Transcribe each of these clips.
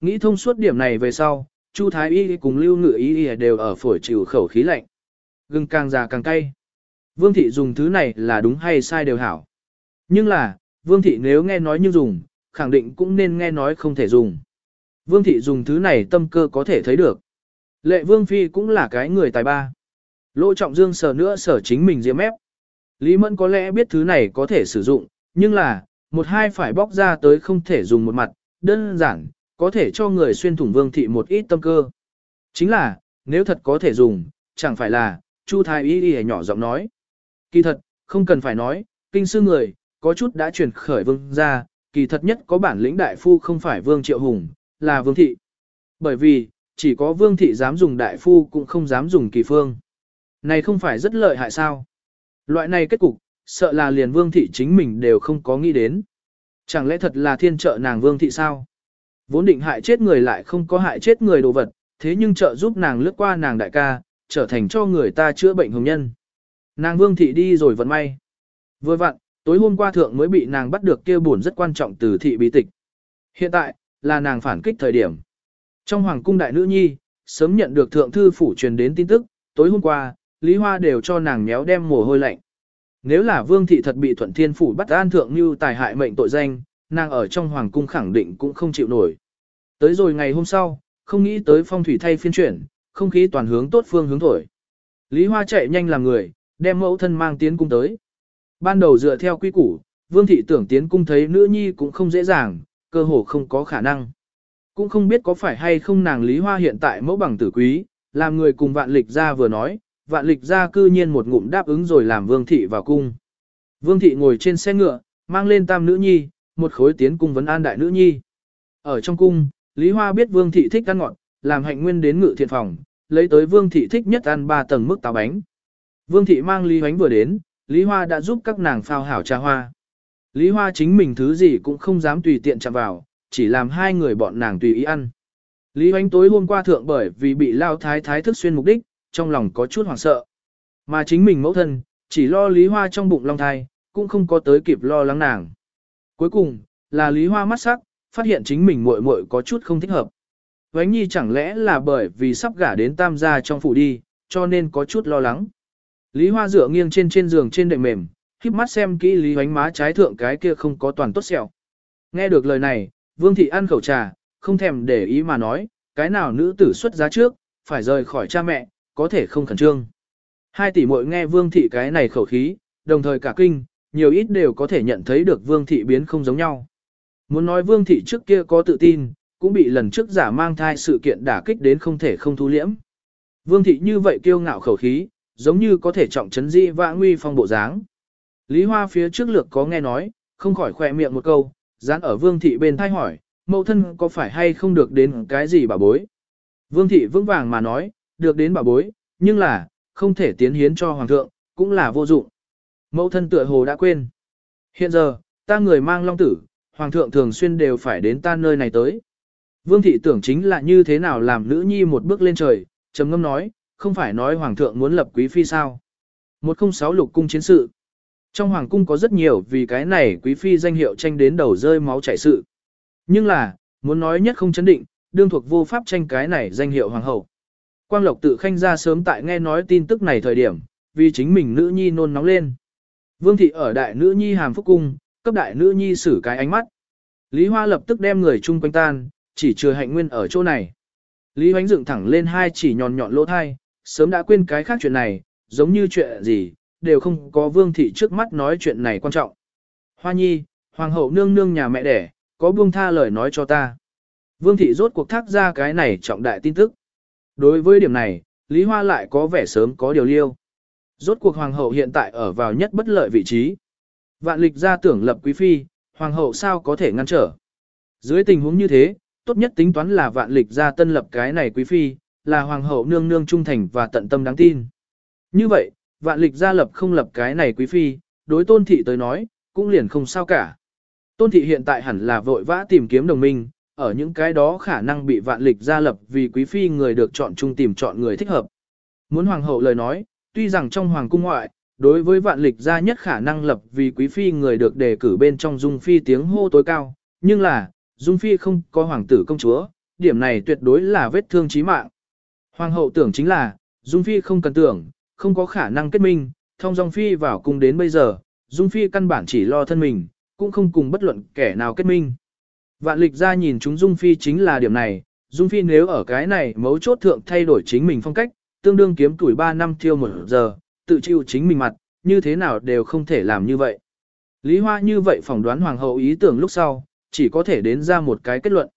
Nghĩ thông suốt điểm này về sau, Chu Thái Y cùng Lưu Ngự Y đều ở phổi chịu khẩu khí lạnh. Gừng càng già càng cay. Vương thị dùng thứ này là đúng hay sai đều hảo. Nhưng là, Vương thị nếu nghe nói như dùng, khẳng định cũng nên nghe nói không thể dùng. Vương thị dùng thứ này tâm cơ có thể thấy được. Lệ Vương Phi cũng là cái người tài ba. Lỗ trọng dương sở nữa sở chính mình diễm ép. Lý Mẫn có lẽ biết thứ này có thể sử dụng, nhưng là, một hai phải bóc ra tới không thể dùng một mặt, đơn giản, có thể cho người xuyên thủng vương thị một ít tâm cơ. Chính là, nếu thật có thể dùng, chẳng phải là, Chu Thái Y Y nhỏ giọng nói. Kỳ thật, không cần phải nói, kinh sư người, có chút đã chuyển khởi vương ra, kỳ thật nhất có bản lĩnh đại phu không phải vương triệu hùng, là vương thị. Bởi vì, chỉ có vương thị dám dùng đại phu cũng không dám dùng kỳ phương. Này không phải rất lợi hại sao? Loại này kết cục, sợ là liền vương thị chính mình đều không có nghĩ đến. Chẳng lẽ thật là thiên trợ nàng vương thị sao? Vốn định hại chết người lại không có hại chết người đồ vật, thế nhưng trợ giúp nàng lướt qua nàng đại ca, trở thành cho người ta chữa bệnh hồng nhân. Nàng vương thị đi rồi vẫn may. Vừa vặn, tối hôm qua thượng mới bị nàng bắt được kia buồn rất quan trọng từ thị bí tịch. Hiện tại, là nàng phản kích thời điểm. Trong hoàng cung đại nữ nhi, sớm nhận được thượng thư phủ truyền đến tin tức, tối hôm qua, Lý Hoa đều cho nàng méo đem mồ hôi lạnh. Nếu là vương thị thật bị thuận thiên phủ bắt an thượng như tài hại mệnh tội danh, nàng ở trong hoàng cung khẳng định cũng không chịu nổi. Tới rồi ngày hôm sau, không nghĩ tới phong thủy thay phiên chuyển, không khí toàn hướng tốt phương hướng thổi. Lý Hoa chạy nhanh làm người, đem mẫu thân mang tiến cung tới. Ban đầu dựa theo quy củ, vương thị tưởng tiến cung thấy nữ nhi cũng không dễ dàng, cơ hồ không có khả năng. Cũng không biết có phải hay không nàng Lý Hoa hiện tại mẫu bằng tử quý, làm người cùng vạn lịch ra vừa nói, vạn lịch ra cư nhiên một ngụm đáp ứng rồi làm vương thị vào cung. Vương thị ngồi trên xe ngựa, mang lên tam nữ nhi, một khối tiến cung vấn an đại nữ nhi. Ở trong cung, Lý Hoa biết vương thị thích ăn ngọt, làm hạnh nguyên đến ngự thiện phòng, lấy tới vương thị thích nhất ăn ba tầng mức táo bánh. Vương thị mang Lý Hoánh vừa đến, Lý Hoa đã giúp các nàng phao hảo trà hoa. Lý Hoa chính mình thứ gì cũng không dám tùy tiện chạm vào, chỉ làm hai người bọn nàng tùy ý ăn. Lý Hoánh tối hôm qua thượng bởi vì bị lao thái thái thức xuyên mục đích, trong lòng có chút hoảng sợ. Mà chính mình mẫu thân, chỉ lo Lý Hoa trong bụng long thai, cũng không có tới kịp lo lắng nàng. Cuối cùng, là Lý Hoa mắt sắc, phát hiện chính mình muội muội có chút không thích hợp. Vánh Nhi chẳng lẽ là bởi vì sắp gả đến tam gia trong phủ đi, cho nên có chút lo lắng. Lý Hoa dựa nghiêng trên trên giường trên đệm mềm, khiếp mắt xem kỹ Lý Vánh má trái thượng cái kia không có toàn tốt sẹo. Nghe được lời này, Vương Thị ăn khẩu trà, không thèm để ý mà nói, cái nào nữ tử xuất giá trước, phải rời khỏi cha mẹ, có thể không khẩn trương. Hai tỷ muội nghe Vương Thị cái này khẩu khí, đồng thời cả kinh, nhiều ít đều có thể nhận thấy được Vương Thị biến không giống nhau. Muốn nói Vương Thị trước kia có tự tin, cũng bị lần trước giả mang thai sự kiện đả kích đến không thể không thu liễm. Vương Thị như vậy kiêu ngạo khẩu khí, giống như có thể trọng trấn di và nguy phong bộ dáng. Lý Hoa phía trước lược có nghe nói, không khỏi khỏe miệng một câu, dán ở Vương Thị bên thai hỏi, mẫu thân có phải hay không được đến cái gì bà bối. Vương Thị vững vàng mà nói, được đến bà bối, nhưng là, không thể tiến hiến cho Hoàng thượng, cũng là vô dụng. Mẫu thân tựa hồ đã quên. Hiện giờ, ta người mang long tử, Hoàng thượng thường xuyên đều phải đến ta nơi này tới. Vương Thị tưởng chính là như thế nào làm nữ nhi một bước lên trời, trầm ngâm nói, không phải nói Hoàng thượng muốn lập quý phi sao. 106 lục cung chiến sự. Trong Hoàng cung có rất nhiều vì cái này quý phi danh hiệu tranh đến đầu rơi máu chảy sự. Nhưng là, muốn nói nhất không chấn định, đương thuộc vô pháp tranh cái này danh hiệu Hoàng hậu. Quang Lộc tự khanh ra sớm tại nghe nói tin tức này thời điểm, vì chính mình nữ nhi nôn nóng lên. Vương thị ở đại nữ nhi hàm phúc cung, cấp đại nữ nhi xử cái ánh mắt. Lý Hoa lập tức đem người chung quanh tan, chỉ trừ hạnh nguyên ở chỗ này. Lý Hoánh dựng thẳng lên hai chỉ nhọn nhọn lỗ thai, sớm đã quên cái khác chuyện này, giống như chuyện gì, đều không có vương thị trước mắt nói chuyện này quan trọng. Hoa nhi, hoàng hậu nương nương nhà mẹ đẻ, có buông tha lời nói cho ta. Vương thị rốt cuộc thác ra cái này trọng đại tin tức. Đối với điểm này, Lý Hoa lại có vẻ sớm có điều liêu. Rốt cuộc hoàng hậu hiện tại ở vào nhất bất lợi vị trí. Vạn lịch ra tưởng lập quý phi, hoàng hậu sao có thể ngăn trở. Dưới tình huống như thế, tốt nhất tính toán là vạn lịch ra tân lập cái này quý phi, là hoàng hậu nương nương trung thành và tận tâm đáng tin. Như vậy, vạn lịch gia lập không lập cái này quý phi, đối tôn thị tới nói, cũng liền không sao cả. Tôn thị hiện tại hẳn là vội vã tìm kiếm đồng minh, ở những cái đó khả năng bị vạn lịch gia lập vì quý phi người được chọn chung tìm chọn người thích hợp. Muốn hoàng hậu lời nói, tuy rằng trong hoàng cung ngoại, đối với vạn lịch gia nhất khả năng lập vì quý phi người được đề cử bên trong dung phi tiếng hô tối cao, nhưng là, dung phi không có hoàng tử công chúa, điểm này tuyệt đối là vết thương chí mạng. Hoàng hậu tưởng chính là, Dung Phi không cần tưởng, không có khả năng kết minh, thông Dung Phi vào cung đến bây giờ, Dung Phi căn bản chỉ lo thân mình, cũng không cùng bất luận kẻ nào kết minh. Vạn lịch ra nhìn chúng Dung Phi chính là điểm này, Dung Phi nếu ở cái này mấu chốt thượng thay đổi chính mình phong cách, tương đương kiếm tuổi 3 năm thiêu một giờ, tự chịu chính mình mặt, như thế nào đều không thể làm như vậy. Lý Hoa như vậy phỏng đoán Hoàng hậu ý tưởng lúc sau, chỉ có thể đến ra một cái kết luận.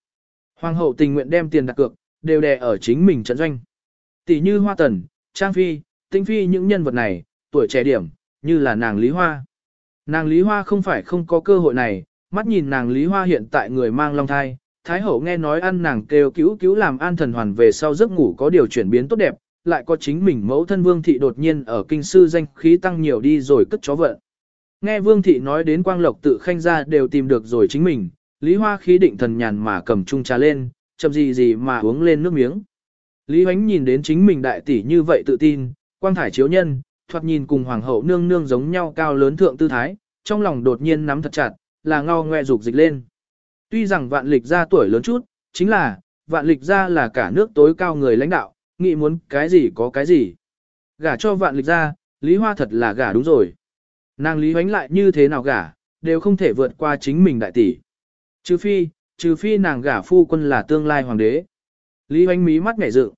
Hoàng hậu tình nguyện đem tiền đặt cược, đều đè ở chính mình trận doanh. Tỷ như Hoa Tần, Trang Phi, Tinh Phi những nhân vật này, tuổi trẻ điểm, như là nàng Lý Hoa. Nàng Lý Hoa không phải không có cơ hội này, mắt nhìn nàng Lý Hoa hiện tại người mang long thai, Thái hậu nghe nói ăn nàng kêu cứu cứu làm an thần hoàn về sau giấc ngủ có điều chuyển biến tốt đẹp, lại có chính mình mẫu thân vương thị đột nhiên ở kinh sư danh khí tăng nhiều đi rồi cất chó vợ Nghe vương thị nói đến quang lộc tự khanh ra đều tìm được rồi chính mình, Lý Hoa khí định thần nhàn mà cầm chung trà lên, chậm gì gì mà uống lên nước miếng. Lý Huánh nhìn đến chính mình đại tỷ như vậy tự tin, quang thải chiếu nhân, thoạt nhìn cùng hoàng hậu nương nương giống nhau cao lớn thượng tư thái, trong lòng đột nhiên nắm thật chặt, là ngao ngoe dục dịch lên. Tuy rằng vạn lịch ra tuổi lớn chút, chính là, vạn lịch ra là cả nước tối cao người lãnh đạo, nghĩ muốn cái gì có cái gì. Gả cho vạn lịch ra, Lý Hoa thật là gả đúng rồi. Nàng Lý Huánh lại như thế nào gả, đều không thể vượt qua chính mình đại tỷ. Trừ phi, trừ phi nàng gả phu quân là tương lai hoàng đế. Lý Huánh mí mắt ngảy dựng,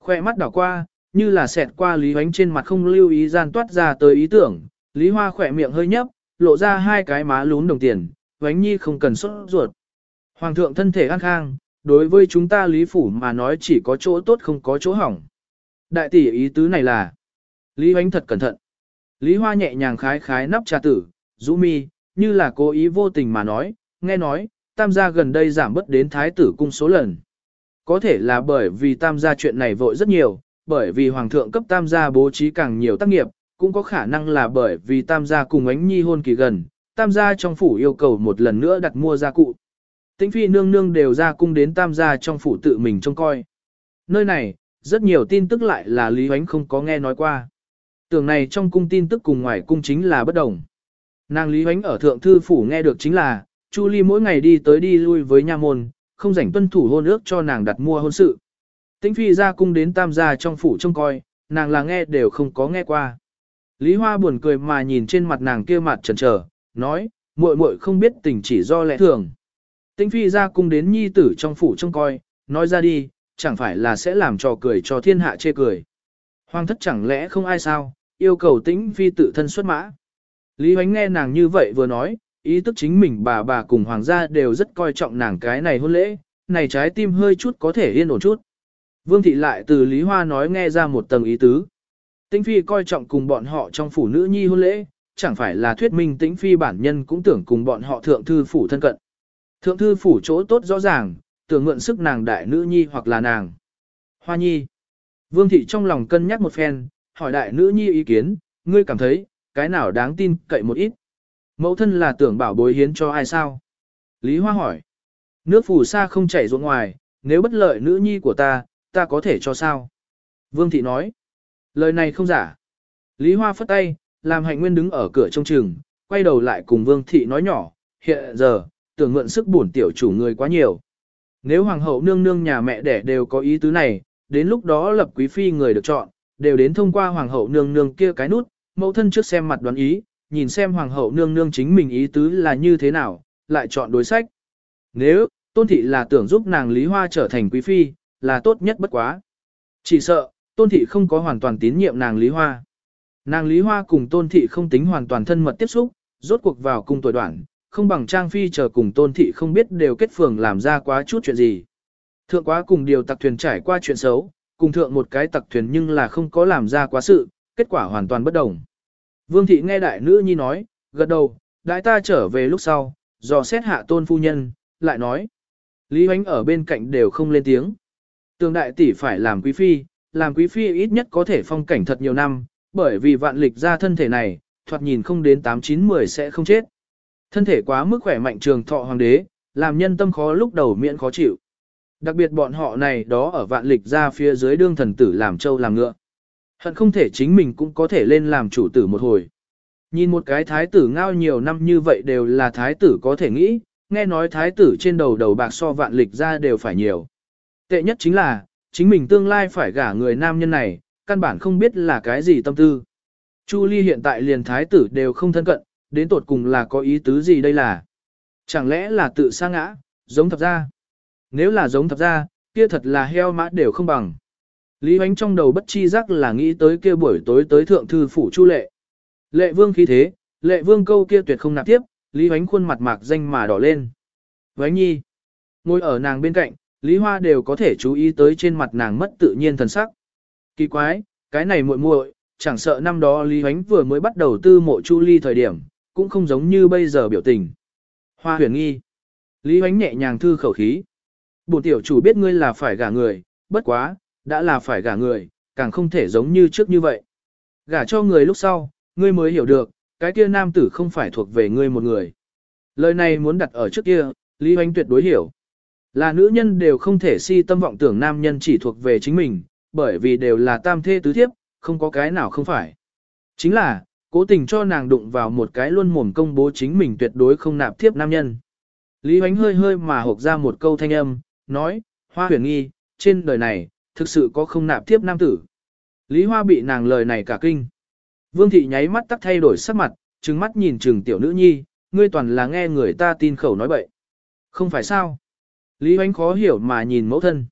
khoe mắt đảo qua, như là xẹt qua Lý Huánh trên mặt không lưu ý gian toát ra tới ý tưởng. Lý Hoa khỏe miệng hơi nhấp, lộ ra hai cái má lún đồng tiền, Huánh Nhi không cần sốt ruột. Hoàng thượng thân thể an khang, đối với chúng ta Lý Phủ mà nói chỉ có chỗ tốt không có chỗ hỏng. Đại tỷ ý tứ này là, Lý Hoánh thật cẩn thận. Lý Hoa nhẹ nhàng khái khái nắp trà tử, rũ mi, như là cố ý vô tình mà nói, nghe nói, tam gia gần đây giảm bớt đến thái tử cung số lần. Có thể là bởi vì tam gia chuyện này vội rất nhiều, bởi vì hoàng thượng cấp tam gia bố trí càng nhiều tác nghiệp, cũng có khả năng là bởi vì tam gia cùng ánh nhi hôn kỳ gần, tam gia trong phủ yêu cầu một lần nữa đặt mua gia cụ. Tĩnh phi nương nương đều ra cung đến tam gia trong phủ tự mình trông coi. Nơi này, rất nhiều tin tức lại là Lý Huánh không có nghe nói qua. Tưởng này trong cung tin tức cùng ngoài cung chính là bất đồng. Nàng Lý Huánh ở thượng thư phủ nghe được chính là, Chu Ly mỗi ngày đi tới đi lui với nha môn, không rảnh tuân thủ hôn ước cho nàng đặt mua hôn sự. Tĩnh phi ra cung đến tam gia trong phủ trông coi, nàng là nghe đều không có nghe qua. Lý Hoa buồn cười mà nhìn trên mặt nàng kia mặt trần trở, nói, muội muội không biết tình chỉ do lẽ thường. Tĩnh phi ra cung đến nhi tử trong phủ trông coi, nói ra đi, chẳng phải là sẽ làm trò cười cho thiên hạ chê cười. Hoàng thất chẳng lẽ không ai sao, yêu cầu tĩnh phi tự thân xuất mã. Lý Hoánh nghe nàng như vậy vừa nói, ý tức chính mình bà bà cùng hoàng gia đều rất coi trọng nàng cái này hôn lễ, này trái tim hơi chút có thể yên ổn chút. Vương thị lại từ Lý Hoa nói nghe ra một tầng ý tứ. Tĩnh phi coi trọng cùng bọn họ trong phủ nữ nhi hôn lễ, chẳng phải là thuyết minh tĩnh phi bản nhân cũng tưởng cùng bọn họ thượng thư phủ thân cận. Thượng thư phủ chỗ tốt rõ ràng, tưởng mượn sức nàng đại nữ nhi hoặc là nàng. Hoa nhi. Vương thị trong lòng cân nhắc một phen, hỏi đại nữ nhi ý kiến, ngươi cảm thấy, cái nào đáng tin cậy một ít. Mẫu thân là tưởng bảo bối hiến cho ai sao? Lý Hoa hỏi. Nước phù sa không chảy ruộng ngoài, nếu bất lợi nữ nhi của ta, ta có thể cho sao? Vương thị nói. Lời này không giả. Lý Hoa phất tay, làm hạnh nguyên đứng ở cửa trông chừng, quay đầu lại cùng Vương thị nói nhỏ, hiện giờ, tưởng mượn sức bổn tiểu chủ người quá nhiều. Nếu hoàng hậu nương nương nhà mẹ đẻ đều có ý tứ này, đến lúc đó lập quý phi người được chọn, đều đến thông qua hoàng hậu nương nương kia cái nút, mẫu thân trước xem mặt đoán ý, nhìn xem hoàng hậu nương nương chính mình ý tứ là như thế nào, lại chọn đối sách. Nếu, tôn thị là tưởng giúp nàng Lý Hoa trở thành quý phi, là tốt nhất bất quá. Chỉ sợ, tôn thị không có hoàn toàn tín nhiệm nàng Lý Hoa. Nàng Lý Hoa cùng tôn thị không tính hoàn toàn thân mật tiếp xúc, rốt cuộc vào cùng tuổi đoạn, không bằng trang phi chờ cùng tôn thị không biết đều kết phường làm ra quá chút chuyện gì. Thượng quá cùng điều tặc thuyền trải qua chuyện xấu, cùng thượng một cái tặc thuyền nhưng là không có làm ra quá sự, kết quả hoàn toàn bất đồng. Vương thị nghe đại nữ nhi nói, gật đầu, đại ta trở về lúc sau, dò xét hạ tôn phu nhân, lại nói. Lý Huánh ở bên cạnh đều không lên tiếng. Tường đại tỷ phải làm quý phi, làm quý phi ít nhất có thể phong cảnh thật nhiều năm, bởi vì vạn lịch ra thân thể này, thoạt nhìn không đến 8-9-10 sẽ không chết. Thân thể quá mức khỏe mạnh trường thọ hoàng đế, làm nhân tâm khó lúc đầu miễn khó chịu. Đặc biệt bọn họ này đó ở vạn lịch ra phía dưới đương thần tử làm châu làm ngựa. Hận không thể chính mình cũng có thể lên làm chủ tử một hồi. Nhìn một cái thái tử ngao nhiều năm như vậy đều là thái tử có thể nghĩ, nghe nói thái tử trên đầu đầu bạc so vạn lịch ra đều phải nhiều. Tệ nhất chính là, chính mình tương lai phải gả người nam nhân này, căn bản không biết là cái gì tâm tư. Chu Ly hiện tại liền thái tử đều không thân cận, đến tột cùng là có ý tứ gì đây là? Chẳng lẽ là tự sa ngã, giống thập gia? Nếu là giống thập gia, kia thật là heo mã đều không bằng. Lý Hoánh trong đầu bất chi giác là nghĩ tới kia buổi tối tới thượng thư phủ Chu Lệ. Lệ Vương khí thế, Lệ Vương câu kia tuyệt không nạp tiếp, Lý Hoánh khuôn mặt mạc danh mà đỏ lên. Hoánh nhi, ngồi ở nàng bên cạnh, Lý Hoa đều có thể chú ý tới trên mặt nàng mất tự nhiên thần sắc. Kỳ quái, cái này muội muội, chẳng sợ năm đó Lý Hoánh vừa mới bắt đầu tư mộ Chu Ly thời điểm, cũng không giống như bây giờ biểu tình. Hoa huyền nghi. Lý Huánh nhẹ nhàng thư khẩu khí. Bổn tiểu chủ biết ngươi là phải gả người, bất quá, đã là phải gả người, càng không thể giống như trước như vậy. Gả cho người lúc sau, ngươi mới hiểu được, cái kia nam tử không phải thuộc về ngươi một người. Lời này muốn đặt ở trước kia, Lý Huánh tuyệt đối hiểu. Là nữ nhân đều không thể si tâm vọng tưởng nam nhân chỉ thuộc về chính mình, bởi vì đều là tam thê tứ thiếp, không có cái nào không phải. Chính là, cố tình cho nàng đụng vào một cái luôn mồm công bố chính mình tuyệt đối không nạp thiếp nam nhân. Lý Hoánh hơi hơi mà hộp ra một câu thanh âm, nói, hoa huyền nghi, trên đời này, thực sự có không nạp thiếp nam tử. Lý Hoa bị nàng lời này cả kinh. Vương thị nháy mắt tắt thay đổi sắc mặt, trừng mắt nhìn trừng tiểu nữ nhi, ngươi toàn là nghe người ta tin khẩu nói bậy. Không phải sao? Lý Hoánh khó hiểu mà nhìn mẫu thân.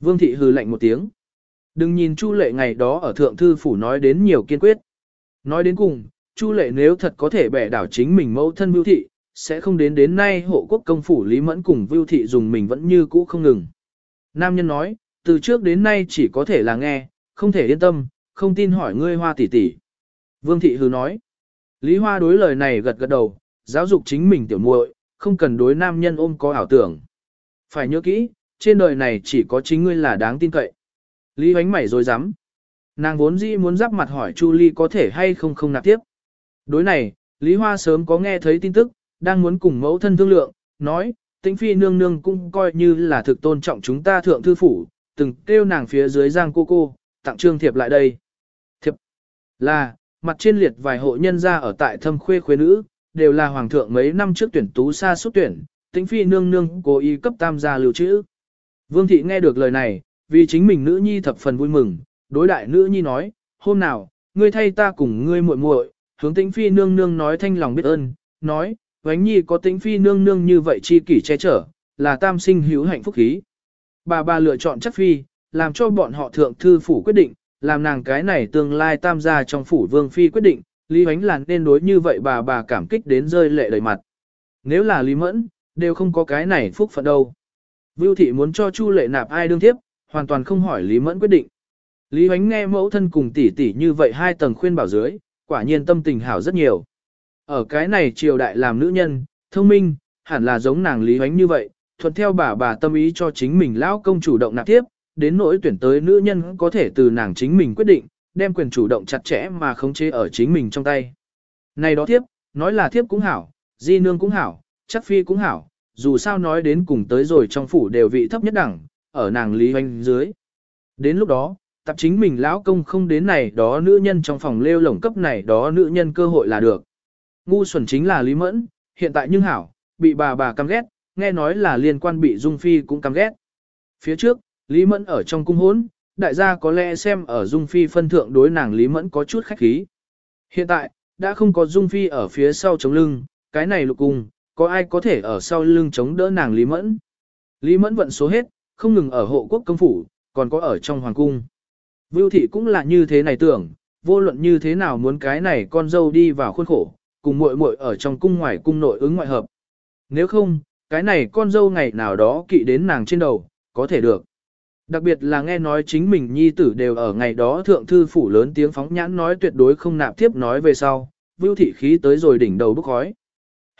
Vương thị hừ lạnh một tiếng. Đừng nhìn Chu lệ ngày đó ở thượng thư phủ nói đến nhiều kiên quyết. Nói đến cùng, Chu lệ nếu thật có thể bẻ đảo chính mình mẫu thân Vưu thị, sẽ không đến đến nay hộ quốc công phủ Lý Mẫn cùng Vưu thị dùng mình vẫn như cũ không ngừng. Nam nhân nói, từ trước đến nay chỉ có thể là nghe, không thể yên tâm, không tin hỏi ngươi hoa tỷ tỷ. Vương thị hừ nói. Lý Hoa đối lời này gật gật đầu, giáo dục chính mình tiểu muội, không cần đối nam nhân ôm có ảo tưởng. Phải nhớ kỹ, trên đời này chỉ có chính ngươi là đáng tin cậy. Lý hoánh mảy rồi dám. Nàng vốn dĩ muốn giáp mặt hỏi Chu Ly có thể hay không không nạp tiếp. Đối này, Lý Hoa sớm có nghe thấy tin tức, đang muốn cùng mẫu thân thương lượng, nói, tĩnh phi nương nương cũng coi như là thực tôn trọng chúng ta thượng thư phủ, từng kêu nàng phía dưới giang cô cô, tặng trương thiệp lại đây. Thiệp là, mặt trên liệt vài hộ nhân gia ở tại thâm khuê khuê nữ, đều là hoàng thượng mấy năm trước tuyển tú xa xuất tuyển, tĩnh phi nương nương cố ý cấp tam gia lưu trữ. Vương thị nghe được lời này, vì chính mình nữ nhi thập phần vui mừng, đối đại nữ nhi nói, hôm nào, ngươi thay ta cùng ngươi muội muội, hướng tĩnh phi nương nương nói thanh lòng biết ơn, nói, vánh nhi có tĩnh phi nương nương như vậy chi kỷ che chở, là tam sinh hữu hạnh phúc khí. Bà bà lựa chọn chắc phi, làm cho bọn họ thượng thư phủ quyết định, làm nàng cái này tương lai tam gia trong phủ vương phi quyết định, Lý Huánh là nên đối như vậy bà bà cảm kích đến rơi lệ đầy mặt. Nếu là Lý Mẫn, đều không có cái này phúc phận đâu. Vưu thị muốn cho Chu lệ nạp ai đương tiếp, hoàn toàn không hỏi Lý Mẫn quyết định. Lý Huánh nghe mẫu thân cùng tỷ tỷ như vậy hai tầng khuyên bảo dưới, quả nhiên tâm tình hảo rất nhiều. Ở cái này triều đại làm nữ nhân, thông minh, hẳn là giống nàng Lý Huánh như vậy, thuận theo bà bà tâm ý cho chính mình lão công chủ động nạp tiếp, đến nỗi tuyển tới nữ nhân có thể từ nàng chính mình quyết định, đem quyền chủ động chặt chẽ mà khống chế ở chính mình trong tay. Này đó thiếp, nói là thiếp cũng hảo, di nương cũng hảo, chắc phi cũng hảo, dù sao nói đến cùng tới rồi trong phủ đều vị thấp nhất đẳng, ở nàng lý hoanh dưới. Đến lúc đó, tập chính mình lão công không đến này đó nữ nhân trong phòng lêu lổng cấp này đó nữ nhân cơ hội là được. Ngu xuẩn chính là Lý Mẫn, hiện tại nhưng hảo, bị bà bà căm ghét, nghe nói là liên quan bị Dung Phi cũng căm ghét. Phía trước, Lý Mẫn ở trong cung hốn, đại gia có lẽ xem ở Dung Phi phân thượng đối nàng Lý Mẫn có chút khách khí. Hiện tại, đã không có Dung Phi ở phía sau chống lưng, cái này lục cung, có ai có thể ở sau lưng chống đỡ nàng Lý Mẫn. Lý Mẫn vận số hết, không ngừng ở hộ quốc công phủ, còn có ở trong hoàng cung. Vưu thị cũng là như thế này tưởng, vô luận như thế nào muốn cái này con dâu đi vào khuôn khổ, cùng muội muội ở trong cung ngoài cung nội ứng ngoại hợp. Nếu không, cái này con dâu ngày nào đó kỵ đến nàng trên đầu, có thể được. Đặc biệt là nghe nói chính mình nhi tử đều ở ngày đó thượng thư phủ lớn tiếng phóng nhãn nói tuyệt đối không nạp tiếp nói về sau, vưu thị khí tới rồi đỉnh đầu bốc khói.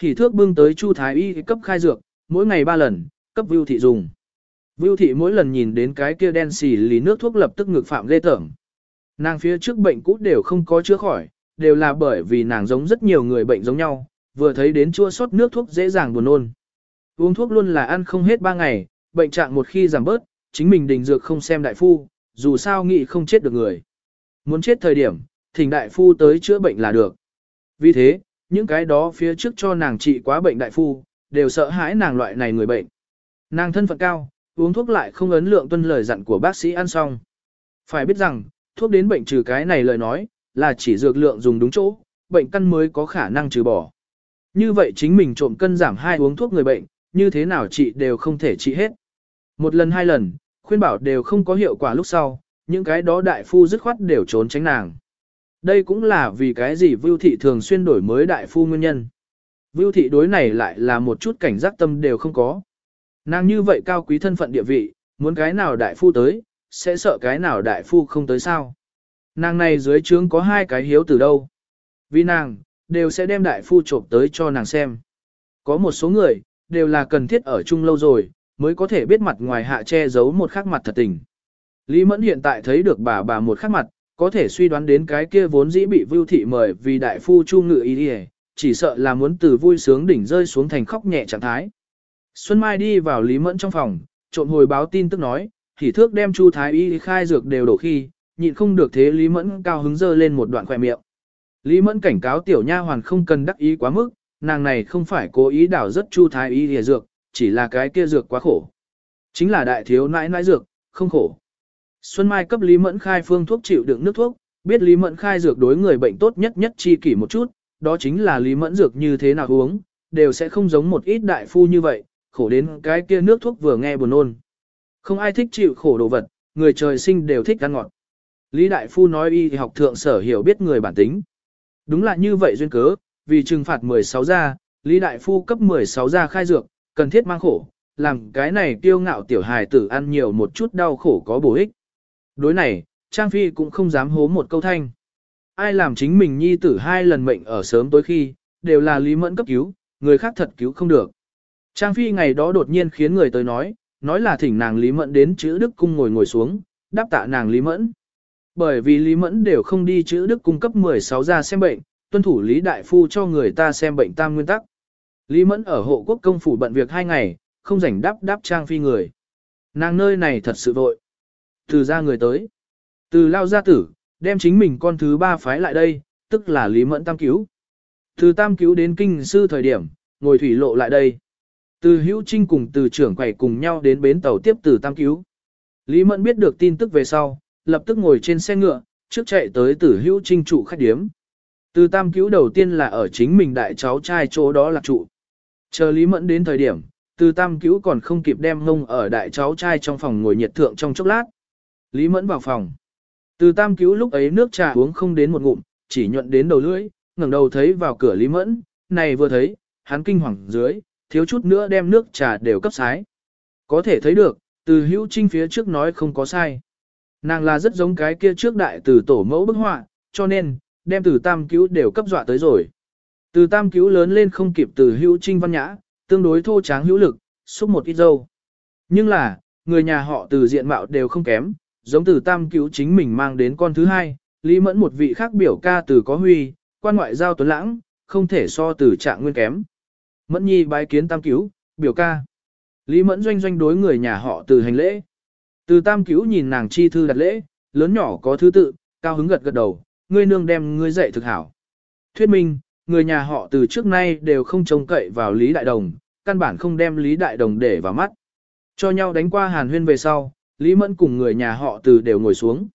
Thì thước bưng tới Chu Thái Y cấp khai dược, mỗi ngày ba lần, cấp vưu thị dùng. Vưu thị mỗi lần nhìn đến cái kia đen xì lì nước thuốc lập tức ngực phạm lê tởm. Nàng phía trước bệnh cũ đều không có chữa khỏi, đều là bởi vì nàng giống rất nhiều người bệnh giống nhau, vừa thấy đến chua sót nước thuốc dễ dàng buồn nôn. Uống thuốc luôn là ăn không hết ba ngày, bệnh trạng một khi giảm bớt, chính mình đình dược không xem đại phu, dù sao nghĩ không chết được người. Muốn chết thời điểm, thỉnh đại phu tới chữa bệnh là được. Vì thế, những cái đó phía trước cho nàng trị quá bệnh đại phu, đều sợ hãi nàng loại này người bệnh. Nàng thân phận cao, uống thuốc lại không ấn lượng tuân lời dặn của bác sĩ ăn xong. Phải biết rằng, thuốc đến bệnh trừ cái này lời nói, là chỉ dược lượng dùng đúng chỗ, bệnh căn mới có khả năng trừ bỏ. Như vậy chính mình trộm cân giảm hai uống thuốc người bệnh, như thế nào trị đều không thể trị hết. Một lần hai lần, khuyên bảo đều không có hiệu quả lúc sau, những cái đó đại phu dứt khoát đều trốn tránh nàng. Đây cũng là vì cái gì Vưu Thị thường xuyên đổi mới đại phu nguyên nhân. Vưu Thị đối này lại là một chút cảnh giác tâm đều không có. Nàng như vậy cao quý thân phận địa vị, muốn cái nào đại phu tới, sẽ sợ cái nào đại phu không tới sao. Nàng này dưới trướng có hai cái hiếu từ đâu. Vì nàng, đều sẽ đem đại phu trộm tới cho nàng xem. Có một số người, đều là cần thiết ở chung lâu rồi, mới có thể biết mặt ngoài hạ che giấu một khắc mặt thật tình. Lý Mẫn hiện tại thấy được bà bà một khắc mặt, có thể suy đoán đến cái kia vốn dĩ bị vưu thị mời vì đại phu chu ngự ý đi chỉ sợ là muốn từ vui sướng đỉnh rơi xuống thành khóc nhẹ trạng thái. Xuân Mai đi vào Lý Mẫn trong phòng, trộm hồi báo tin tức nói, thì thước đem Chu Thái Y khai dược đều đổ khi, nhịn không được thế Lý Mẫn cao hứng dơ lên một đoạn khỏe miệng. Lý Mẫn cảnh cáo tiểu nha hoàn không cần đắc ý quá mức, nàng này không phải cố ý đảo rất Chu Thái Y lìa dược, chỉ là cái kia dược quá khổ. Chính là đại thiếu nãi nãi dược, không khổ. Xuân Mai cấp Lý Mẫn khai phương thuốc chịu đựng nước thuốc, biết Lý Mẫn khai dược đối người bệnh tốt nhất nhất chi kỷ một chút, đó chính là Lý Mẫn dược như thế nào uống, đều sẽ không giống một ít đại phu như vậy, khổ đến cái kia nước thuốc vừa nghe buồn nôn. Không ai thích chịu khổ đồ vật, người trời sinh đều thích ăn ngọt. Lý Đại Phu nói y học thượng sở hiểu biết người bản tính. Đúng là như vậy duyên cớ, vì trừng phạt 16 gia, Lý Đại Phu cấp 16 gia khai dược, cần thiết mang khổ, làm cái này kiêu ngạo tiểu hài tử ăn nhiều một chút đau khổ có bổ ích. Đối này, Trang Phi cũng không dám hố một câu thanh. Ai làm chính mình nhi tử hai lần mệnh ở sớm tối khi, đều là Lý Mẫn cấp cứu, người khác thật cứu không được. Trang Phi ngày đó đột nhiên khiến người tới nói, nói là thỉnh nàng Lý Mẫn đến chữ Đức Cung ngồi ngồi xuống, đáp tạ nàng Lý Mẫn. Bởi vì Lý Mẫn đều không đi chữ Đức Cung cấp 16 ra xem bệnh, tuân thủ Lý Đại Phu cho người ta xem bệnh tam nguyên tắc. Lý Mẫn ở hộ quốc công phủ bận việc hai ngày, không rảnh đáp đáp Trang Phi người. Nàng nơi này thật sự vội. Từ ra người tới. Từ lao gia tử, đem chính mình con thứ ba phái lại đây, tức là Lý Mẫn tam cứu. Từ tam cứu đến kinh sư thời điểm, ngồi thủy lộ lại đây. Từ hữu trinh cùng từ trưởng quầy cùng nhau đến bến tàu tiếp từ tam cứu. Lý Mẫn biết được tin tức về sau, lập tức ngồi trên xe ngựa, trước chạy tới từ hữu trinh trụ khách điếm. Từ tam cứu đầu tiên là ở chính mình đại cháu trai chỗ đó là trụ. Chờ Lý Mẫn đến thời điểm, từ tam cứu còn không kịp đem ngông ở đại cháu trai trong phòng ngồi nhiệt thượng trong chốc lát. Lý Mẫn vào phòng. Từ tam cứu lúc ấy nước trà uống không đến một ngụm, chỉ nhuận đến đầu lưỡi, ngẩng đầu thấy vào cửa Lý Mẫn, này vừa thấy, hắn kinh hoàng dưới, thiếu chút nữa đem nước trà đều cấp sái. Có thể thấy được, từ hữu trinh phía trước nói không có sai. Nàng là rất giống cái kia trước đại từ tổ mẫu bức họa, cho nên, đem từ tam cứu đều cấp dọa tới rồi. Từ tam cứu lớn lên không kịp từ hữu trinh văn nhã, tương đối thô tráng hữu lực, xúc một ít dâu. Nhưng là, người nhà họ từ diện mạo đều không kém, giống từ tam cứu chính mình mang đến con thứ hai, Lý Mẫn một vị khác biểu ca từ có huy, quan ngoại giao tuấn lãng, không thể so từ trạng nguyên kém. Mẫn nhi bái kiến tam cứu, biểu ca. Lý Mẫn doanh doanh đối người nhà họ từ hành lễ. Từ tam cứu nhìn nàng chi thư đặt lễ, lớn nhỏ có thứ tự, cao hứng gật gật đầu, ngươi nương đem ngươi dạy thực hảo. Thuyết minh, người nhà họ từ trước nay đều không trông cậy vào Lý Đại Đồng, căn bản không đem Lý Đại Đồng để vào mắt. Cho nhau đánh qua hàn huyên về sau, Lý Mẫn cùng người nhà họ từ đều ngồi xuống.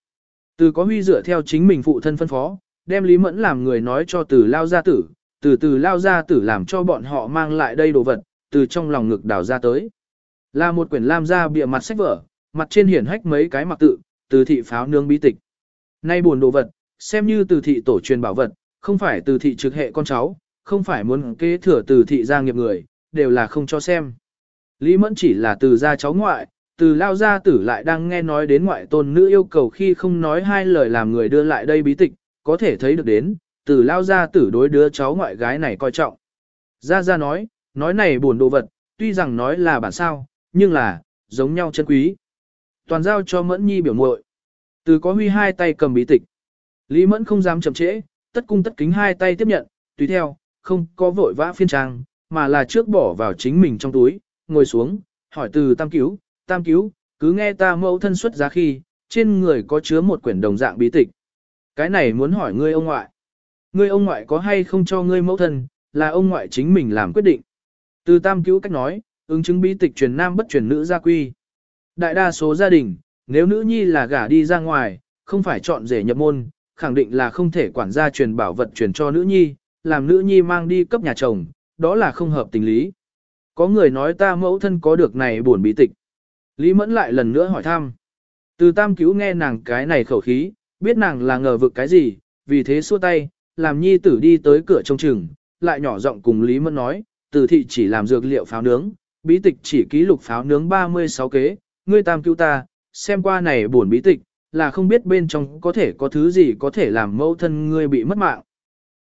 Từ có huy dựa theo chính mình phụ thân phân phó, đem Lý Mẫn làm người nói cho từ lao gia tử, từ từ lao ra tử làm cho bọn họ mang lại đây đồ vật, từ trong lòng ngực đào ra tới. Là một quyển lam ra bìa mặt sách vở, mặt trên hiển hách mấy cái mặc tự, từ thị pháo nương bí tịch. Nay buồn đồ vật, xem như từ thị tổ truyền bảo vật, không phải từ thị trực hệ con cháu, không phải muốn kế thừa từ thị gia nghiệp người, đều là không cho xem. Lý Mẫn chỉ là từ gia cháu ngoại, từ lao gia tử lại đang nghe nói đến ngoại tôn nữ yêu cầu khi không nói hai lời làm người đưa lại đây bí tịch, có thể thấy được đến, từ lao ra tử đối đứa cháu ngoại gái này coi trọng. Gia Gia nói, nói này buồn đồ vật, tuy rằng nói là bản sao, nhưng là, giống nhau chân quý. Toàn giao cho Mẫn Nhi biểu muội. Từ có huy hai tay cầm bí tịch. Lý Mẫn không dám chậm trễ, tất cung tất kính hai tay tiếp nhận, tùy theo, không có vội vã phiên trang, mà là trước bỏ vào chính mình trong túi, ngồi xuống, hỏi từ tam cứu, tam cứu, cứ nghe ta mẫu thân xuất giá khi, trên người có chứa một quyển đồng dạng bí tịch. Cái này muốn hỏi ngươi ông ngoại. Ngươi ông ngoại có hay không cho ngươi mẫu thân, là ông ngoại chính mình làm quyết định. Từ tam cứu cách nói, ứng chứng bí tịch truyền nam bất truyền nữ gia quy. Đại đa số gia đình, nếu nữ nhi là gả đi ra ngoài, không phải chọn rể nhập môn, khẳng định là không thể quản gia truyền bảo vật truyền cho nữ nhi, làm nữ nhi mang đi cấp nhà chồng, đó là không hợp tình lý. Có người nói ta mẫu thân có được này buồn bí tịch. Lý Mẫn lại lần nữa hỏi thăm. Từ tam cứu nghe nàng cái này khẩu khí, biết nàng là ngờ vực cái gì, vì thế xua tay, làm nhi tử đi tới cửa trông chừng, lại nhỏ giọng cùng Lý Mẫn nói, từ thị chỉ làm dược liệu pháo nướng, bí tịch chỉ ký lục pháo nướng 36 kế, ngươi tam cứu ta, xem qua này buồn bí tịch, là không biết bên trong có thể có thứ gì có thể làm mẫu thân ngươi bị mất mạng.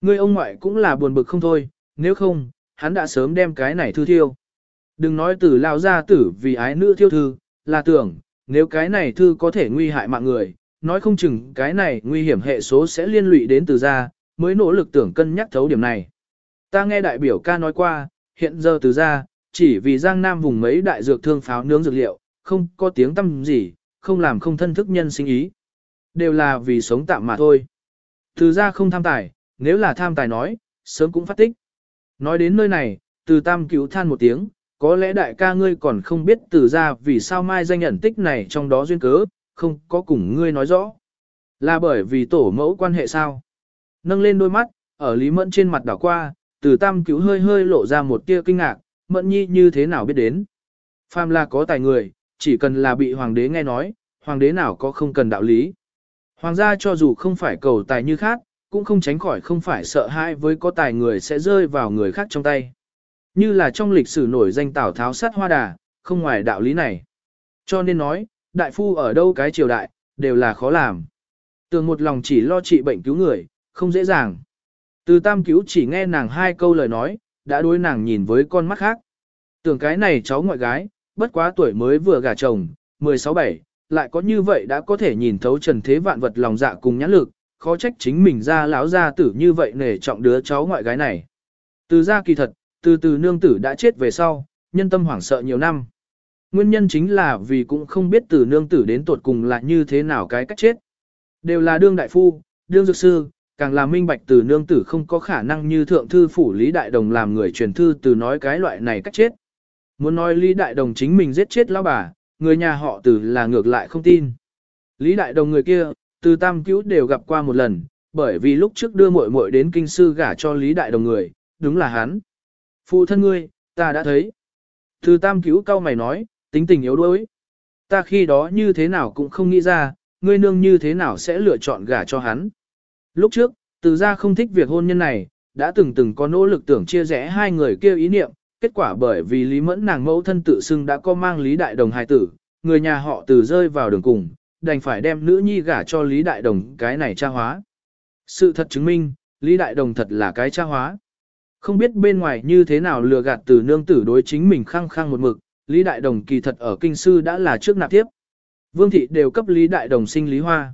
Ngươi ông ngoại cũng là buồn bực không thôi, nếu không, hắn đã sớm đem cái này thư thiêu. Đừng nói từ lao gia tử vì ái nữ thiêu thư, là tưởng, nếu cái này thư có thể nguy hại mạng người, nói không chừng cái này nguy hiểm hệ số sẽ liên lụy đến từ gia, mới nỗ lực tưởng cân nhắc thấu điểm này. Ta nghe đại biểu ca nói qua, hiện giờ từ gia, chỉ vì Giang Nam vùng mấy đại dược thương pháo nướng dược liệu, không có tiếng tâm gì, không làm không thân thức nhân sinh ý. Đều là vì sống tạm mà thôi. Từ gia không tham tài, nếu là tham tài nói, sớm cũng phát tích. Nói đến nơi này, từ tam cứu than một tiếng, có lẽ đại ca ngươi còn không biết từ ra vì sao mai danh nhận tích này trong đó duyên cớ, không có cùng ngươi nói rõ. Là bởi vì tổ mẫu quan hệ sao? Nâng lên đôi mắt, ở Lý Mẫn trên mặt đảo qua, từ tam cứu hơi hơi lộ ra một tia kinh ngạc, Mẫn nhi như thế nào biết đến. Phàm là có tài người, chỉ cần là bị hoàng đế nghe nói, hoàng đế nào có không cần đạo lý. Hoàng gia cho dù không phải cầu tài như khác, cũng không tránh khỏi không phải sợ hãi với có tài người sẽ rơi vào người khác trong tay. Như là trong lịch sử nổi danh Tào Tháo sát hoa đà, không ngoài đạo lý này. Cho nên nói, đại phu ở đâu cái triều đại, đều là khó làm. Tường một lòng chỉ lo trị bệnh cứu người, không dễ dàng. Từ tam cứu chỉ nghe nàng hai câu lời nói, đã đối nàng nhìn với con mắt khác. Tưởng cái này cháu ngoại gái, bất quá tuổi mới vừa gả chồng, 16-7, lại có như vậy đã có thể nhìn thấu trần thế vạn vật lòng dạ cùng nhãn lực, khó trách chính mình ra lão gia tử như vậy nể trọng đứa cháu ngoại gái này. Từ ra kỳ thật, từ từ nương tử đã chết về sau, nhân tâm hoảng sợ nhiều năm. Nguyên nhân chính là vì cũng không biết từ nương tử đến tuột cùng là như thế nào cái cách chết. Đều là đương đại phu, đương dược sư, càng là minh bạch từ nương tử không có khả năng như thượng thư phủ Lý Đại Đồng làm người truyền thư từ nói cái loại này cách chết. Muốn nói Lý Đại Đồng chính mình giết chết lão bà, người nhà họ từ là ngược lại không tin. Lý Đại Đồng người kia, từ tam cứu đều gặp qua một lần, bởi vì lúc trước đưa muội muội đến kinh sư gả cho Lý Đại Đồng người, đúng là hắn. Phụ thân ngươi, ta đã thấy. Từ tam cứu cao mày nói, tính tình yếu đuối. Ta khi đó như thế nào cũng không nghĩ ra, ngươi nương như thế nào sẽ lựa chọn gả cho hắn. Lúc trước, từ ra không thích việc hôn nhân này, đã từng từng có nỗ lực tưởng chia rẽ hai người kia ý niệm, kết quả bởi vì Lý Mẫn nàng mẫu thân tự xưng đã có mang Lý Đại Đồng hài tử, người nhà họ từ rơi vào đường cùng, đành phải đem nữ nhi gả cho Lý Đại Đồng cái này tra hóa. Sự thật chứng minh, Lý Đại Đồng thật là cái tra hóa. Không biết bên ngoài như thế nào lừa gạt từ nương tử đối chính mình khăng khăng một mực, Lý Đại Đồng kỳ thật ở kinh sư đã là trước nạp tiếp. Vương thị đều cấp Lý Đại Đồng sinh Lý Hoa.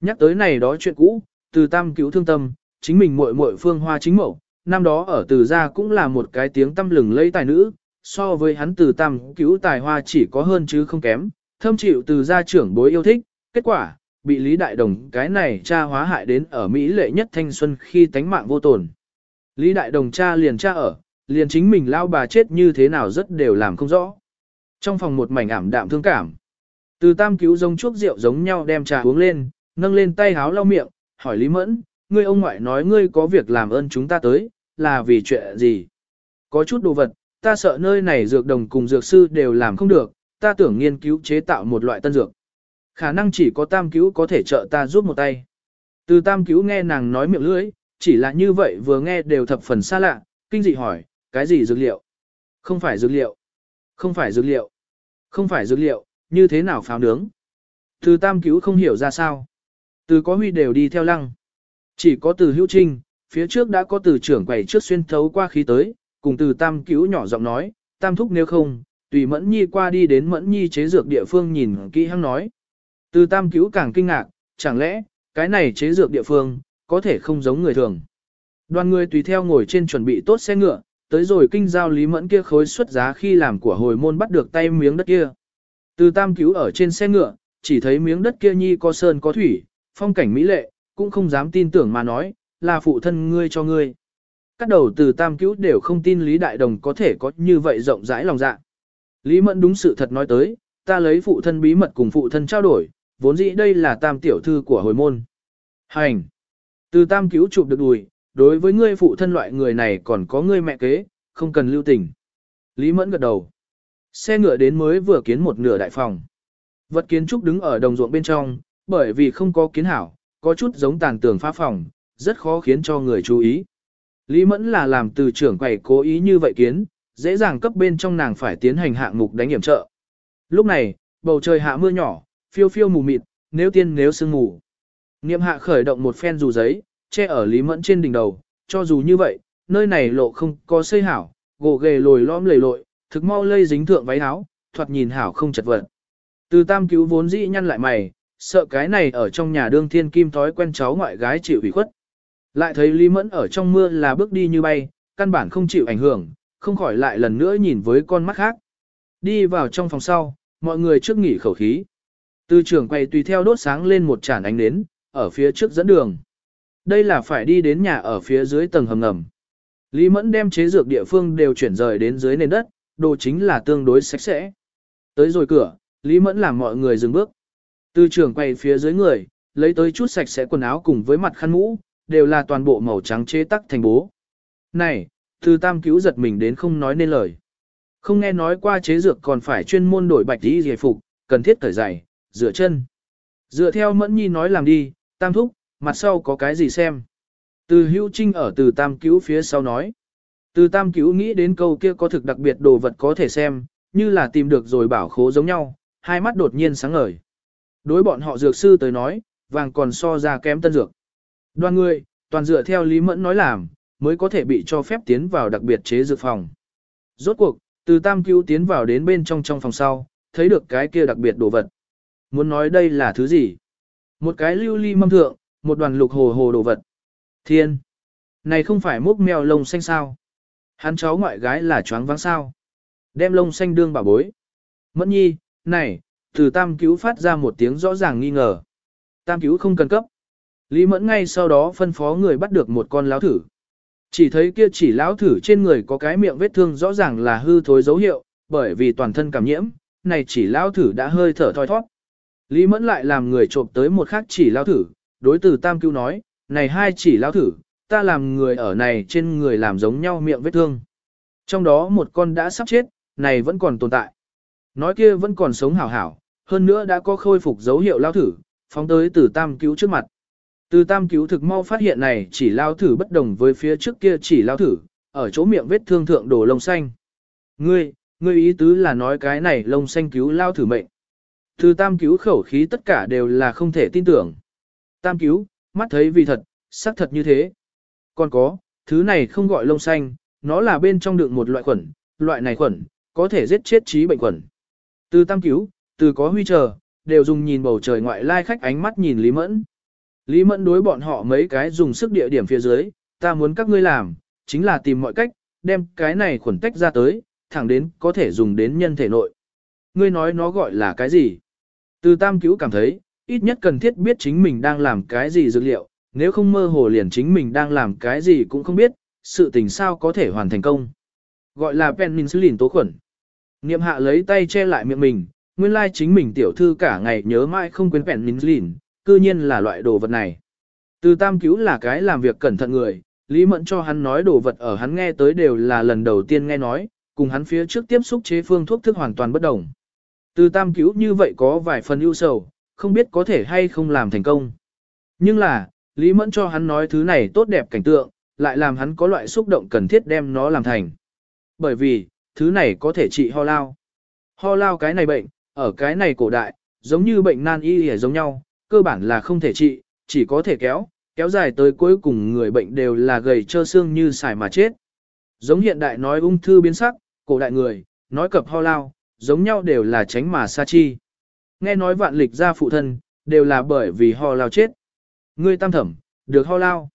Nhắc tới này đó chuyện cũ, từ tam cứu thương tâm, chính mình muội muội phương hoa chính mẫu, năm đó ở từ gia cũng là một cái tiếng tâm lừng lẫy tài nữ, so với hắn từ tam cứu tài hoa chỉ có hơn chứ không kém, thâm chịu từ gia trưởng bối yêu thích, kết quả, bị Lý Đại Đồng cái này cha hóa hại đến ở Mỹ lệ nhất thanh xuân khi tánh mạng vô tổn. Lý Đại Đồng cha liền cha ở, liền chính mình lao bà chết như thế nào rất đều làm không rõ. Trong phòng một mảnh ảm đạm thương cảm. Từ tam cứu giống chuốc rượu giống nhau đem trà uống lên, nâng lên tay háo lau miệng, hỏi Lý Mẫn, ngươi ông ngoại nói ngươi có việc làm ơn chúng ta tới, là vì chuyện gì? Có chút đồ vật, ta sợ nơi này dược đồng cùng dược sư đều làm không được, ta tưởng nghiên cứu chế tạo một loại tân dược. Khả năng chỉ có tam cứu có thể trợ ta giúp một tay. Từ tam cứu nghe nàng nói miệng lưỡi, chỉ là như vậy vừa nghe đều thập phần xa lạ, kinh dị hỏi, cái gì dược liệu? Không phải dược liệu. Không phải dược liệu. Không phải dược liệu, như thế nào pháo nướng? Từ tam cứu không hiểu ra sao. Từ có huy đều đi theo lăng. Chỉ có từ hữu trinh, phía trước đã có từ trưởng quầy trước xuyên thấu qua khí tới, cùng từ tam cứu nhỏ giọng nói, tam thúc nếu không, tùy mẫn nhi qua đi đến mẫn nhi chế dược địa phương nhìn kỹ hăng nói. Từ tam cứu càng kinh ngạc, chẳng lẽ, cái này chế dược địa phương, có thể không giống người thường. Đoàn người tùy theo ngồi trên chuẩn bị tốt xe ngựa, tới rồi kinh giao lý mẫn kia khối xuất giá khi làm của hồi môn bắt được tay miếng đất kia. Từ tam cứu ở trên xe ngựa, chỉ thấy miếng đất kia nhi có sơn có thủy, phong cảnh mỹ lệ, cũng không dám tin tưởng mà nói, là phụ thân ngươi cho ngươi. Các đầu từ tam cứu đều không tin Lý Đại Đồng có thể có như vậy rộng rãi lòng dạ. Lý Mẫn đúng sự thật nói tới, ta lấy phụ thân bí mật cùng phụ thân trao đổi, vốn dĩ đây là tam tiểu thư của hồi môn. Hành! Từ tam cứu chụp được đùi, đối với ngươi phụ thân loại người này còn có ngươi mẹ kế, không cần lưu tình. Lý Mẫn gật đầu. Xe ngựa đến mới vừa kiến một nửa đại phòng. Vật kiến trúc đứng ở đồng ruộng bên trong, bởi vì không có kiến hảo, có chút giống tàn tường phá phòng, rất khó khiến cho người chú ý. Lý Mẫn là làm từ trưởng quầy cố ý như vậy kiến, dễ dàng cấp bên trong nàng phải tiến hành hạng mục đánh hiểm trợ. Lúc này, bầu trời hạ mưa nhỏ, phiêu phiêu mù mịt, nếu tiên nếu sương mù. Niệm hạ khởi động một phen dù giấy, che ở Lý Mẫn trên đỉnh đầu, cho dù như vậy, nơi này lộ không có xây hảo, gỗ ghề lồi lõm lầy lội, thực mau lây dính thượng váy áo, thoạt nhìn hảo không chật vật. Từ tam cứu vốn dĩ nhăn lại mày, sợ cái này ở trong nhà đương thiên kim thói quen cháu ngoại gái chịu ủy khuất. Lại thấy Lý Mẫn ở trong mưa là bước đi như bay, căn bản không chịu ảnh hưởng, không khỏi lại lần nữa nhìn với con mắt khác. Đi vào trong phòng sau, mọi người trước nghỉ khẩu khí. Từ trưởng quay tùy theo đốt sáng lên một chản ánh nến, ở phía trước dẫn đường. Đây là phải đi đến nhà ở phía dưới tầng hầm ngầm. Lý Mẫn đem chế dược địa phương đều chuyển rời đến dưới nền đất, đồ chính là tương đối sạch sẽ. Tới rồi cửa, Lý Mẫn làm mọi người dừng bước. Từ trưởng quay phía dưới người, lấy tới chút sạch sẽ quần áo cùng với mặt khăn mũ, đều là toàn bộ màu trắng chế tắc thành bố. Này, từ tam cứu giật mình đến không nói nên lời. Không nghe nói qua chế dược còn phải chuyên môn đổi bạch đi giải phục, cần thiết thời giày, rửa chân. Dựa theo mẫn nhi nói làm đi, tam thúc, mặt sau có cái gì xem. Từ hữu trinh ở từ tam cứu phía sau nói. Từ tam cứu nghĩ đến câu kia có thực đặc biệt đồ vật có thể xem, như là tìm được rồi bảo khố giống nhau, hai mắt đột nhiên sáng ngời. Đối bọn họ dược sư tới nói, vàng còn so ra kém tân dược. Đoàn người, toàn dựa theo Lý Mẫn nói làm, mới có thể bị cho phép tiến vào đặc biệt chế dược phòng. Rốt cuộc, từ tam cứu tiến vào đến bên trong trong phòng sau, thấy được cái kia đặc biệt đồ vật. Muốn nói đây là thứ gì? Một cái lưu ly mâm thượng, một đoàn lục hồ hồ đồ vật. Thiên! Này không phải múc mèo lông xanh sao? Hắn cháu ngoại gái là choáng váng sao? Đem lông xanh đương bà bối. Mẫn nhi, này, từ tam cứu phát ra một tiếng rõ ràng nghi ngờ. Tam cứu không cần cấp. Lý mẫn ngay sau đó phân phó người bắt được một con láo thử. Chỉ thấy kia chỉ lão thử trên người có cái miệng vết thương rõ ràng là hư thối dấu hiệu, bởi vì toàn thân cảm nhiễm, này chỉ lão thử đã hơi thở thoi thoát. Lý Mẫn lại làm người trộm tới một khác chỉ lão thử, đối từ Tam Cưu nói, này hai chỉ lão thử, ta làm người ở này trên người làm giống nhau miệng vết thương. Trong đó một con đã sắp chết, này vẫn còn tồn tại. Nói kia vẫn còn sống hảo hảo, hơn nữa đã có khôi phục dấu hiệu lao thử, phóng tới từ Tam Cứu trước mặt. Từ tam cứu thực mau phát hiện này chỉ lao thử bất đồng với phía trước kia chỉ lao thử, ở chỗ miệng vết thương thượng đổ lông xanh. Ngươi, ngươi ý tứ là nói cái này lông xanh cứu lao thử mệnh. Từ tam cứu khẩu khí tất cả đều là không thể tin tưởng. Tam cứu, mắt thấy vì thật, xác thật như thế. Còn có, thứ này không gọi lông xanh, nó là bên trong đựng một loại khuẩn, loại này khuẩn, có thể giết chết trí bệnh khuẩn. Từ tam cứu, từ có huy chờ, đều dùng nhìn bầu trời ngoại lai khách ánh mắt nhìn Lý Mẫn. Lý Mẫn đối bọn họ mấy cái dùng sức địa điểm phía dưới, ta muốn các ngươi làm, chính là tìm mọi cách, đem cái này khuẩn tách ra tới, thẳng đến có thể dùng đến nhân thể nội. Ngươi nói nó gọi là cái gì? Từ tam cứu cảm thấy, ít nhất cần thiết biết chính mình đang làm cái gì dược liệu, nếu không mơ hồ liền chính mình đang làm cái gì cũng không biết, sự tình sao có thể hoàn thành công. Gọi là penicillin tố khuẩn. Niệm hạ lấy tay che lại miệng mình, nguyên lai chính mình tiểu thư cả ngày nhớ mãi không quên penicillin, cư nhiên là loại đồ vật này. Từ tam cứu là cái làm việc cẩn thận người, Lý Mẫn cho hắn nói đồ vật ở hắn nghe tới đều là lần đầu tiên nghe nói, cùng hắn phía trước tiếp xúc chế phương thuốc thức hoàn toàn bất đồng. Từ tam cứu như vậy có vài phần ưu sầu, không biết có thể hay không làm thành công. Nhưng là, Lý Mẫn cho hắn nói thứ này tốt đẹp cảnh tượng, lại làm hắn có loại xúc động cần thiết đem nó làm thành. Bởi vì, thứ này có thể trị ho lao. Ho lao cái này bệnh, ở cái này cổ đại, giống như bệnh nan y hề giống nhau, cơ bản là không thể trị, chỉ có thể kéo, kéo dài tới cuối cùng người bệnh đều là gầy trơ xương như xài mà chết. Giống hiện đại nói ung thư biến sắc, cổ đại người, nói cập ho lao, giống nhau đều là tránh mà sa chi. Nghe nói vạn lịch ra phụ thân, đều là bởi vì ho lao chết. Ngươi tam thẩm, được ho lao.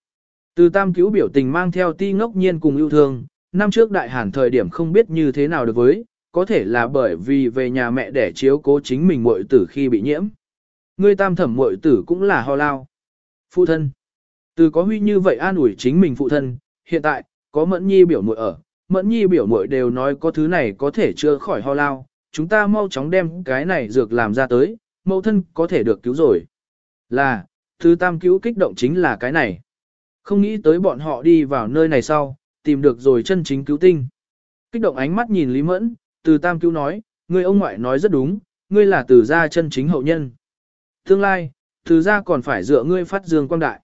Từ tam cứu biểu tình mang theo ti ngốc nhiên cùng yêu thương, năm trước đại hàn thời điểm không biết như thế nào được với, có thể là bởi vì về nhà mẹ để chiếu cố chính mình muội tử khi bị nhiễm. Ngươi tam thẩm muội tử cũng là ho lao. Phụ thân. Từ có huy như vậy an ủi chính mình phụ thân, hiện tại, có mẫn nhi biểu muội ở, mẫn nhi biểu muội đều nói có thứ này có thể chữa khỏi ho lao, chúng ta mau chóng đem cái này dược làm ra tới, mẫu thân có thể được cứu rồi. Là, thứ tam cứu kích động chính là cái này. Không nghĩ tới bọn họ đi vào nơi này sau, tìm được rồi chân chính cứu tinh. Kích động ánh mắt nhìn Lý Mẫn, từ tam cứu nói, người ông ngoại nói rất đúng, ngươi là từ gia chân chính hậu nhân. Tương lai, từ gia còn phải dựa ngươi phát dương quang đại.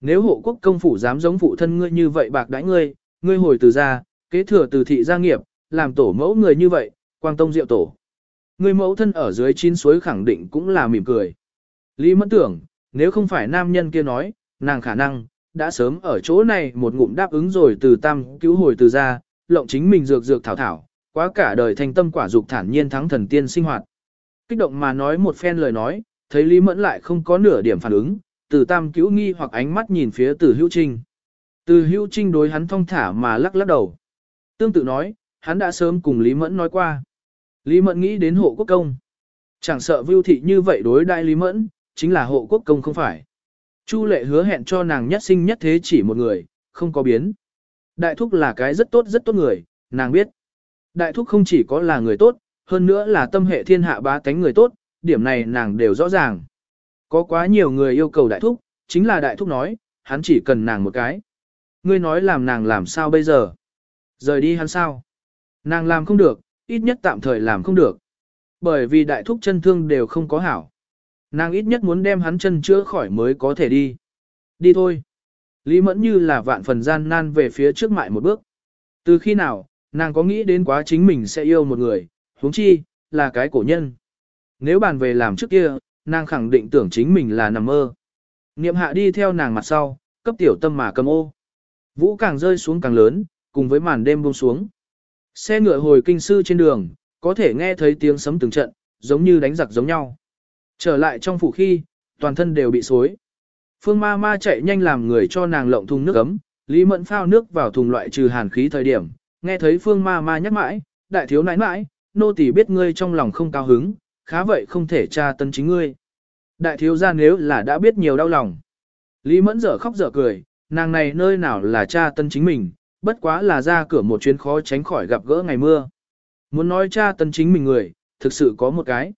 Nếu hộ quốc công phủ dám giống phụ thân ngươi như vậy bạc đãi ngươi, ngươi hồi từ gia, kế thừa từ thị gia nghiệp, làm tổ mẫu người như vậy, quang tông diệu tổ. Ngươi mẫu thân ở dưới chín suối khẳng định cũng là mỉm cười. Lý mẫn tưởng, nếu không phải nam nhân kia nói, nàng khả năng, đã sớm ở chỗ này một ngụm đáp ứng rồi từ tam cứu hồi từ gia, lộng chính mình dược dược thảo thảo, quá cả đời thành tâm quả dục thản nhiên thắng thần tiên sinh hoạt. Kích động mà nói một phen lời nói, thấy Lý Mẫn lại không có nửa điểm phản ứng, từ tam cứu nghi hoặc ánh mắt nhìn phía từ hữu trinh. Từ hữu trinh đối hắn thong thả mà lắc lắc đầu. Tương tự nói, hắn đã sớm cùng Lý Mẫn nói qua. Lý Mẫn nghĩ đến hộ quốc công. Chẳng sợ vưu thị như vậy đối đại Lý Mẫn, chính là hộ quốc công không phải. Chu lệ hứa hẹn cho nàng nhất sinh nhất thế chỉ một người, không có biến. Đại thúc là cái rất tốt rất tốt người, nàng biết. Đại thúc không chỉ có là người tốt, hơn nữa là tâm hệ thiên hạ bá tánh người tốt, điểm này nàng đều rõ ràng. Có quá nhiều người yêu cầu đại thúc, chính là đại thúc nói, hắn chỉ cần nàng một cái. Ngươi nói làm nàng làm sao bây giờ? Rời đi hắn sao? Nàng làm không được, ít nhất tạm thời làm không được. Bởi vì đại thúc chân thương đều không có hảo. Nàng ít nhất muốn đem hắn chân chữa khỏi mới có thể đi. Đi thôi. Lý mẫn như là vạn phần gian nan về phía trước mại một bước. Từ khi nào, nàng có nghĩ đến quá chính mình sẽ yêu một người, huống chi, là cái cổ nhân. Nếu bàn về làm trước kia, nàng khẳng định tưởng chính mình là nằm mơ. Niệm hạ đi theo nàng mặt sau, cấp tiểu tâm mà cầm ô. Vũ càng rơi xuống càng lớn, cùng với màn đêm buông xuống. Xe ngựa hồi kinh sư trên đường, có thể nghe thấy tiếng sấm từng trận, giống như đánh giặc giống nhau. Trở lại trong phủ khi, toàn thân đều bị xối. Phương ma ma chạy nhanh làm người cho nàng lộng thùng nước ấm, Lý Mẫn phao nước vào thùng loại trừ hàn khí thời điểm, nghe thấy Phương ma ma nhắc mãi, đại thiếu nãi nãi, nô tỳ biết ngươi trong lòng không cao hứng, khá vậy không thể tra tấn chính ngươi. Đại thiếu gia nếu là đã biết nhiều đau lòng. Lý Mẫn dở khóc dở cười, nàng này nơi nào là cha tân chính mình, bất quá là ra cửa một chuyến khó tránh khỏi gặp gỡ ngày mưa. Muốn nói cha tân chính mình người, thực sự có một cái.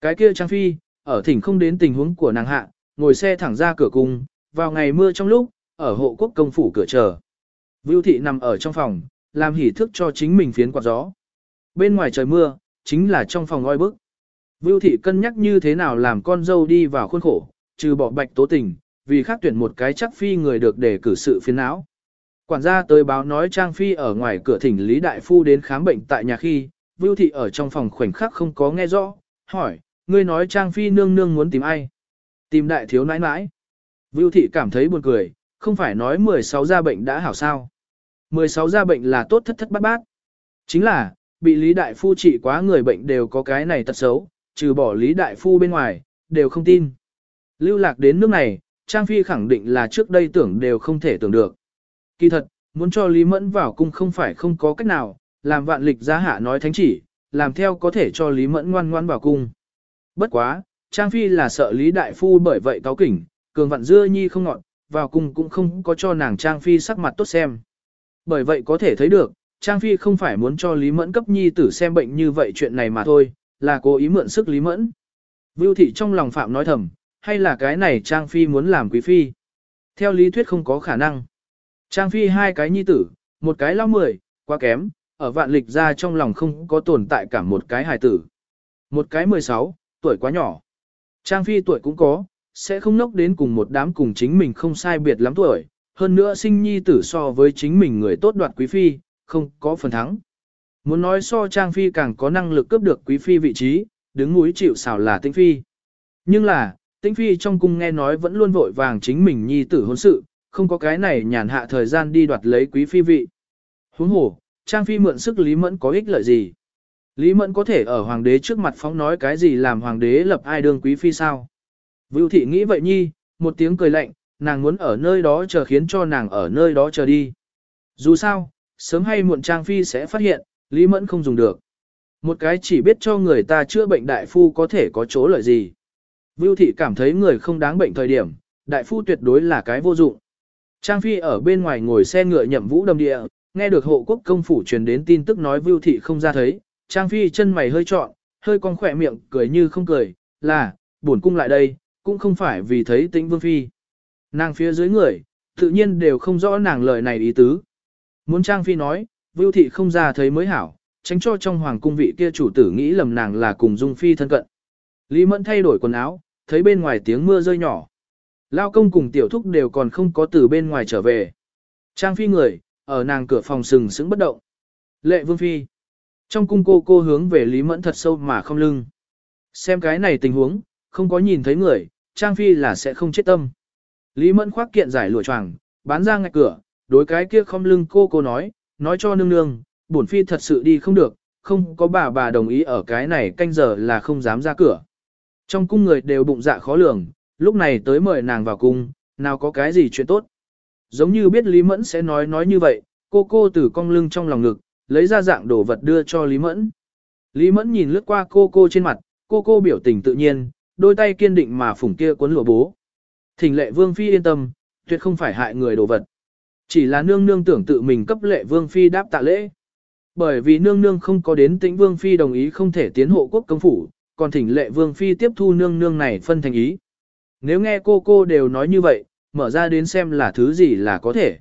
Cái kia Trang Phi, ở thỉnh không đến tình huống của nàng hạ, ngồi xe thẳng ra cửa cung, vào ngày mưa trong lúc, ở hộ quốc công phủ cửa chờ. Vưu thị nằm ở trong phòng, làm hỉ thức cho chính mình phiến quạt gió. Bên ngoài trời mưa, chính là trong phòng oi bức. Vưu thị cân nhắc như thế nào làm con dâu đi vào khuôn khổ, trừ bỏ bạch tố tình, vì khác tuyển một cái chắc phi người được để cử sự phiến não. Quản gia tới báo nói Trang Phi ở ngoài cửa thỉnh Lý Đại Phu đến khám bệnh tại nhà khi, Vưu Thị ở trong phòng khoảnh khắc không có nghe rõ, hỏi, ngươi nói Trang Phi nương nương muốn tìm ai? Tìm đại thiếu nãi nãi. Vưu Thị cảm thấy buồn cười, không phải nói 16 gia bệnh đã hảo sao. 16 gia bệnh là tốt thất thất bát bát. Chính là, bị Lý Đại Phu trị quá người bệnh đều có cái này tật xấu, trừ bỏ Lý Đại Phu bên ngoài, đều không tin. Lưu lạc đến nước này, Trang Phi khẳng định là trước đây tưởng đều không thể tưởng được. Kỳ thật, muốn cho Lý Mẫn vào cung không phải không có cách nào, làm vạn lịch giá hạ nói thánh chỉ, làm theo có thể cho Lý Mẫn ngoan ngoan vào cung. Bất quá, Trang Phi là sợ Lý Đại Phu bởi vậy cáo kỉnh, cường vạn dưa nhi không ngọn, vào cung cũng không có cho nàng Trang Phi sắc mặt tốt xem. Bởi vậy có thể thấy được, Trang Phi không phải muốn cho Lý Mẫn cấp nhi tử xem bệnh như vậy chuyện này mà thôi, là cố ý mượn sức Lý Mẫn. Vưu thị trong lòng phạm nói thầm, hay là cái này Trang Phi muốn làm quý phi. Theo lý thuyết không có khả năng. Trang Phi hai cái nhi tử, một cái lao mười, quá kém, ở vạn lịch ra trong lòng không có tồn tại cả một cái hài tử. Một cái 16, tuổi quá nhỏ. Trang Phi tuổi cũng có, sẽ không nốc đến cùng một đám cùng chính mình không sai biệt lắm tuổi, hơn nữa sinh nhi tử so với chính mình người tốt đoạt quý phi, không có phần thắng. Muốn nói so Trang Phi càng có năng lực cướp được quý phi vị trí, đứng núi chịu xảo là Tĩnh Phi. Nhưng là, Tĩnh Phi trong cung nghe nói vẫn luôn vội vàng chính mình nhi tử hôn sự, không có cái này nhàn hạ thời gian đi đoạt lấy quý phi vị. Huống hồ, Trang Phi mượn sức Lý Mẫn có ích lợi gì? Lý Mẫn có thể ở hoàng đế trước mặt phóng nói cái gì làm hoàng đế lập ai đương quý phi sao? Vưu thị nghĩ vậy nhi, một tiếng cười lạnh, nàng muốn ở nơi đó chờ khiến cho nàng ở nơi đó chờ đi. Dù sao, sớm hay muộn Trang Phi sẽ phát hiện, Lý Mẫn không dùng được. Một cái chỉ biết cho người ta chữa bệnh đại phu có thể có chỗ lợi gì. Vưu thị cảm thấy người không đáng bệnh thời điểm, đại phu tuyệt đối là cái vô dụng. Trang Phi ở bên ngoài ngồi xe ngựa nhậm vũ đầm địa, nghe được hộ quốc công phủ truyền đến tin tức nói Vưu Thị không ra thấy, Trang Phi chân mày hơi trọn, hơi con khỏe miệng cười như không cười, là, buồn cung lại đây, cũng không phải vì thấy tĩnh vương phi. Nàng phía dưới người, tự nhiên đều không rõ nàng lời này ý tứ. Muốn Trang Phi nói, Vưu Thị không ra thấy mới hảo, tránh cho trong hoàng cung vị kia chủ tử nghĩ lầm nàng là cùng Dung Phi thân cận. Lý Mẫn thay đổi quần áo, thấy bên ngoài tiếng mưa rơi nhỏ. Lao công cùng tiểu thúc đều còn không có từ bên ngoài trở về. Trang Phi người, ở nàng cửa phòng sừng sững bất động. Lệ Vương Phi. Trong cung cô cô hướng về Lý Mẫn thật sâu mà không lưng. Xem cái này tình huống, không có nhìn thấy người, Trang Phi là sẽ không chết tâm. Lý Mẫn khoác kiện giải lụa choàng, bán ra ngay cửa, đối cái kia không lưng cô cô nói, nói cho nương nương, bổn phi thật sự đi không được, không có bà bà đồng ý ở cái này canh giờ là không dám ra cửa. Trong cung người đều bụng dạ khó lường, lúc này tới mời nàng vào cung, nào có cái gì chuyện tốt. Giống như biết Lý Mẫn sẽ nói nói như vậy, cô cô từ cong lưng trong lòng ngực, lấy ra dạng đồ vật đưa cho Lý Mẫn. Lý Mẫn nhìn lướt qua cô cô trên mặt, cô cô biểu tình tự nhiên, đôi tay kiên định mà phủng kia cuốn lụa bố. Thỉnh lệ vương phi yên tâm, tuyệt không phải hại người đồ vật. Chỉ là nương nương tưởng tự mình cấp lệ vương phi đáp tạ lễ. Bởi vì nương nương không có đến tĩnh vương phi đồng ý không thể tiến hộ quốc công phủ, còn thỉnh lệ vương phi tiếp thu nương nương này phân thành ý. Nếu nghe cô cô đều nói như vậy, mở ra đến xem là thứ gì là có thể.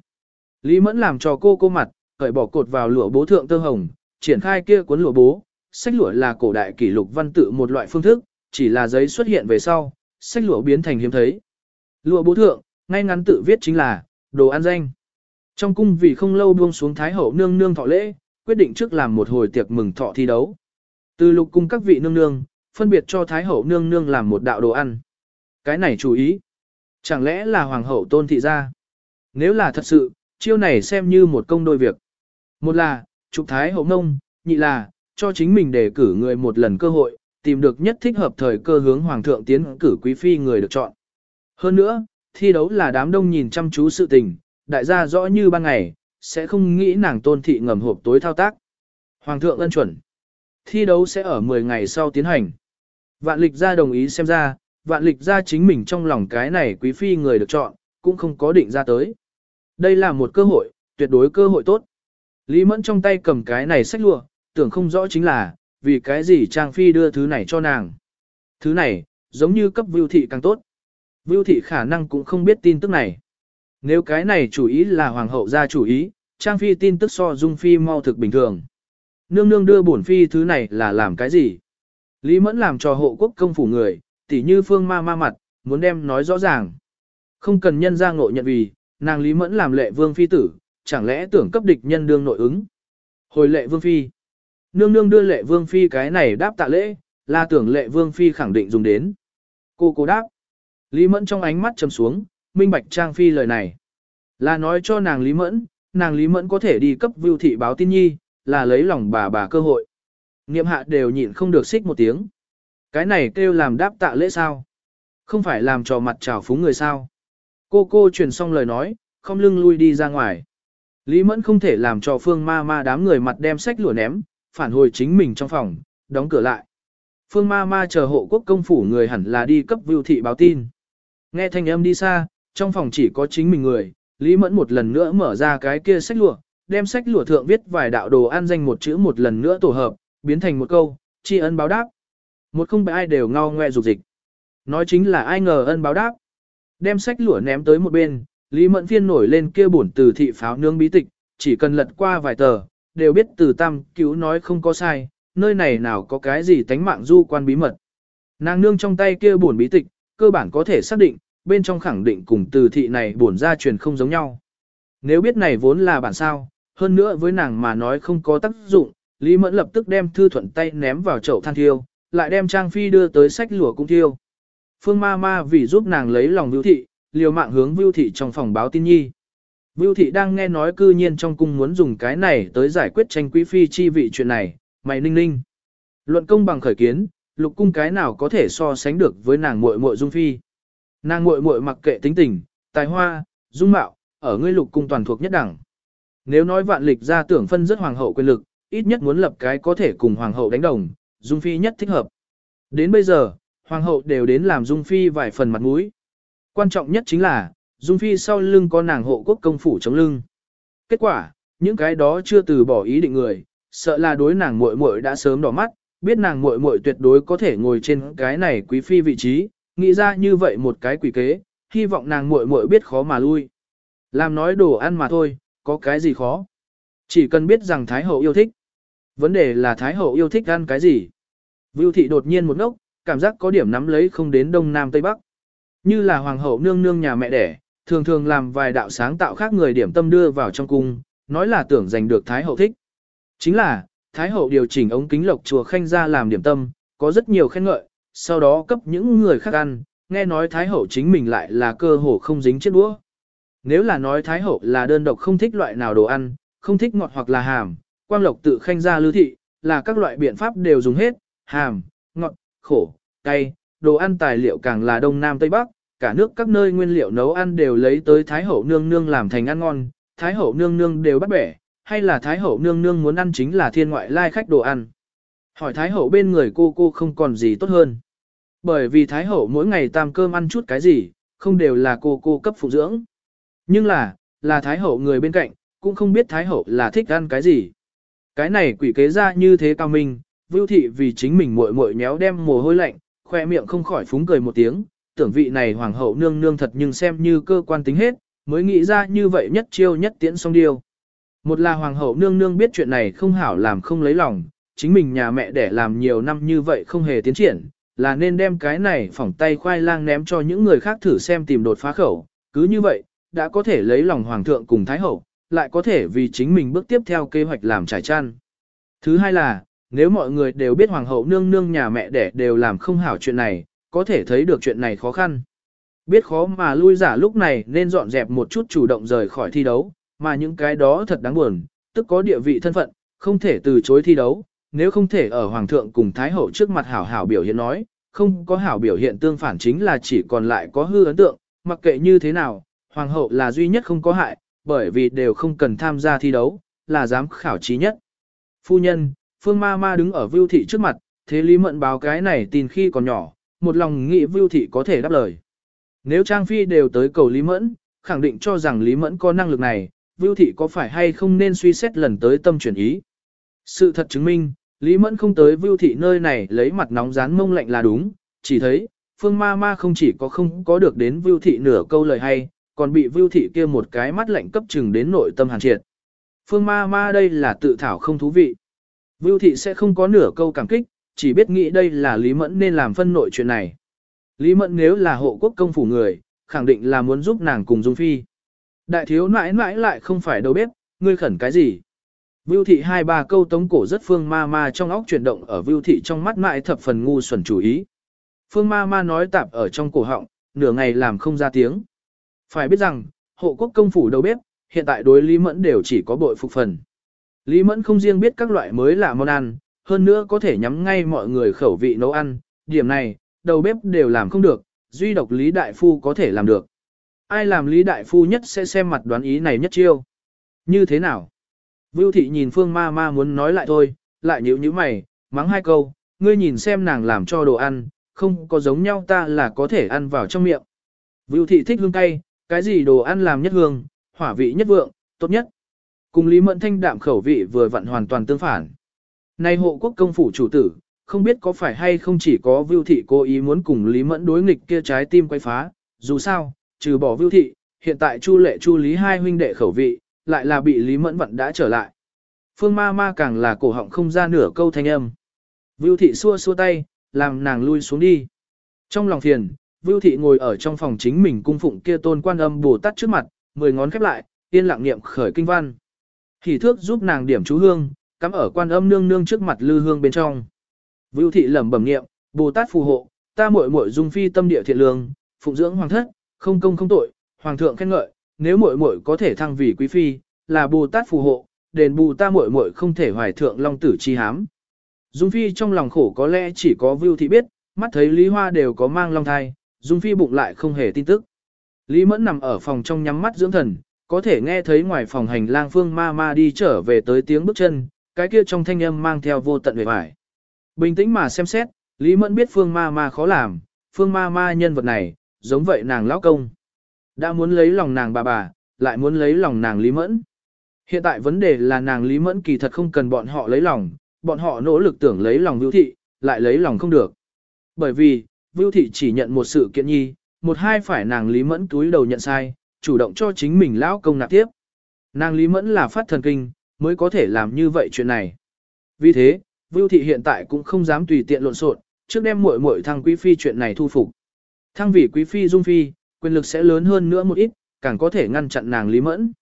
Lý mẫn làm cho cô cô mặt, cởi bỏ cột vào lụa bố thượng tơ hồng, triển khai kia cuốn lụa bố. Sách lụa là cổ đại kỷ lục văn tự một loại phương thức, chỉ là giấy xuất hiện về sau, sách lụa biến thành hiếm thấy. Lụa bố thượng, ngay ngắn tự viết chính là, đồ ăn danh. Trong cung vì không lâu buông xuống Thái Hậu nương nương thọ lễ, quyết định trước làm một hồi tiệc mừng thọ thi đấu. Từ lục cung các vị nương nương, phân biệt cho Thái Hậu nương nương làm một đạo đồ ăn. Cái này chú ý. Chẳng lẽ là Hoàng hậu tôn thị gia? Nếu là thật sự, chiêu này xem như một công đôi việc. Một là, trục Thái Hậu nông, nhị là, cho chính mình để cử người một lần cơ hội, tìm được nhất thích hợp thời cơ hướng Hoàng thượng tiến cử quý phi người được chọn. Hơn nữa, thi đấu là đám đông nhìn chăm chú sự tình, đại gia rõ như ban ngày, sẽ không nghĩ nàng tôn thị ngầm hộp tối thao tác. Hoàng thượng ân chuẩn. Thi đấu sẽ ở 10 ngày sau tiến hành. Vạn lịch gia đồng ý xem ra, vạn lịch gia chính mình trong lòng cái này quý phi người được chọn, cũng không có định ra tới. Đây là một cơ hội, tuyệt đối cơ hội tốt. Lý Mẫn trong tay cầm cái này sách lụa, tưởng không rõ chính là, vì cái gì Trang Phi đưa thứ này cho nàng. Thứ này, giống như cấp vưu thị càng tốt. Vưu thị khả năng cũng không biết tin tức này. Nếu cái này chủ ý là hoàng hậu ra chủ ý, Trang Phi tin tức so Dung Phi mau thực bình thường. Nương nương đưa bổn Phi thứ này là làm cái gì? Lý Mẫn làm cho hộ quốc công phủ người, tỉ như phương ma ma mặt, muốn đem nói rõ ràng. Không cần nhân ra ngộ nhận vì, nàng Lý Mẫn làm lệ vương phi tử, chẳng lẽ tưởng cấp địch nhân đương nội ứng. Hồi lệ vương phi. Nương nương đưa lệ vương phi cái này đáp tạ lễ, là tưởng lệ vương phi khẳng định dùng đến. Cô cô đáp. Lý Mẫn trong ánh mắt trầm xuống, minh bạch Trang Phi lời này. Là nói cho nàng Lý Mẫn, nàng Lý Mẫn có thể đi cấp vưu thị báo tin nhi, là lấy lòng bà bà cơ hội. Niệm hạ đều nhịn không được xích một tiếng. Cái này kêu làm đáp tạ lễ sao? Không phải làm trò mặt trào phúng người sao? Cô cô truyền xong lời nói, không lưng lui đi ra ngoài. Lý Mẫn không thể làm cho Phương Ma Ma đám người mặt đem sách lụa ném, phản hồi chính mình trong phòng, đóng cửa lại. Phương Ma Ma chờ hộ quốc công phủ người hẳn là đi cấp vưu thị báo tin. Nghe thanh âm đi xa, trong phòng chỉ có chính mình người, Lý Mẫn một lần nữa mở ra cái kia sách lụa, đem sách lụa thượng viết vài đạo đồ ăn danh một chữ một lần nữa tổ hợp, biến thành một câu, tri ân báo đáp. Một không ai đều ngao ngoe dục dịch. Nói chính là ai ngờ ân báo đáp. Đem sách lụa ném tới một bên, Lý Mẫn phiên nổi lên kia bổn từ thị pháo nương bí tịch, chỉ cần lật qua vài tờ, đều biết từ tam cứu nói không có sai, nơi này nào có cái gì tánh mạng du quan bí mật. Nàng nương trong tay kia bổn bí tịch, cơ bản có thể xác định, bên trong khẳng định cùng từ thị này bổn ra truyền không giống nhau. Nếu biết này vốn là bản sao, hơn nữa với nàng mà nói không có tác dụng, Lý Mẫn lập tức đem thư thuận tay ném vào chậu than thiêu, lại đem Trang Phi đưa tới sách lụa cung thiêu. Phương ma ma vì giúp nàng lấy lòng Vưu Thị, liều mạng hướng Vưu Thị trong phòng báo tin nhi. Vưu Thị đang nghe nói cư nhiên trong cung muốn dùng cái này tới giải quyết tranh quý phi chi vị chuyện này, mày ninh ninh. Luận công bằng khởi kiến, lục cung cái nào có thể so sánh được với nàng muội muội dung phi. Nàng muội muội mặc kệ tính tình, tài hoa, dung mạo, ở ngươi lục cung toàn thuộc nhất đẳng. Nếu nói vạn lịch ra tưởng phân rất hoàng hậu quyền lực, ít nhất muốn lập cái có thể cùng hoàng hậu đánh đồng, dung phi nhất thích hợp. Đến bây giờ, hoàng hậu đều đến làm dung phi vài phần mặt mũi. Quan trọng nhất chính là, dung phi sau lưng có nàng hộ quốc công phủ chống lưng. Kết quả, những cái đó chưa từ bỏ ý định người, sợ là đối nàng muội muội đã sớm đỏ mắt, biết nàng muội muội tuyệt đối có thể ngồi trên cái này quý phi vị trí, nghĩ ra như vậy một cái quỷ kế, hy vọng nàng muội muội biết khó mà lui. Làm nói đồ ăn mà thôi, có cái gì khó. Chỉ cần biết rằng Thái Hậu yêu thích. Vấn đề là Thái Hậu yêu thích ăn cái gì. Vưu thị đột nhiên một ngốc, cảm giác có điểm nắm lấy không đến Đông Nam Tây Bắc. Như là Hoàng hậu nương nương nhà mẹ đẻ, thường thường làm vài đạo sáng tạo khác người điểm tâm đưa vào trong cung, nói là tưởng giành được Thái Hậu thích. Chính là, Thái Hậu điều chỉnh ống kính lộc chùa khanh ra làm điểm tâm, có rất nhiều khen ngợi, sau đó cấp những người khác ăn, nghe nói Thái Hậu chính mình lại là cơ hồ không dính chiếc đũa. Nếu là nói Thái Hậu là đơn độc không thích loại nào đồ ăn, không thích ngọt hoặc là hàm, quang lộc tự khanh ra lưu thị, là các loại biện pháp đều dùng hết, hàm, ngọt, khổ, cay, đồ ăn tài liệu càng là đông nam tây bắc, cả nước các nơi nguyên liệu nấu ăn đều lấy tới Thái Hậu nương nương làm thành ăn ngon, Thái Hậu nương nương đều bắt bẻ, hay là Thái Hậu nương nương muốn ăn chính là thiên ngoại lai khách đồ ăn. Hỏi Thái Hậu bên người cô cô không còn gì tốt hơn. Bởi vì Thái Hậu mỗi ngày tam cơm ăn chút cái gì, không đều là cô cô cấp phụ dưỡng. Nhưng là, là Thái Hậu người bên cạnh, cũng không biết Thái Hậu là thích ăn cái gì. Cái này quỷ kế ra như thế cao minh, Vưu Thị vì chính mình muội muội méo đem mồ hôi lạnh, khoe miệng không khỏi phúng cười một tiếng, tưởng vị này hoàng hậu nương nương thật nhưng xem như cơ quan tính hết, mới nghĩ ra như vậy nhất chiêu nhất tiễn xong điều. Một là hoàng hậu nương nương biết chuyện này không hảo làm không lấy lòng, chính mình nhà mẹ để làm nhiều năm như vậy không hề tiến triển, là nên đem cái này phỏng tay khoai lang ném cho những người khác thử xem tìm đột phá khẩu, cứ như vậy, đã có thể lấy lòng hoàng thượng cùng thái hậu, lại có thể vì chính mình bước tiếp theo kế hoạch làm trải chăn. Thứ hai là, nếu mọi người đều biết hoàng hậu nương nương nhà mẹ đẻ đều làm không hảo chuyện này, có thể thấy được chuyện này khó khăn. Biết khó mà lui giả lúc này nên dọn dẹp một chút chủ động rời khỏi thi đấu, mà những cái đó thật đáng buồn, tức có địa vị thân phận, không thể từ chối thi đấu, nếu không thể ở hoàng thượng cùng thái hậu trước mặt hảo hảo biểu hiện nói, không có hảo biểu hiện tương phản chính là chỉ còn lại có hư ấn tượng, mặc kệ như thế nào, hoàng hậu là duy nhất không có hại, bởi vì đều không cần tham gia thi đấu, là giám khảo trí nhất. Phu nhân, phương ma ma đứng ở vưu thị trước mặt, thế lý mận báo cái này tin khi còn nhỏ, một lòng nghĩ vưu thị có thể đáp lời. Nếu Trang Phi đều tới cầu Lý Mẫn, khẳng định cho rằng Lý Mẫn có năng lực này, Vưu Thị có phải hay không nên suy xét lần tới tâm chuyển ý. Sự thật chứng minh, Lý Mẫn không tới Vưu Thị nơi này lấy mặt nóng rán mông lạnh là đúng, chỉ thấy, Phương Ma Ma không chỉ có không có được đến Vưu Thị nửa câu lời hay, còn bị Vưu Thị kia một cái mắt lạnh cấp chừng đến nội tâm hàn triệt. Phương Ma Ma đây là tự thảo không thú vị. Vưu Thị sẽ không có nửa câu cảm kích, chỉ biết nghĩ đây là Lý Mẫn nên làm phân nội chuyện này. Lý Mẫn nếu là hộ quốc công phủ người, khẳng định là muốn giúp nàng cùng Dung Phi. Đại thiếu nãi nãi lại không phải đâu bếp, ngươi khẩn cái gì. Vưu thị hai ba câu tống cổ rất phương ma ma trong óc chuyển động ở vưu thị trong mắt mãi thập phần ngu xuẩn chủ ý. Phương ma ma nói tạp ở trong cổ họng, nửa ngày làm không ra tiếng. Phải biết rằng, hộ quốc công phủ đầu bếp, hiện tại đối Lý Mẫn đều chỉ có bội phục phần. Lý Mẫn không riêng biết các loại mới lạ món ăn, hơn nữa có thể nhắm ngay mọi người khẩu vị nấu ăn, điểm này, đầu bếp đều làm không được, duy độc Lý Đại Phu có thể làm được. Ai làm Lý Đại Phu nhất sẽ xem mặt đoán ý này nhất chiêu. Như thế nào? Vưu thị nhìn Phương Ma Ma muốn nói lại thôi, lại nhíu nhíu mày, mắng hai câu, ngươi nhìn xem nàng làm cho đồ ăn, không có giống nhau ta là có thể ăn vào trong miệng. Vưu thị thích hương cay, cái gì đồ ăn làm nhất hương, hỏa vị nhất vượng, tốt nhất. Cùng Lý Mẫn Thanh đạm khẩu vị vừa vặn hoàn toàn tương phản. Nay hộ quốc công phủ chủ tử, không biết có phải hay không chỉ có Vưu Thị cố ý muốn cùng Lý Mẫn đối nghịch kia trái tim quay phá, dù sao, trừ bỏ Vưu Thị, hiện tại Chu Lệ Chu Lý hai huynh đệ khẩu vị, lại là bị Lý Mẫn vận đã trở lại. Phương ma ma càng là cổ họng không ra nửa câu thanh âm. Vưu Thị xua xua tay, làm nàng lui xuống đi. Trong lòng thiền Vưu Thị ngồi ở trong phòng chính mình cung phụng kia tôn quan âm Bồ Tát trước mặt, mười ngón khép lại, yên lặng niệm khởi kinh văn. Hỉ thước giúp nàng điểm chú hương, cắm ở quan âm nương nương trước mặt lư hương bên trong. Vưu thị lẩm bẩm niệm, Bồ Tát phù hộ, ta muội muội dung phi tâm địa thiện lương, phụng dưỡng hoàng thất, không công không tội, hoàng thượng khen ngợi, nếu muội muội có thể thăng vì quý phi, là Bồ Tát phù hộ, đền bù ta muội muội không thể hoài thượng long tử chi hám. Dung phi trong lòng khổ có lẽ chỉ có Vưu thị biết, mắt thấy Lý Hoa đều có mang long thai, Dung phi bụng lại không hề tin tức. Lý Mẫn nằm ở phòng trong nhắm mắt dưỡng thần, có thể nghe thấy ngoài phòng hành lang phương ma ma đi trở về tới tiếng bước chân, cái kia trong thanh âm mang theo vô tận vẻ vải. Bình tĩnh mà xem xét, Lý Mẫn biết phương ma ma khó làm, phương ma ma nhân vật này, giống vậy nàng lão công. Đã muốn lấy lòng nàng bà bà, lại muốn lấy lòng nàng Lý Mẫn. Hiện tại vấn đề là nàng Lý Mẫn kỳ thật không cần bọn họ lấy lòng, bọn họ nỗ lực tưởng lấy lòng Vưu Thị, lại lấy lòng không được. Bởi vì, Vưu Thị chỉ nhận một sự kiện nhi, một hai phải nàng Lý Mẫn túi đầu nhận sai, chủ động cho chính mình lão công nạp tiếp. Nàng Lý Mẫn là phát thần kinh, mới có thể làm như vậy chuyện này. Vì thế, Vưu Thị hiện tại cũng không dám tùy tiện lộn xộn, trước đem muội muội thăng quý phi chuyện này thu phục. Thăng vị quý phi dung phi, quyền lực sẽ lớn hơn nữa một ít, càng có thể ngăn chặn nàng Lý Mẫn.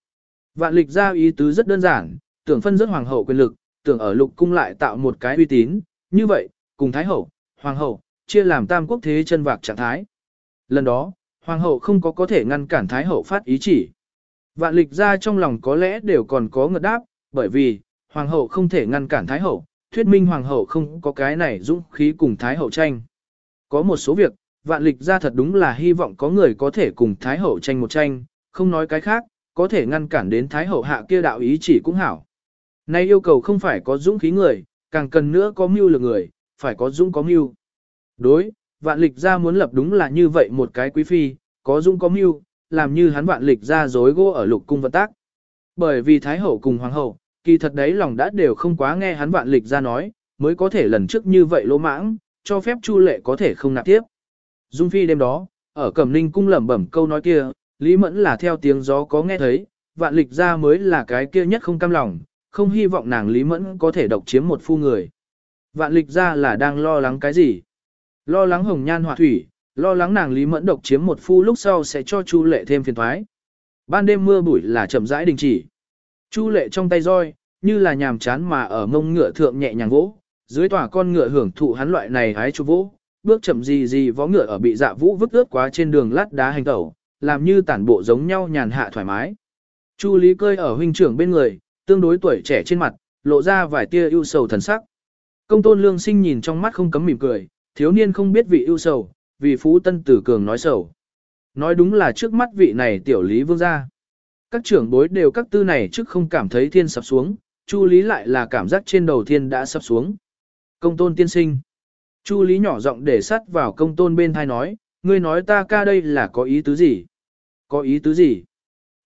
Vạn lịch ra ý tứ rất đơn giản, tưởng phân rất hoàng hậu quyền lực, tưởng ở lục cung lại tạo một cái uy tín, như vậy, cùng thái hậu, hoàng hậu, chia làm tam quốc thế chân vạc trạng thái. Lần đó, hoàng hậu không có có thể ngăn cản thái hậu phát ý chỉ. Vạn lịch ra trong lòng có lẽ đều còn có ngợt đáp, bởi vì, hoàng hậu không thể ngăn cản thái hậu, thuyết minh hoàng hậu không có cái này dũng khí cùng thái hậu tranh. Có một số việc, vạn lịch ra thật đúng là hy vọng có người có thể cùng thái hậu tranh một tranh, không nói cái khác, có thể ngăn cản đến thái hậu hạ kia đạo ý chỉ cũng hảo. Nay yêu cầu không phải có dũng khí người, càng cần nữa có mưu lực người, phải có dũng có mưu. Đối, vạn lịch ra muốn lập đúng là như vậy một cái quý phi, có dũng có mưu, làm như hắn vạn lịch ra dối gỗ ở lục cung vận tác. Bởi vì thái hậu cùng hoàng hậu, kỳ thật đấy lòng đã đều không quá nghe hắn vạn lịch ra nói, mới có thể lần trước như vậy lỗ mãng, cho phép chu lệ có thể không nạp tiếp. Dung phi đêm đó, ở cẩm ninh cung lẩm bẩm câu nói kia, Lý Mẫn là theo tiếng gió có nghe thấy, vạn lịch ra mới là cái kia nhất không cam lòng, không hy vọng nàng Lý Mẫn có thể độc chiếm một phu người. Vạn lịch ra là đang lo lắng cái gì? Lo lắng hồng nhan họa thủy, lo lắng nàng Lý Mẫn độc chiếm một phu lúc sau sẽ cho Chu Lệ thêm phiền toái. Ban đêm mưa bụi là chậm rãi đình chỉ. Chu Lệ trong tay roi, như là nhàm chán mà ở mông ngựa thượng nhẹ nhàng vỗ, dưới tòa con ngựa hưởng thụ hắn loại này hái chu vỗ, bước chậm gì gì vó ngựa ở bị dạ vũ vứt ướt quá trên đường lát đá hành tẩu, làm như tản bộ giống nhau nhàn hạ thoải mái. Chu Lý cơi ở huynh trưởng bên người, tương đối tuổi trẻ trên mặt, lộ ra vài tia ưu sầu thần sắc. Công tôn lương sinh nhìn trong mắt không cấm mỉm cười, thiếu niên không biết vị ưu sầu, vì phú tân tử cường nói sầu. Nói đúng là trước mắt vị này tiểu lý vương gia. Các trưởng bối đều các tư này trước không cảm thấy thiên sập xuống, Chu Lý lại là cảm giác trên đầu thiên đã sập xuống. Công tôn tiên sinh. Chu Lý nhỏ giọng để sắt vào công tôn bên thai nói, ngươi nói ta ca đây là có ý tứ gì? Có ý tứ gì?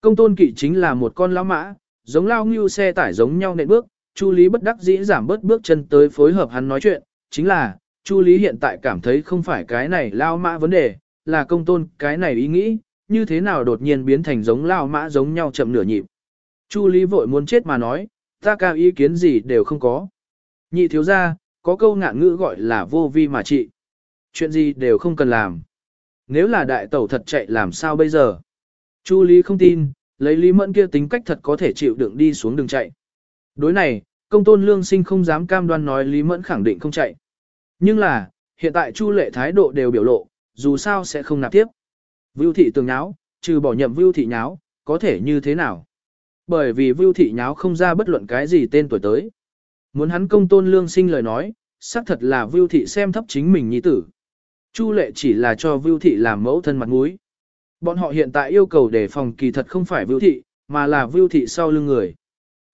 Công tôn kỵ chính là một con lão mã, giống lao ngưu xe tải giống nhau nện bước, Chu Lý bất đắc dĩ giảm bớt bước chân tới phối hợp hắn nói chuyện, chính là, Chu Lý hiện tại cảm thấy không phải cái này lao mã vấn đề, là công tôn cái này ý nghĩ, như thế nào đột nhiên biến thành giống lao mã giống nhau chậm nửa nhịp. Chu Lý vội muốn chết mà nói, ta cao ý kiến gì đều không có. Nhị thiếu ra, có câu ngạn ngữ gọi là vô vi mà trị. Chuyện gì đều không cần làm. Nếu là đại tẩu thật chạy làm sao bây giờ? Chu Lý không tin, lấy Lý Mẫn kia tính cách thật có thể chịu đựng đi xuống đường chạy. Đối này, công tôn lương sinh không dám cam đoan nói Lý Mẫn khẳng định không chạy. Nhưng là, hiện tại Chu Lệ thái độ đều biểu lộ, dù sao sẽ không nạp tiếp. Vưu thị tường nháo, trừ bỏ nhậm Vưu thị nháo, có thể như thế nào? Bởi vì Vưu thị nháo không ra bất luận cái gì tên tuổi tới. Muốn hắn công tôn lương sinh lời nói, xác thật là Vưu thị xem thấp chính mình nhi tử. Chu Lệ chỉ là cho Vưu thị làm mẫu thân mặt mũi. Bọn họ hiện tại yêu cầu để phòng kỳ thật không phải Vưu thị, mà là Vưu thị sau lưng người.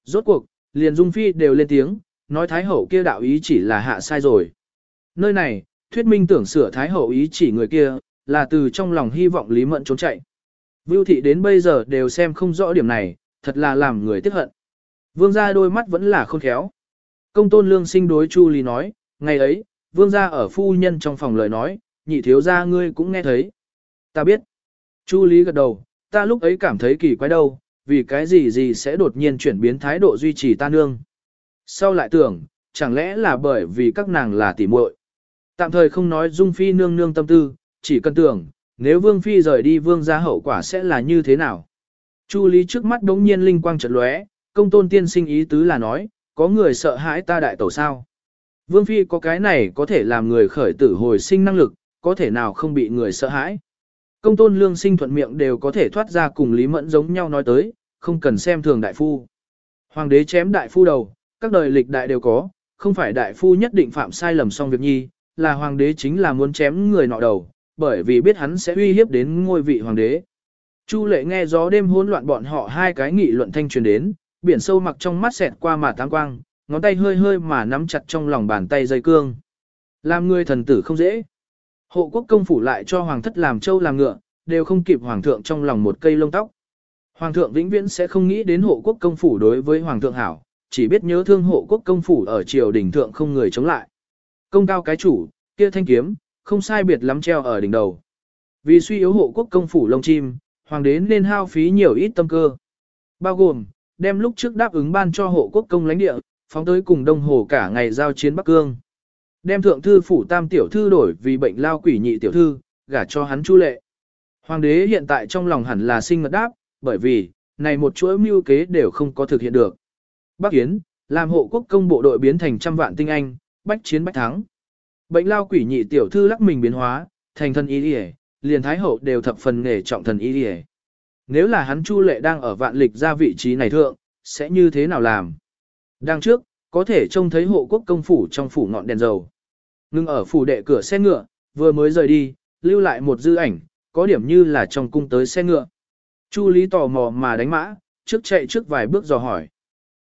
Rốt cuộc, liền Dung Phi đều lên tiếng, nói Thái Hậu kia đạo ý chỉ là hạ sai rồi. Nơi này, thuyết minh tưởng sửa Thái Hậu ý chỉ người kia, là từ trong lòng hy vọng Lý Mẫn trốn chạy. Vưu thị đến bây giờ đều xem không rõ điểm này, thật là làm người tiếc hận. Vương gia đôi mắt vẫn là khôn khéo. Công tôn lương sinh đối Chu Lý nói, ngày ấy, vương gia ở phu nhân trong phòng lời nói, nhị thiếu gia ngươi cũng nghe thấy. Ta biết. Chu Lý gật đầu, ta lúc ấy cảm thấy kỳ quái đâu, vì cái gì gì sẽ đột nhiên chuyển biến thái độ duy trì ta nương. Sau lại tưởng, chẳng lẽ là bởi vì các nàng là tỉ muội. Tạm thời không nói Dung Phi nương nương tâm tư, chỉ cần tưởng, nếu Vương Phi rời đi Vương gia hậu quả sẽ là như thế nào. Chu Lý trước mắt đống nhiên linh quang chợt lóe, công tôn tiên sinh ý tứ là nói, có người sợ hãi ta đại tẩu sao. Vương Phi có cái này có thể làm người khởi tử hồi sinh năng lực, có thể nào không bị người sợ hãi. Công tôn lương sinh thuận miệng đều có thể thoát ra cùng Lý Mẫn giống nhau nói tới, không cần xem thường đại phu. Hoàng đế chém đại phu đầu, các đời lịch đại đều có, không phải đại phu nhất định phạm sai lầm xong việc nhi, là hoàng đế chính là muốn chém người nọ đầu, bởi vì biết hắn sẽ uy hiếp đến ngôi vị hoàng đế. Chu lệ nghe gió đêm hỗn loạn bọn họ hai cái nghị luận thanh truyền đến, biển sâu mặc trong mắt xẹt qua mà tăng quang, ngón tay hơi hơi mà nắm chặt trong lòng bàn tay dây cương. Làm người thần tử không dễ. Hộ quốc công phủ lại cho hoàng thất làm châu làm ngựa, đều không kịp hoàng thượng trong lòng một cây lông tóc. Hoàng thượng vĩnh viễn sẽ không nghĩ đến hộ quốc công phủ đối với hoàng thượng hảo, chỉ biết nhớ thương hộ quốc công phủ ở triều đỉnh thượng không người chống lại. Công cao cái chủ, kia thanh kiếm, không sai biệt lắm treo ở đỉnh đầu. Vì suy yếu hộ quốc công phủ lông chim, hoàng đế nên hao phí nhiều ít tâm cơ. Bao gồm, đem lúc trước đáp ứng ban cho hộ quốc công lãnh địa, phóng tới cùng đông hồ cả ngày giao chiến Bắc Cương. Đem thượng thư phủ tam tiểu thư đổi vì bệnh lao quỷ nhị tiểu thư, gả cho hắn chu lệ. Hoàng đế hiện tại trong lòng hẳn là sinh ngật đáp, bởi vì, này một chuỗi mưu kế đều không có thực hiện được. Bắc Yến, làm hộ quốc công bộ đội biến thành trăm vạn tinh anh, bách chiến bách thắng. Bệnh lao quỷ nhị tiểu thư lắc mình biến hóa, thành thần y liền thái hậu đều thập phần nghề trọng thần y đi nếu là hắn chu lệ đang ở vạn lịch ra vị trí này thượng, sẽ như thế nào làm? Đang trước, có thể trông thấy hộ quốc công phủ trong phủ ngọn đèn dầu. Ngưng ở phủ đệ cửa xe ngựa, vừa mới rời đi, lưu lại một dư ảnh, có điểm như là trong cung tới xe ngựa. Chu Lý tò mò mà đánh mã, trước chạy trước vài bước dò hỏi.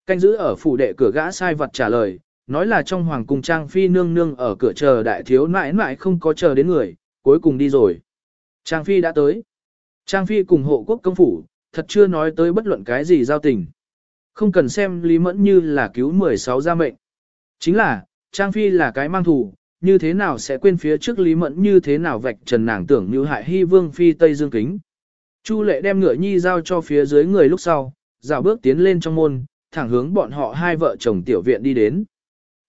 Canh giữ ở phủ đệ cửa gã sai vật trả lời, nói là trong hoàng cung Trang Phi nương nương ở cửa chờ đại thiếu nãi nãi không có chờ đến người, cuối cùng đi rồi. Trang Phi đã tới. Trang Phi cùng hộ quốc công phủ, thật chưa nói tới bất luận cái gì giao tình. Không cần xem Lý Mẫn như là cứu 16 gia mệnh. Chính là, Trang Phi là cái mang thù, như thế nào sẽ quên phía trước Lý Mẫn như thế nào vạch trần nàng tưởng như hại hy vương Phi Tây Dương Kính. Chu lệ đem ngựa nhi giao cho phía dưới người lúc sau, dạo bước tiến lên trong môn, thẳng hướng bọn họ hai vợ chồng tiểu viện đi đến.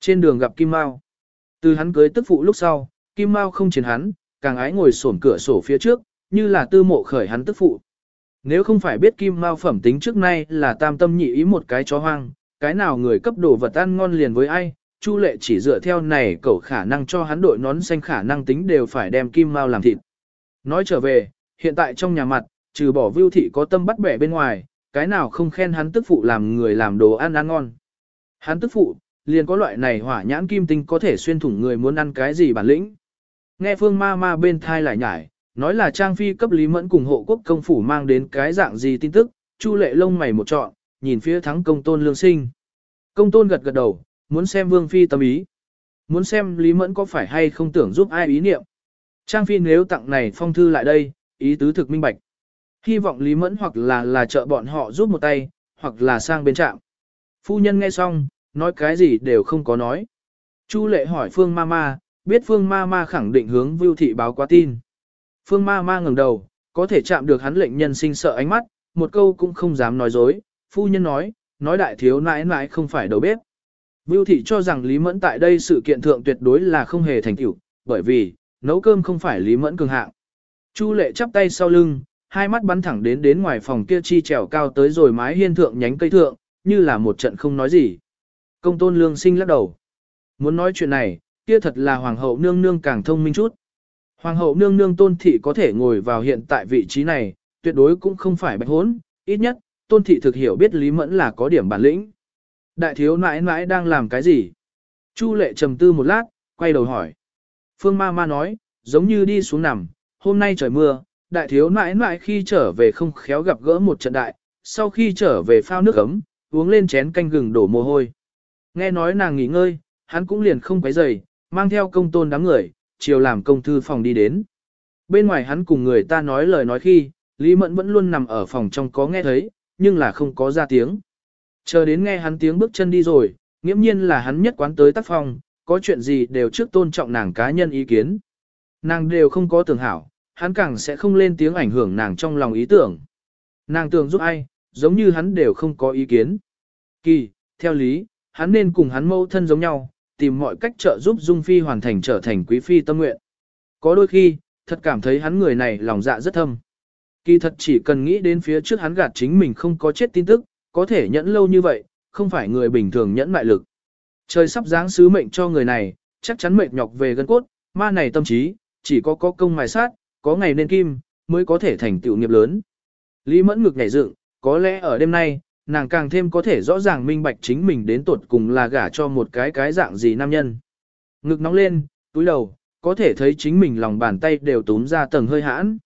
Trên đường gặp Kim Mao. Từ hắn cưới tức phụ lúc sau, Kim Mao không chiến hắn, càng ái ngồi xổm cửa sổ phía trước, như là tư mộ khởi hắn tức phụ. Nếu không phải biết Kim Mao phẩm tính trước nay là tam tâm nhị ý một cái chó hoang, cái nào người cấp đồ vật ăn ngon liền với ai, Chu lệ chỉ dựa theo này cậu khả năng cho hắn đội nón xanh khả năng tính đều phải đem Kim Mao làm thịt. Nói trở về, hiện tại trong nhà mặt, trừ bỏ vưu thị có tâm bắt bẻ bên ngoài, cái nào không khen hắn tức phụ làm người làm đồ ăn ăn ngon. Hắn tức phụ, liền có loại này hỏa nhãn kim tinh có thể xuyên thủng người muốn ăn cái gì bản lĩnh. Nghe phương ma ma bên thai lại nhải, nói là trang phi cấp lý mẫn cùng hộ quốc công phủ mang đến cái dạng gì tin tức, chu lệ lông mày một trọn, nhìn phía thắng công tôn lương sinh. Công tôn gật gật đầu, muốn xem vương phi tâm ý. Muốn xem lý mẫn có phải hay không tưởng giúp ai ý niệm. Trang phi nếu tặng này phong thư lại đây, ý tứ thực minh bạch. Hy vọng Lý Mẫn hoặc là là trợ bọn họ giúp một tay, hoặc là sang bên trạm. Phu nhân nghe xong, nói cái gì đều không có nói. Chu lệ hỏi Phương Mama, biết Phương Mama khẳng định hướng Vưu Thị báo qua tin. Phương Ma ngẩng đầu, có thể chạm được hắn lệnh nhân sinh sợ ánh mắt, một câu cũng không dám nói dối. Phu nhân nói, nói đại thiếu nãi nãi không phải đầu bếp. Vưu Thị cho rằng Lý Mẫn tại đây sự kiện thượng tuyệt đối là không hề thành tựu, bởi vì, nấu cơm không phải Lý Mẫn cường hạng. Chu lệ chắp tay sau lưng, hai mắt bắn thẳng đến đến ngoài phòng kia chi trèo cao tới rồi mái hiên thượng nhánh cây thượng, như là một trận không nói gì. Công tôn lương sinh lắc đầu. Muốn nói chuyện này, kia thật là hoàng hậu nương nương càng thông minh chút. Hoàng hậu nương nương tôn thị có thể ngồi vào hiện tại vị trí này, tuyệt đối cũng không phải bạch hốn, ít nhất, tôn thị thực hiểu biết Lý Mẫn là có điểm bản lĩnh. Đại thiếu nãi nãi đang làm cái gì? Chu lệ trầm tư một lát, quay đầu hỏi. Phương ma ma nói, giống như đi xuống nằm, hôm nay trời mưa, đại thiếu nãi nãi khi trở về không khéo gặp gỡ một trận đại, sau khi trở về phao nước ấm, uống lên chén canh gừng đổ mồ hôi. Nghe nói nàng nghỉ ngơi, hắn cũng liền không quấy rầy, mang theo công tôn đám người, chiều làm công thư phòng đi đến. Bên ngoài hắn cùng người ta nói lời nói khi, Lý Mẫn vẫn luôn nằm ở phòng trong có nghe thấy, nhưng là không có ra tiếng. Chờ đến nghe hắn tiếng bước chân đi rồi, nghiễm nhiên là hắn nhất quán tới tác phòng, có chuyện gì đều trước tôn trọng nàng cá nhân ý kiến. Nàng đều không có tưởng hảo, hắn càng sẽ không lên tiếng ảnh hưởng nàng trong lòng ý tưởng. Nàng tưởng giúp ai, giống như hắn đều không có ý kiến. Kỳ, theo lý, hắn nên cùng hắn mâu thân giống nhau, tìm mọi cách trợ giúp Dung Phi hoàn thành trở thành quý phi tâm nguyện. Có đôi khi, thật cảm thấy hắn người này lòng dạ rất thâm. Kỳ thật chỉ cần nghĩ đến phía trước hắn gạt chính mình không có chết tin tức, có thể nhẫn lâu như vậy, không phải người bình thường nhẫn mại lực. Trời sắp giáng sứ mệnh cho người này, chắc chắn mệt nhọc về gân cốt, ma này tâm trí, chỉ có có công mài sát, có ngày nên kim, mới có thể thành tựu nghiệp lớn. Lý mẫn ngực nhảy dựng, có lẽ ở đêm nay, nàng càng thêm có thể rõ ràng minh bạch chính mình đến tuột cùng là gả cho một cái cái dạng gì nam nhân. Ngực nóng lên, túi đầu, có thể thấy chính mình lòng bàn tay đều túm ra tầng hơi hãn.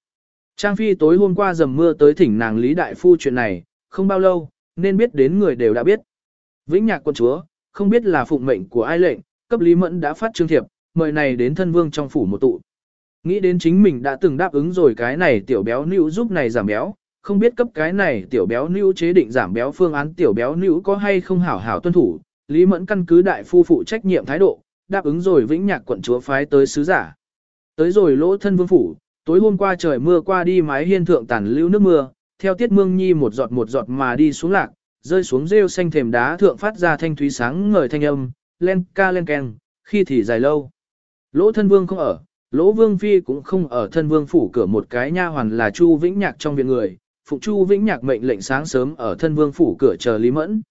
Trang Phi tối hôm qua dầm mưa tới thỉnh nàng Lý Đại Phu chuyện này, không bao lâu, nên biết đến người đều đã biết. Vĩnh nhạc quân chúa, không biết là phụng mệnh của ai lệnh, cấp Lý Mẫn đã phát trương thiệp, mời này đến thân vương trong phủ một tụ. Nghĩ đến chính mình đã từng đáp ứng rồi cái này tiểu béo nữ giúp này giảm béo, không biết cấp cái này tiểu béo nữ chế định giảm béo phương án tiểu béo nữ có hay không hảo hảo tuân thủ, Lý Mẫn căn cứ đại phu phụ trách nhiệm thái độ, đáp ứng rồi vĩnh nhạc quận chúa phái tới sứ giả. Tới rồi lỗ thân vương phủ, tối hôm qua trời mưa qua đi mái hiên thượng tàn lưu nước mưa, theo tiết mương nhi một giọt một giọt mà đi xuống lạc, rơi xuống rêu xanh thềm đá thượng phát ra thanh thúy sáng ngời thanh âm, len ca len keng, khi thì dài lâu. Lỗ thân vương không ở, lỗ vương phi cũng không ở thân vương phủ cửa một cái nha hoàn là Chu Vĩnh Nhạc trong viện người, phụ Chu Vĩnh Nhạc mệnh lệnh sáng sớm ở thân vương phủ cửa chờ Lý Mẫn.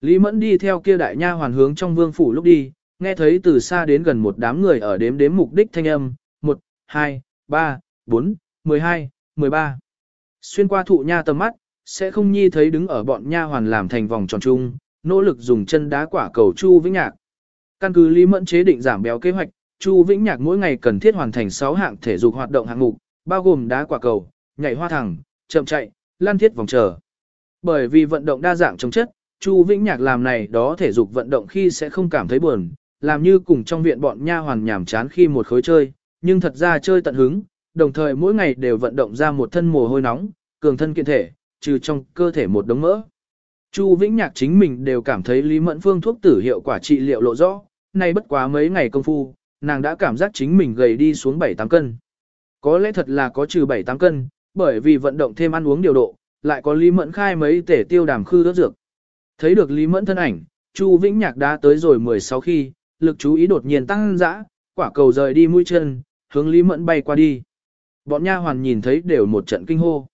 Lý Mẫn đi theo kia đại nha hoàn hướng trong vương phủ lúc đi, nghe thấy từ xa đến gần một đám người ở đếm đếm mục đích thanh âm, 1, 2, 3, 4, 12, 13. Xuyên qua thụ nha tầm mắt, sẽ không nhi thấy đứng ở bọn nha hoàn làm thành vòng tròn chung, nỗ lực dùng chân đá quả cầu Chu Vĩnh Nhạc. Căn cứ Lý Mẫn chế định giảm béo kế hoạch, Chu Vĩnh Nhạc mỗi ngày cần thiết hoàn thành 6 hạng thể dục hoạt động hạng mục, bao gồm đá quả cầu, nhảy hoa thẳng, chậm chạy, lan thiết vòng trở. Bởi vì vận động đa dạng trong chất, Chu Vĩnh Nhạc làm này đó thể dục vận động khi sẽ không cảm thấy buồn, làm như cùng trong viện bọn nha hoàn nhảm chán khi một khối chơi, nhưng thật ra chơi tận hứng, đồng thời mỗi ngày đều vận động ra một thân mồ hôi nóng, cường thân kiện thể, trừ trong cơ thể một đống mỡ. Chu Vĩnh Nhạc chính mình đều cảm thấy Lý Mẫn Phương thuốc tử hiệu quả trị liệu lộ rõ, nay bất quá mấy ngày công phu, nàng đã cảm giác chính mình gầy đi xuống 7-8 cân. Có lẽ thật là có trừ 7-8 cân, bởi vì vận động thêm ăn uống điều độ, lại có Lý Mẫn khai mấy tể tiêu đàm khư đốt dược. Thấy được Lý Mẫn thân ảnh, Chu Vĩnh Nhạc đã tới rồi 16 khi, lực chú ý đột nhiên tăng dã, quả cầu rời đi mũi chân, hướng Lý Mẫn bay qua đi. Bọn nha hoàn nhìn thấy đều một trận kinh hô.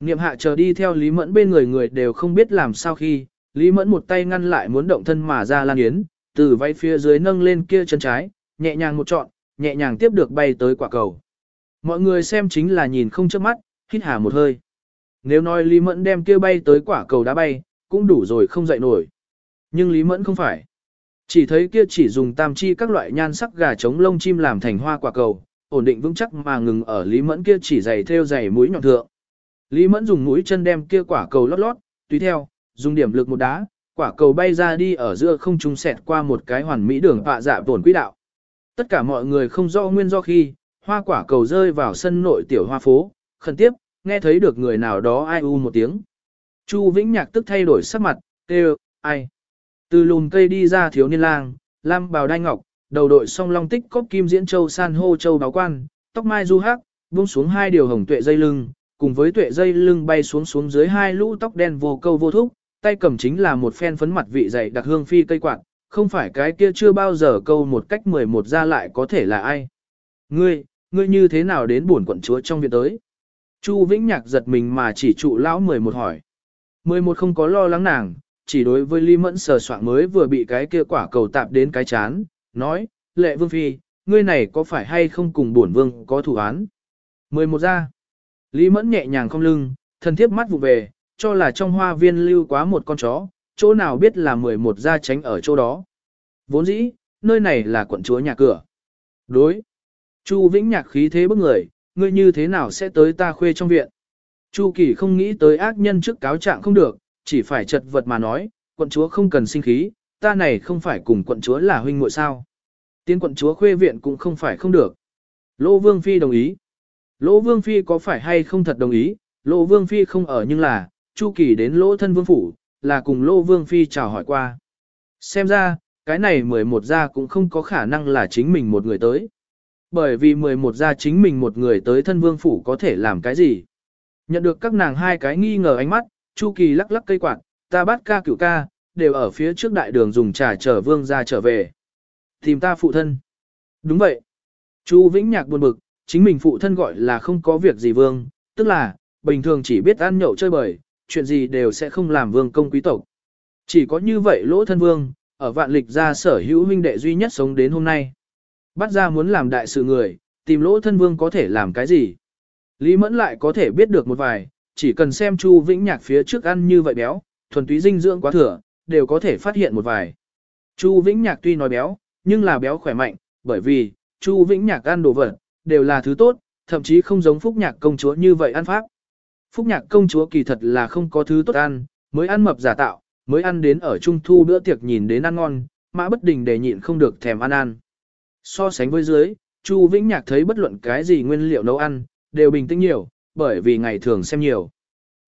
Niệm hạ chờ đi theo Lý Mẫn bên người người đều không biết làm sao khi, Lý Mẫn một tay ngăn lại muốn động thân mà ra lan yến, từ váy phía dưới nâng lên kia chân trái, nhẹ nhàng một trọn, nhẹ nhàng tiếp được bay tới quả cầu. Mọi người xem chính là nhìn không chớp mắt, hít hà một hơi. Nếu nói Lý Mẫn đem kia bay tới quả cầu đá bay, cũng đủ rồi không dậy nổi. Nhưng Lý Mẫn không phải. Chỉ thấy kia chỉ dùng tam chi các loại nhan sắc gà trống lông chim làm thành hoa quả cầu, ổn định vững chắc mà ngừng ở Lý Mẫn kia chỉ dày theo dày mũi nhọn thượng. Lý Mẫn dùng mũi chân đem kia quả cầu lót lót, tùy theo, dùng điểm lực một đá, quả cầu bay ra đi ở giữa không trung xẹt qua một cái hoàn mỹ đường họa dạ tổn quỹ đạo. Tất cả mọi người không do nguyên do khi, hoa quả cầu rơi vào sân nội tiểu hoa phố, khẩn tiếp, nghe thấy được người nào đó ai u một tiếng. Chu Vĩnh Nhạc tức thay đổi sắc mặt, kêu, ai. Từ lùm cây đi ra thiếu niên lang, lam bào đai ngọc, đầu đội song long tích cốc kim diễn châu san hô châu báo quan, tóc mai du hắc, buông xuống hai điều hồng tuệ dây lưng, cùng với tuệ dây lưng bay xuống xuống dưới hai lũ tóc đen vô câu vô thúc, tay cầm chính là một phen phấn mặt vị dày đặc hương phi cây quạt, không phải cái kia chưa bao giờ câu một cách mười một ra lại có thể là ai. Ngươi, ngươi như thế nào đến buồn quận chúa trong viện tới? Chu Vĩnh Nhạc giật mình mà chỉ trụ lão mười một hỏi. Mười một không có lo lắng nàng, chỉ đối với Lý Mẫn sờ soạn mới vừa bị cái kia quả cầu tạp đến cái chán, nói, lệ vương phi, ngươi này có phải hay không cùng bổn vương có thủ án? Mười một ra. Lý Mẫn nhẹ nhàng không lưng, thân thiếp mắt vụ về, cho là trong hoa viên lưu quá một con chó, chỗ nào biết là 11 gia tránh ở chỗ đó. Vốn dĩ, nơi này là quận chúa nhà cửa. Đối. Chu Vĩnh Nhạc khí thế bức người, ngươi như thế nào sẽ tới ta khuê trong viện? Chu Kỳ không nghĩ tới ác nhân trước cáo trạng không được, chỉ phải chật vật mà nói, quận chúa không cần sinh khí, ta này không phải cùng quận chúa là huynh muội sao. Tiến quận chúa khuê viện cũng không phải không được. Lô Vương Phi đồng ý. Lỗ Vương Phi có phải hay không thật đồng ý, Lỗ Vương Phi không ở nhưng là, Chu Kỳ đến Lỗ Thân Vương Phủ, là cùng Lỗ Vương Phi chào hỏi qua. Xem ra, cái này 11 gia cũng không có khả năng là chính mình một người tới. Bởi vì 11 gia chính mình một người tới Thân Vương Phủ có thể làm cái gì. Nhận được các nàng hai cái nghi ngờ ánh mắt, Chu Kỳ lắc lắc cây quạt, ta bắt ca cửu ca, đều ở phía trước đại đường dùng trà chở Vương ra trở về. Tìm ta phụ thân. Đúng vậy. Chu Vĩnh Nhạc buồn bực, chính mình phụ thân gọi là không có việc gì vương, tức là, bình thường chỉ biết ăn nhậu chơi bời, chuyện gì đều sẽ không làm vương công quý tộc. Chỉ có như vậy lỗ thân vương, ở vạn lịch gia sở hữu huynh đệ duy nhất sống đến hôm nay. Bắt ra muốn làm đại sự người, tìm lỗ thân vương có thể làm cái gì. Lý Mẫn lại có thể biết được một vài, chỉ cần xem Chu Vĩnh Nhạc phía trước ăn như vậy béo, thuần túy dinh dưỡng quá thừa, đều có thể phát hiện một vài. Chu Vĩnh Nhạc tuy nói béo, nhưng là béo khỏe mạnh, bởi vì, Chu Vĩnh Nhạc ăn đồ vật, đều là thứ tốt, thậm chí không giống Phúc Nhạc công chúa như vậy ăn pháp. Phúc Nhạc công chúa kỳ thật là không có thứ tốt ăn, mới ăn mập giả tạo, mới ăn đến ở trung thu bữa tiệc nhìn đến ăn ngon, mã bất đình để nhịn không được thèm ăn ăn. So sánh với dưới, Chu Vĩnh Nhạc thấy bất luận cái gì nguyên liệu nấu ăn, đều bình tĩnh nhiều, bởi vì ngày thường xem nhiều.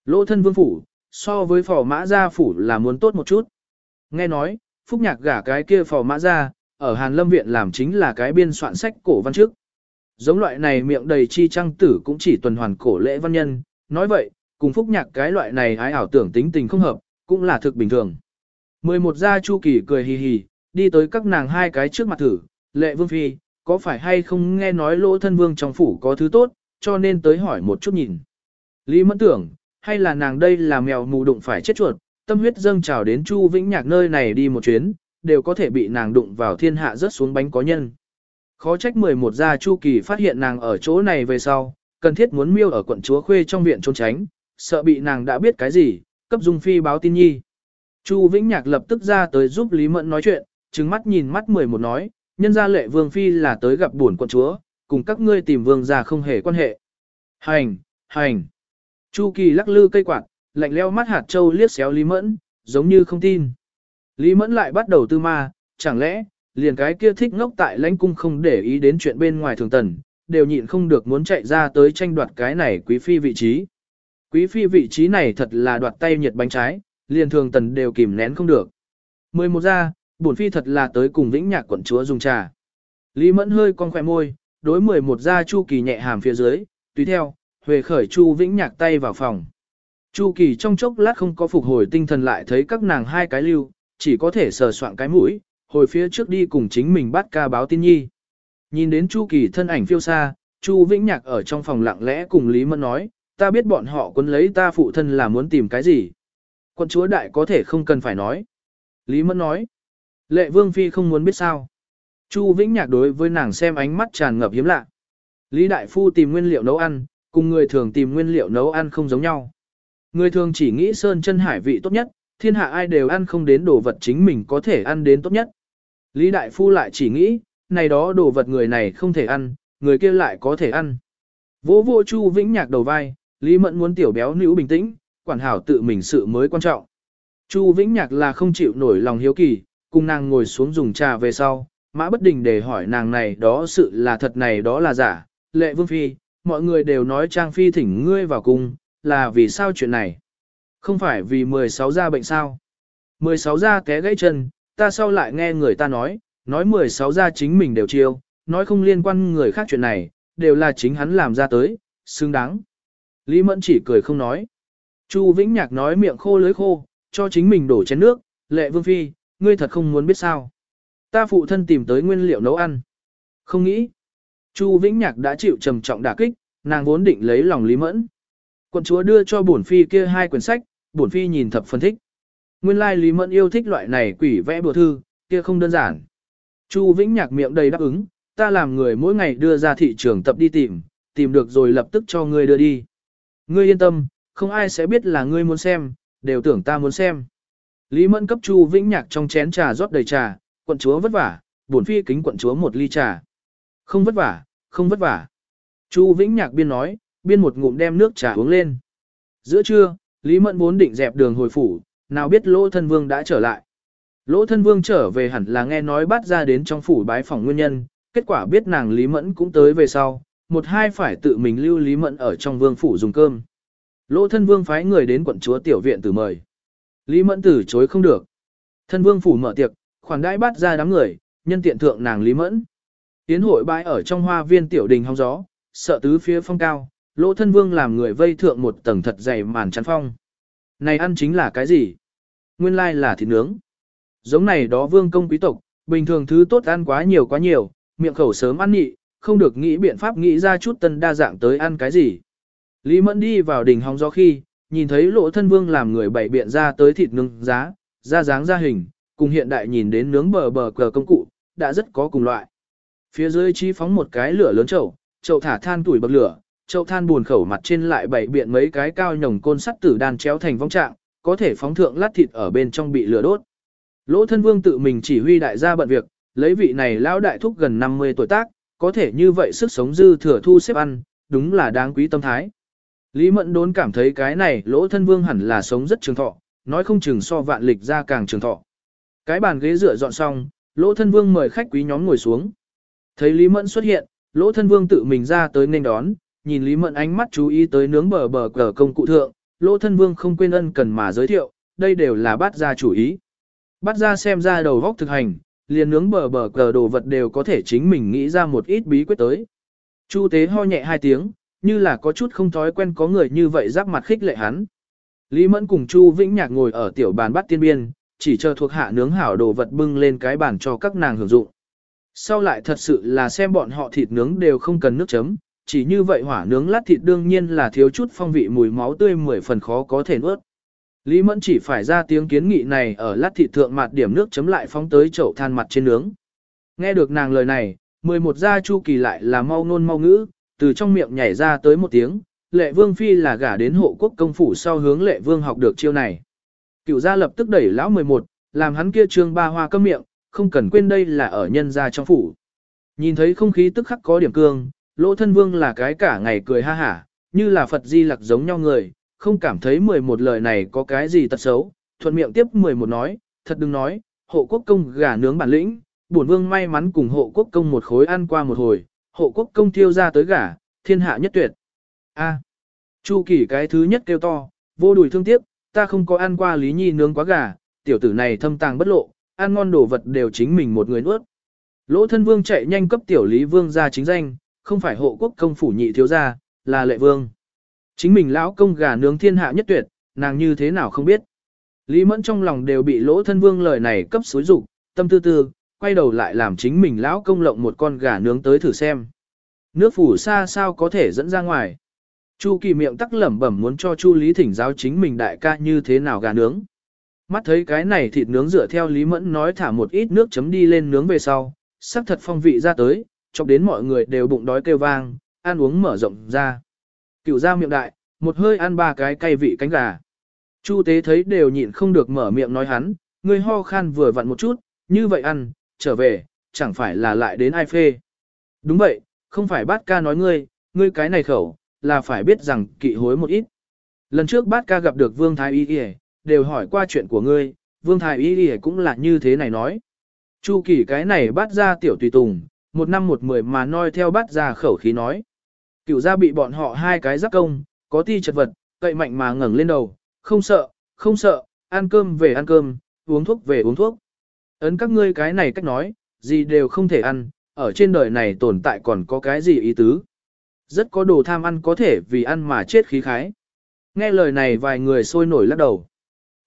Lỗ thân vương phủ, so với phò mã gia phủ là muốn tốt một chút. Nghe nói, phúc nhạc gả cái kia phò mã gia, ở Hàn Lâm Viện làm chính là cái biên soạn sách cổ văn trước. Giống loại này miệng đầy chi trăng tử cũng chỉ tuần hoàn cổ lễ văn nhân, nói vậy, cùng phúc nhạc cái loại này ái ảo tưởng tính tình không hợp, cũng là thực bình thường. 11 gia Chu Kỳ cười hì hì, đi tới các nàng hai cái trước mặt thử, lệ vương phi, có phải hay không nghe nói lỗ thân vương trong phủ có thứ tốt, cho nên tới hỏi một chút nhìn. Lý mẫn tưởng, hay là nàng đây là mèo mù đụng phải chết chuột, tâm huyết dâng trào đến Chu Vĩnh Nhạc nơi này đi một chuyến, đều có thể bị nàng đụng vào thiên hạ rớt xuống bánh có nhân. Khó trách 11 gia Chu Kỳ phát hiện nàng ở chỗ này về sau, cần thiết muốn miêu ở quận chúa khuê trong viện trốn tránh, sợ bị nàng đã biết cái gì, cấp dung phi báo tin nhi. Chu Vĩnh Nhạc lập tức ra tới giúp Lý Mẫn nói chuyện, trừng mắt nhìn mắt 11 nói, nhân gia lệ vương phi là tới gặp buồn quận chúa, cùng các ngươi tìm vương gia không hề quan hệ. Hành, hành. Chu Kỳ lắc lư cây quạt, lạnh leo mắt hạt châu liếc xéo Lý Mẫn, giống như không tin. Lý Mẫn lại bắt đầu tư ma, chẳng lẽ, liền cái kia thích ngốc tại lãnh cung không để ý đến chuyện bên ngoài thường tần, đều nhịn không được muốn chạy ra tới tranh đoạt cái này quý phi vị trí. Quý phi vị trí này thật là đoạt tay nhiệt bánh trái, liền thường tần đều kìm nén không được. Mười một ra, bổn phi thật là tới cùng vĩnh nhạc quận chúa dùng trà. Lý Mẫn hơi con khỏe môi, đối mười một ra Chu Kỳ nhẹ hàm phía dưới, tùy theo, huề khởi Chu Vĩnh Nhạc tay vào phòng. Chu Kỳ trong chốc lát không có phục hồi tinh thần lại thấy các nàng hai cái lưu, chỉ có thể sờ soạn cái mũi, hồi phía trước đi cùng chính mình bắt ca báo tin nhi. Nhìn đến Chu Kỳ thân ảnh phiêu xa, Chu Vĩnh Nhạc ở trong phòng lặng lẽ cùng Lý Mẫn nói, ta biết bọn họ quấn lấy ta phụ thân là muốn tìm cái gì. Quân chúa đại có thể không cần phải nói. Lý Mẫn nói, lệ vương phi không muốn biết sao. Chu Vĩnh Nhạc đối với nàng xem ánh mắt tràn ngập hiếm lạ. Lý Đại Phu tìm nguyên liệu nấu ăn, cùng người thường tìm nguyên liệu nấu ăn không giống nhau. Người thường chỉ nghĩ sơn chân hải vị tốt nhất, thiên hạ ai đều ăn không đến đồ vật chính mình có thể ăn đến tốt nhất. Lý Đại Phu lại chỉ nghĩ, này đó đồ vật người này không thể ăn, người kia lại có thể ăn. Vô vô Chu Vĩnh Nhạc đầu vai, Lý Mẫn muốn tiểu béo nữ bình tĩnh, quản hảo tự mình sự mới quan trọng. Chu Vĩnh Nhạc là không chịu nổi lòng hiếu kỳ, cùng nàng ngồi xuống dùng trà về sau, mã bất đình để hỏi nàng này đó sự là thật này đó là giả. Lệ Vương Phi, mọi người đều nói Trang Phi thỉnh ngươi vào cung, là vì sao chuyện này? Không phải vì 16 gia bệnh sao? 16 gia té gãy chân, ta sau lại nghe người ta nói, nói 16 gia chính mình đều chiêu, nói không liên quan người khác chuyện này, đều là chính hắn làm ra tới, xứng đáng. Lý Mẫn chỉ cười không nói. Chu Vĩnh Nhạc nói miệng khô lưới khô, cho chính mình đổ chén nước, lệ vương phi, ngươi thật không muốn biết sao. Ta phụ thân tìm tới nguyên liệu nấu ăn. Không nghĩ. Chu Vĩnh Nhạc đã chịu trầm trọng đả kích, nàng vốn định lấy lòng Lý Mẫn. Quận chúa đưa cho bổn phi kia hai quyển sách, bổn phi nhìn thập phân thích. Nguyên lai Lý Mẫn yêu thích loại này quỷ vẽ bừa thư, kia không đơn giản. Chu Vĩnh Nhạc miệng đầy đáp ứng, ta làm người mỗi ngày đưa ra thị trường tập đi tìm, tìm được rồi lập tức cho ngươi đưa đi. Ngươi yên tâm, không ai sẽ biết là ngươi muốn xem, đều tưởng ta muốn xem. Lý Mẫn cấp Chu Vĩnh Nhạc trong chén trà rót đầy trà, quận chúa vất vả, bổn phi kính quận chúa một ly trà. Không vất vả, không vất vả. Chu Vĩnh Nhạc biên nói, biên một ngụm đem nước trà uống lên. Giữa trưa, Lý Mẫn vốn định dẹp đường hồi phủ, nào biết Lỗ Thân Vương đã trở lại. Lỗ Thân Vương trở về hẳn là nghe nói bắt ra đến trong phủ bái phòng nguyên nhân, kết quả biết nàng Lý Mẫn cũng tới về sau, một hai phải tự mình lưu Lý Mẫn ở trong vương phủ dùng cơm. Lỗ Thân Vương phái người đến quận chúa tiểu viện từ mời. Lý Mẫn từ chối không được. Thân Vương phủ mở tiệc, khoản đãi bắt ra đám người, nhân tiện thượng nàng Lý Mẫn. Tiến hội bãi ở trong hoa viên tiểu đình hóng gió, sợ tứ phía phong cao, lỗ thân vương làm người vây thượng một tầng thật dày màn chắn phong. Này ăn chính là cái gì? Nguyên lai là thịt nướng. Giống này đó vương công quý tộc, bình thường thứ tốt ăn quá nhiều quá nhiều, miệng khẩu sớm ăn nhị, không được nghĩ biện pháp nghĩ ra chút tân đa dạng tới ăn cái gì. Lý Mẫn đi vào đình hóng gió khi, nhìn thấy lỗ thân vương làm người bày biện ra tới thịt nướng giá, ra dáng ra hình, cùng hiện đại nhìn đến nướng bờ bờ cờ công cụ, đã rất có cùng loại. Phía dưới chi phóng một cái lửa lớn chậu, chậu thả than tuổi bậc lửa, chậu than buồn khẩu mặt trên lại bảy biện mấy cái cao nhồng côn sắt tử đan chéo thành vong trạng, có thể phóng thượng lát thịt ở bên trong bị lửa đốt. Lỗ thân vương tự mình chỉ huy đại gia bận việc, lấy vị này lão đại thúc gần 50 tuổi tác, có thể như vậy sức sống dư thừa thu xếp ăn, đúng là đáng quý tâm thái. Lý Mẫn đốn cảm thấy cái này lỗ thân vương hẳn là sống rất trường thọ, nói không chừng so vạn lịch ra càng trường thọ. Cái bàn ghế dựa dọn xong, lỗ thân vương mời khách quý nhóm ngồi xuống. Thấy Lý Mẫn xuất hiện, lỗ thân vương tự mình ra tới nên đón, nhìn Lý Mẫn ánh mắt chú ý tới nướng bờ bờ cờ công cụ thượng, lỗ thân vương không quên ân cần mà giới thiệu, đây đều là bát gia chủ ý. Bát gia xem ra đầu góc thực hành, liền nướng bờ bờ cờ đồ vật đều có thể chính mình nghĩ ra một ít bí quyết tới. Chu tế ho nhẹ hai tiếng, như là có chút không thói quen có người như vậy giáp mặt khích lệ hắn. Lý Mẫn cùng Chu Vĩnh Nhạc ngồi ở tiểu bàn bắt tiên biên, chỉ chờ thuộc hạ nướng hảo đồ vật bưng lên cái bàn cho các nàng hưởng dụng. Sau lại thật sự là xem bọn họ thịt nướng đều không cần nước chấm, chỉ như vậy hỏa nướng lát thịt đương nhiên là thiếu chút phong vị mùi máu tươi mười phần khó có thể nuốt. Lý Mẫn chỉ phải ra tiếng kiến nghị này ở lát thịt thượng mặt điểm nước chấm lại phóng tới chậu than mặt trên nướng. Nghe được nàng lời này, 11 gia chu kỳ lại là mau nôn mau ngữ, từ trong miệng nhảy ra tới một tiếng, lệ vương phi là gả đến hộ quốc công phủ sau hướng lệ vương học được chiêu này. Cựu gia lập tức đẩy lão 11, làm hắn kia trương ba hoa cấm miệng, không cần quên đây là ở nhân gia trong phủ. Nhìn thấy không khí tức khắc có điểm cương, lỗ thân vương là cái cả ngày cười ha hả, như là Phật di lặc giống nhau người, không cảm thấy 11 lời này có cái gì tật xấu, thuận miệng tiếp 11 nói, thật đừng nói, hộ quốc công gà nướng bản lĩnh, bổn vương may mắn cùng hộ quốc công một khối ăn qua một hồi, hộ quốc công thiêu ra tới gà, thiên hạ nhất tuyệt. A. Chu Kỳ cái thứ nhất kêu to, vô đùi thương tiếc, ta không có ăn qua Lý Nhi nướng quá gà, tiểu tử này thâm tàng bất lộ, ăn ngon đồ vật đều chính mình một người nuốt. Lỗ thân vương chạy nhanh cấp tiểu Lý Vương ra chính danh, không phải hộ quốc công phủ nhị thiếu gia, là lệ vương. Chính mình lão công gà nướng thiên hạ nhất tuyệt, nàng như thế nào không biết. Lý Mẫn trong lòng đều bị lỗ thân vương lời này cấp xối rục, tâm tư tư, quay đầu lại làm chính mình lão công lộng một con gà nướng tới thử xem. Nước phủ xa sao có thể dẫn ra ngoài. Chu kỳ miệng tắc lẩm bẩm muốn cho Chu Lý thỉnh giáo chính mình đại ca như thế nào gà nướng. Mắt thấy cái này thịt nướng dựa theo Lý Mẫn nói thả một ít nước chấm đi lên nướng về sau, sắc thật phong vị ra tới, chọc đến mọi người đều bụng đói kêu vang, ăn uống mở rộng ra. cựu ra miệng đại, một hơi ăn ba cái cay vị cánh gà. Chu tế thấy đều nhịn không được mở miệng nói hắn, người ho khan vừa vặn một chút, như vậy ăn, trở về, chẳng phải là lại đến ai phê. Đúng vậy, không phải bát ca nói ngươi, ngươi cái này khẩu, là phải biết rằng kỵ hối một ít. Lần trước bát ca gặp được Vương Thái Y Y, đều hỏi qua chuyện của ngươi, Vương Thái Y Y cũng là như thế này nói. Chu kỳ cái này Bát ra tiểu tùy tùng, một năm một mười mà noi theo Bát ra khẩu khí nói. Cửu gia bị bọn họ hai cái giáp công, có ti chật vật, cậy mạnh mà ngẩng lên đầu, không sợ, không sợ, ăn cơm về ăn cơm, uống thuốc về uống thuốc. Ấn các ngươi cái này cách nói, gì đều không thể ăn, ở trên đời này tồn tại còn có cái gì ý tứ. Rất có đồ tham ăn có thể vì ăn mà chết khí khái. Nghe lời này vài người sôi nổi lắc đầu.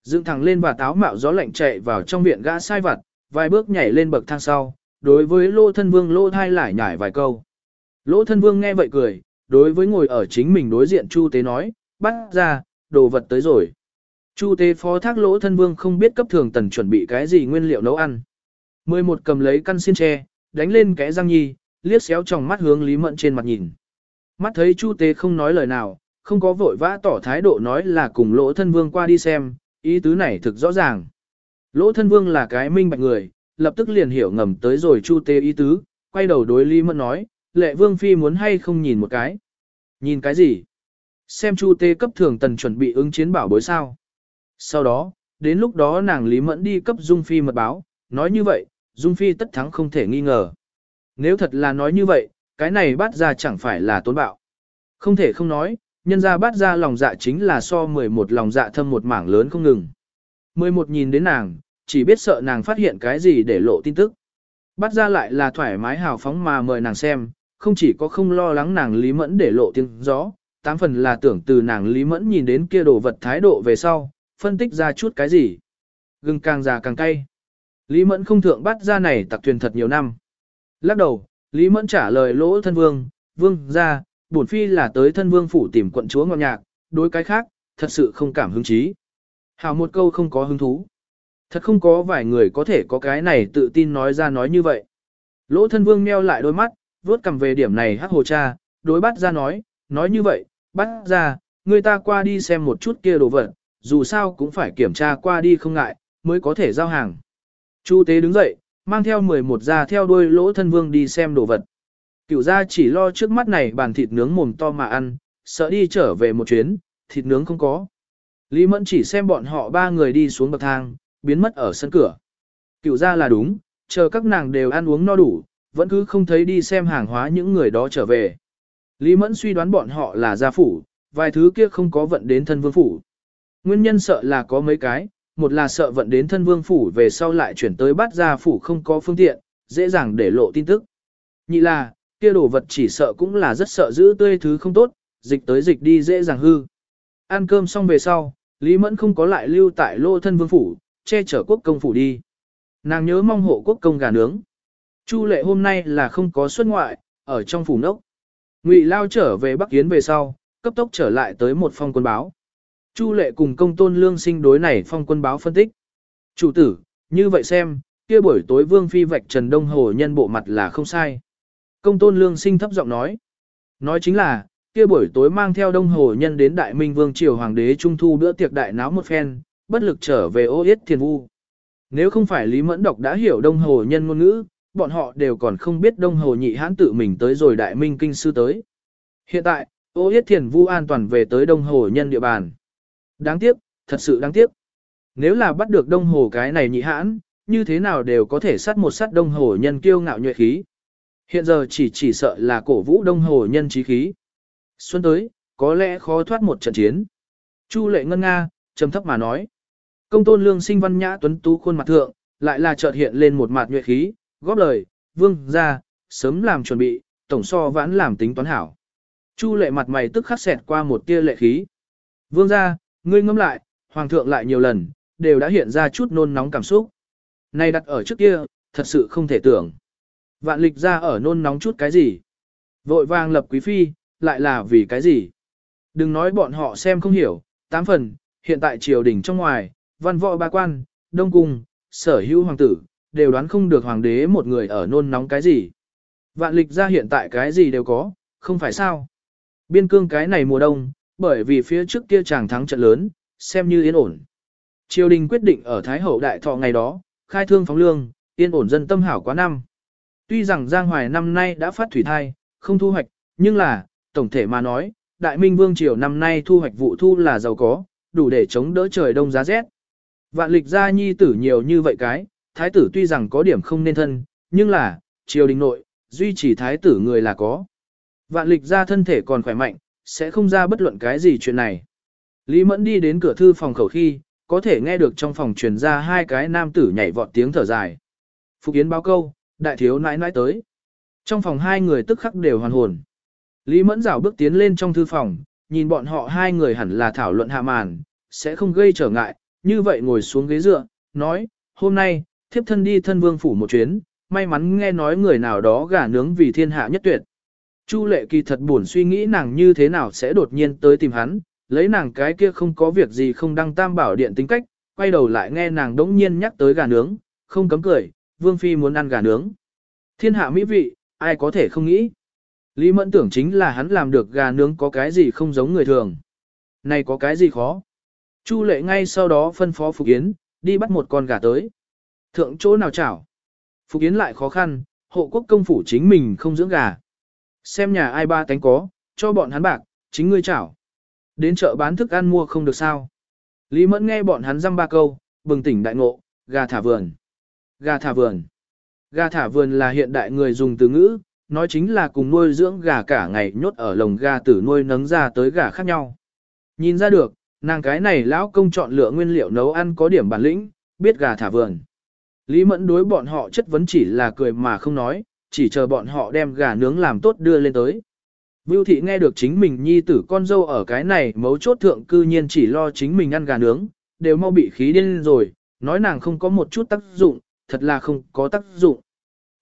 Dựng thẳng lên và táo mạo gió lạnh chạy vào trong viện gã sai vặt, vài bước nhảy lên bậc thang sau, đối với lô thân vương lô thai lại nhảy vài câu. Lỗ thân vương nghe vậy cười, đối với ngồi ở chính mình đối diện Chu Tế nói, bắt ra, đồ vật tới rồi. Chu Tế phó thác lỗ thân vương không biết cấp thường tần chuẩn bị cái gì nguyên liệu nấu ăn. Mười một cầm lấy căn xiên tre, đánh lên kẽ răng nhi, liếc xéo trong mắt hướng Lý Mẫn trên mặt nhìn. Mắt thấy Chu Tế không nói lời nào, không có vội vã tỏ thái độ nói là cùng lỗ thân vương qua đi xem, ý tứ này thực rõ ràng. Lỗ thân vương là cái minh bạch người, lập tức liền hiểu ngầm tới rồi Chu Tế ý tứ, quay đầu đối Lý Mẫn nói, lệ vương phi muốn hay không nhìn một cái. Nhìn cái gì? Xem Chu Tế cấp thường tần chuẩn bị ứng chiến bảo bối sao. Sau đó, đến lúc đó nàng Lý Mẫn đi cấp Dung Phi mật báo, nói như vậy, Dung Phi tất thắng không thể nghi ngờ. Nếu thật là nói như vậy, cái này bắt ra chẳng phải là tốn bạo. Không thể không nói, nhân ra bắt ra lòng dạ chính là so 11 lòng dạ thâm một mảng lớn không ngừng. 11 nhìn đến nàng, chỉ biết sợ nàng phát hiện cái gì để lộ tin tức. Bắt ra lại là thoải mái hào phóng mà mời nàng xem, không chỉ có không lo lắng nàng Lý Mẫn để lộ tiếng gió, tám phần là tưởng từ nàng Lý Mẫn nhìn đến kia đồ vật thái độ về sau, phân tích ra chút cái gì. Gừng càng già càng cay. Lý Mẫn không thượng bắt ra này tặc thuyền thật nhiều năm. Lắc đầu, Lý Mẫn trả lời lỗ thân vương, vương ra, bổn phi là tới thân vương phủ tìm quận chúa ngọt nhạc, đối cái khác, thật sự không cảm hứng chí. Hào một câu không có hứng thú. Thật không có vài người có thể có cái này tự tin nói ra nói như vậy. Lỗ thân vương meo lại đôi mắt, vốt cầm về điểm này hắc hồ cha, đối bắt ra nói, nói như vậy, bắt ra, người ta qua đi xem một chút kia đồ vật, dù sao cũng phải kiểm tra qua đi không ngại, mới có thể giao hàng. Chu tế đứng dậy, mang theo 11 gia theo đuôi lỗ thân vương đi xem đồ vật. Cửu gia chỉ lo trước mắt này bàn thịt nướng mồm to mà ăn, sợ đi trở về một chuyến, thịt nướng không có. Lý Mẫn chỉ xem bọn họ ba người đi xuống bậc thang, biến mất ở sân cửa. Cửu gia là đúng, chờ các nàng đều ăn uống no đủ, vẫn cứ không thấy đi xem hàng hóa những người đó trở về. Lý Mẫn suy đoán bọn họ là gia phủ, vài thứ kia không có vận đến thân vương phủ. Nguyên nhân sợ là có mấy cái, một là sợ vận đến thân vương phủ về sau lại chuyển tới bắt ra phủ không có phương tiện, dễ dàng để lộ tin tức. Nhị là, kia đồ vật chỉ sợ cũng là rất sợ giữ tươi thứ không tốt, dịch tới dịch đi dễ dàng hư. Ăn cơm xong về sau, Lý Mẫn không có lại lưu tại lô thân vương phủ, che chở quốc công phủ đi. Nàng nhớ mong hộ quốc công gà nướng. Chu lệ hôm nay là không có xuất ngoại, ở trong phủ nốc. Ngụy lao trở về Bắc Yến về sau, cấp tốc trở lại tới một phong quân báo. Chu lệ cùng công tôn lương sinh đối này phong quân báo phân tích. Chủ tử, như vậy xem, kia buổi tối vương phi vạch Trần Đông Hồ nhân bộ mặt là không sai. Công tôn lương sinh thấp giọng nói. Nói chính là, kia buổi tối mang theo Đông Hồ nhân đến Đại Minh Vương Triều Hoàng đế Trung Thu bữa tiệc đại náo một phen, bất lực trở về ô yết thiền vu. Nếu không phải Lý Mẫn Độc đã hiểu Đông Hồ nhân ngôn ngữ, bọn họ đều còn không biết Đông Hồ nhị hãn tự mình tới rồi Đại Minh Kinh Sư tới. Hiện tại, ô yết thiền vu an toàn về tới Đông Hồ nhân địa bàn. Đáng tiếc, thật sự đáng tiếc. Nếu là bắt được Đông Hồ cái này nhị hãn, như thế nào đều có thể sát một sát Đông Hồ nhân kiêu ngạo nhuệ khí. Hiện giờ chỉ chỉ sợ là cổ vũ Đông Hồ nhân trí khí. Xuân tới, có lẽ khó thoát một trận chiến. Chu lệ ngân nga, trầm thấp mà nói. Công tôn lương sinh văn nhã tuấn tú khuôn mặt thượng, lại là chợt hiện lên một mặt nhuệ khí, góp lời, vương, ra, sớm làm chuẩn bị, tổng so vãn làm tính toán hảo. Chu lệ mặt mày tức khắc xẹt qua một tia lệ khí. Vương ra, ngươi ngâm lại, hoàng thượng lại nhiều lần, đều đã hiện ra chút nôn nóng cảm xúc. Này đặt ở trước kia, thật sự không thể tưởng. Vạn lịch ra ở nôn nóng chút cái gì? Vội vàng lập quý phi, lại là vì cái gì? Đừng nói bọn họ xem không hiểu, tám phần, hiện tại triều đình trong ngoài, văn võ ba quan, đông cung, sở hữu hoàng tử, đều đoán không được hoàng đế một người ở nôn nóng cái gì. Vạn lịch ra hiện tại cái gì đều có, không phải sao. Biên cương cái này mùa đông, bởi vì phía trước kia chàng thắng trận lớn, xem như yên ổn. Triều đình quyết định ở Thái Hậu Đại Thọ ngày đó, khai thương phóng lương, yên ổn dân tâm hảo quá năm. Tuy rằng Giang Hoài năm nay đã phát thủy thai, không thu hoạch, nhưng là, tổng thể mà nói, Đại Minh Vương Triều năm nay thu hoạch vụ thu là giàu có, đủ để chống đỡ trời đông giá rét. Vạn lịch gia nhi tử nhiều như vậy cái, thái tử tuy rằng có điểm không nên thân, nhưng là, triều đình nội, duy trì thái tử người là có. Vạn lịch gia thân thể còn khỏe mạnh, sẽ không ra bất luận cái gì chuyện này. Lý Mẫn đi đến cửa thư phòng khẩu khi, có thể nghe được trong phòng truyền ra hai cái nam tử nhảy vọt tiếng thở dài. Phục Yến báo câu, đại thiếu nãi nãi tới. Trong phòng hai người tức khắc đều hoàn hồn. Lý Mẫn rảo bước tiến lên trong thư phòng, nhìn bọn họ hai người hẳn là thảo luận hạ màn, sẽ không gây trở ngại, như vậy ngồi xuống ghế dựa, nói, hôm nay, thiếp thân đi thân vương phủ một chuyến, may mắn nghe nói người nào đó gả nướng vì thiên hạ nhất tuyệt. Chu lệ kỳ thật buồn suy nghĩ nàng như thế nào sẽ đột nhiên tới tìm hắn, lấy nàng cái kia không có việc gì không đăng tam bảo điện tính cách, quay đầu lại nghe nàng đống nhiên nhắc tới gà nướng, không cấm cười, vương phi muốn ăn gà nướng. Thiên hạ mỹ vị, ai có thể không nghĩ. Lý mẫn tưởng chính là hắn làm được gà nướng có cái gì không giống người thường. Này có cái gì khó. Chu lệ ngay sau đó phân phó Phục Yến, đi bắt một con gà tới. Thượng chỗ nào chảo. Phục Yến lại khó khăn, hộ quốc công phủ chính mình không dưỡng gà. Xem nhà ai ba tánh có, cho bọn hắn bạc, chính ngươi chảo. Đến chợ bán thức ăn mua không được sao. Lý Mẫn nghe bọn hắn dăm ba câu, bừng tỉnh đại ngộ, gà thả vườn. Gà thả vườn. Gà thả vườn là hiện đại người dùng từ ngữ, nói chính là cùng nuôi dưỡng gà cả ngày nhốt ở lồng gà tử nuôi nấng ra tới gà khác nhau. Nhìn ra được, nàng cái này lão công chọn lựa nguyên liệu nấu ăn có điểm bản lĩnh, biết gà thả vườn. Lý Mẫn đối bọn họ chất vấn chỉ là cười mà không nói, chỉ chờ bọn họ đem gà nướng làm tốt đưa lên tới. Vưu thị nghe được chính mình nhi tử con dâu ở cái này mấu chốt thượng cư nhiên chỉ lo chính mình ăn gà nướng, đều mau bị khí điên rồi, nói nàng không có một chút tác dụng, thật là không có tác dụng.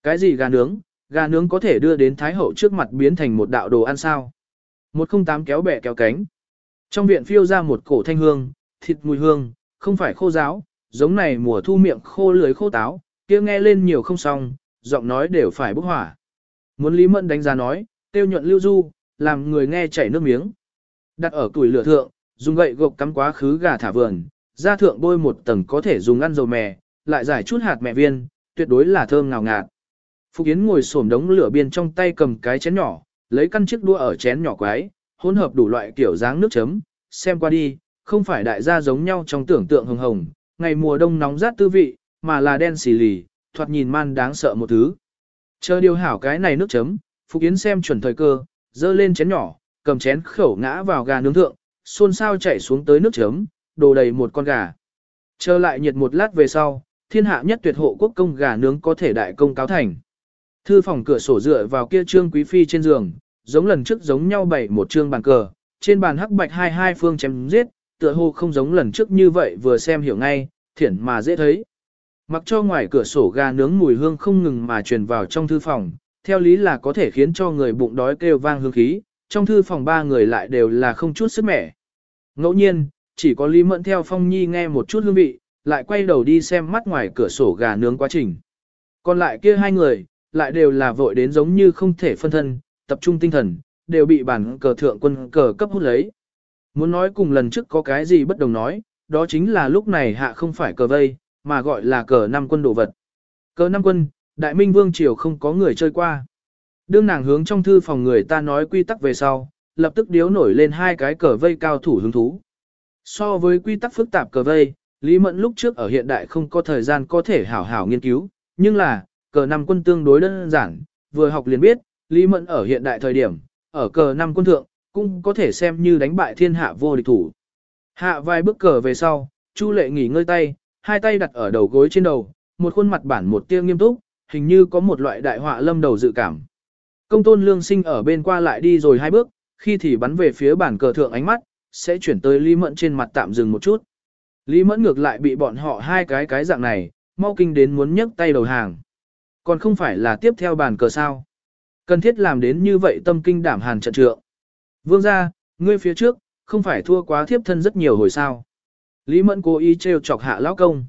Cái gì gà nướng, gà nướng có thể đưa đến Thái Hậu trước mặt biến thành một đạo đồ ăn sao. Một không tám kéo bẻ kéo cánh. Trong viện phiêu ra một cổ thanh hương, thịt mùi hương, không phải khô giáo, giống này mùa thu miệng khô lưới khô táo, kia nghe lên nhiều không xong, giọng nói đều phải bốc hỏa. Muốn Lý Mẫn đánh giá nói, tiêu nhuận lưu du, làm người nghe chảy nước miếng. Đặt ở tuổi lửa thượng, dùng gậy gộc cắm quá khứ gà thả vườn, ra thượng bôi một tầng có thể dùng ăn dầu mè, lại giải chút hạt mẹ viên, tuyệt đối là thơm ngào ngạt. Phục Yến ngồi xổm đống lửa biên trong tay cầm cái chén nhỏ, lấy căn chiếc đũa ở chén nhỏ quái, hỗn hợp đủ loại kiểu dáng nước chấm, xem qua đi, không phải đại gia giống nhau trong tưởng tượng hồng hồng, ngày mùa đông nóng rát tư vị, mà là đen xì lì, thoạt nhìn man đáng sợ một thứ. Chờ điều hảo cái này nước chấm, Phục Yến xem chuẩn thời cơ, dơ lên chén nhỏ, cầm chén khẩu ngã vào gà nướng thượng, xôn xao chảy xuống tới nước chấm, đổ đầy một con gà. Trở lại nhiệt một lát về sau, thiên hạ nhất tuyệt hộ quốc công gà nướng có thể đại công cáo thành. Thư phòng cửa sổ dựa vào kia trương quý phi trên giường, giống lần trước giống nhau bày một trương bàn cờ, trên bàn hắc bạch hai hai phương chém giết, tựa hồ không giống lần trước như vậy vừa xem hiểu ngay, thiển mà dễ thấy. Mặc cho ngoài cửa sổ gà nướng mùi hương không ngừng mà truyền vào trong thư phòng, theo lý là có thể khiến cho người bụng đói kêu vang hương khí, trong thư phòng ba người lại đều là không chút sức mẻ. Ngẫu nhiên, chỉ có Lý Mẫn theo Phong Nhi nghe một chút hương vị, lại quay đầu đi xem mắt ngoài cửa sổ gà nướng quá trình. Còn lại kia hai người, lại đều là vội đến giống như không thể phân thân, tập trung tinh thần, đều bị bản cờ thượng quân cờ cấp hút lấy. Muốn nói cùng lần trước có cái gì bất đồng nói, đó chính là lúc này hạ không phải cờ vây, mà gọi là cờ năm quân đồ vật. Cờ năm quân, đại minh vương triều không có người chơi qua. Đương nàng hướng trong thư phòng người ta nói quy tắc về sau, lập tức điếu nổi lên hai cái cờ vây cao thủ hứng thú. So với quy tắc phức tạp cờ vây, Lý Mẫn lúc trước ở hiện đại không có thời gian có thể hảo hảo nghiên cứu, nhưng là, cờ năm quân tương đối đơn giản, vừa học liền biết, Lý Mẫn ở hiện đại thời điểm, ở cờ năm quân thượng, cũng có thể xem như đánh bại thiên hạ vô địch thủ. Hạ vài bước cờ về sau, Chu Lệ nghỉ ngơi tay, hai tay đặt ở đầu gối trên đầu, một khuôn mặt bản một tia nghiêm túc, hình như có một loại đại họa lâm đầu dự cảm. Công tôn lương sinh ở bên qua lại đi rồi hai bước, khi thì bắn về phía bản cờ thượng ánh mắt, sẽ chuyển tới Lý Mẫn trên mặt tạm dừng một chút. Lý Mẫn ngược lại bị bọn họ hai cái cái dạng này, mau kinh đến muốn nhấc tay đầu hàng. Còn không phải là tiếp theo bàn cờ sao. Cần thiết làm đến như vậy tâm kinh đảm hàn trận trượng. Vương ra, ngươi phía trước, không phải thua quá thiếp thân rất nhiều hồi sao. Lý Mẫn cố ý trêu chọc hạ lão công.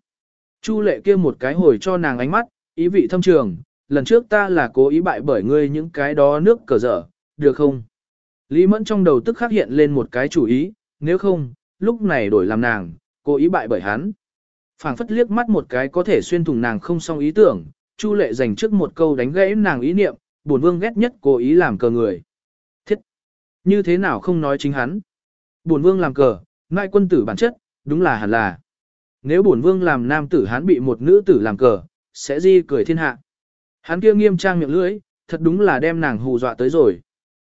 Chu lệ kia một cái hồi cho nàng ánh mắt, ý vị thâm trường, lần trước ta là cố ý bại bởi ngươi những cái đó nước cờ dở, được không? Lý Mẫn trong đầu tức khắc hiện lên một cái chủ ý, nếu không, lúc này đổi làm nàng, cố ý bại bởi hắn. phảng phất liếc mắt một cái có thể xuyên thủng nàng không xong ý tưởng, Chu lệ dành trước một câu đánh gãy nàng ý niệm, bổn vương ghét nhất cố ý làm cờ người. Thiết! Như thế nào không nói chính hắn? Bổn vương làm cờ, ngại quân tử bản chất, đúng là hẳn là. Nếu bổn vương làm nam tử hắn bị một nữ tử làm cờ, sẽ di cười thiên hạ. Hắn kia nghiêm trang miệng lưỡi, thật đúng là đem nàng hù dọa tới rồi.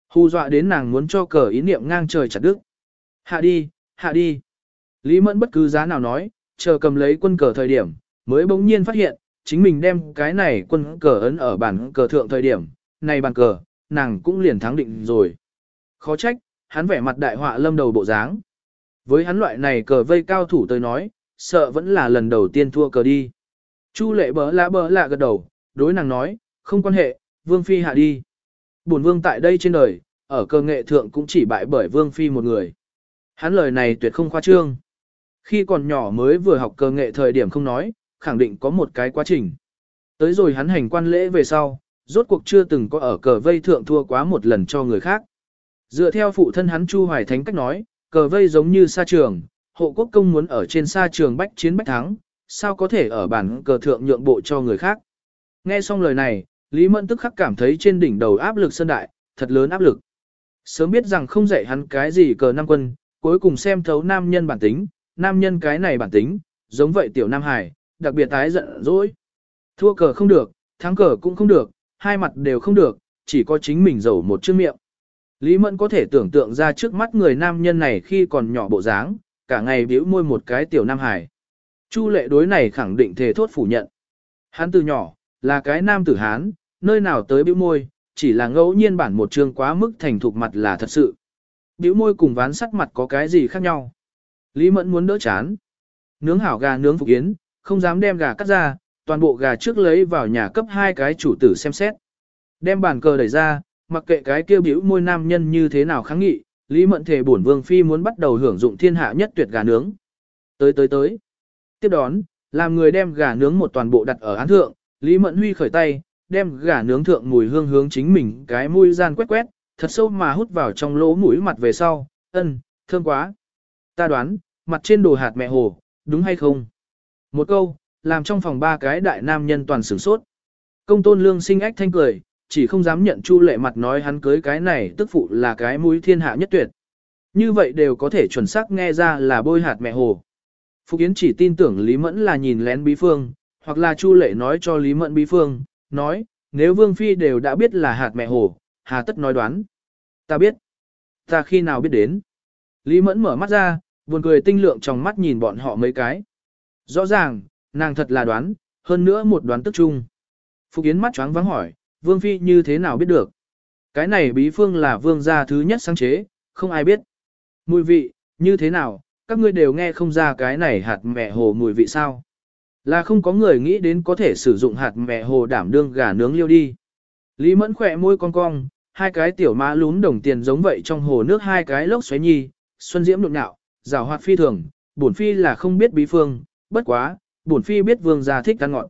Hù dọa đến nàng muốn cho cờ ý niệm ngang trời chặt đứt. Hạ đi, hạ đi. Lý Mẫn bất cứ giá nào nói, chờ cầm lấy quân cờ thời điểm, mới bỗng nhiên phát hiện, chính mình đem cái này quân cờ ấn ở bản cờ thượng thời điểm, này bàn cờ, nàng cũng liền thắng định rồi. Khó trách, hắn vẻ mặt đại họa lâm đầu bộ dáng. Với hắn loại này cờ vây cao thủ tới nói, sợ vẫn là lần đầu tiên thua cờ đi. Chu lệ bỡ lạ bỡ lạ gật đầu, đối nàng nói, không quan hệ, vương phi hạ đi. Bổn vương tại đây trên đời, ở cờ nghệ thượng cũng chỉ bại bởi vương phi một người. Hắn lời này tuyệt không khoa trương. Khi còn nhỏ mới vừa học cờ nghệ thời điểm không nói, khẳng định có một cái quá trình. Tới rồi hắn hành quan lễ về sau, rốt cuộc chưa từng có ở cờ vây thượng thua quá một lần cho người khác. Dựa theo phụ thân hắn Chu Hoài Thánh cách nói, cờ vây giống như sa trường, hộ quốc công muốn ở trên sa trường bách chiến bách thắng, sao có thể ở bản cờ thượng nhượng bộ cho người khác. Nghe xong lời này, Lý Mẫn tức khắc cảm thấy trên đỉnh đầu áp lực sơn đại, thật lớn áp lực. Sớm biết rằng không dạy hắn cái gì cờ Nam quân, cuối cùng xem thấu nam nhân bản tính, nam nhân cái này bản tính, giống vậy tiểu Nam Hải, đặc biệt tái giận dỗi. Thua cờ không được, thắng cờ cũng không được, hai mặt đều không được, chỉ có chính mình giàu một chữ miệng. Lý Mẫn có thể tưởng tượng ra trước mắt người nam nhân này khi còn nhỏ bộ dáng, cả ngày bĩu môi một cái tiểu Nam Hải. Chu lệ đối này khẳng định thề thốt phủ nhận. Hắn từ nhỏ, là cái nam tử Hán, nơi nào tới bĩu môi, chỉ là ngẫu nhiên bản một chương quá mức thành thục mặt là thật sự. Bĩu môi cùng ván sắt mặt có cái gì khác nhau. Lý Mẫn muốn đỡ chán. Nướng hảo gà nướng phục yến, không dám đem gà cắt ra, toàn bộ gà trước lấy vào nhà cấp hai cái chủ tử xem xét. Đem bàn cờ đẩy ra, mặc kệ cái kia biểu môi nam nhân như thế nào kháng nghị, Lý Mẫn thể bổn vương phi muốn bắt đầu hưởng dụng thiên hạ nhất tuyệt gà nướng. Tới tới tới. Tiếp đón, làm người đem gà nướng một toàn bộ đặt ở án thượng, Lý Mẫn Huy khởi tay, đem gà nướng thượng mùi hương hướng chính mình cái mũi gian quét quét, thật sâu mà hút vào trong lỗ mũi mặt về sau, ân, thơm quá. Ta đoán, mặt trên đồ hạt mẹ hồ, đúng hay không? Một câu, làm trong phòng ba cái đại nam nhân toàn sửng sốt. Công tôn lương sinh ách thanh cười, chỉ không dám nhận chu lệ mặt nói hắn cưới cái này tức phụ là cái mũi thiên hạ nhất tuyệt. Như vậy đều có thể chuẩn xác nghe ra là bôi hạt mẹ hồ. Phục Yến chỉ tin tưởng Lý Mẫn là nhìn lén bí phương, hoặc là chu lệ nói cho Lý Mẫn bí phương, nói, nếu Vương Phi đều đã biết là hạt mẹ hồ, hà tất nói đoán. Ta biết. Ta khi nào biết đến. Lý Mẫn mở mắt ra, Buồn cười tinh lượng trong mắt nhìn bọn họ mấy cái. Rõ ràng, nàng thật là đoán, hơn nữa một đoán tức chung. Phục Yến mắt choáng vắng hỏi, Vương Phi như thế nào biết được? Cái này bí phương là vương gia thứ nhất sáng chế, không ai biết. Mùi vị, như thế nào, các ngươi đều nghe không ra cái này hạt mẹ hồ mùi vị sao? Là không có người nghĩ đến có thể sử dụng hạt mẹ hồ đảm đương gà nướng liêu đi. Lý Mẫn khỏe môi cong cong, hai cái tiểu mã lún đồng tiền giống vậy trong hồ nước hai cái lốc xoáy nhi, xuân diễm nụn nạo, rào hoạt phi thường, bổn phi là không biết bí phương, bất quá, bổn phi biết vương gia thích ăn ngọt.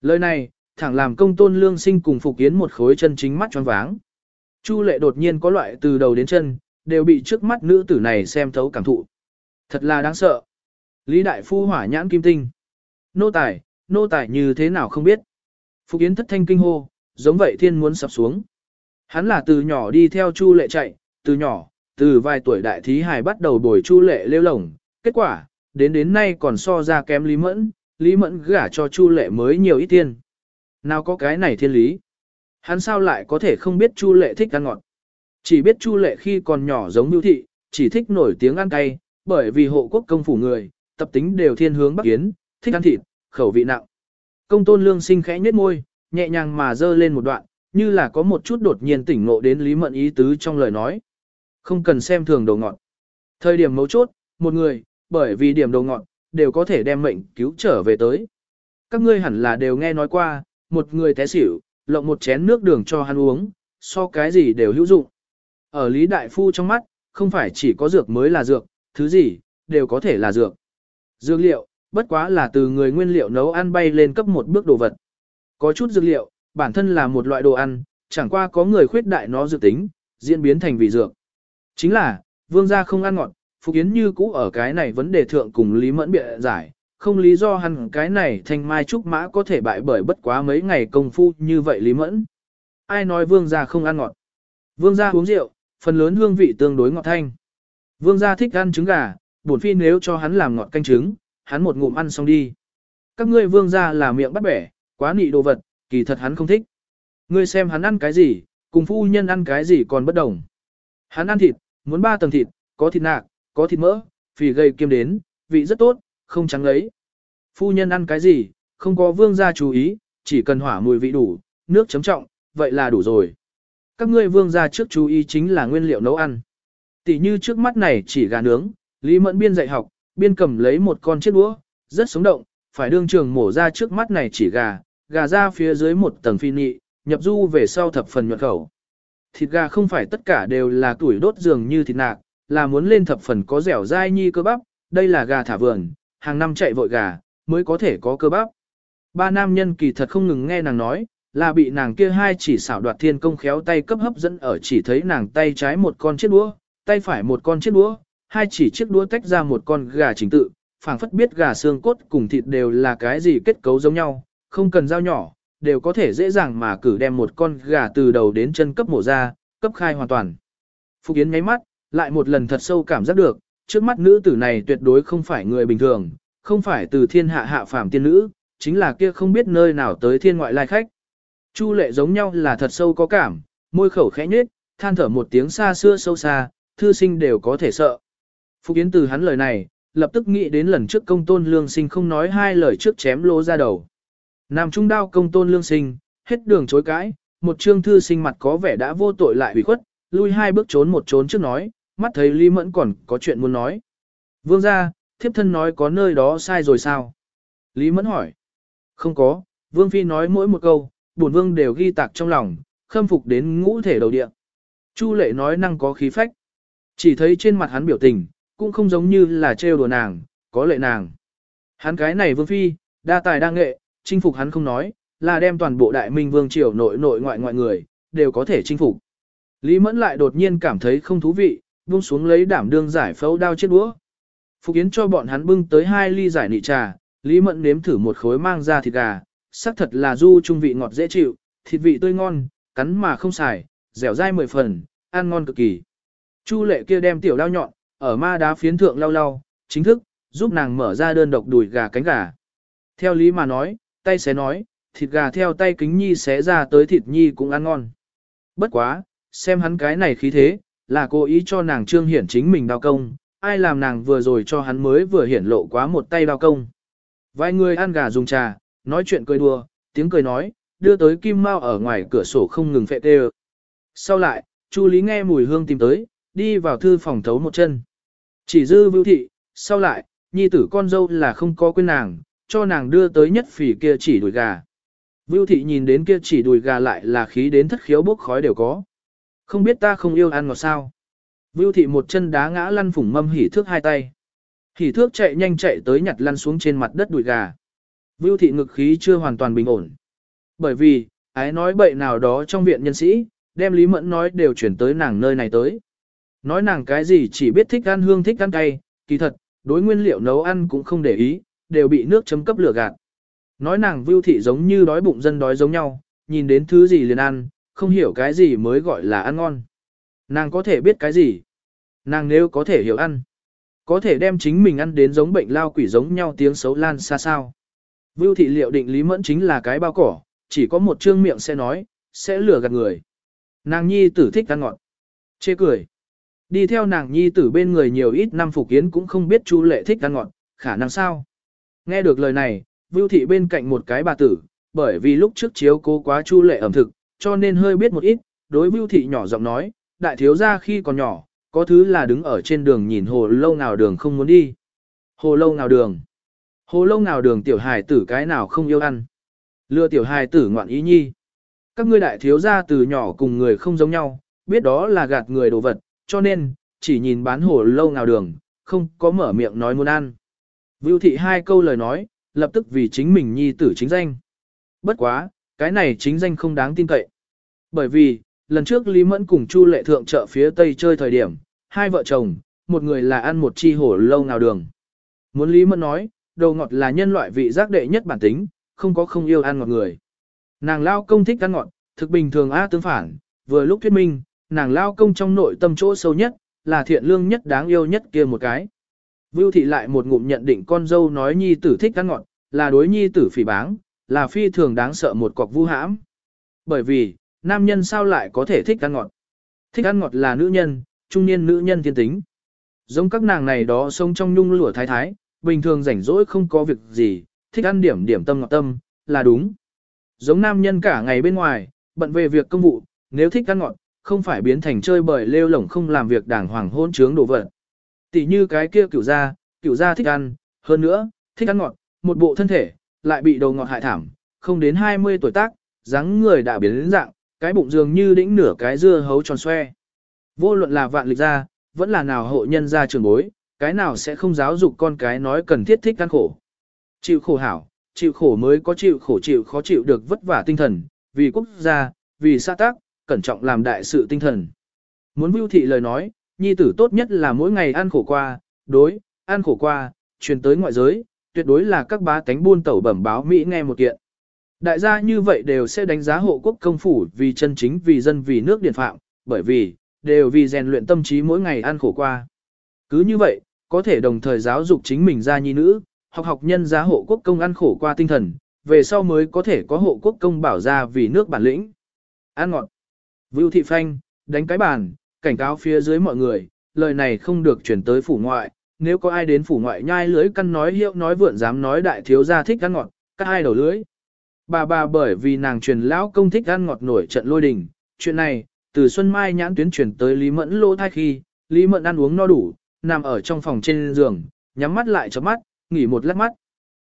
Lời này, thẳng làm công tôn lương sinh cùng phục kiến một khối chân chính mắt tròn váng. Chu lệ đột nhiên có loại từ đầu đến chân, đều bị trước mắt nữ tử này xem thấu cảm thụ. Thật là đáng sợ. Lý đại phu hỏa nhãn kim tinh. Nô tài, nô tài như thế nào không biết. Phục Yến thất thanh kinh hô, giống vậy thiên muốn sập xuống. Hắn là từ nhỏ đi theo Chu lệ chạy, từ nhỏ, từ vài tuổi đại thí hài bắt đầu bồi Chu lệ lêu lồng. Kết quả, đến đến nay còn so ra kém Lý Mẫn, Lý Mẫn gả cho Chu lệ mới nhiều ít tiền. Nào có cái này thiên lý. Hắn sao lại có thể không biết Chu lệ thích ăn ngọt. Chỉ biết Chu lệ khi còn nhỏ giống Mưu Thị, chỉ thích nổi tiếng ăn cay, bởi vì hộ quốc công phủ người, tập tính đều thiên hướng bắc kiến, thích ăn thịt, khẩu vị nặng. Công tôn lương sinh khẽ nhếch môi, nhẹ nhàng mà dơ lên một đoạn, như là có một chút đột nhiên tỉnh ngộ đến lý mận ý tứ trong lời nói. Không cần xem thường đồ ngọt. Thời điểm mấu chốt, một người, bởi vì điểm đồ ngọt, đều có thể đem mệnh cứu trở về tới. Các ngươi hẳn là đều nghe nói qua, một người té xỉu, lộng một chén nước đường cho hắn uống, so cái gì đều hữu dụng. Ở Lý Đại Phu trong mắt, không phải chỉ có dược mới là dược, thứ gì, đều có thể là dược. Dược liệu, bất quá là từ người nguyên liệu nấu ăn bay lên cấp một bước đồ vật. Có chút dược liệu, bản thân là một loại đồ ăn, chẳng qua có người khuyết đại nó dược tính, diễn biến thành vị dược. Chính là, vương gia không ăn ngọt, Phục Yến như cũ ở cái này vấn đề thượng cùng Lý Mẫn bịa giải, không lý do hắn cái này thành mai trúc mã có thể bại bởi bất quá mấy ngày công phu như vậy Lý Mẫn. Ai nói vương gia không ăn ngọt? Vương gia uống rượu, phần lớn hương vị tương đối ngọt thanh. Vương gia thích ăn trứng gà, bổn phi nếu cho hắn làm ngọt canh trứng, hắn một ngụm ăn xong đi. Các ngươi vương gia là miệng bắt bẻ, quá nị đồ vật, kỳ thật hắn không thích. Ngươi xem hắn ăn cái gì, cùng phu nhân ăn cái gì còn bất đồng. Hắn ăn thịt, muốn ba tầng thịt, có thịt nạc, có thịt mỡ, phì gây kiêm đến, vị rất tốt, không trắng lấy. Phu nhân ăn cái gì, không có vương gia chú ý, chỉ cần hỏa mùi vị đủ, nước chấm trọng, vậy là đủ rồi. Các ngươi vương gia trước chú ý chính là nguyên liệu nấu ăn. Tỷ như trước mắt này chỉ gà nướng, Lý Mẫn biên dạy học, biên cầm lấy một con chiếc đũa, rất sống động, phải đương trường mổ ra trước mắt này chỉ gà, gà ra phía dưới một tầng phi nị, nhập du về sau thập phần nhuận khẩu. Thịt gà không phải tất cả đều là tuổi đốt dường như thịt nạc, là muốn lên thập phần có dẻo dai nhi cơ bắp, đây là gà thả vườn, hàng năm chạy vội gà, mới có thể có cơ bắp. Ba nam nhân kỳ thật không ngừng nghe nàng nói, là bị nàng kia hai chỉ xảo đoạt thiên công khéo tay cấp hấp dẫn ở chỉ thấy nàng tay trái một con chiếc đũa, tay phải một con chiếc đũa, hai chỉ chiếc đũa tách ra một con gà chính tự, phảng phất biết gà xương cốt cùng thịt đều là cái gì kết cấu giống nhau, không cần dao nhỏ, đều có thể dễ dàng mà cử đem một con gà từ đầu đến chân cấp mổ ra, cấp khai hoàn toàn. Phục Yến nháy mắt, lại một lần thật sâu cảm giác được, trước mắt nữ tử này tuyệt đối không phải người bình thường, không phải từ thiên hạ hạ phàm tiên nữ, chính là kia không biết nơi nào tới thiên ngoại lai khách. Chu lệ giống nhau là thật sâu có cảm, môi khẩu khẽ nhếch, than thở một tiếng xa xưa sâu xa, thư sinh đều có thể sợ. Phục Yến từ hắn lời này, lập tức nghĩ đến lần trước công tôn lương sinh không nói hai lời trước chém lô ra đầu. Nam trung đao công tôn lương sinh, hết đường chối cãi, một trương thư sinh mặt có vẻ đã vô tội lại bị khuất, lui hai bước trốn một trốn trước nói, mắt thấy Lý Mẫn còn có chuyện muốn nói. Vương ra, thiếp thân nói có nơi đó sai rồi sao? Lý Mẫn hỏi. Không có, Vương Phi nói mỗi một câu, bổn Vương đều ghi tạc trong lòng, khâm phục đến ngũ thể đầu địa. Chu lệ nói năng có khí phách. Chỉ thấy trên mặt hắn biểu tình, cũng không giống như là trêu đùa nàng, có lệ nàng. Hắn cái này Vương Phi, đa tài đa nghệ, chinh phục hắn không nói, là đem toàn bộ đại minh vương triều nội nội ngoại ngoại người, đều có thể chinh phục. Lý Mẫn lại đột nhiên cảm thấy không thú vị, buông xuống lấy đảm đương giải phẫu đao chết đũa. Phục Yến cho bọn hắn bưng tới hai ly giải nị trà, Lý Mẫn nếm thử một khối mang ra thịt gà, sắc thật là du trung vị ngọt dễ chịu, thịt vị tươi ngon, cắn mà không xài, dẻo dai mười phần, ăn ngon cực kỳ. Chu lệ kia đem tiểu đao nhọn, ở ma đá phiến thượng lau lau, chính thức, giúp nàng mở ra đơn độc đùi gà cánh gà. Theo lý mà nói, tay xé nói, thịt gà theo tay kính nhi xé ra tới thịt nhi cũng ăn ngon. Bất quá, xem hắn cái này khí thế, là cố ý cho nàng trương hiển chính mình đao công, ai làm nàng vừa rồi cho hắn mới vừa hiển lộ quá một tay đao công. Vài người ăn gà dùng trà, nói chuyện cười đùa, tiếng cười nói, đưa tới kim mau ở ngoài cửa sổ không ngừng phệ tê Sau lại, Chu Lý nghe mùi hương tìm tới, đi vào thư phòng thấu một chân. Chỉ dư vưu thị, sau lại, nhi tử con dâu là không có quên nàng, cho nàng đưa tới nhất phỉ kia chỉ đùi gà. Vưu thị nhìn đến kia chỉ đùi gà lại là khí đến thất khiếu bốc khói đều có. Không biết ta không yêu ăn ngọt sao. Vưu thị một chân đá ngã lăn phủng mâm hỉ thước hai tay. Hỉ thước chạy nhanh chạy tới nhặt lăn xuống trên mặt đất đùi gà. Vưu thị ngực khí chưa hoàn toàn bình ổn. Bởi vì, ái nói bậy nào đó trong viện nhân sĩ, đem Lý Mẫn nói đều chuyển tới nàng nơi này tới. Nói nàng cái gì chỉ biết thích ăn hương thích ăn cay, kỳ thật, đối nguyên liệu nấu ăn cũng không để ý, đều bị nước chấm cấp lửa gạt. Nói nàng vưu thị giống như đói bụng dân đói giống nhau, nhìn đến thứ gì liền ăn, không hiểu cái gì mới gọi là ăn ngon. Nàng có thể biết cái gì? Nàng nếu có thể hiểu ăn, có thể đem chính mình ăn đến giống bệnh lao quỷ giống nhau tiếng xấu lan xa sao. Vưu thị liệu định Lý Mẫn chính là cái bao cỏ, chỉ có một trương miệng sẽ nói, sẽ lừa gạt người. Nàng nhi tử thích ăn ngọt. Chê cười. Đi theo nàng nhi tử bên người nhiều ít năm phục kiến cũng không biết Chu lệ thích ăn ngọt, khả năng sao. Nghe được lời này, Vưu thị bên cạnh một cái bà tử, bởi vì lúc trước chiếu cố quá Chu lệ ẩm thực, cho nên hơi biết một ít, đối Vưu thị nhỏ giọng nói, đại thiếu gia khi còn nhỏ, có thứ là đứng ở trên đường nhìn hồ lâu nào đường không muốn đi. Hồ lâu nào đường. Hồ lâu nào đường tiểu hài tử cái nào không yêu ăn. Lừa tiểu hài tử ngoạn ý nhi. Các ngươi đại thiếu gia từ nhỏ cùng người không giống nhau, biết đó là gạt người đồ vật, cho nên, chỉ nhìn bán hồ lâu nào đường, không có mở miệng nói muốn ăn. Vưu thị hai câu lời nói, lập tức vì chính mình nhi tử chính danh. Bất quá, cái này chính danh không đáng tin cậy. Bởi vì, lần trước Lý Mẫn cùng Chu Lệ Thượng chợ phía Tây chơi thời điểm, hai vợ chồng, một người là ăn một chi hổ lâu nào đường. Muốn Lý Mẫn nói, đồ ngọt là nhân loại vị giác đệ nhất bản tính, không có không yêu ăn ngọt người. Nàng lao công thích ăn ngọt, thực bình thường a tương phản, vừa lúc thuyết minh, nàng lao công trong nội tâm chỗ sâu nhất, là thiện lương nhất đáng yêu nhất kia một cái. Vưu thị lại một ngụm nhận định con dâu nói nhi tử thích ăn ngọt, là đối nhi tử phỉ báng, là phi thường đáng sợ một cọc vu hãm. Bởi vì, nam nhân sao lại có thể thích ăn ngọt? Thích ăn ngọt là nữ nhân, trung niên nữ nhân thiên tính. Giống các nàng này đó sống trong nhung lụa thái thái, bình thường rảnh rỗi không có việc gì, thích ăn điểm điểm tâm ngọt tâm, là đúng. Giống nam nhân cả ngày bên ngoài, bận về việc công vụ, nếu thích ăn ngọt, không phải biến thành chơi bời lêu lổng không làm việc đàng hoàng hôn trướng đồ vật. Tỷ như cái kia cửu gia, cửu gia thích ăn, hơn nữa, thích ăn ngọt, một bộ thân thể, lại bị đầu ngọt hại thảm, không đến 20 tuổi tác, dáng người đã biến đến dạng, cái bụng dường như đĩnh nửa cái dưa hấu tròn xoe. Vô luận là vạn lịch gia, vẫn là nào hộ nhân gia trường bối, cái nào sẽ không giáo dục con cái nói cần thiết thích ăn khổ. Chịu khổ hảo, chịu khổ mới có chịu khổ chịu khó chịu được vất vả tinh thần, vì quốc gia, vì xã tác, cẩn trọng làm đại sự tinh thần. Muốn vưu thị lời nói, nhi tử tốt nhất là mỗi ngày ăn khổ qua, đối, ăn khổ qua, truyền tới ngoại giới, tuyệt đối là các bá tánh buôn tẩu bẩm báo Mỹ nghe một kiện. Đại gia như vậy đều sẽ đánh giá hộ quốc công phủ vì chân chính vì dân vì nước điển phạm, bởi vì, đều vì rèn luyện tâm trí mỗi ngày ăn khổ qua. Cứ như vậy, có thể đồng thời giáo dục chính mình ra nhi nữ, học học nhân giá hộ quốc công ăn khổ qua tinh thần, về sau mới có thể có hộ quốc công bảo ra vì nước bản lĩnh. an ngọn Vưu thị phanh, đánh cái bàn, cảnh cáo phía dưới mọi người, lời này không được chuyển tới phủ ngoại, nếu có ai đến phủ ngoại nhai lưới căn nói hiệu nói vượn dám nói đại thiếu gia thích ăn ngọt, các ai đầu lưới. Bà bà bởi vì nàng truyền lão công thích ăn ngọt nổi trận lôi đình, chuyện này, từ Xuân Mai nhãn tuyến truyền tới Lý Mẫn lỗ thai khi, Lý Mẫn ăn uống no đủ, nằm ở trong phòng trên giường, nhắm mắt lại chớp mắt, nghỉ một lát mắt.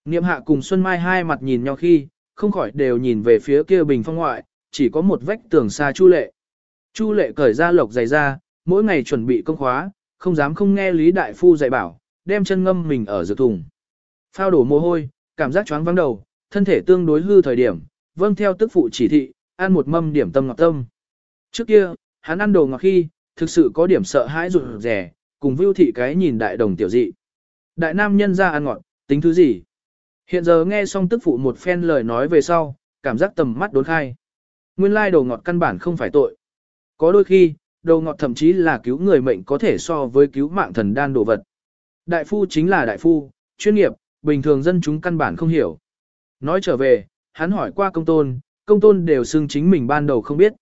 Niệm hạ cùng Xuân Mai hai mặt nhìn nhau khi, không khỏi đều nhìn về phía kia bình phong ngoại, chỉ có một vách tường xa Chu Lệ. Chu Lệ cởi ra lộc giày ra, mỗi ngày chuẩn bị công khóa, không dám không nghe Lý Đại Phu dạy bảo, đem chân ngâm mình ở dược thùng. Phao đổ mồ hôi, cảm giác choáng vắng đầu, thân thể tương đối hư thời điểm, vâng theo tức phụ chỉ thị, ăn một mâm điểm tâm ngọt tâm. Trước kia, hắn ăn đồ ngọt khi, thực sự có điểm sợ hãi rụt rẻ, cùng vưu thị cái nhìn đại đồng tiểu dị. Đại nam nhân ra ăn ngọt, tính thứ gì? Hiện giờ nghe xong tức phụ một phen lời nói về sau, cảm giác tầm mắt đốn khai. Nguyên lai đồ ngọt căn bản không phải tội. Có đôi khi, đầu ngọt thậm chí là cứu người mệnh có thể so với cứu mạng thần đan đồ vật. Đại phu chính là đại phu, chuyên nghiệp, bình thường dân chúng căn bản không hiểu. Nói trở về, hắn hỏi qua công tôn, công tôn đều xưng chính mình ban đầu không biết.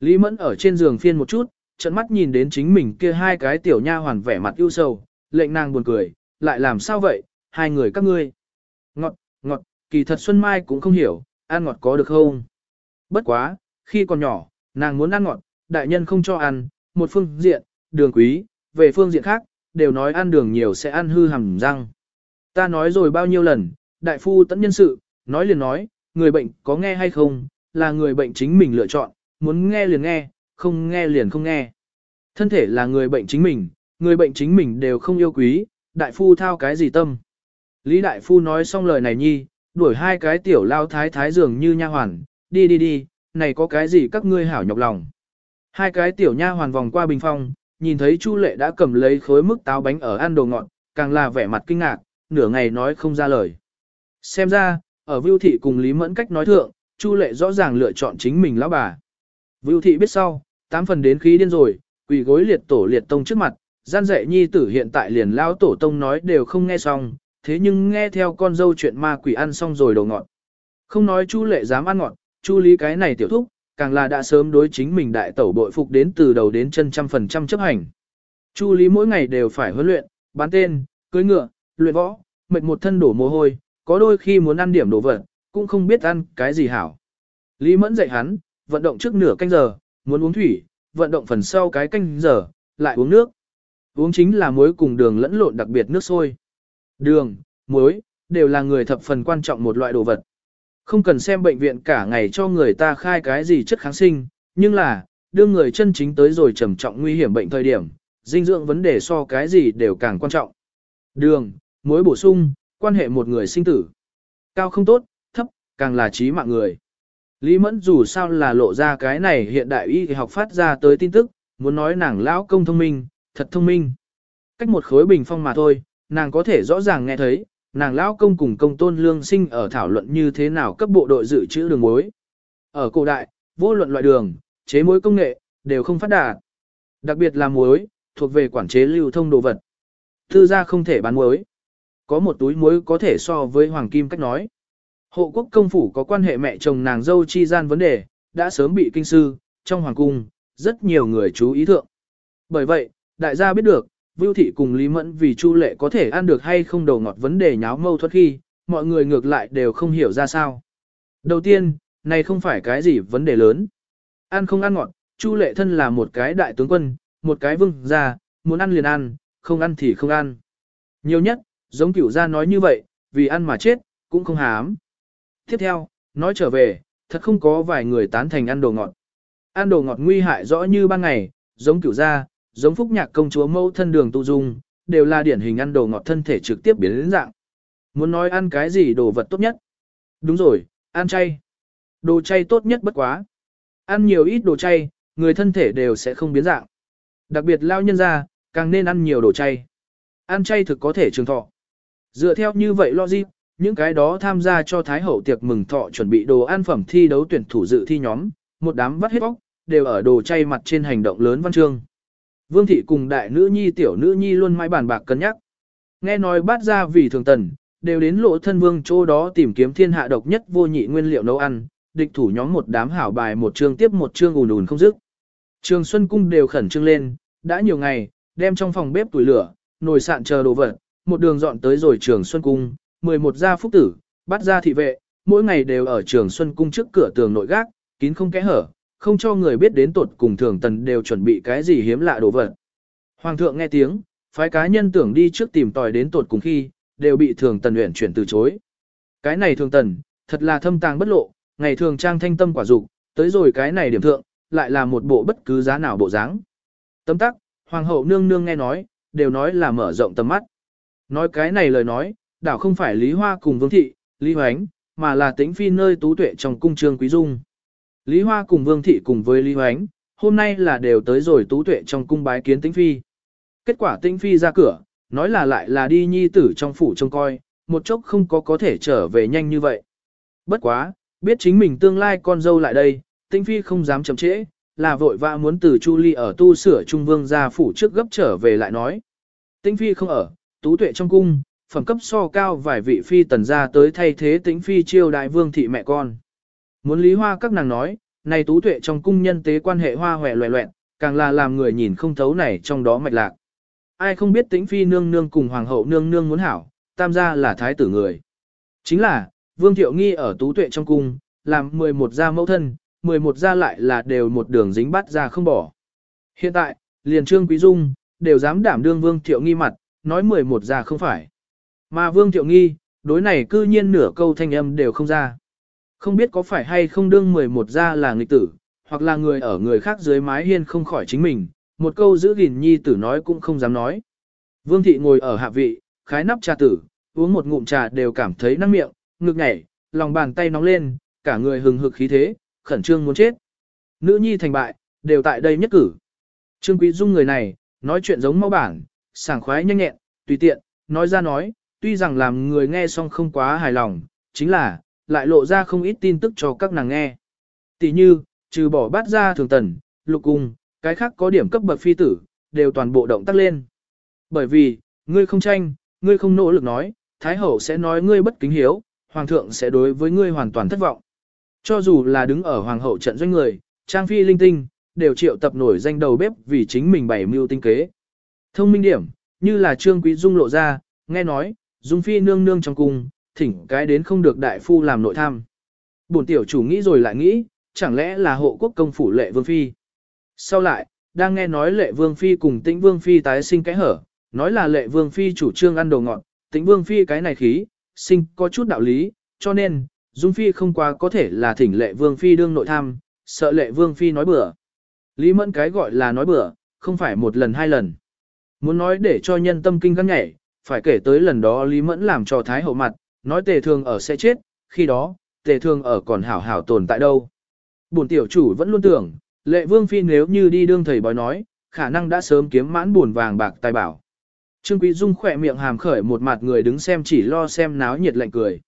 Lý Mẫn ở trên giường phiên một chút, trận mắt nhìn đến chính mình kia hai cái tiểu nha hoàn vẻ mặt ưu sầu, lệnh nàng buồn cười, lại làm sao vậy, hai người các ngươi. Ngọt, ngọt, kỳ thật Xuân Mai cũng không hiểu, ăn ngọt có được không? Bất quá, khi còn nhỏ, nàng muốn ăn ngọt, đại nhân không cho ăn, một phương diện, đường quý, về phương diện khác, đều nói ăn đường nhiều sẽ ăn hư hầm răng. Ta nói rồi bao nhiêu lần, đại phu tận nhân sự, nói liền nói, người bệnh có nghe hay không, là người bệnh chính mình lựa chọn, muốn nghe liền nghe, không nghe liền không nghe. Thân thể là người bệnh chính mình, người bệnh chính mình đều không yêu quý, đại phu thao cái gì tâm. Lý đại phu nói xong lời này nhi, đuổi hai cái tiểu lao thái thái dường như nha hoàn, đi đi đi, này có cái gì các ngươi hảo nhọc lòng. Hai cái tiểu nha hoàn vòng qua bình phong, nhìn thấy Chu Lệ đã cầm lấy khối mức táo bánh ở ăn đồ ngọt, càng là vẻ mặt kinh ngạc, nửa ngày nói không ra lời. Xem ra, ở Vưu Thị cùng Lý Mẫn cách nói thượng, Chu Lệ rõ ràng lựa chọn chính mình lão bà. Vưu Thị biết sau, tám phần đến khí điên rồi, quỳ gối liệt tổ liệt tông trước mặt, gian dạy nhi tử hiện tại liền lão tổ tông nói đều không nghe xong, thế nhưng nghe theo con dâu chuyện ma quỷ ăn xong rồi đồ ngọt. Không nói Chu Lệ dám ăn ngọt, Chu Lý cái này tiểu thúc, càng là đã sớm đối chính mình đại tẩu bội phục đến từ đầu đến chân trăm phần trăm chấp hành. Chu Lý mỗi ngày đều phải huấn luyện, bán tên, cưới ngựa, luyện võ, mệt một thân đổ mồ hôi, có đôi khi muốn ăn điểm đồ vật, cũng không biết ăn cái gì hảo. Lý Mẫn dạy hắn, vận động trước nửa canh giờ, muốn uống thủy, vận động phần sau cái canh giờ, lại uống nước. Uống chính là muối cùng đường lẫn lộn đặc biệt nước sôi. Đường, muối, đều là người thập phần quan trọng một loại đồ vật. Không cần xem bệnh viện cả ngày cho người ta khai cái gì chất kháng sinh, nhưng là, đưa người chân chính tới rồi trầm trọng nguy hiểm bệnh thời điểm, dinh dưỡng vấn đề so cái gì đều càng quan trọng. Đường, muối bổ sung, quan hệ một người sinh tử. Cao không tốt, thấp, càng là trí mạng người. Lý Mẫn dù sao là lộ ra cái này hiện đại y học phát ra tới tin tức, muốn nói nàng lão công thông minh, thật thông minh. Cách một khối bình phong mà thôi, nàng có thể rõ ràng nghe thấy, nàng lão công cùng công tôn lương sinh ở thảo luận như thế nào cấp bộ đội dự trữ đường muối. Ở cổ đại, vô luận loại đường, chế muối công nghệ, đều không phát đạt. Đặc biệt là muối, thuộc về quản chế lưu thông đồ vật. Thư gia không thể bán muối. Có một túi muối có thể so với hoàng kim cách nói. Hộ quốc công phủ có quan hệ mẹ chồng nàng dâu chi gian vấn đề, đã sớm bị kinh sư, trong hoàng cung, rất nhiều người chú ý thượng. Bởi vậy, đại gia biết được, Vưu Thị cùng Lý Mẫn vì Chu Lệ có thể ăn được hay không đầu ngọt vấn đề nháo mâu thuẫn khi, mọi người ngược lại đều không hiểu ra sao. Đầu tiên, này không phải cái gì vấn đề lớn. Ăn không ăn ngọt, Chu Lệ thân là một cái đại tướng quân, một cái vương gia, muốn ăn liền ăn, không ăn thì không ăn. Nhiều nhất, giống cửu gia nói như vậy, vì ăn mà chết, cũng không hám. Tiếp theo, nói trở về, thật không có vài người tán thành ăn đồ ngọt. Ăn đồ ngọt nguy hại rõ như ban ngày, giống cửu gia, giống phúc nhạc công chúa mẫu thân đường tu dung, đều là điển hình ăn đồ ngọt thân thể trực tiếp biến đến dạng. Muốn nói ăn cái gì đồ vật tốt nhất? Đúng rồi, ăn chay. Đồ chay tốt nhất bất quá. Ăn nhiều ít đồ chay, người thân thể đều sẽ không biến dạng. Đặc biệt lao nhân ra, càng nên ăn nhiều đồ chay. Ăn chay thực có thể trường thọ. Dựa theo như vậy logic, những cái đó tham gia cho Thái Hậu tiệc mừng thọ chuẩn bị đồ ăn phẩm thi đấu tuyển thủ dự thi nhóm, một đám vắt hết bóc, đều ở đồ chay mặt trên hành động lớn văn chương. Vương thị cùng đại nữ nhi tiểu nữ nhi luôn mãi bàn bạc cân nhắc. Nghe nói bát ra vì thường tần, đều đến lộ thân vương chỗ đó tìm kiếm thiên hạ độc nhất vô nhị nguyên liệu nấu ăn, địch thủ nhóm một đám hảo bài một chương tiếp một chương ùn ùn không dứt. Trường Xuân Cung đều khẩn trương lên, đã nhiều ngày, đem trong phòng bếp tuổi lửa, nồi sạn chờ đồ vật, một đường dọn tới rồi Trường Xuân Cung, 11 gia phúc tử, bắt gia thị vệ, mỗi ngày đều ở Trường Xuân Cung trước cửa tường nội gác, kín không kẽ hở, không cho người biết đến tuột cùng thường tần đều chuẩn bị cái gì hiếm lạ đồ vật. Hoàng thượng nghe tiếng, phái cá nhân tưởng đi trước tìm tòi đến tuột cùng khi, đều bị thường tần luyện chuyển từ chối. Cái này thường tần, thật là thâm tàng bất lộ, ngày thường trang thanh tâm quả dục, tới rồi cái này điểm thượng, lại là một bộ bất cứ giá nào bộ dáng. Tấm tắc, hoàng hậu nương nương nghe nói, đều nói là mở rộng tầm mắt. Nói cái này lời nói, đảo không phải Lý Hoa cùng Vương Thị, Lý Hoánh, mà là tĩnh phi nơi tú tuệ trong cung trương Quý Dung. Lý Hoa cùng Vương Thị cùng với Lý Hoánh, hôm nay là đều tới rồi tú tuệ trong cung bái kiến tĩnh phi. Kết quả tĩnh phi ra cửa, nói là lại là đi nhi tử trong phủ trông coi, một chốc không có có thể trở về nhanh như vậy. Bất quá, biết chính mình tương lai con dâu lại đây, tĩnh phi không dám chậm trễ, là vội vã muốn từ Chu Ly ở tu sửa Trung Vương ra phủ trước gấp trở về lại nói. Tĩnh phi không ở, tú tuệ trong cung, phẩm cấp so cao vài vị phi tần ra tới thay thế tĩnh phi chiêu đại vương thị mẹ con. Muốn lý hoa các nàng nói, này tú tuệ trong cung nhân tế quan hệ hoa hòe loẹ loẹn, càng là làm người nhìn không thấu này trong đó mạch lạc. ai không biết tĩnh phi nương nương cùng hoàng hậu nương nương muốn hảo, tam gia là thái tử người. Chính là, Vương Thiệu Nghi ở tú tuệ trong cung, làm 11 gia mẫu thân, 11 gia lại là đều một đường dính bắt ra không bỏ. Hiện tại, liền Trương Quý Dung, đều dám đảm đương Vương Thiệu Nghi mặt, nói 11 gia không phải. Mà Vương Thiệu Nghi, đối này cư nhiên nửa câu thanh âm đều không ra. Không biết có phải hay không đương 11 gia là nghịch tử, hoặc là người ở người khác dưới mái hiên không khỏi chính mình, một câu giữ gìn nhi tử nói cũng không dám nói. Vương thị ngồi ở hạ vị, khái nắp trà tử, uống một ngụm trà đều cảm thấy năng miệng, ngực nhảy, lòng bàn tay nóng lên, cả người hừng hực khí thế, khẩn trương muốn chết. Nữ nhi thành bại, đều tại đây nhất cử. Trương Quý Dung người này, nói chuyện giống mau bản, sảng khoái nhanh nhẹn, tùy tiện, nói ra nói, tuy rằng làm người nghe xong không quá hài lòng, chính là, lại lộ ra không ít tin tức cho các nàng nghe. Tỷ như, trừ bỏ bát ra thường tần, lục cung, cái khác có điểm cấp bậc phi tử, đều toàn bộ động tác lên. Bởi vì, ngươi không tranh, ngươi không nỗ lực nói, Thái Hậu sẽ nói ngươi bất kính hiếu, Hoàng thượng sẽ đối với ngươi hoàn toàn thất vọng. Cho dù là đứng ở Hoàng hậu trận doanh người, Trang Phi linh tinh, đều triệu tập nổi danh đầu bếp vì chính mình bày mưu tinh kế. Thông minh điểm, như là Trương Quý Dung lộ ra, nghe nói, Dung Phi nương nương trong cung, thỉnh cái đến không được đại phu làm nội tham. Bổn tiểu chủ nghĩ rồi lại nghĩ, chẳng lẽ là hộ quốc công phủ lệ vương phi. Sau lại, đang nghe nói lệ vương phi cùng tĩnh vương phi tái sinh cái hở, nói là lệ vương phi chủ trương ăn đồ ngọt, tĩnh vương phi cái này khí, sinh có chút đạo lý, cho nên, dung phi không quá có thể là thỉnh lệ vương phi đương nội tham, sợ lệ vương phi nói bừa. Lý mẫn cái gọi là nói bừa, không phải một lần hai lần. Muốn nói để cho nhân tâm kinh gắn nhảy, phải kể tới lần đó Lý mẫn làm cho thái hậu mặt, nói tề thường ở sẽ chết, khi đó, tề thường ở còn hảo hảo tồn tại đâu. Bổn tiểu chủ vẫn luôn tưởng, lệ vương phi nếu như đi đương thầy bói nói, khả năng đã sớm kiếm mãn buồn vàng bạc tài bảo. Trương Quý Dung khỏe miệng hàm khởi một mặt người đứng xem chỉ lo xem náo nhiệt lạnh cười.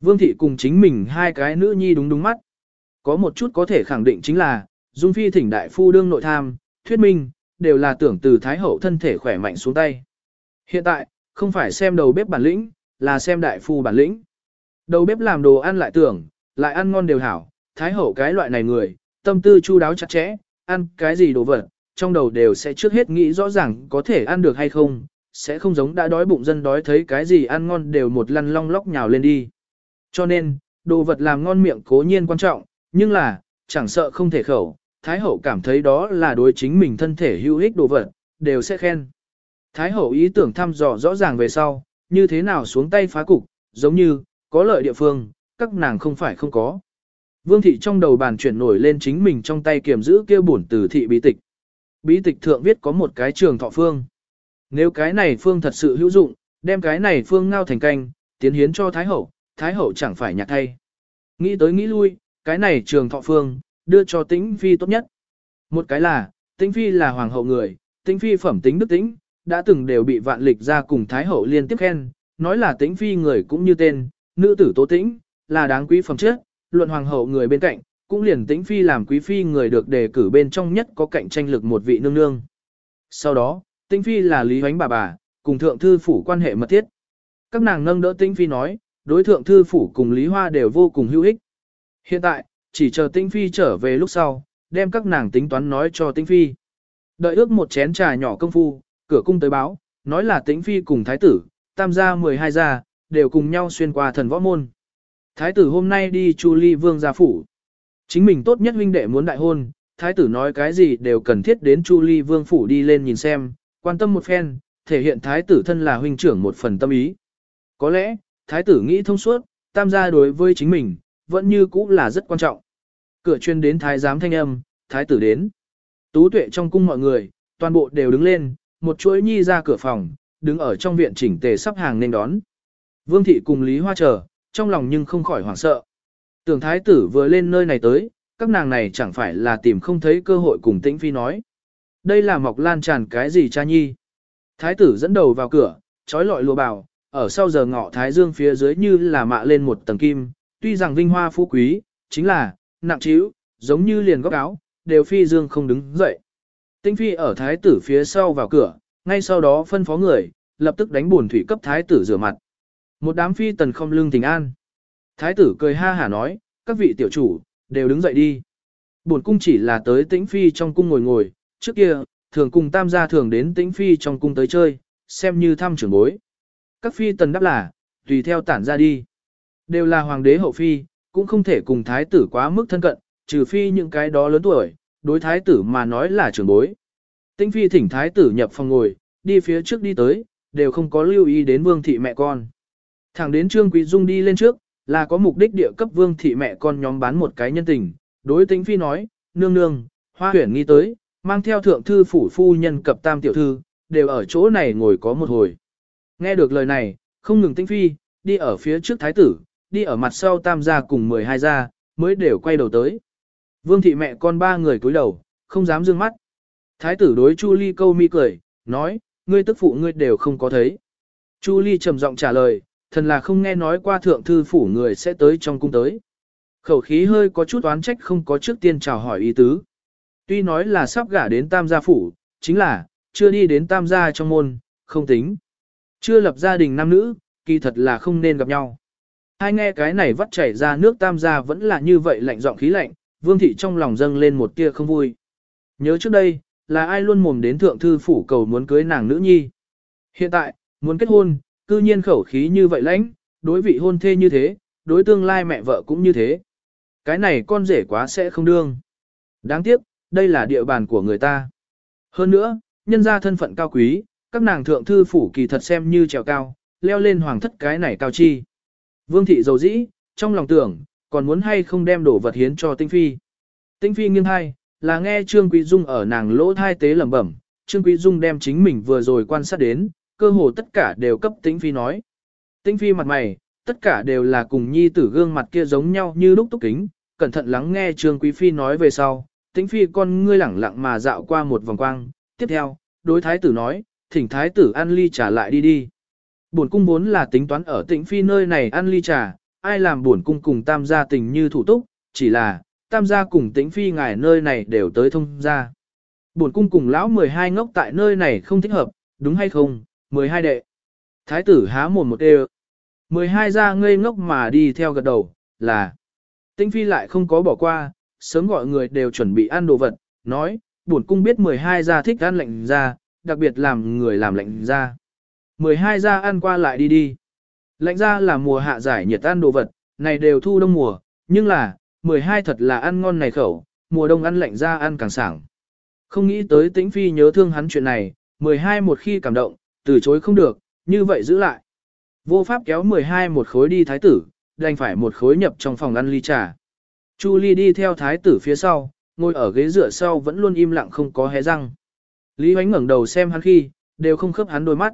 Vương thị cùng chính mình hai cái nữ nhi đúng đúng mắt. Có một chút có thể khẳng định chính là, Dung Phi thỉnh đại phu đương nội tham, thuyết minh, đều là tưởng từ Thái Hậu thân thể khỏe mạnh xuống tay. Hiện tại, không phải xem đầu bếp bản lĩnh, là xem đại phu bản lĩnh. Đầu bếp làm đồ ăn lại tưởng, lại ăn ngon đều hảo, Thái Hậu cái loại này người, tâm tư chu đáo chặt chẽ, ăn cái gì đồ vật, trong đầu đều sẽ trước hết nghĩ rõ ràng có thể ăn được hay không, sẽ không giống đã đói bụng dân đói thấy cái gì ăn ngon đều một lăn long lóc nhào lên đi. Cho nên, đồ vật làm ngon miệng cố nhiên quan trọng, nhưng là, chẳng sợ không thể khẩu, Thái Hậu cảm thấy đó là đối chính mình thân thể hữu ích đồ vật, đều sẽ khen. Thái Hậu ý tưởng thăm dò rõ ràng về sau, như thế nào xuống tay phá cục, giống như, có lợi địa phương, các nàng không phải không có. Vương thị trong đầu bàn chuyển nổi lên chính mình trong tay kiểm giữ kia bổn từ thị bí tịch. Bí tịch thượng viết có một cái trường thọ phương. Nếu cái này phương thật sự hữu dụng, đem cái này phương ngao thành canh, tiến hiến cho Thái Hậu, Thái Hậu chẳng phải nhạc thay. Nghĩ tới nghĩ lui, cái này trường thọ phương, đưa cho tĩnh phi tốt nhất. Một cái là, tĩnh phi là hoàng hậu người, tĩnh phi phẩm tính đức tĩnh, đã từng đều bị vạn lịch ra cùng Thái Hậu liên tiếp khen, nói là tĩnh phi người cũng như tên, nữ tử tố tĩnh, là đáng quý phẩm chất, luận hoàng hậu người bên cạnh, cũng liền tĩnh phi làm quý phi người được đề cử bên trong nhất có cạnh tranh lực một vị nương nương. Sau đó, tĩnh phi là lý hoánh bà bà, cùng thượng thư phủ quan hệ mật thiết. Các nàng nâng đỡ tĩnh phi nói, đối thượng thư phủ cùng lý hoa đều vô cùng hữu ích. Hiện tại, chỉ chờ tĩnh phi trở về lúc sau, đem các nàng tính toán nói cho tĩnh phi. Đợi ước một chén trà nhỏ công phu, cửa cung tới báo, nói là tĩnh phi cùng thái tử, tam gia 12 gia, đều cùng nhau xuyên qua thần võ môn. Thái tử hôm nay đi Chu Ly Vương gia phủ. Chính mình tốt nhất huynh đệ muốn đại hôn, thái tử nói cái gì đều cần thiết đến Chu Ly Vương phủ đi lên nhìn xem, quan tâm một phen, thể hiện thái tử thân là huynh trưởng một phần tâm ý. Có lẽ, thái tử nghĩ thông suốt, tam gia đối với chính mình, vẫn như cũ là rất quan trọng. Cửa chuyên đến thái giám thanh âm, thái tử đến. Tú tuệ trong cung mọi người, toàn bộ đều đứng lên, một chuỗi nhi ra cửa phòng, đứng ở trong viện chỉnh tề sắp hàng nên đón. Vương thị cùng Lý Hoa chờ, trong lòng nhưng không khỏi hoảng sợ. Tưởng thái tử vừa lên nơi này tới, các nàng này chẳng phải là tìm không thấy cơ hội cùng tĩnh phi nói. Đây là mọc lan tràn cái gì cha nhi. Thái tử dẫn đầu vào cửa, trói lọi lùa bào, ở sau giờ ngọ thái dương phía dưới như là mạ lên một tầng kim, tuy rằng vinh hoa phú quý, chính là, nặng trĩu, giống như liền góc áo, đều phi dương không đứng dậy. Tĩnh phi ở thái tử phía sau vào cửa, ngay sau đó phân phó người, lập tức đánh buồn thủy cấp thái tử rửa mặt. Một đám phi tần không lưng tình an. Thái tử cười ha hả nói, các vị tiểu chủ, đều đứng dậy đi. Buồn cung chỉ là tới tĩnh phi trong cung ngồi ngồi, trước kia, thường cùng tam gia thường đến tĩnh phi trong cung tới chơi, xem như thăm trưởng bối. Các phi tần đáp là, tùy theo tản ra đi. Đều là hoàng đế hậu phi, cũng không thể cùng thái tử quá mức thân cận, trừ phi những cái đó lớn tuổi, đối thái tử mà nói là trưởng bối. Tĩnh phi thỉnh thái tử nhập phòng ngồi, đi phía trước đi tới, đều không có lưu ý đến vương thị mẹ con. Thẳng đến Trương Quý Dung đi lên trước, là có mục đích địa cấp vương thị mẹ con nhóm bán một cái nhân tình. Đối tĩnh phi nói, nương nương, hoa huyển nghi tới, mang theo thượng thư phủ phu nhân cập tam tiểu thư, đều ở chỗ này ngồi có một hồi. Nghe được lời này, không ngừng tĩnh phi, đi ở phía trước thái tử, đi ở mặt sau tam gia cùng 12 gia, mới đều quay đầu tới. Vương thị mẹ con ba người cúi đầu, không dám dương mắt. Thái tử đối Chu Ly câu mi cười, nói, ngươi tức phụ ngươi đều không có thấy. Chu Ly trầm giọng trả lời, thần là không nghe nói qua thượng thư phủ người sẽ tới trong cung tới. Khẩu khí hơi có chút oán trách không có trước tiên chào hỏi ý tứ. Tuy nói là sắp gả đến tam gia phủ, chính là, chưa đi đến tam gia trong môn, không tính. Chưa lập gia đình nam nữ, kỳ thật là không nên gặp nhau. Hai nghe cái này vắt chảy ra nước tam gia vẫn là như vậy lạnh giọng khí lạnh, vương thị trong lòng dâng lên một tia không vui. Nhớ trước đây, là ai luôn mồm đến thượng thư phủ cầu muốn cưới nàng nữ nhi. Hiện tại, muốn kết hôn, cư nhiên khẩu khí như vậy lãnh, đối vị hôn thê như thế, đối tương lai mẹ vợ cũng như thế. Cái này con rể quá sẽ không đương. Đáng tiếc, đây là địa bàn của người ta. Hơn nữa, nhân ra thân phận cao quý, các nàng thượng thư phủ kỳ thật xem như trèo cao, leo lên hoàng thất cái này cao chi. Vương thị dầu dĩ, trong lòng tưởng, còn muốn hay không đem đổ vật hiến cho tinh phi. Tinh phi nghiêng hai, là nghe Trương Quý Dung ở nàng lỗ thai tế lẩm bẩm, Trương Quý Dung đem chính mình vừa rồi quan sát đến, cơ hồ tất cả đều cấp tinh Phi nói. tinh Phi mặt mày, tất cả đều là cùng nhi tử gương mặt kia giống nhau như lúc túc kính, cẩn thận lắng nghe Trương Quý Phi nói về sau, tinh Phi con ngươi lẳng lặng mà dạo qua một vòng quang, tiếp theo, đối thái tử nói, thỉnh thái tử ăn ly trà lại đi đi. Bổn cung vốn là tính toán ở Tĩnh Phi nơi này ăn ly trà, ai làm buồn cung cùng tam gia tình như thủ túc, chỉ là, tam gia cùng tĩnh phi ngài nơi này đều tới thông gia. Buồn cung cùng lão 12 ngốc tại nơi này không thích hợp, đúng hay không, 12 đệ. Thái tử há mồm một đều. 12 gia ngây ngốc mà đi theo gật đầu, là. Tĩnh phi lại không có bỏ qua, sớm gọi người đều chuẩn bị ăn đồ vật, nói, buồn cung biết 12 gia thích ăn lạnh ra, đặc biệt làm người làm lạnh ra. 12 gia ăn qua lại đi đi. Lạnh ra là mùa hạ giải nhiệt ăn đồ vật, này đều thu đông mùa, nhưng là, 12 thật là ăn ngon này khẩu, mùa đông ăn lạnh ra ăn càng sảng. Không nghĩ tới tĩnh phi nhớ thương hắn chuyện này, 12 một khi cảm động, từ chối không được, như vậy giữ lại. Vô pháp kéo 12 một khối đi thái tử, đành phải một khối nhập trong phòng ăn ly trà. Chu Ly đi theo thái tử phía sau, ngồi ở ghế dựa sau vẫn luôn im lặng không có hé răng. Lý Hoánh ngẩng đầu xem hắn khi, đều không khớp hắn đôi mắt.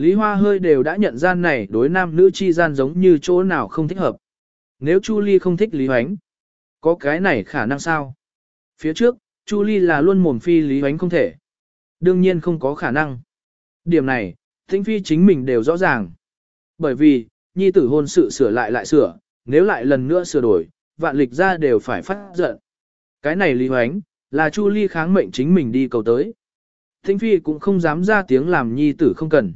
Lý Hoa hơi đều đã nhận ra này đối nam nữ chi gian giống như chỗ nào không thích hợp. Nếu Chu Ly không thích Lý Hoánh, có cái này khả năng sao? Phía trước, Chu Ly là luôn mồm phi Lý Hoánh không thể. Đương nhiên không có khả năng. Điểm này, Thính Phi chính mình đều rõ ràng. Bởi vì, nhi tử hôn sự sửa lại lại sửa, nếu lại lần nữa sửa đổi, vạn lịch ra đều phải phát giận. Cái này Lý Hoánh, là Chu Ly kháng mệnh chính mình đi cầu tới. Thính Phi cũng không dám ra tiếng làm nhi tử không cần.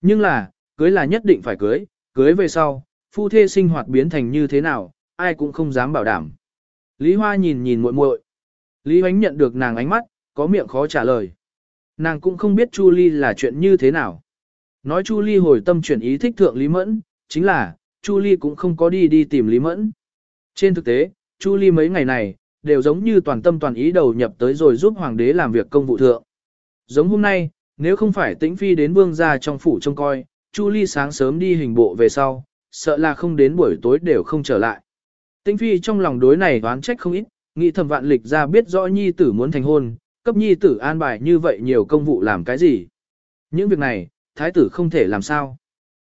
Nhưng là, cưới là nhất định phải cưới, cưới về sau, phu thê sinh hoạt biến thành như thế nào, ai cũng không dám bảo đảm. Lý Hoa nhìn nhìn muội muội. Lý Hoánh nhận được nàng ánh mắt, có miệng khó trả lời. Nàng cũng không biết Chu Ly là chuyện như thế nào. Nói Chu Ly hồi tâm chuyển ý thích thượng Lý Mẫn, chính là, Chu Ly cũng không có đi đi tìm Lý Mẫn. Trên thực tế, Chu Ly mấy ngày này, đều giống như toàn tâm toàn ý đầu nhập tới rồi giúp hoàng đế làm việc công vụ thượng. Giống hôm nay, nếu không phải tĩnh phi đến vương gia trong phủ trông coi, Chu Ly sáng sớm đi hình bộ về sau, sợ là không đến buổi tối đều không trở lại. Tĩnh phi trong lòng đối này đoán trách không ít, nghĩ thầm vạn lịch ra biết rõ nhi tử muốn thành hôn, cấp nhi tử an bài như vậy nhiều công vụ làm cái gì. Những việc này, thái tử không thể làm sao.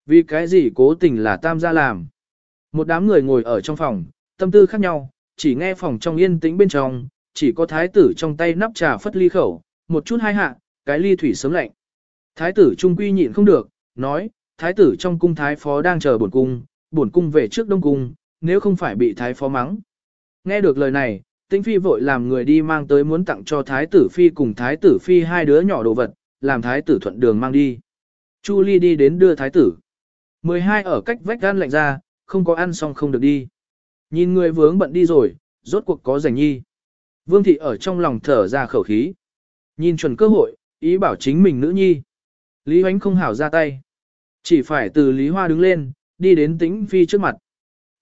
Vì cái gì cố tình là tam gia làm. Một đám người ngồi ở trong phòng, tâm tư khác nhau, chỉ nghe phòng trong yên tĩnh bên trong, chỉ có thái tử trong tay nắp trà phất ly khẩu, một chút hai hạ, cái ly thủy sớm lạnh. Thái tử trung quy nhịn không được, nói, thái tử trong cung thái phó đang chờ bổn cung, bổn cung về trước đông cung, nếu không phải bị thái phó mắng. Nghe được lời này, tinh phi vội làm người đi mang tới muốn tặng cho thái tử phi cùng thái tử phi hai đứa nhỏ đồ vật, làm thái tử thuận đường mang đi. Chu Ly đi đến đưa thái tử. 12 ở cách vách gan lạnh ra, không có ăn xong không được đi. Nhìn người vướng bận đi rồi, rốt cuộc có rảnh nhi. Vương thị ở trong lòng thở ra khẩu khí. Nhìn chuẩn cơ hội, ý bảo chính mình nữ nhi. Lý Hoánh không hảo ra tay. Chỉ phải từ Lý Hoa đứng lên, đi đến tĩnh phi trước mặt.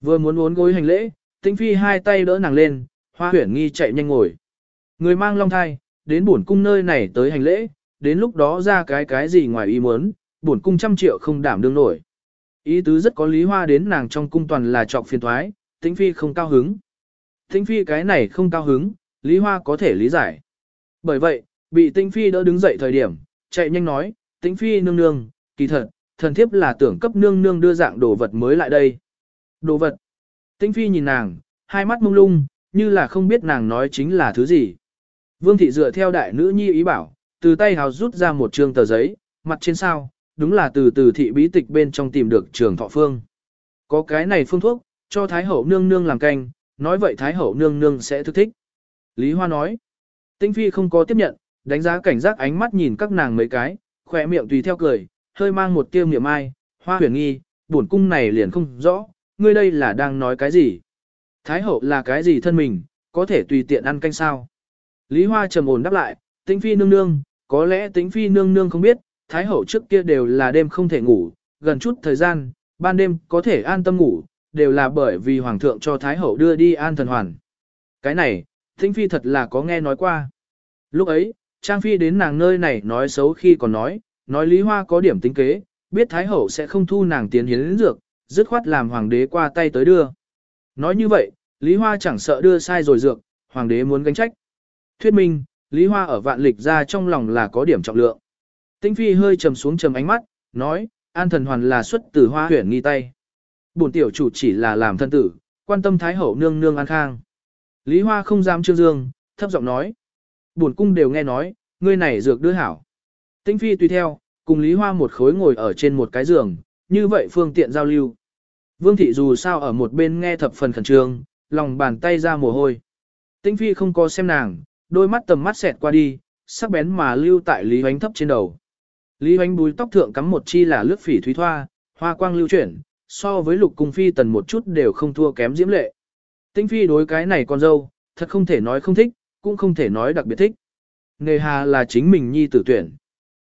Vừa muốn uốn gối hành lễ, tĩnh phi hai tay đỡ nàng lên, hoa huyển nghi chạy nhanh ngồi. Người mang long thai, đến bổn cung nơi này tới hành lễ, đến lúc đó ra cái cái gì ngoài ý muốn, bổn cung trăm triệu không đảm đương nổi. Ý tứ rất có lý hoa đến nàng trong cung toàn là trọc phiền thoái, tĩnh phi không cao hứng. Tĩnh phi cái này không cao hứng, lý hoa có thể lý giải. Bởi vậy, bị tĩnh phi đỡ đứng dậy thời điểm, chạy nhanh nói, tĩnh phi nương nương, kỳ thật, thần thiếp là tưởng cấp nương nương đưa dạng đồ vật mới lại đây. Đồ vật. Tĩnh phi nhìn nàng, hai mắt mông lung, như là không biết nàng nói chính là thứ gì. Vương thị dựa theo đại nữ nhi ý bảo, từ tay hào rút ra một trương tờ giấy, mặt trên sao, đúng là từ từ thị bí tịch bên trong tìm được trường thọ phương. Có cái này phương thuốc, cho Thái Hậu nương nương làm canh, nói vậy Thái Hậu nương nương sẽ thức thích. Lý Hoa nói, Tinh Phi không có tiếp nhận, đánh giá cảnh giác ánh mắt nhìn các nàng mấy cái, khỏe miệng tùy theo cười, hơi mang một tiêu niệm ai, hoa huyền nghi, bổn cung này liền không rõ, ngươi đây là đang nói cái gì? Thái Hậu là cái gì thân mình, có thể tùy tiện ăn canh sao? Lý Hoa trầm ổn đáp lại, Tĩnh Phi nương nương, có lẽ Tĩnh Phi nương nương không biết, Thái hậu trước kia đều là đêm không thể ngủ, gần chút thời gian, ban đêm có thể an tâm ngủ, đều là bởi vì Hoàng thượng cho Thái hậu đưa đi an thần hoàn. Cái này, Tĩnh Phi thật là có nghe nói qua. Lúc ấy, Trang Phi đến nàng nơi này nói xấu khi còn nói, nói Lý Hoa có điểm tính kế, biết Thái hậu sẽ không thu nàng tiến hiến dược, dứt khoát làm Hoàng đế qua tay tới đưa. Nói như vậy, Lý Hoa chẳng sợ đưa sai rồi dược, Hoàng đế muốn gánh trách. Thuyết minh, Lý Hoa ở vạn lịch ra trong lòng là có điểm trọng lượng. Tĩnh Phi hơi trầm xuống trầm ánh mắt, nói, an thần hoàn là xuất từ hoa huyển nghi tay. Bổn tiểu chủ chỉ là làm thân tử, quan tâm thái hậu nương nương an khang. Lý Hoa không dám trương dương, thấp giọng nói. Bổn cung đều nghe nói, ngươi này dược đưa hảo. Tĩnh Phi tùy theo, cùng Lý Hoa một khối ngồi ở trên một cái giường, như vậy phương tiện giao lưu. Vương thị dù sao ở một bên nghe thập phần khẩn trương, lòng bàn tay ra mồ hôi. Tĩnh Phi không có xem nàng, đôi mắt tầm mắt xẹt qua đi, sắc bén mà lưu tại Lý Hoánh thấp trên đầu. Lý Hoánh búi tóc thượng cắm một chi là lướt phỉ thúy thoa, hoa quang lưu chuyển, so với lục cung phi tần một chút đều không thua kém diễm lệ. Tinh phi đối cái này con dâu, thật không thể nói không thích, cũng không thể nói đặc biệt thích. Nề hà là chính mình nhi tử tuyển.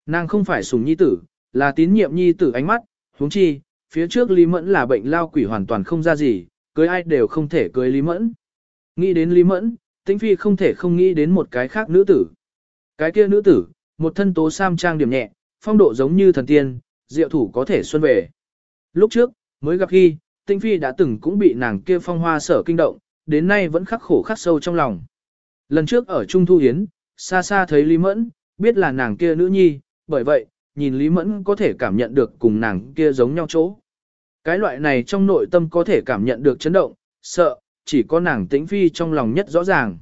Nàng không phải sùng nhi tử, là tín nhiệm nhi tử ánh mắt, huống chi, phía trước Lý Mẫn là bệnh lao quỷ hoàn toàn không ra gì, cưới ai đều không thể cưới Lý Mẫn. Nghĩ đến Lý Mẫn, Tĩnh Phi không thể không nghĩ đến một cái khác nữ tử. Cái kia nữ tử, một thân tố sam trang điểm nhẹ, phong độ giống như thần tiên, diệu thủ có thể xuân về. Lúc trước, mới gặp khi, Tĩnh Phi đã từng cũng bị nàng kia phong hoa sở kinh động, đến nay vẫn khắc khổ khắc sâu trong lòng. Lần trước ở Trung Thu Hiến, xa xa thấy Lý Mẫn, biết là nàng kia nữ nhi, bởi vậy, nhìn Lý Mẫn có thể cảm nhận được cùng nàng kia giống nhau chỗ. Cái loại này trong nội tâm có thể cảm nhận được chấn động, sợ, chỉ có nàng tĩnh phi trong lòng nhất rõ ràng.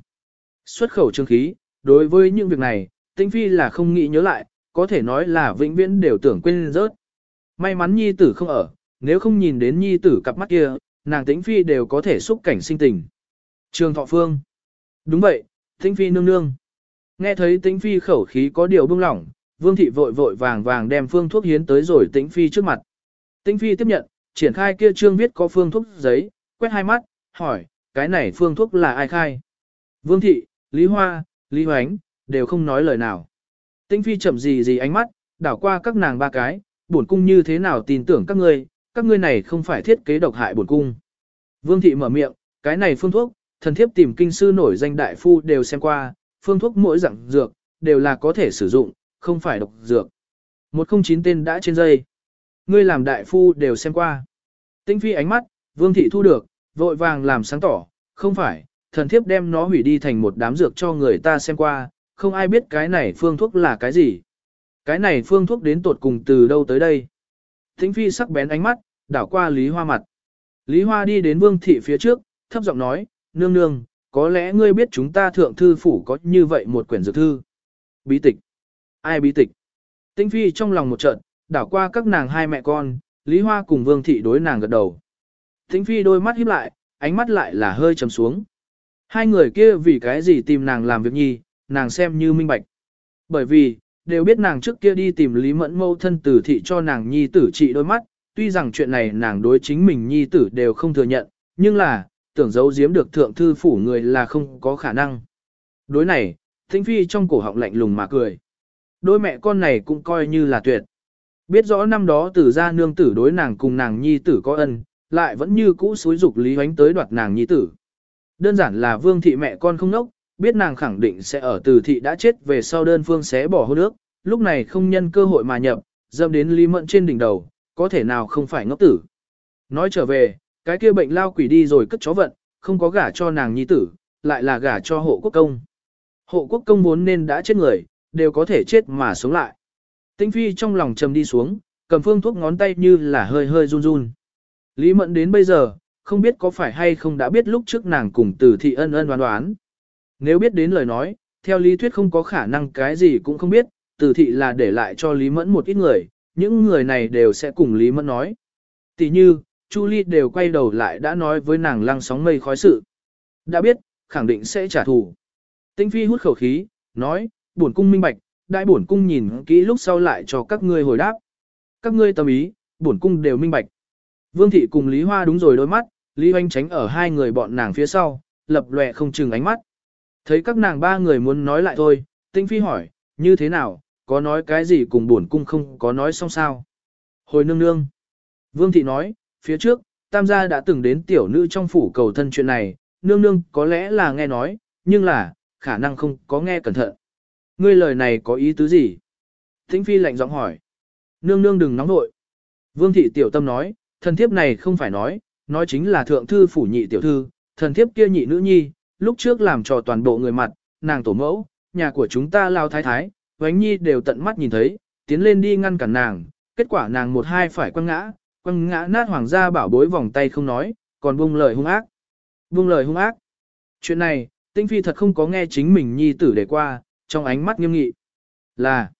Xuất khẩu trương khí, đối với những việc này, tĩnh phi là không nghĩ nhớ lại, có thể nói là vĩnh viễn đều tưởng quên rớt. May mắn nhi tử không ở, nếu không nhìn đến nhi tử cặp mắt kia, nàng tĩnh phi đều có thể xúc cảnh sinh tình. Trường thọ phương. Đúng vậy, tĩnh phi nương nương. Nghe thấy tĩnh phi khẩu khí có điều bưng lỏng, vương thị vội vội vàng vàng đem phương thuốc hiến tới rồi tĩnh phi trước mặt. Tĩnh phi tiếp nhận, triển khai kia trương viết có phương thuốc giấy, quét hai mắt, hỏi, cái này phương thuốc là ai khai? Vương thị, Lý Hoa, Lý Hoánh, đều không nói lời nào. Tĩnh phi chậm gì gì ánh mắt, đảo qua các nàng ba cái, bổn cung như thế nào tin tưởng các ngươi, các ngươi này không phải thiết kế độc hại bổn cung. Vương thị mở miệng, cái này phương thuốc, thần thiếp tìm kinh sư nổi danh đại phu đều xem qua, phương thuốc mỗi dạng dược, đều là có thể sử dụng, không phải độc dược. 109 tên đã trên dây. Ngươi làm đại phu đều xem qua. Tinh phi ánh mắt, vương thị thu được, vội vàng làm sáng tỏ, không phải, thần thiếp đem nó hủy đi thành một đám dược cho người ta xem qua, không ai biết cái này phương thuốc là cái gì. Cái này phương thuốc đến tột cùng từ đâu tới đây. Thính phi sắc bén ánh mắt, đảo qua Lý Hoa mặt. Lý Hoa đi đến vương thị phía trước, thấp giọng nói, nương nương, có lẽ ngươi biết chúng ta thượng thư phủ có như vậy một quyển dược thư. Bí tịch. Ai bí tịch? Tinh phi trong lòng một trận, đảo qua các nàng hai mẹ con, Lý Hoa cùng vương thị đối nàng gật đầu. Tinh phi đôi mắt híp lại, ánh mắt lại là hơi trầm xuống. Hai người kia vì cái gì tìm nàng làm việc nhi, nàng xem như minh bạch. Bởi vì, đều biết nàng trước kia đi tìm Lý Mẫn mâu thân tử thị cho nàng nhi tử trị đôi mắt, tuy rằng chuyện này nàng đối chính mình nhi tử đều không thừa nhận, nhưng là, tưởng giấu giếm được thượng thư phủ người là không có khả năng. Đối này, Thính phi trong cổ họng lạnh lùng mà cười. Đôi mẹ con này cũng coi như là tuyệt. Biết rõ năm đó tử gia nương tử đối nàng cùng nàng nhi tử có ân, lại vẫn như cũ xúi dục Lý Hoánh tới đoạt nàng nhi tử. Đơn giản là vương thị mẹ con không nốc, biết nàng khẳng định sẽ ở từ thị đã chết về sau đơn phương xé bỏ hôn nước lúc này không nhân cơ hội mà nhập, dâm đến Lý Mẫn trên đỉnh đầu, có thể nào không phải ngốc tử. Nói trở về, cái kia bệnh lao quỷ đi rồi cất chó vận, không có gả cho nàng nhi tử, lại là gả cho hộ quốc công. Hộ quốc công vốn nên đã chết người, đều có thể chết mà sống lại. Tinh phi trong lòng trầm đi xuống, cầm phương thuốc ngón tay như là hơi hơi run run. Lý mẫn đến bây giờ, không biết có phải hay không đã biết lúc trước nàng cùng tử thị ân ân đoán đoán. Nếu biết đến lời nói, theo lý thuyết không có khả năng cái gì cũng không biết, tử thị là để lại cho Lý mẫn một ít người, những người này đều sẽ cùng Lý mẫn nói. Tỷ như, Chu Ly đều quay đầu lại đã nói với nàng lăng sóng mây khói sự. Đã biết, khẳng định sẽ trả thù. Tinh phi hút khẩu khí, nói, bổn cung minh bạch, đại bổn cung nhìn kỹ lúc sau lại cho các ngươi hồi đáp. Các ngươi tâm ý, bổn cung đều minh bạch. Vương thị cùng Lý Hoa đúng rồi đôi mắt, Lý Hoanh tránh ở hai người bọn nàng phía sau, lập lòe không chừng ánh mắt. Thấy các nàng ba người muốn nói lại thôi, Tinh Phi hỏi, như thế nào, có nói cái gì cùng bổn cung không có nói xong sao? Hồi nương nương. Vương thị nói, phía trước, Tam gia đã từng đến tiểu nữ trong phủ cầu thân chuyện này, nương nương có lẽ là nghe nói, nhưng là, khả năng không có nghe cẩn thận. Ngươi lời này có ý tứ gì? Thính phi lạnh giọng hỏi. Nương nương đừng nóng nội. Vương thị tiểu tâm nói, thần thiếp này không phải nói, nói chính là thượng thư phủ nhị tiểu thư, thần thiếp kia nhị nữ nhi, lúc trước làm trò toàn bộ người mặt, nàng tổ mẫu, nhà của chúng ta lao thái thái, vánh nhi đều tận mắt nhìn thấy, tiến lên đi ngăn cản nàng, kết quả nàng một hai phải quăng ngã, quăng ngã nát hoàng gia bảo bối vòng tay không nói, còn buông lời hung ác. Buông lời hung ác. Chuyện này, tinh phi thật không có nghe chính mình nhi tử để qua, trong ánh mắt nghiêm nghị. Là,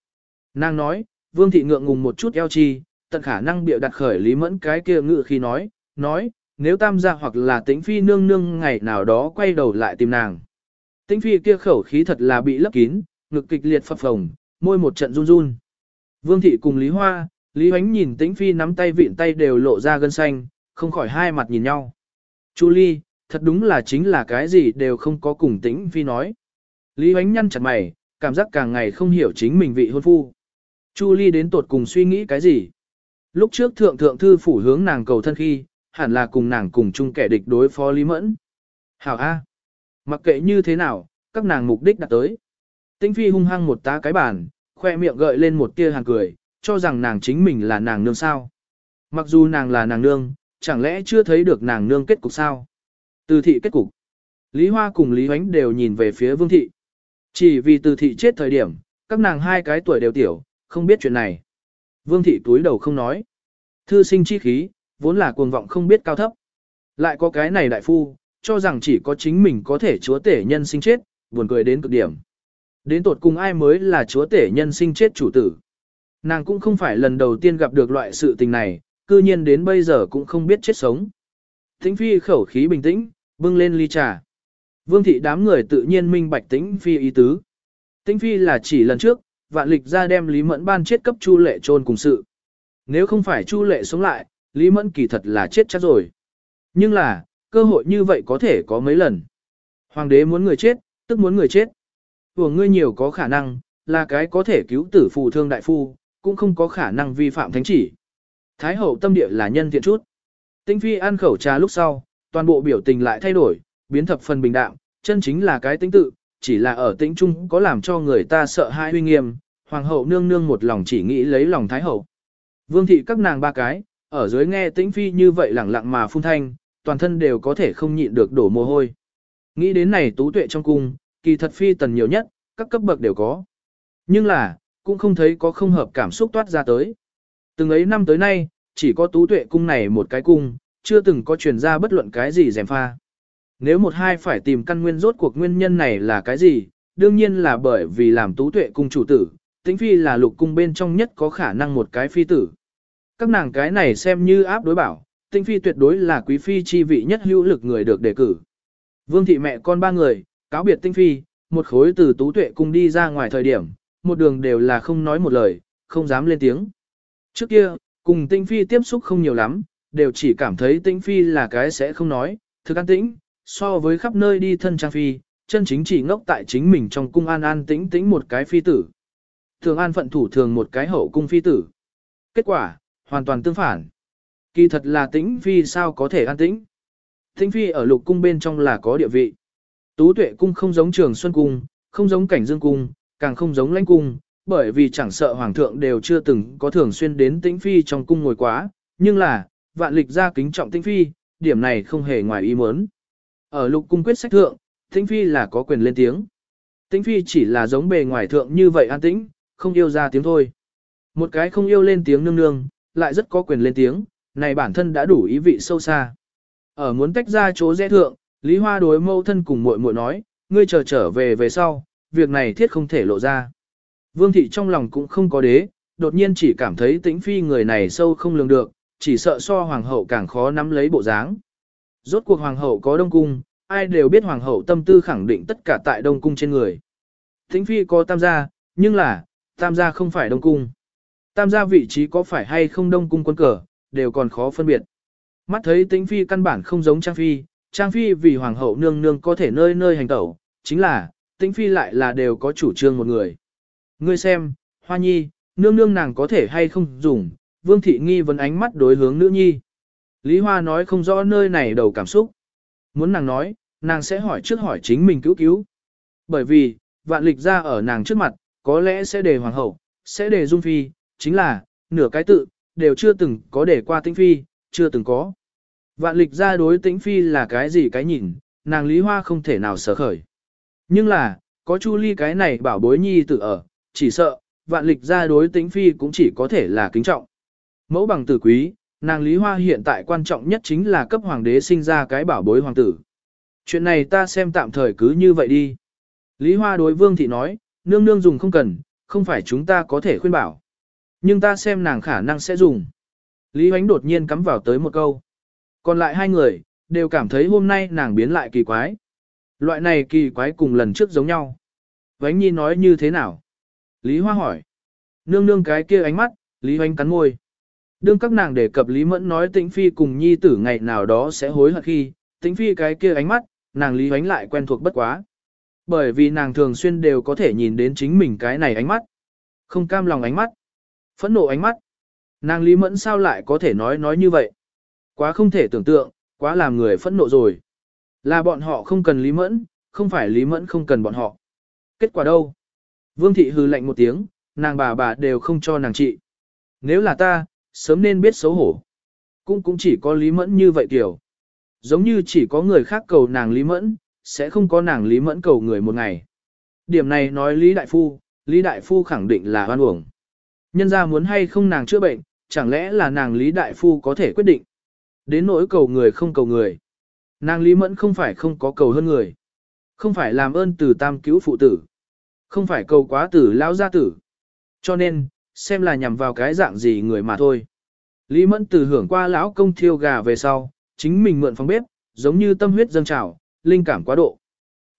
nàng nói, vương thị ngượng ngùng một chút eo chi, tận khả năng bịa đặt khởi lý mẫn cái kia ngự khi nói, nói, nếu tam gia hoặc là tĩnh phi nương nương ngày nào đó quay đầu lại tìm nàng. Tĩnh phi kia khẩu khí thật là bị lấp kín, ngực kịch liệt phập phồng, môi một trận run run. Vương thị cùng Lý Hoa, Lý Huánh nhìn tĩnh phi nắm tay vịn tay đều lộ ra gân xanh, không khỏi hai mặt nhìn nhau. Chu Ly, thật đúng là chính là cái gì đều không có cùng tĩnh phi nói. Lý Huánh nhăn chặt mày, cảm giác càng ngày không hiểu chính mình vị hôn phu. Chu Ly đến tột cùng suy nghĩ cái gì? Lúc trước thượng thượng thư phủ hướng nàng cầu thân khi, hẳn là cùng nàng cùng chung kẻ địch đối phó Lý Mẫn. Hảo A. Mặc kệ như thế nào, các nàng mục đích đặt tới. Tĩnh Phi hung hăng một tá cái bàn, khoe miệng gợi lên một tia hàng cười, cho rằng nàng chính mình là nàng nương sao. Mặc dù nàng là nàng nương, chẳng lẽ chưa thấy được nàng nương kết cục sao? Từ thị kết cục. Lý Hoa cùng Lý Huánh đều nhìn về phía Vương thị. Chỉ vì từ thị chết thời điểm, các nàng hai cái tuổi đều tiểu, không biết chuyện này. Vương thị túi đầu không nói. Thư sinh chi khí, vốn là cuồng vọng không biết cao thấp. Lại có cái này đại phu, cho rằng chỉ có chính mình có thể chúa tể nhân sinh chết, buồn cười đến cực điểm. Đến tột cùng ai mới là chúa tể nhân sinh chết chủ tử. Nàng cũng không phải lần đầu tiên gặp được loại sự tình này, cư nhiên đến bây giờ cũng không biết chết sống. Tĩnh phi khẩu khí bình tĩnh, bưng lên ly trà. Vương thị đám người tự nhiên minh bạch tĩnh phi ý tứ. Tĩnh phi là chỉ lần trước, vạn lịch ra đem Lý Mẫn ban chết cấp Chu Lệ trôn cùng sự. Nếu không phải Chu Lệ sống lại, Lý Mẫn kỳ thật là chết chắc rồi. Nhưng là, cơ hội như vậy có thể có mấy lần. Hoàng đế muốn người chết, tức muốn người chết. Của ngươi nhiều có khả năng, là cái có thể cứu tử phù thương đại phu, cũng không có khả năng vi phạm thánh chỉ. Thái hậu tâm địa là nhân thiện chút. Tinh phi ăn khẩu trà lúc sau, toàn bộ biểu tình lại thay đổi, biến thập phần bình đạm, chân chính là cái tính tự, chỉ là ở tĩnh trung có làm cho người ta sợ hãi uy nghiêm, hoàng hậu nương nương một lòng chỉ nghĩ lấy lòng thái hậu. Vương thị các nàng ba cái, ở dưới nghe tĩnh phi như vậy lẳng lặng mà phun thanh, toàn thân đều có thể không nhịn được đổ mồ hôi. Nghĩ đến này tú tuệ trong cung, kỳ thật phi tần nhiều nhất, các cấp bậc đều có. Nhưng là, cũng không thấy có không hợp cảm xúc toát ra tới. Từng ấy năm tới nay, chỉ có tú tuệ cung này một cái cung, chưa từng có truyền ra bất luận cái gì dèm pha. Nếu một hai phải tìm căn nguyên rốt cuộc nguyên nhân này là cái gì, đương nhiên là bởi vì làm tú tuệ cung chủ tử, tính phi là lục cung bên trong nhất có khả năng một cái phi tử. Các nàng cái này xem như áp đối bảo, tinh phi tuyệt đối là quý phi chi vị nhất hữu lực người được đề cử. Vương thị mẹ con ba người, cáo biệt tinh phi, một khối từ tú tuệ cung đi ra ngoài thời điểm, một đường đều là không nói một lời, không dám lên tiếng. Trước kia, cùng tĩnh phi tiếp xúc không nhiều lắm, đều chỉ cảm thấy tĩnh phi là cái sẽ không nói, thực an tĩnh, so với khắp nơi đi thân trang phi, chân chính chỉ ngốc tại chính mình trong cung an an tĩnh tĩnh một cái phi tử. Thường an phận thủ thường một cái hậu cung phi tử. Kết quả, hoàn toàn tương phản. Kỳ thật là tĩnh phi sao có thể an tĩnh. Tĩnh phi ở lục cung bên trong là có địa vị. Tú tuệ cung không giống trường xuân cung, không giống cảnh dương cung, càng không giống lãnh cung, bởi vì chẳng sợ hoàng thượng đều chưa từng có thường xuyên đến tĩnh phi trong cung ngồi quá, nhưng là, vạn lịch ra kính trọng tĩnh phi, điểm này không hề ngoài ý muốn. Ở lục cung quyết sách thượng, tĩnh phi là có quyền lên tiếng. Tĩnh phi chỉ là giống bề ngoài thượng như vậy an tĩnh, không yêu ra tiếng thôi. Một cái không yêu lên tiếng nương nương, lại rất có quyền lên tiếng, này bản thân đã đủ ý vị sâu xa. Ở muốn tách ra chỗ rẽ thượng, Lý Hoa đối mâu thân cùng muội muội nói, ngươi chờ trở về về sau, việc này thiết không thể lộ ra. Vương thị trong lòng cũng không có đế, đột nhiên chỉ cảm thấy tĩnh phi người này sâu không lường được, chỉ sợ so hoàng hậu càng khó nắm lấy bộ dáng. Rốt cuộc hoàng hậu có đông cung, ai đều biết hoàng hậu tâm tư khẳng định tất cả tại đông cung trên người. Tĩnh phi có tam gia, nhưng là, tam gia không phải đông cung. Tam gia vị trí có phải hay không đông cung quân cờ, đều còn khó phân biệt. Mắt thấy tĩnh phi căn bản không giống trang phi, trang phi vì hoàng hậu nương nương có thể nơi nơi hành tẩu, chính là, tĩnh phi lại là đều có chủ trương một người. Ngươi xem, hoa nhi, nương nương nàng có thể hay không dùng, vương thị nghi vấn ánh mắt đối hướng nữ nhi. Lý Hoa nói không rõ nơi này đầu cảm xúc. Muốn nàng nói, nàng sẽ hỏi trước hỏi chính mình cứu cứu. Bởi vì, vạn lịch ra ở nàng trước mặt, có lẽ sẽ đề hoàng hậu, sẽ đề dung phi, chính là, nửa cái tự, đều chưa từng có để qua tĩnh phi, chưa từng có. Vạn lịch ra đối tĩnh phi là cái gì cái nhìn, nàng Lý Hoa không thể nào sở khởi. Nhưng là, có Chu Ly cái này bảo bối nhi tử ở, chỉ sợ, vạn lịch ra đối tính phi cũng chỉ có thể là kính trọng. Mẫu bằng tử quý, nàng Lý Hoa hiện tại quan trọng nhất chính là cấp hoàng đế sinh ra cái bảo bối hoàng tử. Chuyện này ta xem tạm thời cứ như vậy đi. Lý Hoa đối vương thị nói, nương nương dùng không cần, không phải chúng ta có thể khuyên bảo. Nhưng ta xem nàng khả năng sẽ dùng. Lý Hoánh đột nhiên cắm vào tới một câu. Còn lại hai người, đều cảm thấy hôm nay nàng biến lại kỳ quái. Loại này kỳ quái cùng lần trước giống nhau. Vánh Nhi nói như thế nào? Lý Hoa hỏi. Nương nương cái kia ánh mắt, Lý Hoánh cắn môi. Đương các nàng đề cập Lý Mẫn nói Tĩnh Phi cùng Nhi tử ngày nào đó sẽ hối hận khi, Tĩnh Phi cái kia ánh mắt, nàng Lý Hoánh lại quen thuộc bất quá. Bởi vì nàng thường xuyên đều có thể nhìn đến chính mình cái này ánh mắt. Không cam lòng ánh mắt. Phẫn nộ ánh mắt. Nàng Lý Mẫn sao lại có thể nói nói như vậy? Quá không thể tưởng tượng, quá làm người phẫn nộ rồi. Là bọn họ không cần Lý Mẫn, không phải Lý Mẫn không cần bọn họ. Kết quả đâu? Vương thị Hư lạnh một tiếng, nàng bà bà đều không cho nàng trị. Nếu là ta, sớm nên biết xấu hổ. Cũng cũng chỉ có Lý Mẫn như vậy tiểu. Giống như chỉ có người khác cầu nàng Lý Mẫn, sẽ không có nàng Lý Mẫn cầu người một ngày. Điểm này nói Lý Đại Phu, Lý Đại Phu khẳng định là hoan uổng. Nhân ra muốn hay không nàng chữa bệnh, chẳng lẽ là nàng Lý Đại Phu có thể quyết định. Đến nỗi cầu người không cầu người. Nàng Lý Mẫn không phải không có cầu hơn người. Không phải làm ơn từ tam cứu phụ tử. Không phải cầu quá tử lão gia tử. Cho nên, xem là nhằm vào cái dạng gì người mà thôi. Lý Mẫn từ hưởng qua lão công thiêu gà về sau, chính mình mượn phòng bếp, giống như tâm huyết dâng trào, linh cảm quá độ.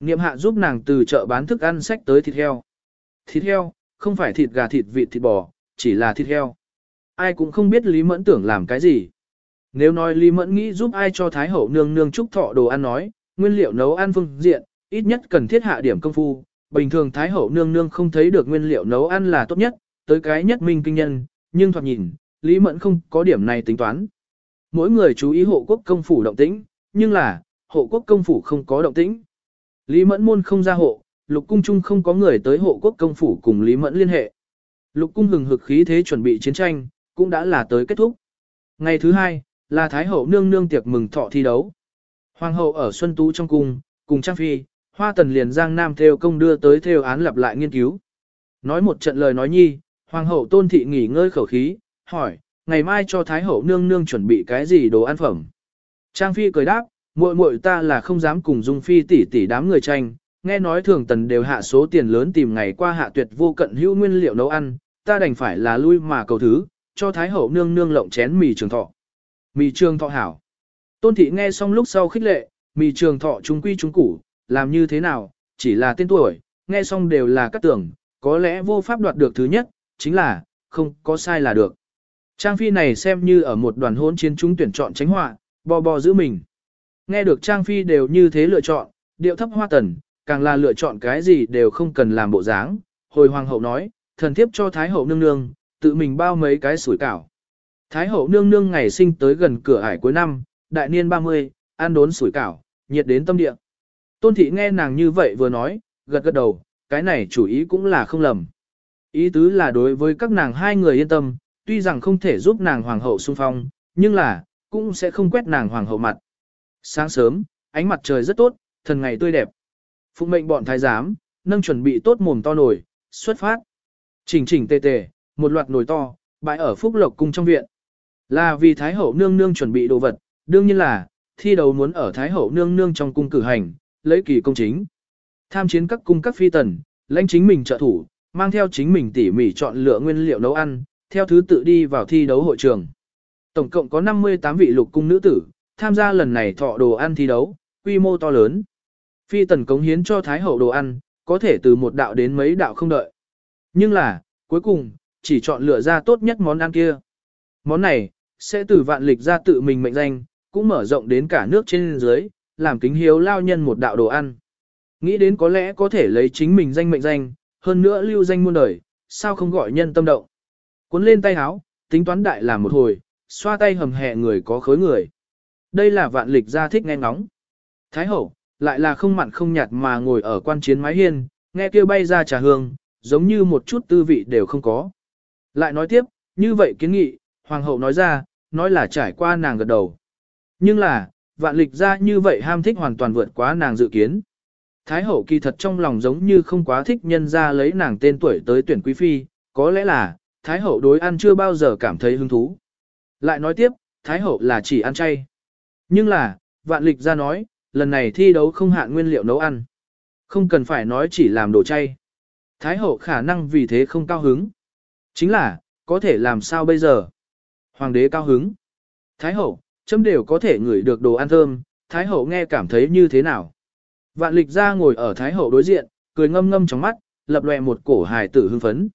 Niệm hạ giúp nàng từ chợ bán thức ăn sách tới thịt heo. Thịt heo, không phải thịt gà thịt vịt thịt bò, chỉ là thịt heo. Ai cũng không biết Lý Mẫn tưởng làm cái gì. Nếu nói Lý Mẫn nghĩ giúp ai cho Thái Hậu nương nương chúc thọ đồ ăn nói, nguyên liệu nấu ăn phương diện, ít nhất cần thiết hạ điểm công phu. Bình thường Thái Hậu nương nương không thấy được nguyên liệu nấu ăn là tốt nhất, tới cái nhất minh kinh nhân, nhưng thoạt nhìn, Lý Mẫn không có điểm này tính toán. Mỗi người chú ý hộ quốc công phủ động tĩnh, nhưng là, hộ quốc công phủ không có động tĩnh. Lý Mẫn môn không ra hộ, lục cung chung không có người tới hộ quốc công phủ cùng Lý Mẫn liên hệ. Lục cung hừng hực khí thế chuẩn bị chiến tranh, cũng đã là tới kết thúc. Ngày thứ hai, là Thái hậu nương nương tiệc mừng thọ thi đấu. Hoàng hậu ở Xuân Tú trong cung, cùng Trang Phi, Hoa Tần liền Giang Nam theo công đưa tới theo án lặp lại nghiên cứu. Nói một trận lời nói nhi, Hoàng hậu tôn thị nghỉ ngơi khẩu khí, hỏi, ngày mai cho Thái hậu nương nương chuẩn bị cái gì đồ ăn phẩm. Trang Phi cười đáp, muội muội ta là không dám cùng Dung Phi tỷ tỷ đám người tranh, nghe nói thường tần đều hạ số tiền lớn tìm ngày qua hạ tuyệt vô cận hữu nguyên liệu nấu ăn, ta đành phải là lui mà cầu thứ, cho Thái hậu nương nương lộng chén mì trường thọ. Mì trường thọ hảo. Tôn thị nghe xong lúc sau khích lệ, mì trường thọ trung quy trung củ, làm như thế nào, chỉ là tên tuổi, nghe xong đều là các tưởng, có lẽ vô pháp đoạt được thứ nhất, chính là, không có sai là được. Trang phi này xem như ở một đoàn hôn chiến chúng tuyển chọn tránh họa, bò bò giữ mình. Nghe được Trang phi đều như thế lựa chọn, điệu thấp hoa tần, càng là lựa chọn cái gì đều không cần làm bộ dáng. Hồi hoàng hậu nói, thần thiếp cho thái hậu nương nương, tự mình bao mấy cái sủi cảo. Thái hậu nương nương ngày sinh tới gần cửa ải cuối năm, đại niên 30, ăn đốn sủi cảo, nhiệt đến tâm địa. Tôn thị nghe nàng như vậy vừa nói, gật gật đầu, cái này chủ ý cũng là không lầm. Ý tứ là đối với các nàng hai người yên tâm, tuy rằng không thể giúp nàng hoàng hậu xung phong, nhưng là, cũng sẽ không quét nàng hoàng hậu mặt. Sáng sớm, ánh mặt trời rất tốt, thần ngày tươi đẹp. Phụ mệnh bọn thái giám, nâng chuẩn bị tốt mồm to nổi, xuất phát. Chỉnh chỉnh tề tề, một loạt nồi to, bãi ở phúc lộc cung trong viện. Là vì thái hậu nương nương chuẩn bị đồ vật, đương nhiên là, thi đấu muốn ở thái hậu nương nương trong cung cử hành, lấy kỳ công chính. Tham chiến các cung các phi tần, lãnh chính mình trợ thủ, mang theo chính mình tỉ mỉ chọn lựa nguyên liệu nấu ăn, theo thứ tự đi vào thi đấu hội trường. Tổng cộng có 58 vị lục cung nữ tử, tham gia lần này thọ đồ ăn thi đấu, quy mô to lớn. Phi tần cống hiến cho Thái Hậu đồ ăn, có thể từ một đạo đến mấy đạo không đợi. Nhưng là, cuối cùng, chỉ chọn lựa ra tốt nhất món ăn kia. Món này, sẽ từ vạn lịch ra tự mình mệnh danh, cũng mở rộng đến cả nước trên dưới, làm kính hiếu lao nhân một đạo đồ ăn. Nghĩ đến có lẽ có thể lấy chính mình danh mệnh danh, hơn nữa lưu danh muôn đời, sao không gọi nhân tâm động. Cuốn lên tay háo, tính toán đại làm một hồi, xoa tay hầm hẹ người có khối người. Đây là vạn lịch gia thích nghe ngóng. Thái hậu, lại là không mặn không nhạt mà ngồi ở quan chiến mái hiên, nghe kêu bay ra trà hương, giống như một chút tư vị đều không có. Lại nói tiếp, như vậy kiến nghị, hoàng hậu nói ra, nói là trải qua nàng gật đầu. Nhưng là, vạn lịch ra như vậy ham thích hoàn toàn vượt quá nàng dự kiến. Thái hậu kỳ thật trong lòng giống như không quá thích nhân ra lấy nàng tên tuổi tới tuyển quý phi, có lẽ là, Thái hậu đối ăn chưa bao giờ cảm thấy hứng thú. Lại nói tiếp, Thái hậu là chỉ ăn chay. Nhưng là, vạn lịch ra nói, lần này thi đấu không hạn nguyên liệu nấu ăn. Không cần phải nói chỉ làm đồ chay. Thái hậu khả năng vì thế không cao hứng. Chính là, có thể làm sao bây giờ? Hoàng đế cao hứng. Thái hậu, chấm đều có thể ngửi được đồ ăn thơm, Thái hậu nghe cảm thấy như thế nào? Vạn lịch ra ngồi ở Thái hậu đối diện, cười ngâm ngâm trong mắt, lập lòe một cổ hài tử hưng phấn.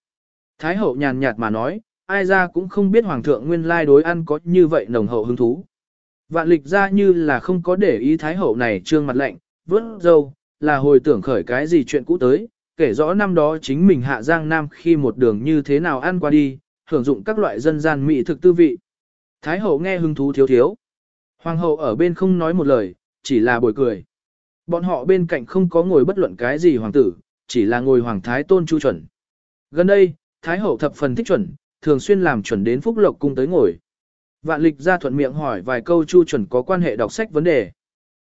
Thái hậu nhàn nhạt mà nói, ai ra cũng không biết hoàng thượng nguyên lai đối ăn có như vậy nồng hậu hứng thú. Vạn lịch ra như là không có để ý thái hậu này trương mặt lạnh, vớt dâu, là hồi tưởng khởi cái gì chuyện cũ tới, kể rõ năm đó chính mình hạ giang nam khi một đường như thế nào ăn qua đi, hưởng dụng các loại dân gian mỹ thực tư vị. Thái hậu nghe hứng thú thiếu thiếu. Hoàng hậu ở bên không nói một lời, chỉ là bồi cười. Bọn họ bên cạnh không có ngồi bất luận cái gì hoàng tử, chỉ là ngồi hoàng thái tôn chu chuẩn. Gần đây, thái hậu thập phần thích chuẩn, thường xuyên làm chuẩn đến phúc lộc cung tới ngồi. Vạn lịch ra thuận miệng hỏi vài câu chu chuẩn có quan hệ đọc sách vấn đề.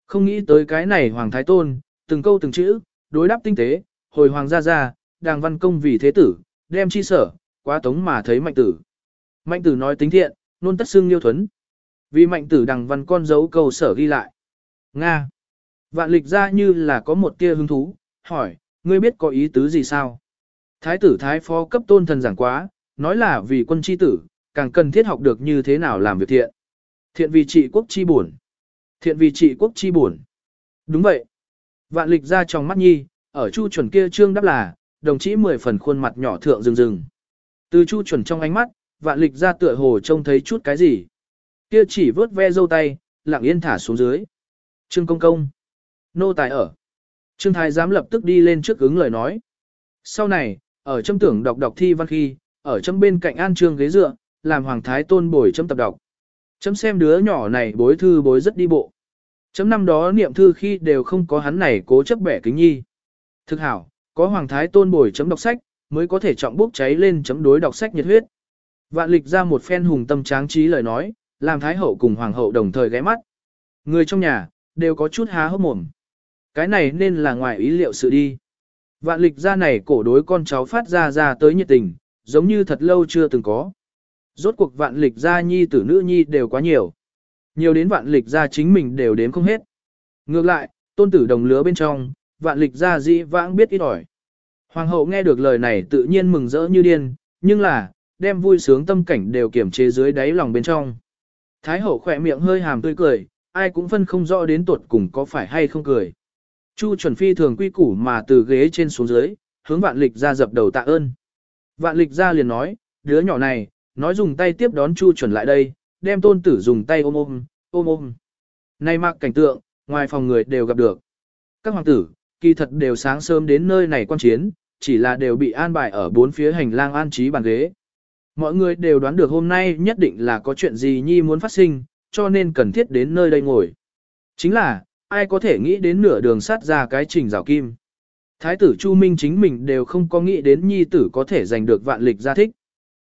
Không nghĩ tới cái này hoàng thái tôn, từng câu từng chữ, đối đáp tinh tế, hồi hoàng gia gia, đàng văn công vì thế tử, đem chi sở, quá tống mà thấy mạnh tử. Mạnh tử nói tính thiện, luôn tất xưng liêu thuấn. Vì mạnh tử đằng văn con dấu câu sở ghi lại. Nga. Vạn lịch ra như là có một tia hứng thú, hỏi, ngươi biết có ý tứ gì sao? Thái tử thái phó cấp tôn thần giảng quá, nói là vì quân chi tử, càng cần thiết học được như thế nào làm việc thiện. Thiện vì trị quốc chi buồn. Thiện vì trị quốc chi buồn. Đúng vậy. Vạn lịch ra trong mắt nhi, ở chu chuẩn kia trương đáp là, đồng chí mười phần khuôn mặt nhỏ thượng rừng rừng. Từ chu chuẩn trong ánh mắt, vạn lịch ra tựa hồ trông thấy chút cái gì. Kia chỉ vớt ve dâu tay, lặng yên thả xuống dưới. Trương công công. Nô tài ở. Trương thái dám lập tức đi lên trước ứng lời nói. Sau này, ở châm tưởng đọc đọc thi văn khi, ở châm bên cạnh an trương ghế dựa, làm hoàng thái tôn bồi châm tập đọc. Chấm xem đứa nhỏ này bối thư bối rất đi bộ. Chấm năm đó niệm thư khi đều không có hắn này cố chấp bẻ kính nhi. Thực hảo, có hoàng thái tôn bồi chấm đọc sách, mới có thể trọng bốc cháy lên chấm đối đọc sách nhiệt huyết. Vạn lịch ra một phen hùng tâm tráng trí lời nói, làm thái hậu cùng hoàng hậu đồng thời ghé mắt. Người trong nhà, đều có chút há hốc mồm. Cái này nên là ngoài ý liệu sự đi. Vạn lịch ra này cổ đối con cháu phát ra ra tới nhiệt tình, giống như thật lâu chưa từng có. Rốt cuộc vạn lịch gia nhi tử nữ nhi đều quá nhiều. Nhiều đến vạn lịch gia chính mình đều đếm không hết. Ngược lại, tôn tử đồng lứa bên trong, vạn lịch gia dĩ vãng biết ít ỏi. Hoàng hậu nghe được lời này tự nhiên mừng rỡ như điên, nhưng là, đem vui sướng tâm cảnh đều kiểm chế dưới đáy lòng bên trong. Thái hậu khỏe miệng hơi hàm tươi cười, ai cũng phân không rõ đến tuột cùng có phải hay không cười. Chu chuẩn phi thường quy củ mà từ ghế trên xuống dưới, hướng vạn lịch ra dập đầu tạ ơn. Vạn lịch ra liền nói, đứa nhỏ này, nói dùng tay tiếp đón chu chuẩn lại đây, đem tôn tử dùng tay ôm ôm, ôm ôm. Nay mặc cảnh tượng, ngoài phòng người đều gặp được. Các hoàng tử, kỳ thật đều sáng sớm đến nơi này quan chiến, chỉ là đều bị an bài ở bốn phía hành lang an trí bàn ghế. Mọi người đều đoán được hôm nay nhất định là có chuyện gì nhi muốn phát sinh, cho nên cần thiết đến nơi đây ngồi. Chính là, ai có thể nghĩ đến nửa đường sát ra cái trình rào kim. Thái tử Chu Minh chính mình đều không có nghĩ đến nhi tử có thể giành được vạn lịch gia thích.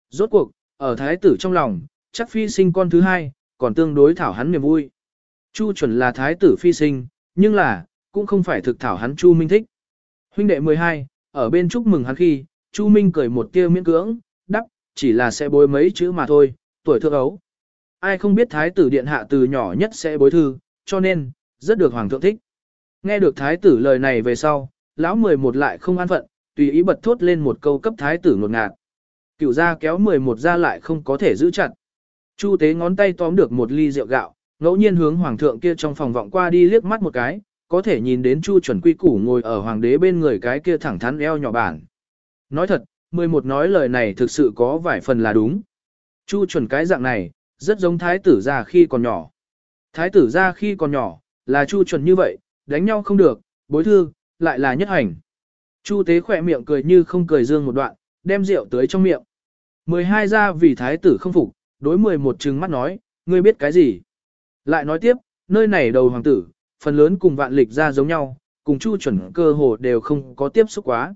Rốt cuộc, ở thái tử trong lòng, chắc phi sinh con thứ hai, còn tương đối thảo hắn niềm vui. Chu chuẩn là thái tử phi sinh, nhưng là, cũng không phải thực thảo hắn Chu Minh thích. Huynh đệ 12, ở bên chúc mừng hắn khi, Chu Minh cười một tia miễn cưỡng, đắp, chỉ là sẽ bối mấy chữ mà thôi, tuổi thượng ấu. Ai không biết thái tử điện hạ từ nhỏ nhất sẽ bối thư, cho nên, rất được hoàng thượng thích. Nghe được thái tử lời này về sau, lão 11 lại không an phận, tùy ý bật thốt lên một câu cấp thái tử ngột ngạt. Cựu ra kéo 11 ra lại không có thể giữ chặt. Chu tế ngón tay tóm được một ly rượu gạo, ngẫu nhiên hướng hoàng thượng kia trong phòng vọng qua đi liếc mắt một cái, có thể nhìn đến Chu chuẩn quy củ ngồi ở hoàng đế bên người cái kia thẳng thắn eo nhỏ bản. Nói thật, 11 nói lời này thực sự có vài phần là đúng. Chu chuẩn cái dạng này, rất giống thái tử ra khi còn nhỏ. Thái tử ra khi còn nhỏ, là chu chuẩn như vậy, đánh nhau không được, bối thư, lại là nhất hành. Chu tế khỏe miệng cười như không cười dương một đoạn, đem rượu tới trong miệng. 12 ra vì thái tử không phục, đối 11 trừng mắt nói, ngươi biết cái gì? Lại nói tiếp, nơi này đầu hoàng tử, phần lớn cùng vạn lịch ra giống nhau, cùng chu chuẩn cơ hồ đều không có tiếp xúc quá.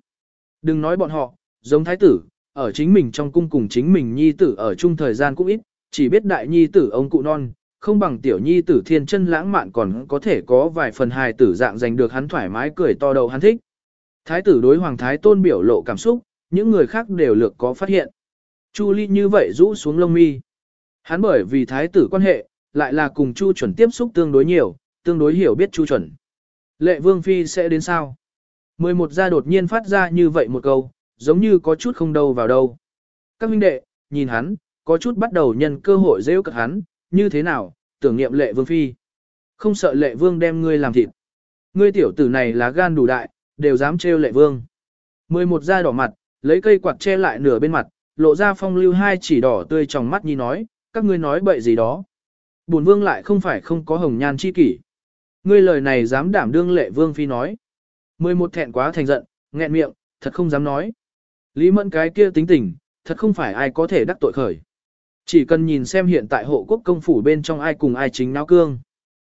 Đừng nói bọn họ, giống thái tử, ở chính mình trong cung cùng chính mình nhi tử ở chung thời gian cũng ít, chỉ biết đại nhi tử ông cụ non, không bằng tiểu nhi tử thiên chân lãng mạn còn có thể có vài phần hài tử dạng giành được hắn thoải mái cười to đầu hắn thích. Thái tử đối hoàng thái tôn biểu lộ cảm xúc, những người khác đều lược có phát hiện. Chu Ly như vậy rũ xuống lông mi. Hắn bởi vì thái tử quan hệ, lại là cùng Chu chuẩn tiếp xúc tương đối nhiều, tương đối hiểu biết Chu chuẩn. Lệ Vương Phi sẽ đến sao? 11 gia đột nhiên phát ra như vậy một câu, giống như có chút không đâu vào đâu. Các huynh đệ, nhìn hắn, có chút bắt đầu nhân cơ hội rêu cật hắn, như thế nào, tưởng niệm lệ vương phi. Không sợ lệ vương đem ngươi làm thịt. Ngươi tiểu tử này là gan đủ đại, đều dám trêu lệ vương. Mười một đỏ mặt, lấy cây quạt che lại nửa bên mặt, lộ ra phong lưu hai chỉ đỏ tươi trong mắt nhi nói, các ngươi nói bậy gì đó. Bổn vương lại không phải không có hồng nhan chi kỷ. Ngươi lời này dám đảm đương lệ vương phi nói. Mười một thẹn quá thành giận, nghẹn miệng, thật không dám nói. Lý mẫn cái kia tính tình, thật không phải ai có thể đắc tội khởi. Chỉ cần nhìn xem hiện tại hộ quốc công phủ bên trong ai cùng ai chính náo cương.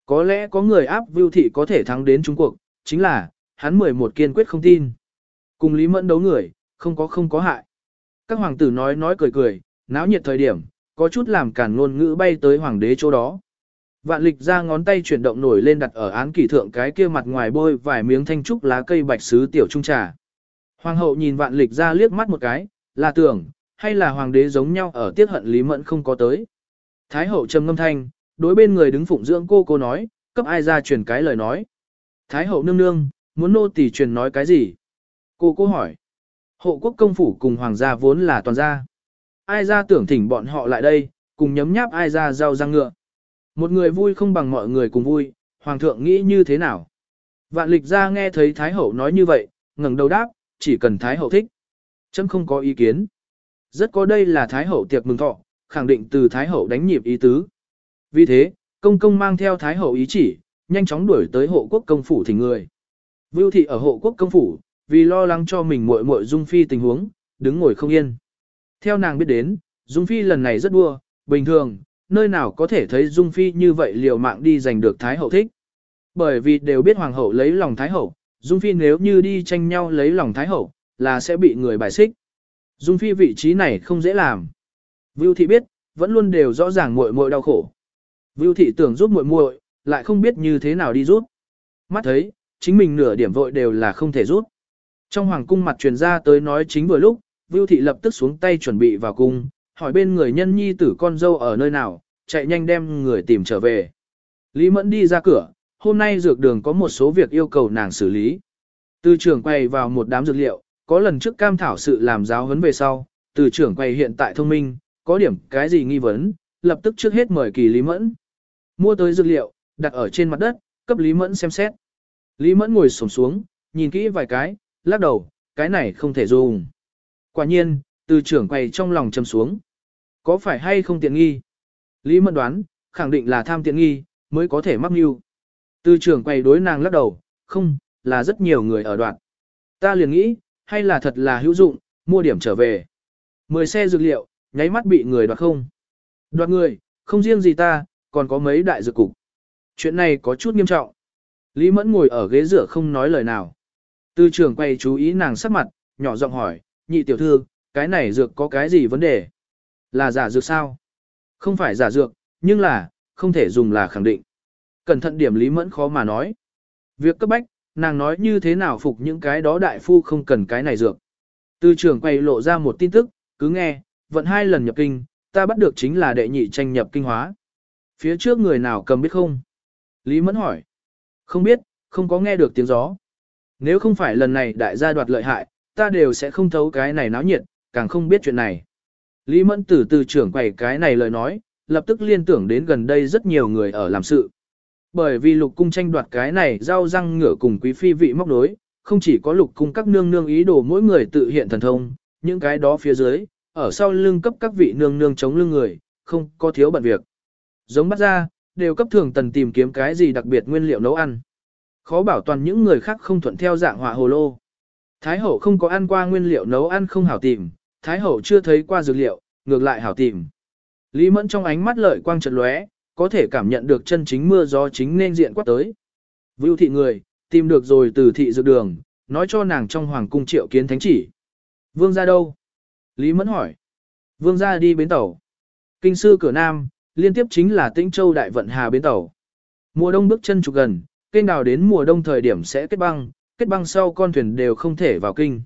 Có lẽ có người áp vưu thị có thể thắng đến Trung Quốc, chính là, hắn 11 kiên quyết không tin. Cùng Lý Mẫn đấu người, không có không có hại. Các hoàng tử nói nói cười cười, náo nhiệt thời điểm, có chút làm cản ngôn ngữ bay tới hoàng đế chỗ đó. Vạn lịch ra ngón tay chuyển động nổi lên đặt ở án kỷ thượng cái kia mặt ngoài bôi vài miếng thanh trúc lá cây bạch sứ tiểu trung trà. Hoàng hậu nhìn vạn lịch ra liếc mắt một cái, là tưởng, hay là hoàng đế giống nhau ở tiết hận Lý Mẫn không có tới. Thái hậu trầm ngâm thanh, đối bên người đứng phụng dưỡng cô cô nói, cấp ai ra truyền cái lời nói. Thái hậu nương nương, muốn nô tỳ truyền nói cái gì? Cô cô hỏi. Hộ quốc công phủ cùng hoàng gia vốn là toàn gia. Ai ra tưởng thỉnh bọn họ lại đây, cùng nhấm nháp ai ra rau răng ngựa. Một người vui không bằng mọi người cùng vui, hoàng thượng nghĩ như thế nào? Vạn lịch ra nghe thấy Thái hậu nói như vậy, ngẩng đầu đáp, chỉ cần Thái hậu thích. Chấm không có ý kiến. Rất có đây là Thái Hậu tiệc mừng thọ, khẳng định từ Thái Hậu đánh nhịp ý tứ. Vì thế, công công mang theo Thái Hậu ý chỉ, nhanh chóng đuổi tới hộ quốc công phủ thỉnh người. Vưu thị ở hộ quốc công phủ, vì lo lắng cho mình muội muội Dung Phi tình huống, đứng ngồi không yên. Theo nàng biết đến, Dung Phi lần này rất đua, bình thường, nơi nào có thể thấy Dung Phi như vậy liều mạng đi giành được Thái Hậu thích. Bởi vì đều biết Hoàng Hậu lấy lòng Thái Hậu, Dung Phi nếu như đi tranh nhau lấy lòng Thái Hậu, là sẽ bị người bài xích. Dung Phi vị trí này không dễ làm. Vưu thị biết, vẫn luôn đều rõ ràng muội muội đau khổ. Vưu thị tưởng giúp muội muội, lại không biết như thế nào đi giúp. Mắt thấy, chính mình nửa điểm vội đều là không thể giúp. Trong hoàng cung mặt truyền ra tới nói chính vừa lúc, Vưu thị lập tức xuống tay chuẩn bị vào cung, hỏi bên người nhân nhi tử con dâu ở nơi nào, chạy nhanh đem người tìm trở về. Lý Mẫn đi ra cửa, hôm nay dược đường có một số việc yêu cầu nàng xử lý. Từ trưởng quay vào một đám dược liệu, có lần trước cam thảo sự làm giáo huấn về sau, từ trưởng quầy hiện tại thông minh, có điểm cái gì nghi vấn, lập tức trước hết mời kỳ Lý Mẫn. Mua tới dược liệu, đặt ở trên mặt đất, cấp Lý Mẫn xem xét. Lý Mẫn ngồi xổm xuống, nhìn kỹ vài cái, lắc đầu, cái này không thể dùng. Quả nhiên, từ trưởng quầy trong lòng châm xuống. Có phải hay không tiện nghi? Lý Mẫn đoán, khẳng định là tham tiện nghi, mới có thể mắc mưu. Từ trưởng quầy đối nàng lắc đầu, không, là rất nhiều người ở đoạn. Ta liền nghĩ, hay là thật là hữu dụng, mua điểm trở về. Mười xe dược liệu, nháy mắt bị người đoạt không. Đoạt người, không riêng gì ta, còn có mấy đại dược cục. Chuyện này có chút nghiêm trọng. Lý Mẫn ngồi ở ghế rửa không nói lời nào. Tư trưởng quay chú ý nàng sắc mặt, nhỏ giọng hỏi, nhị tiểu thư, cái này dược có cái gì vấn đề? Là giả dược sao? Không phải giả dược, nhưng là, không thể dùng là khẳng định. Cẩn thận điểm Lý Mẫn khó mà nói. Việc cấp bách, nàng nói như thế nào phục những cái đó đại phu không cần cái này dược. Tư trưởng quay lộ ra một tin tức, cứ nghe, vận hai lần nhập kinh, ta bắt được chính là đệ nhị tranh nhập kinh hóa. Phía trước người nào cầm biết không? Lý Mẫn hỏi. Không biết, không có nghe được tiếng gió. Nếu không phải lần này đại gia đoạt lợi hại, ta đều sẽ không thấu cái này náo nhiệt, càng không biết chuyện này. Lý Mẫn từ từ trưởng quầy cái này lời nói, lập tức liên tưởng đến gần đây rất nhiều người ở làm sự. Bởi vì lục cung tranh đoạt cái này giao răng ngửa cùng quý phi vị móc đối, không chỉ có lục cung các nương nương ý đồ mỗi người tự hiện thần thông, những cái đó phía dưới, ở sau lưng cấp các vị nương nương chống lưng người, không có thiếu bận việc. Giống bắt ra, đều cấp thường tần tìm kiếm cái gì đặc biệt nguyên liệu nấu ăn. Khó bảo toàn những người khác không thuận theo dạng họa hồ lô. Thái hậu không có ăn qua nguyên liệu nấu ăn không hảo tìm, Thái hậu chưa thấy qua dược liệu, ngược lại hảo tìm. Lý Mẫn trong ánh mắt lợi quang chợt lóe, có thể cảm nhận được chân chính mưa gió chính nên diện quát tới. Vưu thị người, tìm được rồi từ thị dược đường, nói cho nàng trong hoàng cung triệu kiến thánh chỉ. Vương ra đâu? Lý Mẫn hỏi. Vương ra đi bến tàu. Kinh sư cửa nam, liên tiếp chính là Tĩnh Châu đại vận hà bến tàu. Mùa đông bước chân trục gần, kênh đào đến mùa đông thời điểm sẽ kết băng, kết băng sau con thuyền đều không thể vào kinh.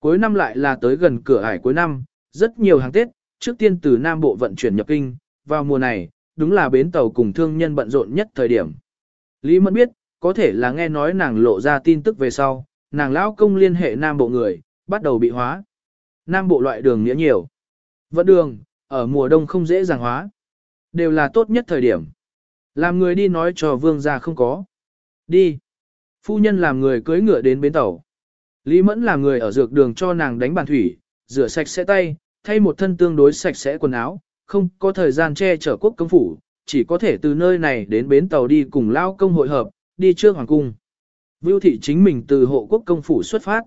Cuối năm lại là tới gần cửa ải cuối năm, rất nhiều hàng Tết, trước tiên từ Nam Bộ vận chuyển nhập kinh, vào mùa này, đúng là bến tàu cùng thương nhân bận rộn nhất thời điểm. Lý Mẫn biết, có thể là nghe nói nàng lộ ra tin tức về sau, nàng lão công liên hệ Nam Bộ người, bắt đầu bị hóa. Nam Bộ loại đường nghĩa nhiều. Vận đường, ở mùa đông không dễ dàng hóa. Đều là tốt nhất thời điểm. Làm người đi nói cho vương gia không có. Đi. Phu nhân làm người cưới ngựa đến bến tàu. Lý Mẫn là người ở dược đường cho nàng đánh bàn thủy, rửa sạch sẽ tay, thay một thân tương đối sạch sẽ quần áo, không có thời gian che chở quốc công phủ, chỉ có thể từ nơi này đến bến tàu đi cùng lao công hội hợp, đi trước hoàng cung. Vưu thị chính mình từ hộ quốc công phủ xuất phát.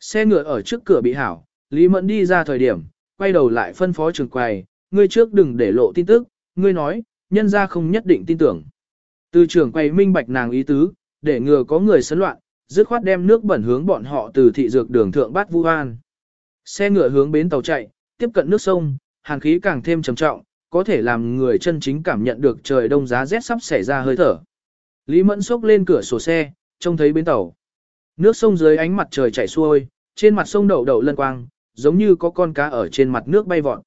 Xe ngựa ở trước cửa bị hảo, Lý Mẫn đi ra thời điểm, quay đầu lại phân phó trường quầy, ngươi trước đừng để lộ tin tức, ngươi nói, nhân ra không nhất định tin tưởng. Từ trưởng quầy minh bạch nàng ý tứ, để ngừa có người sấn loạn, dứt khoát đem nước bẩn hướng bọn họ từ thị dược đường thượng bát vu an. Xe ngựa hướng bến tàu chạy, tiếp cận nước sông, hàn khí càng thêm trầm trọng, có thể làm người chân chính cảm nhận được trời đông giá rét sắp xảy ra hơi thở. Lý Mẫn xốc lên cửa sổ xe, trông thấy bến tàu. Nước sông dưới ánh mặt trời chảy xuôi, trên mặt sông đậu đậu lân quang, giống như có con cá ở trên mặt nước bay vọt.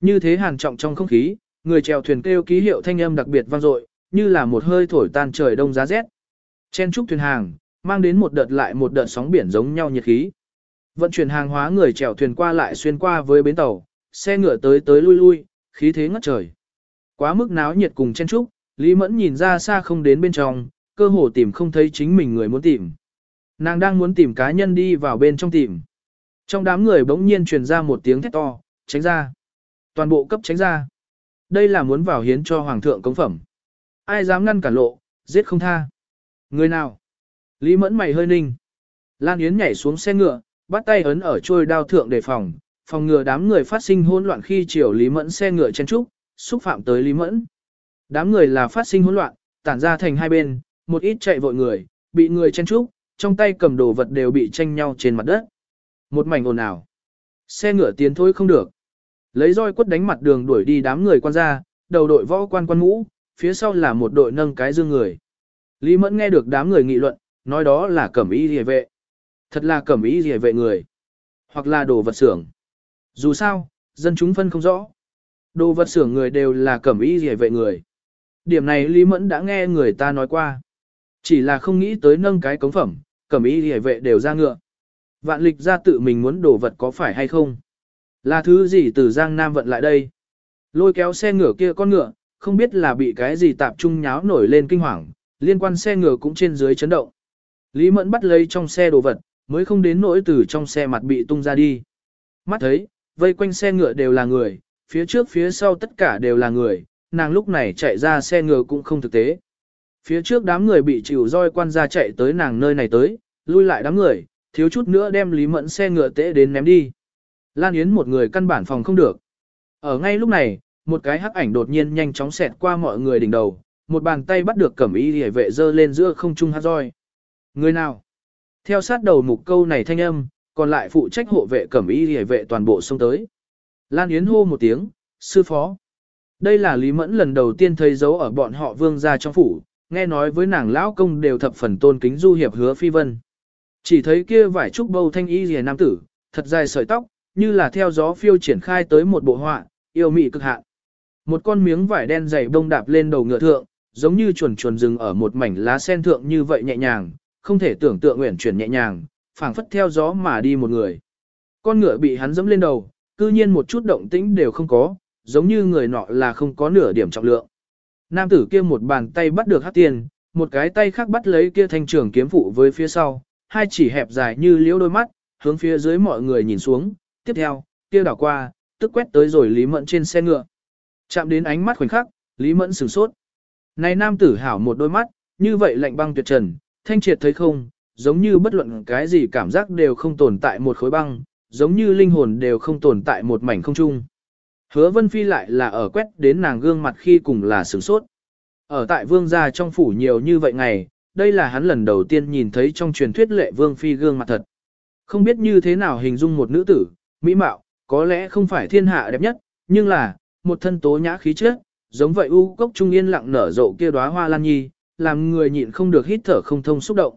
Như thế hàn trọng trong không khí, người chèo thuyền kêu ký hiệu thanh âm đặc biệt vang dội, như là một hơi thổi tan trời đông giá rét. Chen trúc thuyền hàng, mang đến một đợt lại một đợt sóng biển giống nhau nhiệt khí. Vận chuyển hàng hóa người chèo thuyền qua lại xuyên qua với bến tàu, xe ngựa tới tới lui lui, khí thế ngất trời. Quá mức náo nhiệt cùng chen trúc, Lý Mẫn nhìn ra xa không đến bên trong, cơ hồ tìm không thấy chính mình người muốn tìm. Nàng đang muốn tìm cá nhân đi vào bên trong tìm. Trong đám người bỗng nhiên truyền ra một tiếng thét to, tránh ra. Toàn bộ cấp tránh ra. Đây là muốn vào hiến cho hoàng thượng cống phẩm. Ai dám ngăn cản lộ, giết không tha. Người nào? Lý Mẫn mày hơi ninh. Lan Yến nhảy xuống xe ngựa, bắt tay ấn ở trôi đao thượng đề phòng, phòng ngừa đám người phát sinh hỗn loạn khi chiều Lý Mẫn xe ngựa chen trúc, xúc phạm tới Lý Mẫn. Đám người là phát sinh hỗn loạn, tản ra thành hai bên, một ít chạy vội người, bị người chen trúc, trong tay cầm đồ vật đều bị tranh nhau trên mặt đất. Một mảnh ồn ào. Xe ngựa tiến thôi không được. Lấy roi quất đánh mặt đường đuổi đi đám người quan ra, đầu đội võ quan quan mũ, phía sau là một đội nâng cái dương người. Lý Mẫn nghe được đám người nghị luận, nói đó là cẩm y rìa vệ. Thật là cẩm y rìa vệ người. Hoặc là đồ vật xưởng. Dù sao, dân chúng phân không rõ. Đồ vật xưởng người đều là cẩm y rìa vệ người. Điểm này Lý Mẫn đã nghe người ta nói qua. Chỉ là không nghĩ tới nâng cái cống phẩm, cẩm y rìa vệ đều ra ngựa. Vạn lịch ra tự mình muốn đồ vật có phải hay không? Là thứ gì từ Giang Nam vận lại đây? Lôi kéo xe ngựa kia con ngựa, không biết là bị cái gì tạp trung nháo nổi lên kinh hoàng, liên quan xe ngựa cũng trên dưới chấn động. Lý Mẫn bắt lấy trong xe đồ vật, mới không đến nỗi từ trong xe mặt bị tung ra đi. Mắt thấy, vây quanh xe ngựa đều là người, phía trước phía sau tất cả đều là người, nàng lúc này chạy ra xe ngựa cũng không thực tế. Phía trước đám người bị chịu roi quan gia chạy tới nàng nơi này tới, lui lại đám người, thiếu chút nữa đem Lý Mẫn xe ngựa tễ đến ném đi. Lan Yến một người căn bản phòng không được. Ở ngay lúc này, một cái hắc ảnh đột nhiên nhanh chóng xẹt qua mọi người đỉnh đầu, một bàn tay bắt được cẩm y hề vệ dơ lên giữa không trung hát roi. Người nào? Theo sát đầu mục câu này thanh âm, còn lại phụ trách hộ vệ cẩm y hề vệ toàn bộ xông tới. Lan Yến hô một tiếng, sư phó. Đây là Lý Mẫn lần đầu tiên thấy dấu ở bọn họ vương gia trong phủ, nghe nói với nàng lão công đều thập phần tôn kính du hiệp hứa phi vân. Chỉ thấy kia vải trúc bâu thanh y rìa nam tử, thật dài sợi tóc, như là theo gió phiêu triển khai tới một bộ họa, yêu mị cực hạn. Một con miếng vải đen dày bông đạp lên đầu ngựa thượng, giống như chuồn chuồn rừng ở một mảnh lá sen thượng như vậy nhẹ nhàng, không thể tưởng tượng nguyện chuyển nhẹ nhàng, phảng phất theo gió mà đi một người. Con ngựa bị hắn dẫm lên đầu, cư nhiên một chút động tĩnh đều không có, giống như người nọ là không có nửa điểm trọng lượng. Nam tử kia một bàn tay bắt được hát tiền, một cái tay khác bắt lấy kia thanh trường kiếm phụ với phía sau, hai chỉ hẹp dài như liễu đôi mắt, hướng phía dưới mọi người nhìn xuống, tiếp theo, kia đảo qua, tức quét tới rồi Lý Mẫn trên xe ngựa. Chạm đến ánh mắt khoảnh khắc, Lý Mẫn sửng sốt. Này nam tử hảo một đôi mắt, như vậy lạnh băng tuyệt trần, thanh triệt thấy không, giống như bất luận cái gì cảm giác đều không tồn tại một khối băng, giống như linh hồn đều không tồn tại một mảnh không trung. Hứa Vân Phi lại là ở quét đến nàng gương mặt khi cùng là sửng sốt. Ở tại vương gia trong phủ nhiều như vậy ngày, đây là hắn lần đầu tiên nhìn thấy trong truyền thuyết lệ vương phi gương mặt thật. Không biết như thế nào hình dung một nữ tử, mỹ mạo, có lẽ không phải thiên hạ đẹp nhất, nhưng là, một thân tố nhã khí chất, giống vậy u cốc trung yên lặng nở rộ kia đóa hoa lan nhi, làm người nhịn không được hít thở không thông xúc động.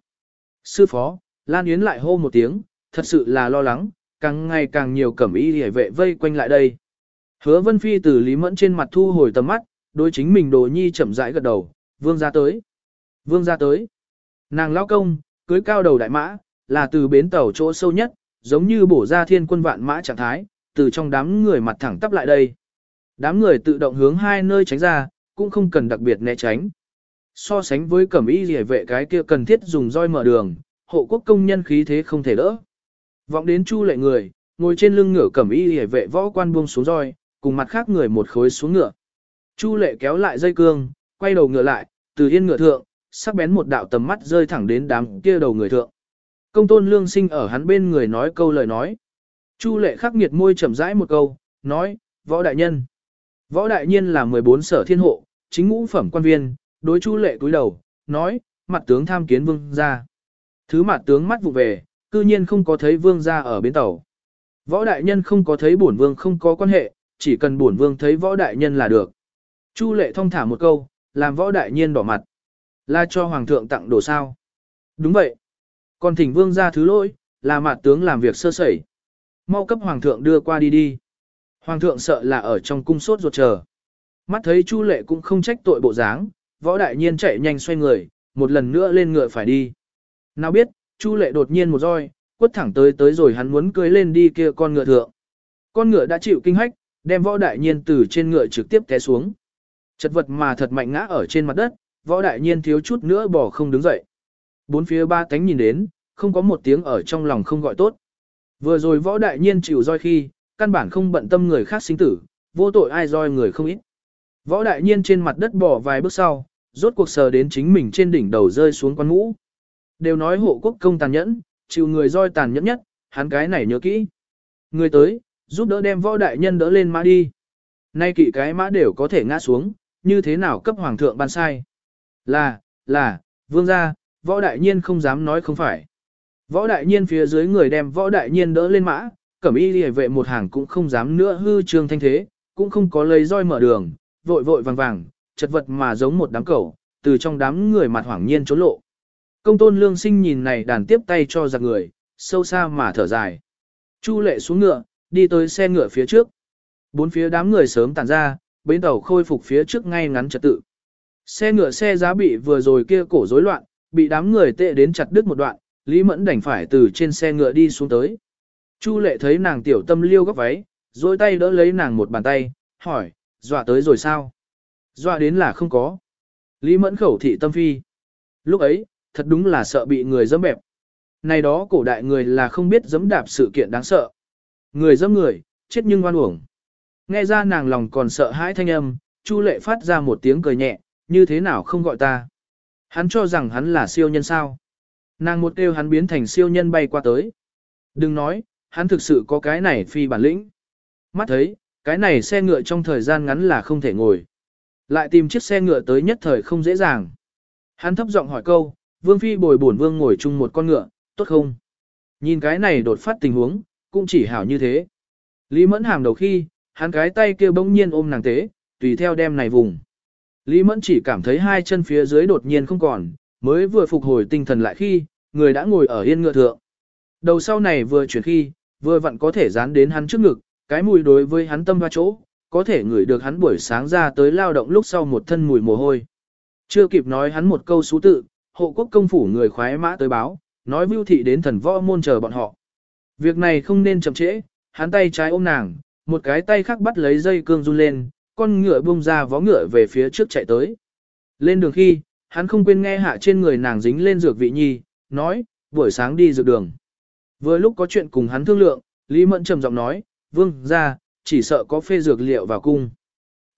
Sư phó, Lan Yến lại hô một tiếng, thật sự là lo lắng, càng ngày càng nhiều cẩm y hề vệ vây quanh lại đây. Hứa Vân Phi từ Lý Mẫn trên mặt thu hồi tầm mắt, đối chính mình đồ nhi chậm rãi gật đầu, vương ra tới. Vương ra tới. Nàng lao công, cưới cao đầu đại mã, là từ bến tàu chỗ sâu nhất, giống như bổ ra thiên quân vạn mã trạng thái, từ trong đám người mặt thẳng tắp lại đây. Đám người tự động hướng hai nơi tránh ra, cũng không cần đặc biệt né tránh. So sánh với cẩm y rỉa vệ cái kia cần thiết dùng roi mở đường, hộ quốc công nhân khí thế không thể đỡ. Vọng đến chu lệ người, ngồi trên lưng ngựa cẩm y rỉa vệ võ quan buông xuống roi, cùng mặt khác người một khối xuống ngựa. Chu lệ kéo lại dây cương, quay đầu ngựa lại, từ yên ngựa thượng, sắc bén một đạo tầm mắt rơi thẳng đến đám kia đầu người thượng. Công tôn lương sinh ở hắn bên người nói câu lời nói. Chu lệ khắc nghiệt môi chậm rãi một câu, nói, võ đại nhân. Võ đại nhân là 14 sở thiên hộ, chính ngũ phẩm quan viên, đối chu lệ cúi đầu, nói, mặt tướng tham kiến vương ra. Thứ mặt tướng mắt vụ về, cư nhiên không có thấy vương ra ở bến tàu. Võ đại nhân không có thấy bổn vương không có quan hệ, chỉ cần bổn vương thấy võ đại nhân là được. Chu lệ thông thả một câu, làm võ đại nhân đỏ mặt. Là cho hoàng thượng tặng đồ sao. Đúng vậy. Còn thỉnh vương ra thứ lỗi, là mặt tướng làm việc sơ sẩy. Mau cấp hoàng thượng đưa qua đi đi. Hoàng thượng sợ là ở trong cung sốt ruột chờ. Mắt thấy Chu lệ cũng không trách tội bộ dáng, võ đại nhiên chạy nhanh xoay người, một lần nữa lên ngựa phải đi. Nào biết, Chu lệ đột nhiên một roi, quất thẳng tới tới rồi hắn muốn cưới lên đi kia con ngựa thượng. Con ngựa đã chịu kinh hách, đem võ đại nhiên từ trên ngựa trực tiếp té xuống. Chật vật mà thật mạnh ngã ở trên mặt đất, võ đại nhiên thiếu chút nữa bỏ không đứng dậy. Bốn phía ba cánh nhìn đến, không có một tiếng ở trong lòng không gọi tốt. Vừa rồi võ đại nhiên chịu roi khi, căn bản không bận tâm người khác sinh tử, vô tội ai roi người không ít. Võ đại nhiên trên mặt đất bỏ vài bước sau, rốt cuộc sờ đến chính mình trên đỉnh đầu rơi xuống quan mũ. Đều nói hộ quốc công tàn nhẫn, chịu người roi tàn nhẫn nhất, hắn cái này nhớ kỹ. Người tới, giúp đỡ đem võ đại nhân đỡ lên mã đi. Nay kỵ cái mã đều có thể ngã xuống, như thế nào cấp hoàng thượng ban sai. Là, là, vương gia, võ đại nhiên không dám nói không phải. Võ đại nhiên phía dưới người đem võ đại nhiên đỡ lên mã, cẩm y liề vệ một hàng cũng không dám nữa hư trương thanh thế, cũng không có lấy roi mở đường, vội vội vàng vàng, chật vật mà giống một đám cẩu, từ trong đám người mặt hoảng nhiên trốn lộ. Công tôn lương sinh nhìn này đàn tiếp tay cho giặc người, sâu xa mà thở dài. Chu lệ xuống ngựa, đi tới xe ngựa phía trước. Bốn phía đám người sớm tàn ra, bến tàu khôi phục phía trước ngay ngắn trật tự. Xe ngựa xe giá bị vừa rồi kia cổ rối loạn, bị đám người tệ đến chặt đứt một đoạn, Lý Mẫn đành phải từ trên xe ngựa đi xuống tới. Chu lệ thấy nàng tiểu tâm liêu góc váy, dối tay đỡ lấy nàng một bàn tay, hỏi, dọa tới rồi sao? Dọa đến là không có. Lý Mẫn khẩu thị tâm phi. Lúc ấy, thật đúng là sợ bị người dẫm bẹp. Này đó cổ đại người là không biết dẫm đạp sự kiện đáng sợ. Người dẫm người, chết nhưng oan uổng. Nghe ra nàng lòng còn sợ hãi thanh âm, Chu lệ phát ra một tiếng cười nhẹ, như thế nào không gọi ta. Hắn cho rằng hắn là siêu nhân sao. Nàng một kêu hắn biến thành siêu nhân bay qua tới. Đừng nói, hắn thực sự có cái này phi bản lĩnh. Mắt thấy, cái này xe ngựa trong thời gian ngắn là không thể ngồi. Lại tìm chiếc xe ngựa tới nhất thời không dễ dàng. Hắn thấp giọng hỏi câu, Vương Phi bồi bổn Vương ngồi chung một con ngựa, tốt không? Nhìn cái này đột phát tình huống, cũng chỉ hảo như thế. Lý Mẫn hàm đầu khi, hắn cái tay kia bỗng nhiên ôm nàng tế, tùy theo đem này vùng. Lý Mẫn chỉ cảm thấy hai chân phía dưới đột nhiên không còn, mới vừa phục hồi tinh thần lại khi, người đã ngồi ở yên ngựa thượng. Đầu sau này vừa chuyển khi, vừa vặn có thể dán đến hắn trước ngực, cái mùi đối với hắn tâm hoa chỗ, có thể ngửi được hắn buổi sáng ra tới lao động lúc sau một thân mùi mồ hôi. Chưa kịp nói hắn một câu xú tự, hộ quốc công phủ người khoái mã tới báo, nói vưu thị đến thần võ môn chờ bọn họ. Việc này không nên chậm trễ, hắn tay trái ôm nàng, một cái tay khác bắt lấy dây cương run lên, con ngựa bung ra vó ngựa về phía trước chạy tới. Lên đường khi, hắn không quên nghe hạ trên người nàng dính lên dược vị nhi, nói, buổi sáng đi dược đường. Vừa lúc có chuyện cùng hắn thương lượng, Lý Mẫn trầm giọng nói, vương ra, chỉ sợ có phê dược liệu vào cung.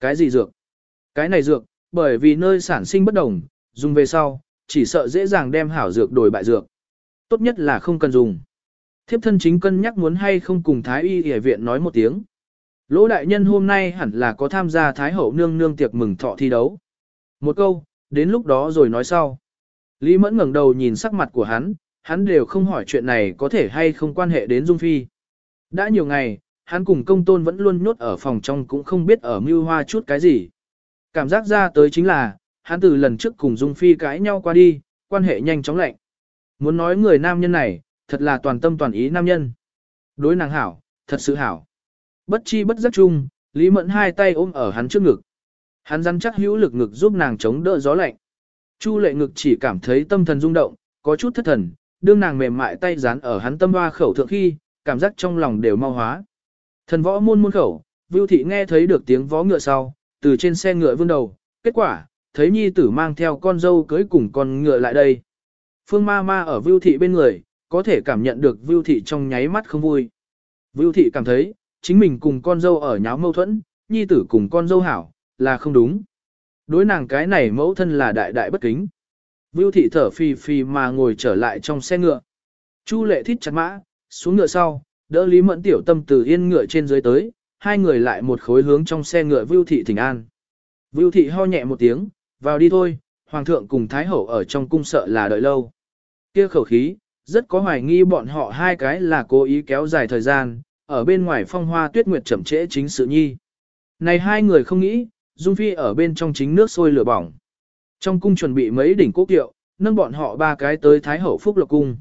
Cái gì dược? Cái này dược, bởi vì nơi sản sinh bất đồng, dùng về sau, chỉ sợ dễ dàng đem hảo dược đổi bại dược. Tốt nhất là không cần dùng. Thiếp thân chính cân nhắc muốn hay không cùng Thái Y Y viện nói một tiếng. Lỗ đại nhân hôm nay hẳn là có tham gia Thái hậu nương nương tiệc mừng thọ thi đấu. Một câu, đến lúc đó rồi nói sau. Lý Mẫn ngẩng đầu nhìn sắc mặt của hắn, hắn đều không hỏi chuyện này có thể hay không quan hệ đến Dung Phi. Đã nhiều ngày, hắn cùng công tôn vẫn luôn nhốt ở phòng trong cũng không biết ở mưu hoa chút cái gì. Cảm giác ra tới chính là, hắn từ lần trước cùng Dung Phi cãi nhau qua đi, quan hệ nhanh chóng lạnh. Muốn nói người nam nhân này, thật là toàn tâm toàn ý nam nhân. Đối nàng hảo, thật sự hảo. Bất chi bất giác chung, Lý Mẫn hai tay ôm ở hắn trước ngực. Hắn rắn chắc hữu lực ngực giúp nàng chống đỡ gió lạnh. Chu lệ ngực chỉ cảm thấy tâm thần rung động, có chút thất thần, đương nàng mềm mại tay dán ở hắn tâm hoa khẩu thượng khi, cảm giác trong lòng đều mau hóa. Thần võ môn môn khẩu, Vưu thị nghe thấy được tiếng vó ngựa sau, từ trên xe ngựa vươn đầu, kết quả, thấy nhi tử mang theo con dâu cưới cùng con ngựa lại đây. Phương ma ma ở Vưu thị bên người, có thể cảm nhận được Vưu thị trong nháy mắt không vui. Vưu thị cảm thấy, chính mình cùng con dâu ở nháo mâu thuẫn, nhi tử cùng con dâu hảo, là không đúng. Đối nàng cái này mẫu thân là đại đại bất kính. Vưu thị thở phì phì mà ngồi trở lại trong xe ngựa. Chu lệ thít chặt mã, xuống ngựa sau, đỡ Lý Mẫn tiểu tâm từ yên ngựa trên dưới tới, hai người lại một khối hướng trong xe ngựa Vưu thị thỉnh an. Vưu thị ho nhẹ một tiếng, vào đi thôi, hoàng thượng cùng thái hậu ở trong cung sợ là đợi lâu. Kia khẩu khí, rất có hoài nghi bọn họ hai cái là cố ý kéo dài thời gian, ở bên ngoài phong hoa tuyết nguyệt chậm trễ chính sự nhi. Này hai người không nghĩ, Dung Phi ở bên trong chính nước sôi lửa bỏng. Trong cung chuẩn bị mấy đỉnh cố kiệu, nâng bọn họ ba cái tới Thái Hậu Phúc Lộc Cung.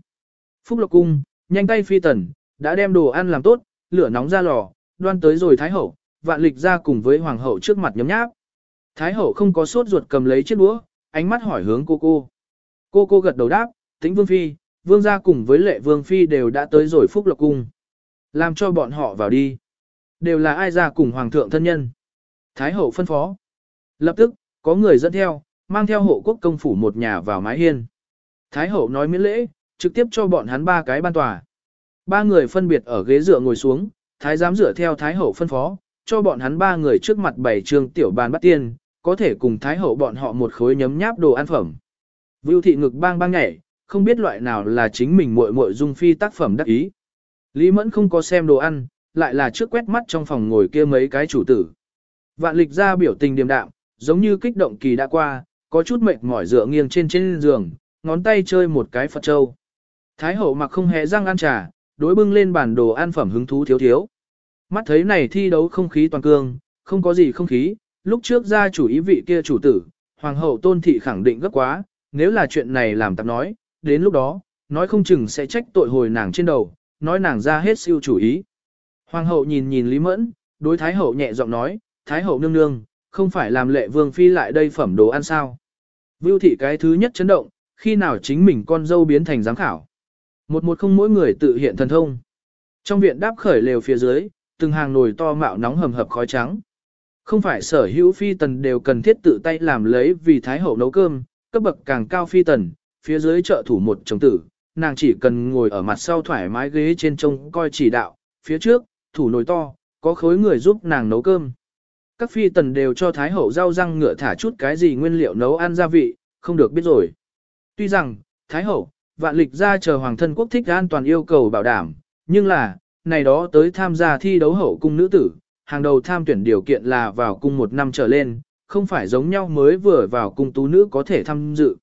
Phúc Lộc Cung, nhanh tay phi tần, đã đem đồ ăn làm tốt, lửa nóng ra lò, đoan tới rồi Thái Hậu, vạn lịch ra cùng với Hoàng Hậu trước mặt nhấm nháp. Thái Hậu không có sốt ruột cầm lấy chiếc đũa, ánh mắt hỏi hướng cô cô. Cô cô gật đầu đáp, tính Vương Phi, Vương gia cùng với lệ Vương Phi đều đã tới rồi Phúc Lộc Cung. Làm cho bọn họ vào đi. Đều là ai ra cùng Hoàng thượng thân nhân. Thái Hậu phân phó. Lập tức, có người dẫn theo, mang theo hộ quốc công phủ một nhà vào mái hiên. Thái hậu nói miễn lễ, trực tiếp cho bọn hắn ba cái ban tòa. Ba người phân biệt ở ghế dựa ngồi xuống, thái giám dựa theo thái hậu phân phó, cho bọn hắn ba người trước mặt bảy trường tiểu bàn bắt tiên, có thể cùng thái hậu bọn họ một khối nhấm nháp đồ ăn phẩm. Vưu thị ngực bang bang nhảy, không biết loại nào là chính mình muội muội dung phi tác phẩm đắc ý. Lý Mẫn không có xem đồ ăn, lại là trước quét mắt trong phòng ngồi kia mấy cái chủ tử. Vạn lịch ra biểu tình điềm đạm, giống như kích động kỳ đã qua, có chút mệt mỏi dựa nghiêng trên trên giường, ngón tay chơi một cái Phật châu. Thái hậu mặc không hề răng ăn trà, đối bưng lên bản đồ ăn phẩm hứng thú thiếu thiếu. Mắt thấy này thi đấu không khí toàn cương, không có gì không khí, lúc trước ra chủ ý vị kia chủ tử, hoàng hậu tôn thị khẳng định gấp quá, nếu là chuyện này làm tạp nói, đến lúc đó, nói không chừng sẽ trách tội hồi nàng trên đầu, nói nàng ra hết siêu chủ ý. Hoàng hậu nhìn nhìn Lý Mẫn, đối Thái hậu nhẹ giọng nói, Thái hậu nương nương, không phải làm lệ vương phi lại đây phẩm đồ ăn sao. Vưu thị cái thứ nhất chấn động, khi nào chính mình con dâu biến thành giám khảo. Một một không mỗi người tự hiện thần thông. Trong viện đáp khởi lều phía dưới, từng hàng nồi to mạo nóng hầm hập khói trắng. Không phải sở hữu phi tần đều cần thiết tự tay làm lấy vì thái hậu nấu cơm, cấp bậc càng cao phi tần, phía dưới trợ thủ một chồng tử, nàng chỉ cần ngồi ở mặt sau thoải mái ghế trên trông coi chỉ đạo, phía trước, thủ nồi to, có khối người giúp nàng nấu cơm các phi tần đều cho thái hậu rau răng ngựa thả chút cái gì nguyên liệu nấu ăn gia vị, không được biết rồi. Tuy rằng, Thái Hậu, vạn lịch ra chờ hoàng thân quốc thích an toàn yêu cầu bảo đảm, nhưng là, này đó tới tham gia thi đấu hậu cung nữ tử, hàng đầu tham tuyển điều kiện là vào cung một năm trở lên, không phải giống nhau mới vừa vào cung tú nữ có thể tham dự.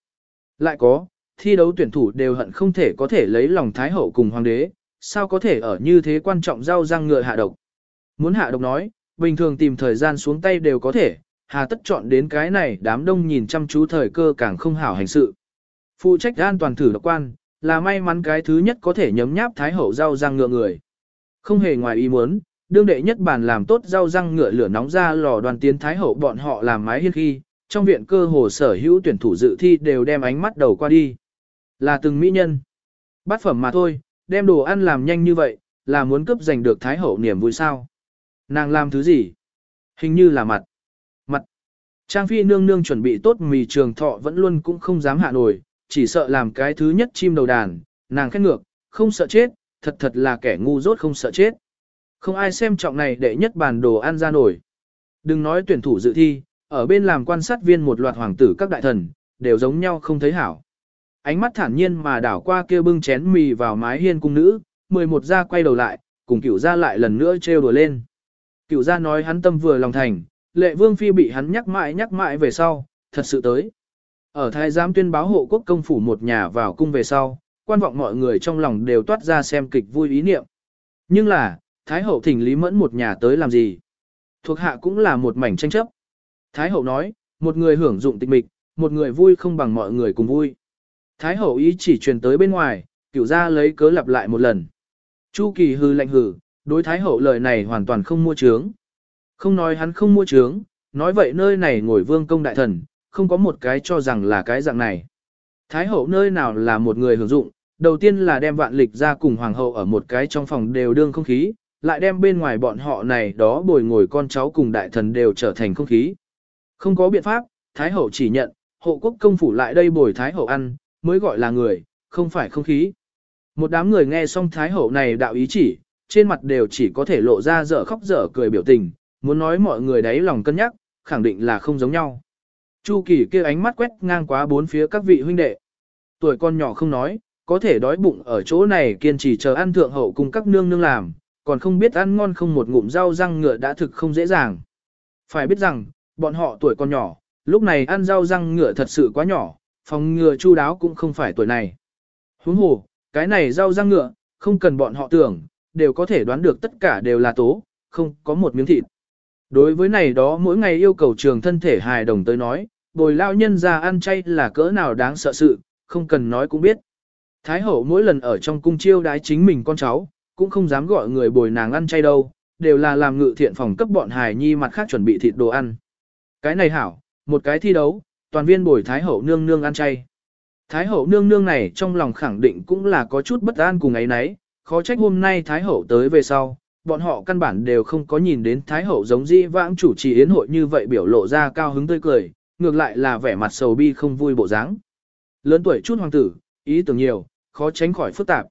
Lại có, thi đấu tuyển thủ đều hận không thể có thể lấy lòng Thái Hậu cùng Hoàng đế, sao có thể ở như thế quan trọng giao răng ngựa hạ độc. Muốn hạ độc nói, bình thường tìm thời gian xuống tay đều có thể, hà tất chọn đến cái này đám đông nhìn chăm chú thời cơ càng không hảo hành sự. Phụ trách an toàn thử độc quan, là may mắn cái thứ nhất có thể nhấm nháp Thái Hậu rau răng ngựa người. Không hề ngoài ý muốn, đương đệ nhất bản làm tốt rau răng ngựa lửa nóng ra lò đoàn tiến Thái Hậu bọn họ làm mái hiên khi, trong viện cơ hồ sở hữu tuyển thủ dự thi đều đem ánh mắt đầu qua đi. Là từng mỹ nhân. Bát phẩm mà thôi, đem đồ ăn làm nhanh như vậy, là muốn cướp giành được Thái Hậu niềm vui sao. Nàng làm thứ gì? Hình như là mặt. Mặt. Trang phi nương nương chuẩn bị tốt mì trường thọ vẫn luôn cũng không dám hạ nổi, chỉ sợ làm cái thứ nhất chim đầu đàn, nàng khét ngược, không sợ chết, thật thật là kẻ ngu dốt không sợ chết. Không ai xem trọng này để nhất bàn đồ ăn ra nổi. Đừng nói tuyển thủ dự thi, ở bên làm quan sát viên một loạt hoàng tử các đại thần, đều giống nhau không thấy hảo. Ánh mắt thản nhiên mà đảo qua kia bưng chén mì vào mái hiên cung nữ, 11 gia quay đầu lại, cùng cửu gia lại lần nữa trêu đùa lên. Cửu gia nói hắn tâm vừa lòng thành, lệ vương phi bị hắn nhắc mãi nhắc mãi về sau, thật sự tới. Ở thái giám tuyên báo hộ quốc công phủ một nhà vào cung về sau, quan vọng mọi người trong lòng đều toát ra xem kịch vui ý niệm. Nhưng là, Thái hậu thỉnh Lý Mẫn một nhà tới làm gì? Thuộc hạ cũng là một mảnh tranh chấp. Thái hậu nói, một người hưởng dụng tịch mịch, một người vui không bằng mọi người cùng vui. Thái hậu ý chỉ truyền tới bên ngoài, cửu ra lấy cớ lặp lại một lần. Chu kỳ hư lệnh hử, đối thái hậu lời này hoàn toàn không mua trướng. Không nói hắn không mua trướng, nói vậy nơi này ngồi vương công đại thần, không có một cái cho rằng là cái dạng này. Thái hậu nơi nào là một người hưởng dụng, đầu tiên là đem vạn lịch ra cùng hoàng hậu ở một cái trong phòng đều đương không khí, lại đem bên ngoài bọn họ này đó bồi ngồi con cháu cùng đại thần đều trở thành không khí. Không có biện pháp, Thái hậu chỉ nhận, hộ quốc công phủ lại đây bồi Thái hậu ăn, mới gọi là người, không phải không khí. Một đám người nghe xong Thái hậu này đạo ý chỉ, trên mặt đều chỉ có thể lộ ra dở khóc dở cười biểu tình, muốn nói mọi người đấy lòng cân nhắc, khẳng định là không giống nhau. Chu kỳ kia ánh mắt quét ngang quá bốn phía các vị huynh đệ. Tuổi con nhỏ không nói, có thể đói bụng ở chỗ này kiên trì chờ ăn thượng hậu cùng các nương nương làm, còn không biết ăn ngon không một ngụm rau răng ngựa đã thực không dễ dàng. Phải biết rằng, bọn họ tuổi còn nhỏ, lúc này ăn rau răng ngựa thật sự quá nhỏ, phòng ngừa chu đáo cũng không phải tuổi này. Huống hồ, cái này rau răng ngựa, không cần bọn họ tưởng, đều có thể đoán được tất cả đều là tố, không có một miếng thịt. Đối với này đó mỗi ngày yêu cầu trường thân thể hài đồng tới nói, bồi lao nhân ra ăn chay là cỡ nào đáng sợ sự, không cần nói cũng biết. Thái hậu mỗi lần ở trong cung chiêu đái chính mình con cháu, cũng không dám gọi người bồi nàng ăn chay đâu, đều là làm ngự thiện phòng cấp bọn hài nhi mặt khác chuẩn bị thịt đồ ăn. Cái này hảo, một cái thi đấu, toàn viên bồi Thái hậu nương nương ăn chay. Thái hậu nương nương này trong lòng khẳng định cũng là có chút bất an cùng ấy nấy, khó trách hôm nay Thái hậu tới về sau, bọn họ căn bản đều không có nhìn đến Thái hậu giống di vãng chủ trì yến hội như vậy biểu lộ ra cao hứng tươi cười, ngược lại là vẻ mặt sầu bi không vui bộ dáng. Lớn tuổi chút hoàng tử, ý tưởng nhiều, khó tránh khỏi phức tạp.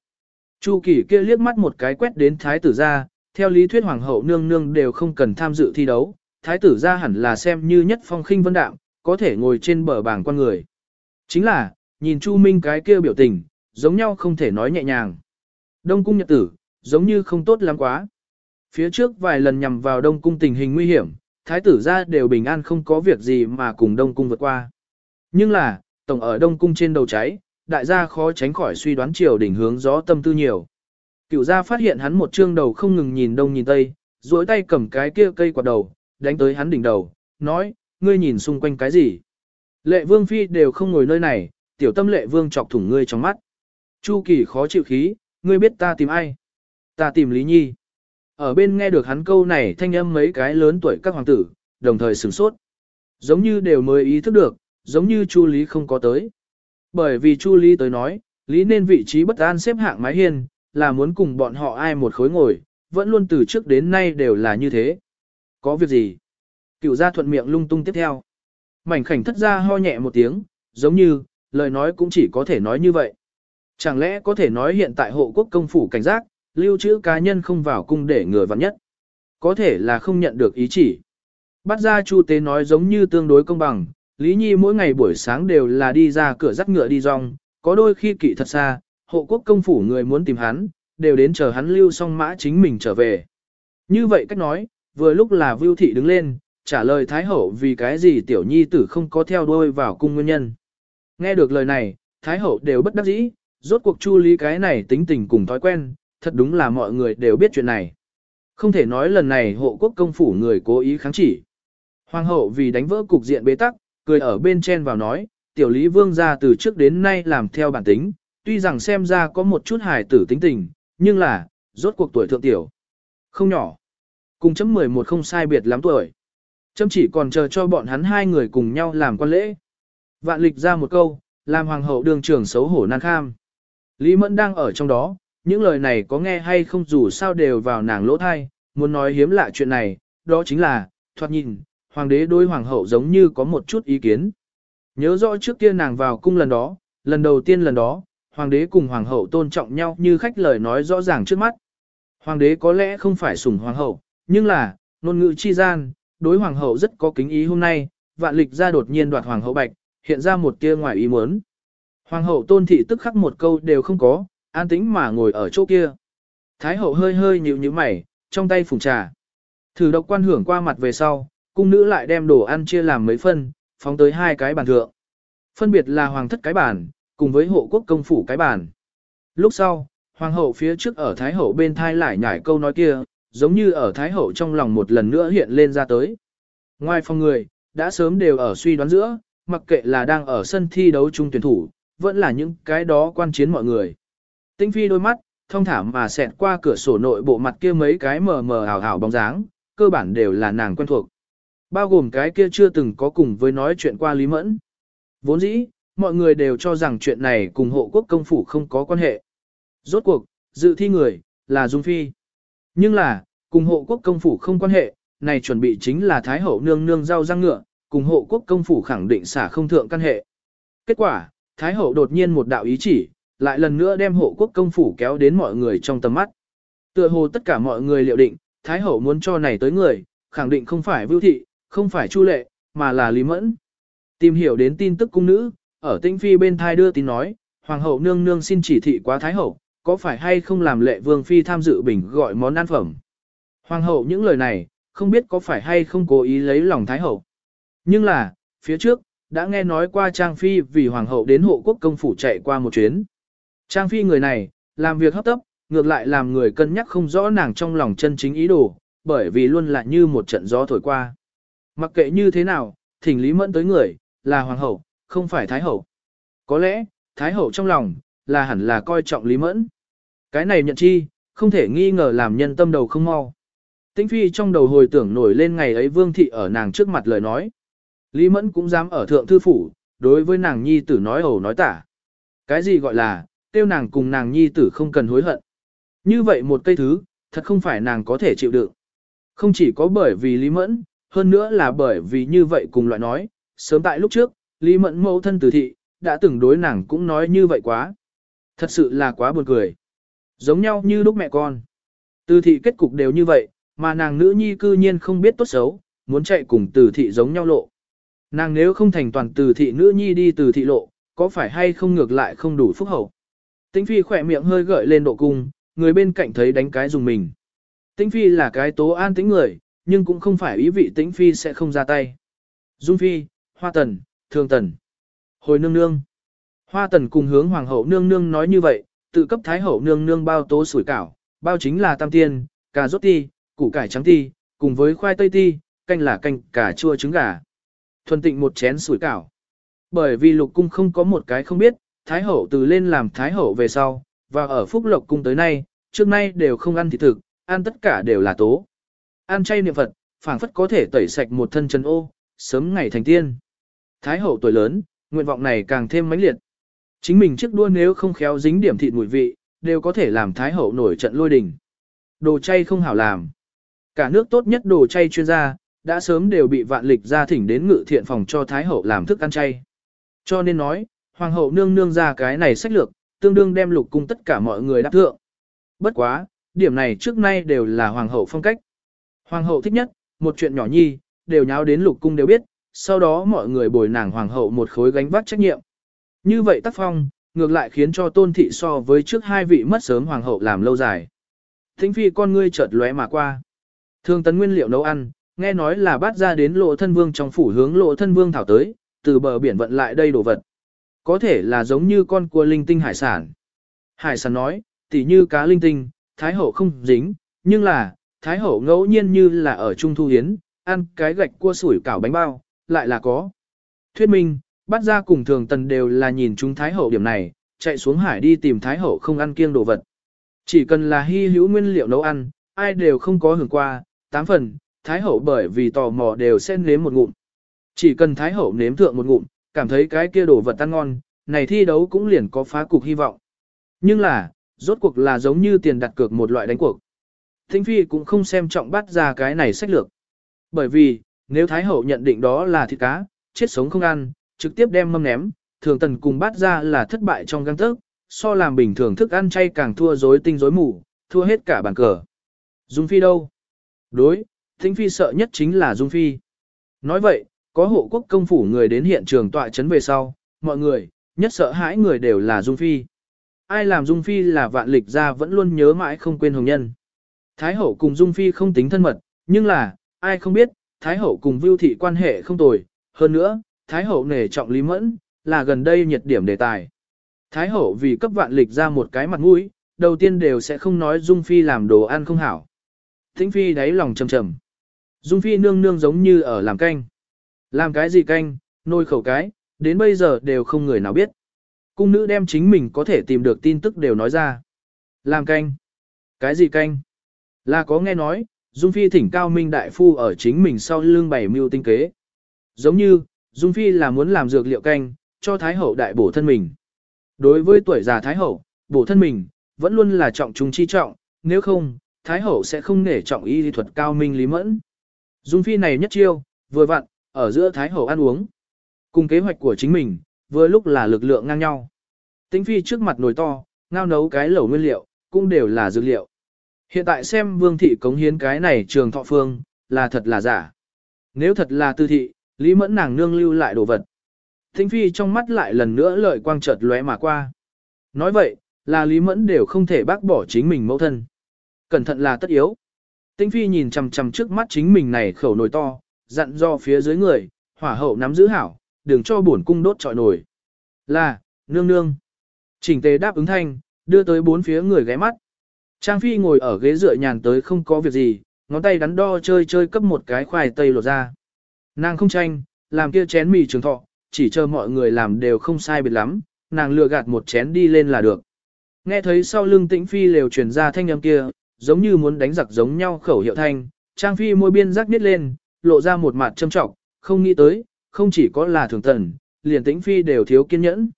Chu kỳ kia liếc mắt một cái quét đến thái tử gia, theo lý thuyết hoàng hậu nương nương đều không cần tham dự thi đấu, thái tử gia hẳn là xem như nhất phong khinh vân đạm, có thể ngồi trên bờ bảng quan người. Chính là, nhìn Chu Minh cái kia biểu tình, giống nhau không thể nói nhẹ nhàng. Đông cung nhật tử, giống như không tốt lắm quá. Phía trước vài lần nhằm vào đông cung tình hình nguy hiểm, thái tử ra đều bình an không có việc gì mà cùng đông cung vượt qua. Nhưng là, tổng ở đông cung trên đầu cháy, đại gia khó tránh khỏi suy đoán triều đỉnh hướng gió tâm tư nhiều. Cửu gia phát hiện hắn một trương đầu không ngừng nhìn đông nhìn tây, duỗi tay cầm cái kia cây quạt đầu, đánh tới hắn đỉnh đầu, nói, ngươi nhìn xung quanh cái gì. Lệ vương phi đều không ngồi nơi này, tiểu tâm lệ vương chọc thủng ngươi trong mắt. Chu kỳ khó chịu khí, ngươi biết ta tìm ai? Ta tìm Lý Nhi. Ở bên nghe được hắn câu này thanh âm mấy cái lớn tuổi các hoàng tử, đồng thời sửng sốt. Giống như đều mới ý thức được, giống như Chu Lý không có tới. Bởi vì Chu Lý tới nói, Lý nên vị trí bất an xếp hạng mái hiên, là muốn cùng bọn họ ai một khối ngồi, vẫn luôn từ trước đến nay đều là như thế. Có việc gì? Cựu gia thuận miệng lung tung tiếp theo. Mảnh khảnh thất ra ho nhẹ một tiếng, giống như, lời nói cũng chỉ có thể nói như vậy. Chẳng lẽ có thể nói hiện tại hộ quốc công phủ cảnh giác, lưu trữ cá nhân không vào cung để người vặn nhất. Có thể là không nhận được ý chỉ. Bắt ra chu tế nói giống như tương đối công bằng, Lý Nhi mỗi ngày buổi sáng đều là đi ra cửa dắt ngựa đi rong, có đôi khi kỵ thật xa, hộ quốc công phủ người muốn tìm hắn, đều đến chờ hắn lưu xong mã chính mình trở về. Như vậy cách nói, vừa lúc là Vưu Thị đứng lên, trả lời Thái Hậu vì cái gì tiểu nhi tử không có theo đuôi vào cung nguyên nhân. Nghe được lời này, Thái Hậu đều bất đắc dĩ, rốt cuộc chu lý cái này tính tình cùng thói quen, thật đúng là mọi người đều biết chuyện này. Không thể nói lần này hộ quốc công phủ người cố ý kháng chỉ. Hoàng hậu vì đánh vỡ cục diện bế tắc, cười ở bên trên vào nói, tiểu lý vương gia từ trước đến nay làm theo bản tính, tuy rằng xem ra có một chút hài tử tính tình, nhưng là, rốt cuộc tuổi thượng tiểu. Không nhỏ. Cùng chấm 11 không sai biệt lắm tuổi. Chấm chỉ còn chờ cho bọn hắn hai người cùng nhau làm quan lễ. Vạn lịch ra một câu, làm hoàng hậu đường trưởng xấu hổ nan kham. Lý Mẫn đang ở trong đó, những lời này có nghe hay không dù sao đều vào nàng lỗ thai, muốn nói hiếm lạ chuyện này, đó chính là, thoạt nhìn, hoàng đế đối hoàng hậu giống như có một chút ý kiến. Nhớ rõ trước kia nàng vào cung lần đó, lần đầu tiên lần đó, hoàng đế cùng hoàng hậu tôn trọng nhau như khách lời nói rõ ràng trước mắt. Hoàng đế có lẽ không phải sủng hoàng hậu, nhưng là, ngôn ngữ chi gian, đối hoàng hậu rất có kính ý hôm nay, vạn lịch ra đột nhiên đoạt hoàng hậu bạch, hiện ra một tia ngoài ý muốn. Hoàng hậu tôn thị tức khắc một câu đều không có, an tĩnh mà ngồi ở chỗ kia. Thái hậu hơi hơi nhíu nhíu mày, trong tay phùng trà. Thử độc quan hưởng qua mặt về sau, cung nữ lại đem đồ ăn chia làm mấy phân, phóng tới hai cái bàn thượng. Phân biệt là hoàng thất cái bàn, cùng với hộ quốc công phủ cái bàn. Lúc sau, hoàng hậu phía trước ở thái hậu bên thai lại nhảy câu nói kia, giống như ở thái hậu trong lòng một lần nữa hiện lên ra tới. Ngoài phòng người, đã sớm đều ở suy đoán giữa, mặc kệ là đang ở sân thi đấu chung tuyển thủ, vẫn là những cái đó quan chiến mọi người. Tinh phi đôi mắt, thông thả mà xẹt qua cửa sổ nội bộ mặt kia mấy cái mờ mờ ảo ảo bóng dáng, cơ bản đều là nàng quen thuộc. Bao gồm cái kia chưa từng có cùng với nói chuyện qua Lý Mẫn. Vốn dĩ, mọi người đều cho rằng chuyện này cùng hộ quốc công phủ không có quan hệ. Rốt cuộc, dự thi người, là Dung Phi. Nhưng là, cùng hộ quốc công phủ không quan hệ, này chuẩn bị chính là Thái hậu nương nương rau răng ngựa, cùng hộ quốc công phủ khẳng định xả không thượng căn hệ. Kết quả, Thái hậu đột nhiên một đạo ý chỉ, lại lần nữa đem hộ quốc công phủ kéo đến mọi người trong tầm mắt. Tựa hồ tất cả mọi người liệu định, Thái hậu muốn cho này tới người, khẳng định không phải Vưu Thị, không phải Chu Lệ, mà là Lý Mẫn. Tìm hiểu đến tin tức cung nữ, ở tinh phi bên thai đưa tin nói, Hoàng hậu nương nương xin chỉ thị quá Thái hậu, có phải hay không làm lệ vương phi tham dự bình gọi món ăn phẩm. Hoàng hậu những lời này, không biết có phải hay không cố ý lấy lòng Thái hậu. Nhưng là, phía trước, đã nghe nói qua Trang Phi vì Hoàng hậu đến hộ quốc công phủ chạy qua một chuyến. Trang Phi người này, làm việc hấp tấp, ngược lại làm người cân nhắc không rõ nàng trong lòng chân chính ý đồ, bởi vì luôn là như một trận gió thổi qua. Mặc kệ như thế nào, thỉnh Lý Mẫn tới người, là Hoàng hậu, không phải Thái hậu. Có lẽ, Thái hậu trong lòng, là hẳn là coi trọng Lý Mẫn. Cái này nhận chi, không thể nghi ngờ làm nhân tâm đầu không mau. Tĩnh Phi trong đầu hồi tưởng nổi lên ngày ấy Vương Thị ở nàng trước mặt lời nói. Lý Mẫn cũng dám ở thượng thư phủ, đối với nàng nhi tử nói ẩu nói tả. Cái gì gọi là, tiêu nàng cùng nàng nhi tử không cần hối hận. Như vậy một cây thứ, thật không phải nàng có thể chịu đựng. Không chỉ có bởi vì Lý Mẫn, hơn nữa là bởi vì như vậy cùng loại nói, sớm tại lúc trước, Lý Mẫn mẫu thân tử thị, đã từng đối nàng cũng nói như vậy quá. Thật sự là quá buồn cười. Giống nhau như lúc mẹ con. Từ thị kết cục đều như vậy, mà nàng nữ nhi cư nhiên không biết tốt xấu, muốn chạy cùng từ thị giống nhau lộ. Nàng nếu không thành toàn từ thị nữ nhi đi từ thị lộ, có phải hay không ngược lại không đủ phúc hậu. Tĩnh Phi khỏe miệng hơi gợi lên độ cung, người bên cạnh thấy đánh cái dùng mình. Tĩnh Phi là cái tố an tĩnh người, nhưng cũng không phải ý vị Tĩnh Phi sẽ không ra tay. Dung Phi, Hoa Tần, Thương Tần, Hồi Nương Nương. Hoa Tần cùng hướng Hoàng hậu Nương Nương nói như vậy, tự cấp Thái hậu Nương Nương bao tố sủi cảo, bao chính là tam tiên, cà rốt ti, củ cải trắng ti, cùng với khoai tây ti, canh là canh cà chua trứng gà. Thuần tịnh một chén sủi cảo. Bởi vì lục cung không có một cái không biết, Thái hậu từ lên làm Thái hậu về sau, và ở Phúc Lộc cung tới nay, trước nay đều không ăn thịt thực, ăn tất cả đều là tố. Ăn chay niệm Phật, phảng phất có thể tẩy sạch một thân chân ô, sớm ngày thành tiên. Thái hậu tuổi lớn, nguyện vọng này càng thêm mãnh liệt. Chính mình trước đua nếu không khéo dính điểm thịt mùi vị, đều có thể làm Thái hậu nổi trận lôi đình. Đồ chay không hảo làm. Cả nước tốt nhất đồ chay chuyên gia, đã sớm đều bị vạn lịch ra thỉnh đến ngự thiện phòng cho Thái hậu làm thức ăn chay. Cho nên nói, Hoàng hậu nương nương ra cái này sách lược, tương đương đem lục cung tất cả mọi người đáp thượng. Bất quá, điểm này trước nay đều là Hoàng hậu phong cách. Hoàng hậu thích nhất, một chuyện nhỏ nhi, đều nháo đến lục cung đều biết, sau đó mọi người bồi nàng hoàng hậu một khối gánh vác trách nhiệm. Như vậy tác phong, ngược lại khiến cho tôn thị so với trước hai vị mất sớm hoàng hậu làm lâu dài. Thính phi con ngươi chợt lóe mà qua. Thương tấn nguyên liệu nấu ăn, nghe nói là bắt ra đến lộ thân vương trong phủ hướng lộ thân vương thảo tới, từ bờ biển vận lại đây đồ vật. Có thể là giống như con cua linh tinh hải sản. Hải sản nói, tỉ như cá linh tinh, thái hậu không dính, nhưng là, thái hậu ngẫu nhiên như là ở trung thu hiến, ăn cái gạch cua sủi cảo bánh bao, lại là có. Thuyết minh, bắt ra cùng thường tần đều là nhìn chúng thái hậu điểm này, chạy xuống hải đi tìm thái hậu không ăn kiêng đồ vật. Chỉ cần là hy hữu nguyên liệu nấu ăn, ai đều không có hưởng qua, tám phần, thái hậu bởi vì tò mò đều sẽ nếm một ngụm. Chỉ cần thái hậu nếm thượng một ngụm, cảm thấy cái kia đồ vật ăn ngon, này thi đấu cũng liền có phá cục hy vọng. Nhưng là, rốt cuộc là giống như tiền đặt cược một loại đánh cuộc. Thính phi cũng không xem trọng bắt ra cái này sách lược. Bởi vì, nếu Thái Hậu nhận định đó là thịt cá, chết sống không ăn, trực tiếp đem mâm ném, thường tần cùng bắt ra là thất bại trong găng thức so làm bình thường thức ăn chay càng thua rối tinh rối mù, thua hết cả bàn cờ. Dung Phi đâu? Đối, Thính Phi sợ nhất chính là Dung Phi. Nói vậy, có hộ quốc công phủ người đến hiện trường tọa chấn về sau, mọi người, nhất sợ hãi người đều là Dung Phi. Ai làm Dung Phi là vạn lịch ra vẫn luôn nhớ mãi không quên hồng nhân. Thái hậu cùng Dung Phi không tính thân mật, nhưng là, ai không biết, Thái hậu cùng Vưu Thị quan hệ không tồi. Hơn nữa, Thái hậu nể trọng Lý Mẫn, là gần đây nhiệt điểm đề tài. Thái hậu vì cấp vạn lịch ra một cái mặt mũi, đầu tiên đều sẽ không nói Dung Phi làm đồ ăn không hảo. Thính Phi đáy lòng trầm trầm. Dung Phi nương nương giống như ở làm canh. Làm cái gì canh, nôi khẩu cái, đến bây giờ đều không người nào biết. Cung nữ đem chính mình có thể tìm được tin tức đều nói ra. Làm canh. Cái gì canh? Là có nghe nói, Dung Phi thỉnh cao minh đại phu ở chính mình sau lưng bày mưu tinh kế. Giống như, Dung Phi là muốn làm dược liệu canh, cho Thái Hậu đại bổ thân mình. Đối với tuổi già Thái Hậu, bổ thân mình, vẫn luôn là trọng trung chi trọng, nếu không, Thái Hậu sẽ không nể trọng y lý thuật cao minh lý mẫn. Dung Phi này nhất chiêu, vừa vặn, ở giữa Thái Hậu ăn uống. Cùng kế hoạch của chính mình, vừa lúc là lực lượng ngang nhau. Tĩnh Phi trước mặt nồi to, ngao nấu cái lẩu nguyên liệu, cũng đều là dược liệu. Hiện tại xem vương thị cống hiến cái này trường thọ phương, là thật là giả. Nếu thật là tư thị, Lý Mẫn nàng nương lưu lại đồ vật. Tĩnh phi trong mắt lại lần nữa lợi quang chợt lóe mà qua. Nói vậy, là Lý Mẫn đều không thể bác bỏ chính mình mẫu thân. Cẩn thận là tất yếu. Tinh phi nhìn chằm chằm trước mắt chính mình này khẩu nồi to, dặn do phía dưới người, hỏa hậu nắm giữ hảo, đừng cho bổn cung đốt trọi nổi. Là, nương nương. trình tề đáp ứng thanh, đưa tới bốn phía người ghé mắt. Trang Phi ngồi ở ghế dựa nhàn tới không có việc gì, ngón tay đắn đo chơi chơi cấp một cái khoai tây lột ra. Nàng không tranh, làm kia chén mì trường thọ, chỉ chờ mọi người làm đều không sai biệt lắm, nàng lừa gạt một chén đi lên là được. Nghe thấy sau lưng tĩnh Phi lều truyền ra thanh âm kia, giống như muốn đánh giặc giống nhau khẩu hiệu thanh, Trang Phi môi biên rắc nít lên, lộ ra một mặt châm trọng, không nghĩ tới, không chỉ có là thường tần, liền tĩnh Phi đều thiếu kiên nhẫn.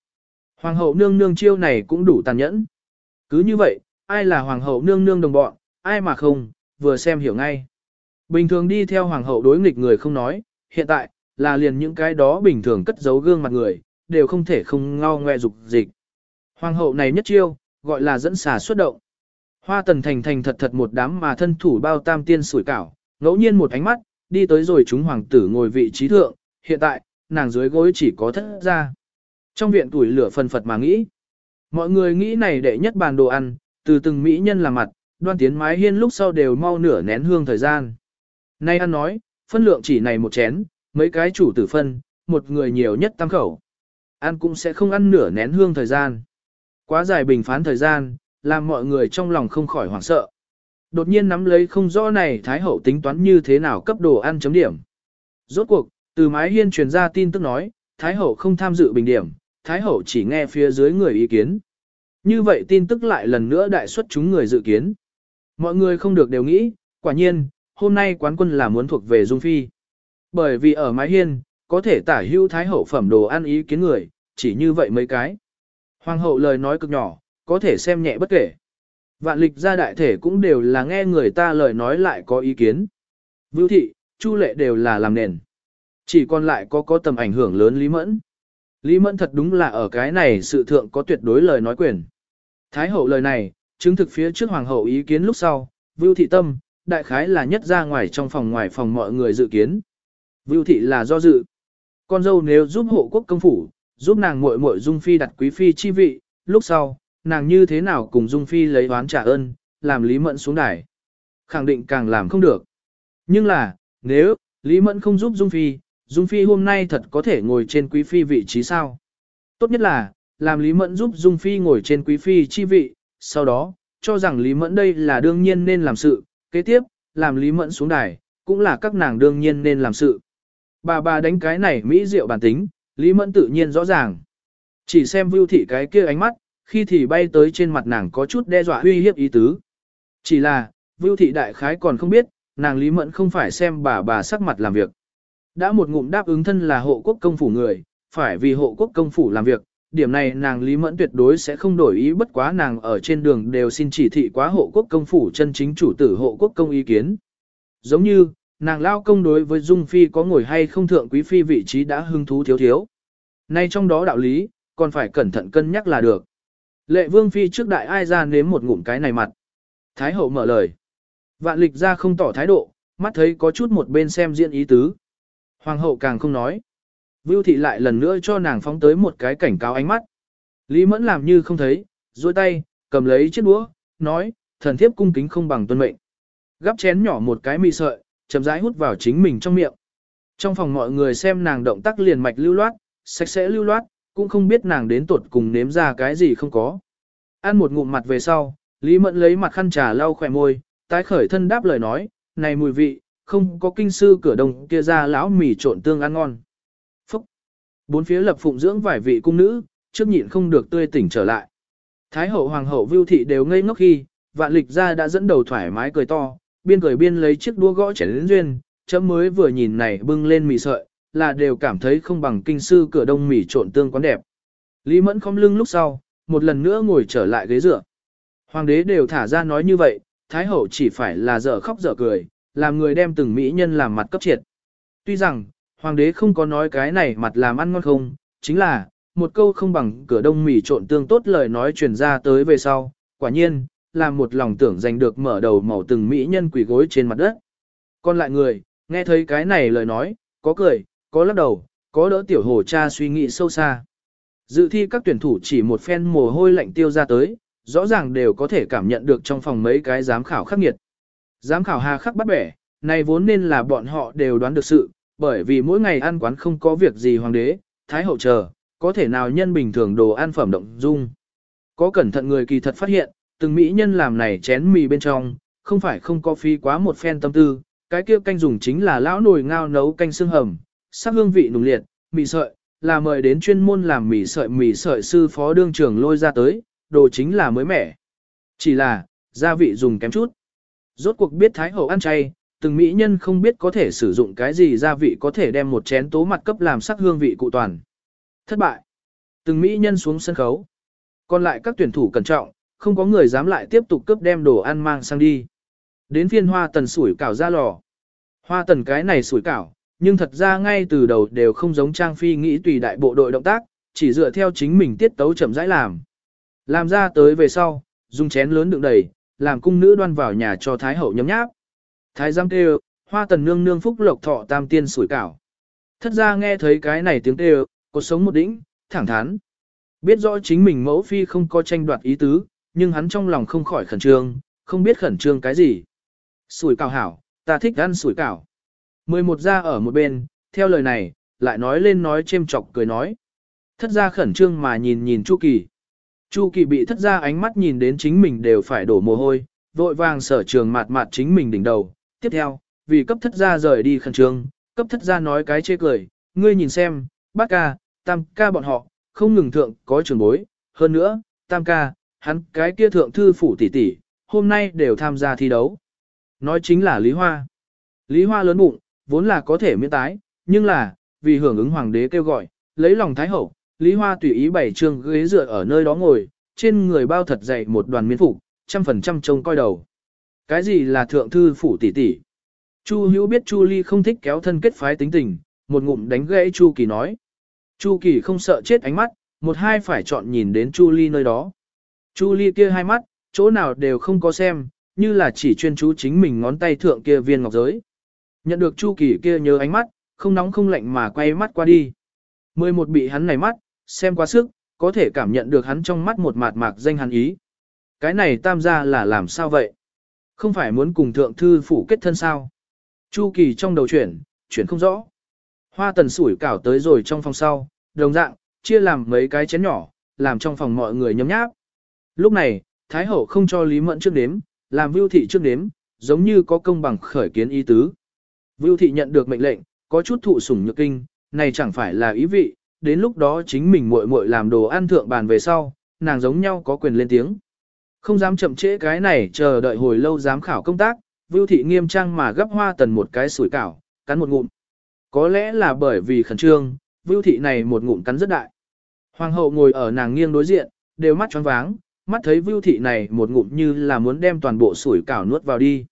Hoàng hậu nương nương chiêu này cũng đủ tàn nhẫn. Cứ như vậy, ai là hoàng hậu nương nương đồng bọn, ai mà không, vừa xem hiểu ngay. Bình thường đi theo hoàng hậu đối nghịch người không nói, hiện tại, là liền những cái đó bình thường cất giấu gương mặt người, đều không thể không ngao ngoe dục dịch. Hoàng hậu này nhất chiêu, gọi là dẫn xà xuất động. Hoa tần thành thành thật thật một đám mà thân thủ bao tam tiên sủi cảo, ngẫu nhiên một ánh mắt, đi tới rồi chúng hoàng tử ngồi vị trí thượng, hiện tại, nàng dưới gối chỉ có thất ra. Trong viện tuổi lửa phân phật mà nghĩ. Mọi người nghĩ này đệ nhất bàn đồ ăn, từ từng mỹ nhân làm mặt, đoan tiến mái hiên lúc sau đều mau nửa nén hương thời gian. Nay ăn nói, phân lượng chỉ này một chén, mấy cái chủ tử phân, một người nhiều nhất tam khẩu. Ăn cũng sẽ không ăn nửa nén hương thời gian. Quá dài bình phán thời gian, làm mọi người trong lòng không khỏi hoảng sợ. Đột nhiên nắm lấy không rõ này Thái Hậu tính toán như thế nào cấp đồ ăn chấm điểm. Rốt cuộc, từ mái hiên truyền ra tin tức nói, Thái Hậu không tham dự bình điểm, Thái Hậu chỉ nghe phía dưới người ý kiến. Như vậy tin tức lại lần nữa đại xuất chúng người dự kiến. Mọi người không được đều nghĩ, quả nhiên, hôm nay quán quân là muốn thuộc về Dung Phi. Bởi vì ở mái hiên, có thể tả hữu thái hậu phẩm đồ ăn ý kiến người, chỉ như vậy mấy cái. Hoàng hậu lời nói cực nhỏ, có thể xem nhẹ bất kể. Vạn lịch gia đại thể cũng đều là nghe người ta lời nói lại có ý kiến. Vưu thị, chu lệ đều là làm nền. Chỉ còn lại có có tầm ảnh hưởng lớn Lý Mẫn. Lý Mẫn thật đúng là ở cái này sự thượng có tuyệt đối lời nói quyền. Thái hậu lời này, chứng thực phía trước hoàng hậu ý kiến lúc sau, Vưu thị tâm, đại khái là nhất ra ngoài trong phòng ngoài phòng mọi người dự kiến. Vưu thị là do dự. Con dâu nếu giúp hộ quốc công phủ, giúp nàng muội muội Dung Phi đặt quý phi chi vị, lúc sau, nàng như thế nào cùng Dung Phi lấy oán trả ơn, làm Lý Mẫn xuống đài. Khẳng định càng làm không được. Nhưng là, nếu, Lý Mẫn không giúp Dung Phi, Dung Phi hôm nay thật có thể ngồi trên quý phi vị trí sao. Tốt nhất là, làm Lý Mẫn giúp Dung Phi ngồi trên quý phi chi vị, sau đó, cho rằng Lý Mẫn đây là đương nhiên nên làm sự, kế tiếp, làm Lý Mẫn xuống đài, cũng là các nàng đương nhiên nên làm sự. Bà bà đánh cái này mỹ diệu bản tính, Lý Mẫn tự nhiên rõ ràng. Chỉ xem vưu thị cái kia ánh mắt, khi thì bay tới trên mặt nàng có chút đe dọa uy hiếp ý tứ. Chỉ là, vưu thị đại khái còn không biết, nàng Lý Mẫn không phải xem bà bà sắc mặt làm việc. Đã một ngụm đáp ứng thân là hộ quốc công phủ người, phải vì hộ quốc công phủ làm việc, điểm này nàng Lý Mẫn tuyệt đối sẽ không đổi ý bất quá nàng ở trên đường đều xin chỉ thị quá hộ quốc công phủ chân chính chủ tử hộ quốc công ý kiến. Giống như, nàng lao công đối với Dung Phi có ngồi hay không thượng quý phi vị trí đã hưng thú thiếu thiếu. Nay trong đó đạo lý, còn phải cẩn thận cân nhắc là được. Lệ Vương Phi trước đại ai ra nếm một ngụm cái này mặt. Thái hậu mở lời. Vạn lịch ra không tỏ thái độ, mắt thấy có chút một bên xem diễn ý tứ. Hoàng hậu càng không nói. Vưu thị lại lần nữa cho nàng phóng tới một cái cảnh cáo ánh mắt. Lý mẫn làm như không thấy, duỗi tay, cầm lấy chiếc đũa, nói, thần thiếp cung kính không bằng tuân mệnh. Gắp chén nhỏ một cái mì sợi, chậm rãi hút vào chính mình trong miệng. Trong phòng mọi người xem nàng động tác liền mạch lưu loát, sạch sẽ lưu loát, cũng không biết nàng đến tuột cùng nếm ra cái gì không có. Ăn một ngụm mặt về sau, Lý Mẫn lấy mặt khăn trà lau khỏe môi, tái khởi thân đáp lời nói, này mùi vị, không có kinh sư cửa đồng kia ra lão mì trộn tương ăn ngon. Phúc! Bốn phía lập phụng dưỡng vài vị cung nữ, trước nhịn không được tươi tỉnh trở lại. Thái hậu hoàng hậu vưu thị đều ngây ngốc khi, vạn lịch ra đã dẫn đầu thoải mái cười to, biên cười biên lấy chiếc đua gõ chén đến duyên, chấm mới vừa nhìn này bưng lên mì sợi, là đều cảm thấy không bằng kinh sư cửa đông mỉ trộn tương quán đẹp. Lý mẫn không lưng lúc sau, một lần nữa ngồi trở lại ghế dựa. Hoàng đế đều thả ra nói như vậy, Thái hậu chỉ phải là dở khóc dở cười, làm người đem từng mỹ nhân làm mặt cấp triệt. Tuy rằng, hoàng đế không có nói cái này mặt làm ăn ngon không, chính là, một câu không bằng cửa đông mỉ trộn tương tốt lời nói truyền ra tới về sau, quả nhiên, làm một lòng tưởng giành được mở đầu màu từng mỹ nhân quỷ gối trên mặt đất. Còn lại người, nghe thấy cái này lời nói, có cười, có lắc đầu, có đỡ tiểu hồ cha suy nghĩ sâu xa. Dự thi các tuyển thủ chỉ một phen mồ hôi lạnh tiêu ra tới, rõ ràng đều có thể cảm nhận được trong phòng mấy cái giám khảo khắc nghiệt. Giám khảo hà khắc bắt bẻ, này vốn nên là bọn họ đều đoán được sự, bởi vì mỗi ngày ăn quán không có việc gì hoàng đế, thái hậu chờ, có thể nào nhân bình thường đồ ăn phẩm động dung. Có cẩn thận người kỳ thật phát hiện, từng mỹ nhân làm này chén mì bên trong, không phải không có phí quá một phen tâm tư, cái kia canh dùng chính là lão nồi ngao nấu canh xương hầm, sắc hương vị nùng liệt, mì sợi, là mời đến chuyên môn làm mì sợi mì sợi sư phó đương trưởng lôi ra tới, đồ chính là mới mẻ. Chỉ là, gia vị dùng kém chút. Rốt cuộc biết Thái Hậu ăn chay, từng mỹ nhân không biết có thể sử dụng cái gì gia vị có thể đem một chén tố mặt cấp làm sắc hương vị cụ toàn. Thất bại. Từng mỹ nhân xuống sân khấu. Còn lại các tuyển thủ cẩn trọng, không có người dám lại tiếp tục cướp đem đồ ăn mang sang đi. Đến phiên hoa tần sủi cảo ra lò. Hoa tần cái này sủi cảo, nhưng thật ra ngay từ đầu đều không giống Trang Phi nghĩ tùy đại bộ đội động tác, chỉ dựa theo chính mình tiết tấu chậm rãi làm. Làm ra tới về sau, dùng chén lớn đựng đầy, làm cung nữ đoan vào nhà cho Thái hậu nhấm nháp. Thái giam kêu, hoa tần nương nương phúc lộc thọ tam tiên sủi cảo. Thất ra nghe thấy cái này tiếng kêu, có sống một đỉnh, thẳng thắn. Biết rõ chính mình mẫu phi không có tranh đoạt ý tứ, nhưng hắn trong lòng không khỏi khẩn trương, không biết khẩn trương cái gì. Sủi cảo hảo, ta thích ăn sủi cảo. Mười một ra ở một bên, theo lời này, lại nói lên nói chêm chọc cười nói. Thất gia khẩn trương mà nhìn nhìn Chu Kỳ. Chu Kỳ bị thất gia ánh mắt nhìn đến chính mình đều phải đổ mồ hôi, vội vàng sở trường mạt mạt chính mình đỉnh đầu. Tiếp theo, vì cấp thất gia rời đi khẩn trương, cấp thất gia nói cái chê cười, ngươi nhìn xem, bác ca, tam ca bọn họ, không ngừng thượng có trường bối, hơn nữa, tam ca, hắn cái kia thượng thư phủ tỷ tỷ, hôm nay đều tham gia thi đấu. Nói chính là Lý Hoa. Lý Hoa lớn bụng, vốn là có thể miễn tái, nhưng là, vì hưởng ứng hoàng đế kêu gọi, lấy lòng thái hậu, Lý Hoa tùy ý bày trương ghế dựa ở nơi đó ngồi, trên người bao thật dày một đoàn miến phục, trăm phần trăm trông coi đầu. Cái gì là thượng thư phủ tỷ tỷ? Chu Hữu biết Chu Ly không thích kéo thân kết phái tính tình, một ngụm đánh gãy Chu Kỳ nói. Chu Kỳ không sợ chết ánh mắt, một hai phải chọn nhìn đến Chu Ly nơi đó. Chu Ly kia hai mắt, chỗ nào đều không có xem, như là chỉ chuyên chú chính mình ngón tay thượng kia viên ngọc giới. Nhận được Chu Kỳ kia nhớ ánh mắt, không nóng không lạnh mà quay mắt qua đi. 11 bị hắn này mắt, xem quá sức, có thể cảm nhận được hắn trong mắt một mạt mạc danh hắn ý. Cái này tam gia là làm sao vậy? Không phải muốn cùng thượng thư phủ kết thân sao? Chu kỳ trong đầu chuyển, chuyển không rõ. Hoa tần sủi cảo tới rồi trong phòng sau, đồng dạng, chia làm mấy cái chén nhỏ, làm trong phòng mọi người nhấm nháp. Lúc này, Thái Hậu không cho Lý Mẫn trước đếm, làm Vưu Thị trước đếm, giống như có công bằng khởi kiến ý tứ. Vưu Thị nhận được mệnh lệnh, có chút thụ sủng nhược kinh, này chẳng phải là ý vị, đến lúc đó chính mình muội muội làm đồ ăn thượng bàn về sau, nàng giống nhau có quyền lên tiếng. Không dám chậm trễ cái này chờ đợi hồi lâu giám khảo công tác, Vưu Thị nghiêm trang mà gấp hoa tần một cái sủi cảo, cắn một ngụm. Có lẽ là bởi vì khẩn trương, Vưu Thị này một ngụm cắn rất đại. Hoàng hậu ngồi ở nàng nghiêng đối diện, đều mắt tròn váng, mắt thấy Vưu Thị này một ngụm như là muốn đem toàn bộ sủi cảo nuốt vào đi.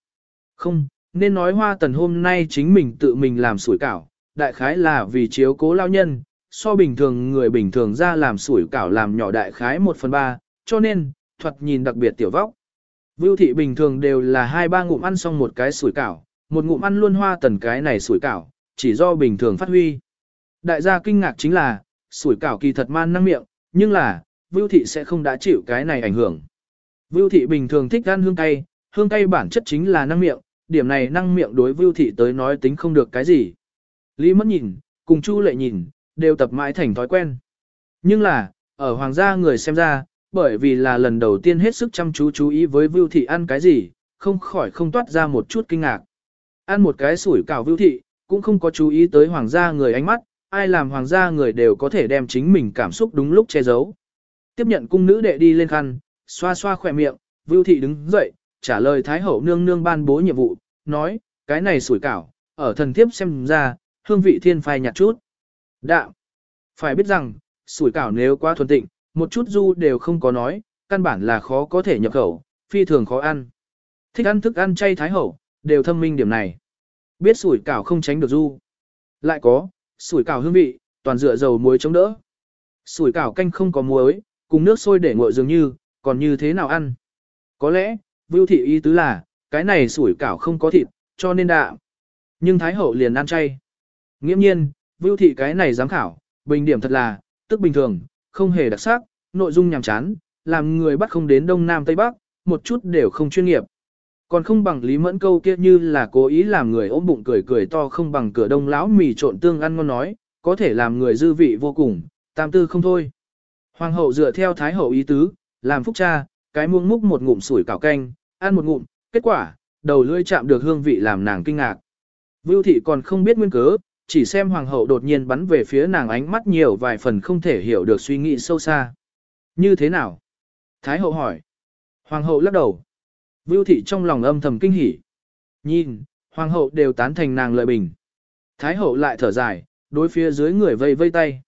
Không, nên nói hoa tần hôm nay chính mình tự mình làm sủi cảo, đại khái là vì chiếu cố lao nhân, so bình thường người bình thường ra làm sủi cảo làm nhỏ đại khái 1 phần 3, cho nên, thuật nhìn đặc biệt tiểu vóc. Vưu thị bình thường đều là hai ba ngụm ăn xong một cái sủi cảo, một ngụm ăn luôn hoa tần cái này sủi cảo, chỉ do bình thường phát huy. Đại gia kinh ngạc chính là, sủi cảo kỳ thật man năng miệng, nhưng là, Vưu thị sẽ không đã chịu cái này ảnh hưởng. Vưu thị bình thường thích ăn hương cay, hương cay bản chất chính là năng miệng, điểm này năng miệng đối Vưu thị tới nói tính không được cái gì. Lý mất nhìn, cùng Chu lệ nhìn, đều tập mãi thành thói quen. Nhưng là, ở hoàng gia người xem ra, bởi vì là lần đầu tiên hết sức chăm chú chú ý với Vưu Thị ăn cái gì, không khỏi không toát ra một chút kinh ngạc. Ăn một cái sủi cảo Vưu Thị, cũng không có chú ý tới hoàng gia người ánh mắt, ai làm hoàng gia người đều có thể đem chính mình cảm xúc đúng lúc che giấu. Tiếp nhận cung nữ đệ đi lên khăn, xoa xoa khỏe miệng, Vưu Thị đứng dậy, trả lời Thái Hậu nương nương ban bố nhiệm vụ, nói, cái này sủi cảo, ở thần thiếp xem ra, hương vị thiên phai nhạt chút. Đạo, phải biết rằng, sủi cảo nếu quá thuần tịnh, một chút du đều không có nói, căn bản là khó có thể nhập khẩu, phi thường khó ăn. Thích ăn thức ăn chay thái hậu, đều thâm minh điểm này. Biết sủi cảo không tránh được du. Lại có, sủi cảo hương vị, toàn dựa dầu muối chống đỡ. Sủi cảo canh không có muối, cùng nước sôi để nguội dường như, còn như thế nào ăn? Có lẽ, Vưu thị ý tứ là, cái này sủi cảo không có thịt, cho nên đạ. Nhưng Thái Hậu liền ăn chay. Nghiễm nhiên, Vưu thị cái này giám khảo, bình điểm thật là, tức bình thường, không hề đặc sắc, nội dung nhàm chán, làm người bắt không đến Đông Nam Tây Bắc, một chút đều không chuyên nghiệp. Còn không bằng Lý Mẫn câu kia như là cố ý làm người ôm bụng cười cười to không bằng cửa đông lão mì trộn tương ăn ngon nói, có thể làm người dư vị vô cùng, tam tư không thôi. Hoàng hậu dựa theo thái hậu ý tứ, làm phúc cha, cái muông múc một ngụm sủi cảo canh, ăn một ngụm, kết quả, đầu lưỡi chạm được hương vị làm nàng kinh ngạc. Vưu thị còn không biết nguyên cớ, chỉ xem hoàng hậu đột nhiên bắn về phía nàng ánh mắt nhiều vài phần không thể hiểu được suy nghĩ sâu xa. Như thế nào? Thái hậu hỏi. Hoàng hậu lắc đầu. Vưu thị trong lòng âm thầm kinh hỉ. Nhìn, hoàng hậu đều tán thành nàng lợi bình. Thái hậu lại thở dài, đối phía dưới người vây vây tay.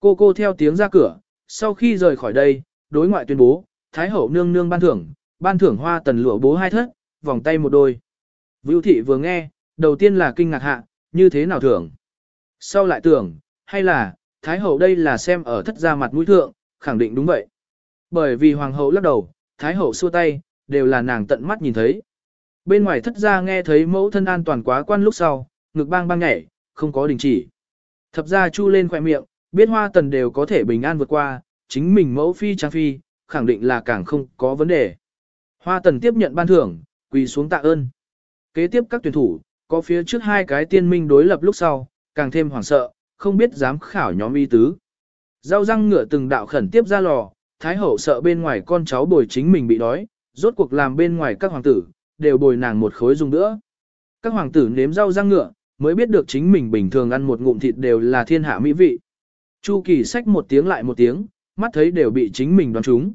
Cô cô theo tiếng ra cửa, sau khi rời khỏi đây, đối ngoại tuyên bố, Thái hậu nương nương ban thưởng, ban thưởng hoa tần lụa bố hai thất, vòng tay một đôi. Vưu thị vừa nghe, đầu tiên là kinh ngạc hạ, như thế nào thưởng? Sau lại tưởng, hay là, Thái hậu đây là xem ở thất gia mặt mũi thượng, khẳng định đúng vậy. Bởi vì hoàng hậu lắc đầu, Thái hậu xua tay, đều là nàng tận mắt nhìn thấy. Bên ngoài thất gia nghe thấy mẫu thân an toàn quá quan lúc sau, ngực bang bang nhảy, không có đình chỉ. Thập gia chu lên khỏe miệng, biết hoa tần đều có thể bình an vượt qua, chính mình mẫu phi trang phi, khẳng định là càng không có vấn đề. Hoa tần tiếp nhận ban thưởng, quỳ xuống tạ ơn. Kế tiếp các tuyển thủ, có phía trước hai cái tiên minh đối lập lúc sau, càng thêm hoảng sợ, không biết dám khảo nhóm y tứ. Rau răng ngựa từng đạo khẩn tiếp ra lò, Thái hậu sợ bên ngoài con cháu bồi chính mình bị đói, rốt cuộc làm bên ngoài các hoàng tử, đều bồi nàng một khối dùng nữa. Các hoàng tử nếm rau răng ngựa, mới biết được chính mình bình thường ăn một ngụm thịt đều là thiên hạ mỹ vị. Chu kỳ sách một tiếng lại một tiếng, mắt thấy đều bị chính mình đoán trúng.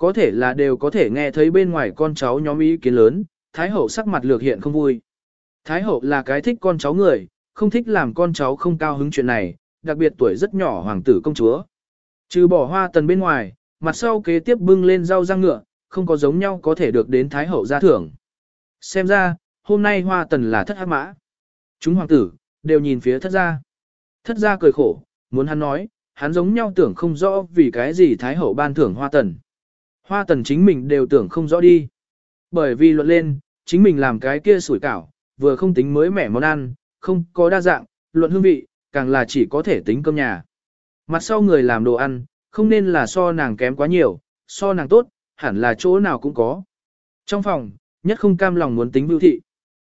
Có thể là đều có thể nghe thấy bên ngoài con cháu nhóm ý kiến lớn, Thái hậu sắc mặt lược hiện không vui. Thái hậu là cái thích con cháu người, không thích làm con cháu không cao hứng chuyện này, đặc biệt tuổi rất nhỏ hoàng tử công chúa. Trừ bỏ hoa tần bên ngoài, mặt sau kế tiếp bưng lên rau răng ngựa, không có giống nhau có thể được đến Thái hậu gia thưởng. Xem ra, hôm nay hoa tần là thất hắc mã. Chúng hoàng tử, đều nhìn phía thất gia. Thất gia cười khổ, muốn hắn nói, hắn giống nhau tưởng không rõ vì cái gì Thái hậu ban thưởng hoa tần. Hoa tần chính mình đều tưởng không rõ đi. Bởi vì luận lên, chính mình làm cái kia sủi cảo, vừa không tính mới mẻ món ăn, không có đa dạng, luận hương vị, càng là chỉ có thể tính cơm nhà. Mặt sau người làm đồ ăn, không nên là so nàng kém quá nhiều, so nàng tốt, hẳn là chỗ nào cũng có. Trong phòng, nhất không cam lòng muốn tính bưu thị.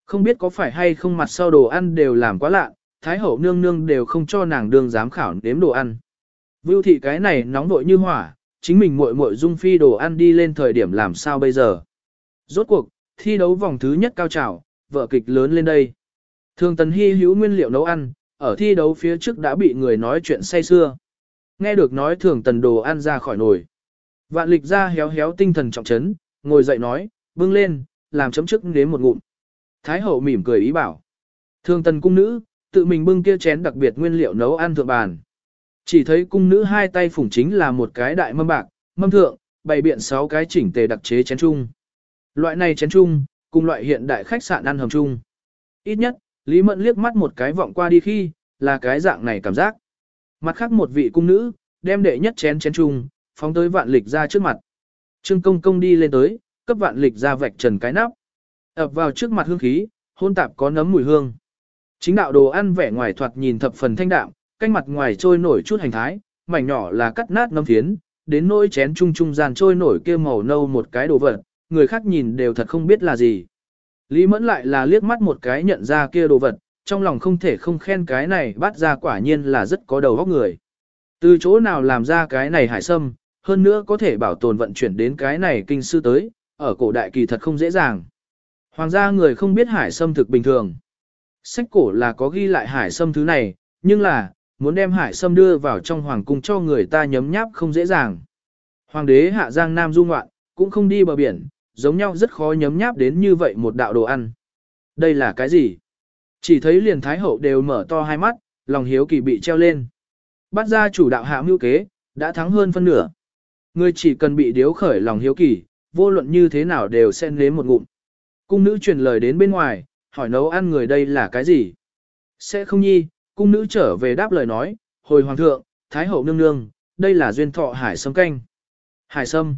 Không biết có phải hay không mặt sau đồ ăn đều làm quá lạ, Thái hậu nương nương đều không cho nàng đương giám khảo nếm đồ ăn. Vưu thị cái này nóng vội như hỏa, chính mình muội muội dung phi đồ ăn đi lên thời điểm làm sao bây giờ. Rốt cuộc, thi đấu vòng thứ nhất cao trào, vở kịch lớn lên đây. Thường tần hy hữu nguyên liệu nấu ăn, ở thi đấu phía trước đã bị người nói chuyện say xưa. Nghe được nói thường tần đồ ăn ra khỏi nồi. Vạn lịch ra héo héo tinh thần trọng trấn, ngồi dậy nói, bưng lên, làm chấm trước nếm một ngụm. Thái hậu mỉm cười ý bảo. Thường tần cung nữ, tự mình bưng kia chén đặc biệt nguyên liệu nấu ăn thượng bàn. Chỉ thấy cung nữ hai tay phủng chính là một cái đại mâm bạc, mâm thượng, bày biện sáu cái chỉnh tề đặc chế chén chung. Loại này chén chung, cùng loại hiện đại khách sạn ăn hầm chung. Ít nhất, Lý Mẫn liếc mắt một cái vọng qua đi khi, là cái dạng này cảm giác. Mặt khác một vị cung nữ, đem đệ nhất chén chén chung, phóng tới vạn lịch ra trước mặt. Trương công công đi lên tới, cấp vạn lịch ra vạch trần cái nắp. ập vào trước mặt hương khí, hôn tạp có nấm mùi hương. Chính đạo đồ ăn vẻ ngoài thoạt nhìn thập phần thanh đạm, canh mặt ngoài trôi nổi chút hành thái, mảnh nhỏ là cắt nát nấm phiến, đến nỗi chén chung trung gian trôi nổi kia màu nâu một cái đồ vật, người khác nhìn đều thật không biết là gì. Lý Mẫn lại là liếc mắt một cái nhận ra kia đồ vật, trong lòng không thể không khen cái này bắt ra quả nhiên là rất có đầu óc người. Từ chỗ nào làm ra cái này hải sâm, hơn nữa có thể bảo tồn vận chuyển đến cái này kinh sư tới, ở cổ đại kỳ thật không dễ dàng. Hoàng gia người không biết hải sâm thực bình thường. Sách cổ là có ghi lại hải sâm thứ này, nhưng là, muốn đem hải sâm đưa vào trong hoàng cung cho người ta nhấm nháp không dễ dàng. Hoàng đế hạ giang nam du ngoạn, cũng không đi bờ biển, giống nhau rất khó nhấm nháp đến như vậy một đạo đồ ăn. Đây là cái gì? Chỉ thấy liền thái hậu đều mở to hai mắt, lòng hiếu kỳ bị treo lên. Bắt ra chủ đạo hạ mưu kế, đã thắng hơn phân nửa. Người chỉ cần bị điếu khởi lòng hiếu kỳ, vô luận như thế nào đều sẽ nếm một ngụm. Cung nữ truyền lời đến bên ngoài, hỏi nấu ăn người đây là cái gì? Sẽ không nhi, cung nữ trở về đáp lời nói, hồi hoàng thượng, thái hậu nương nương, đây là duyên thọ hải sâm canh. Hải sâm.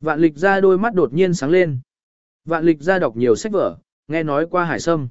Vạn lịch ra đôi mắt đột nhiên sáng lên. Vạn lịch ra đọc nhiều sách vở, nghe nói qua hải sâm.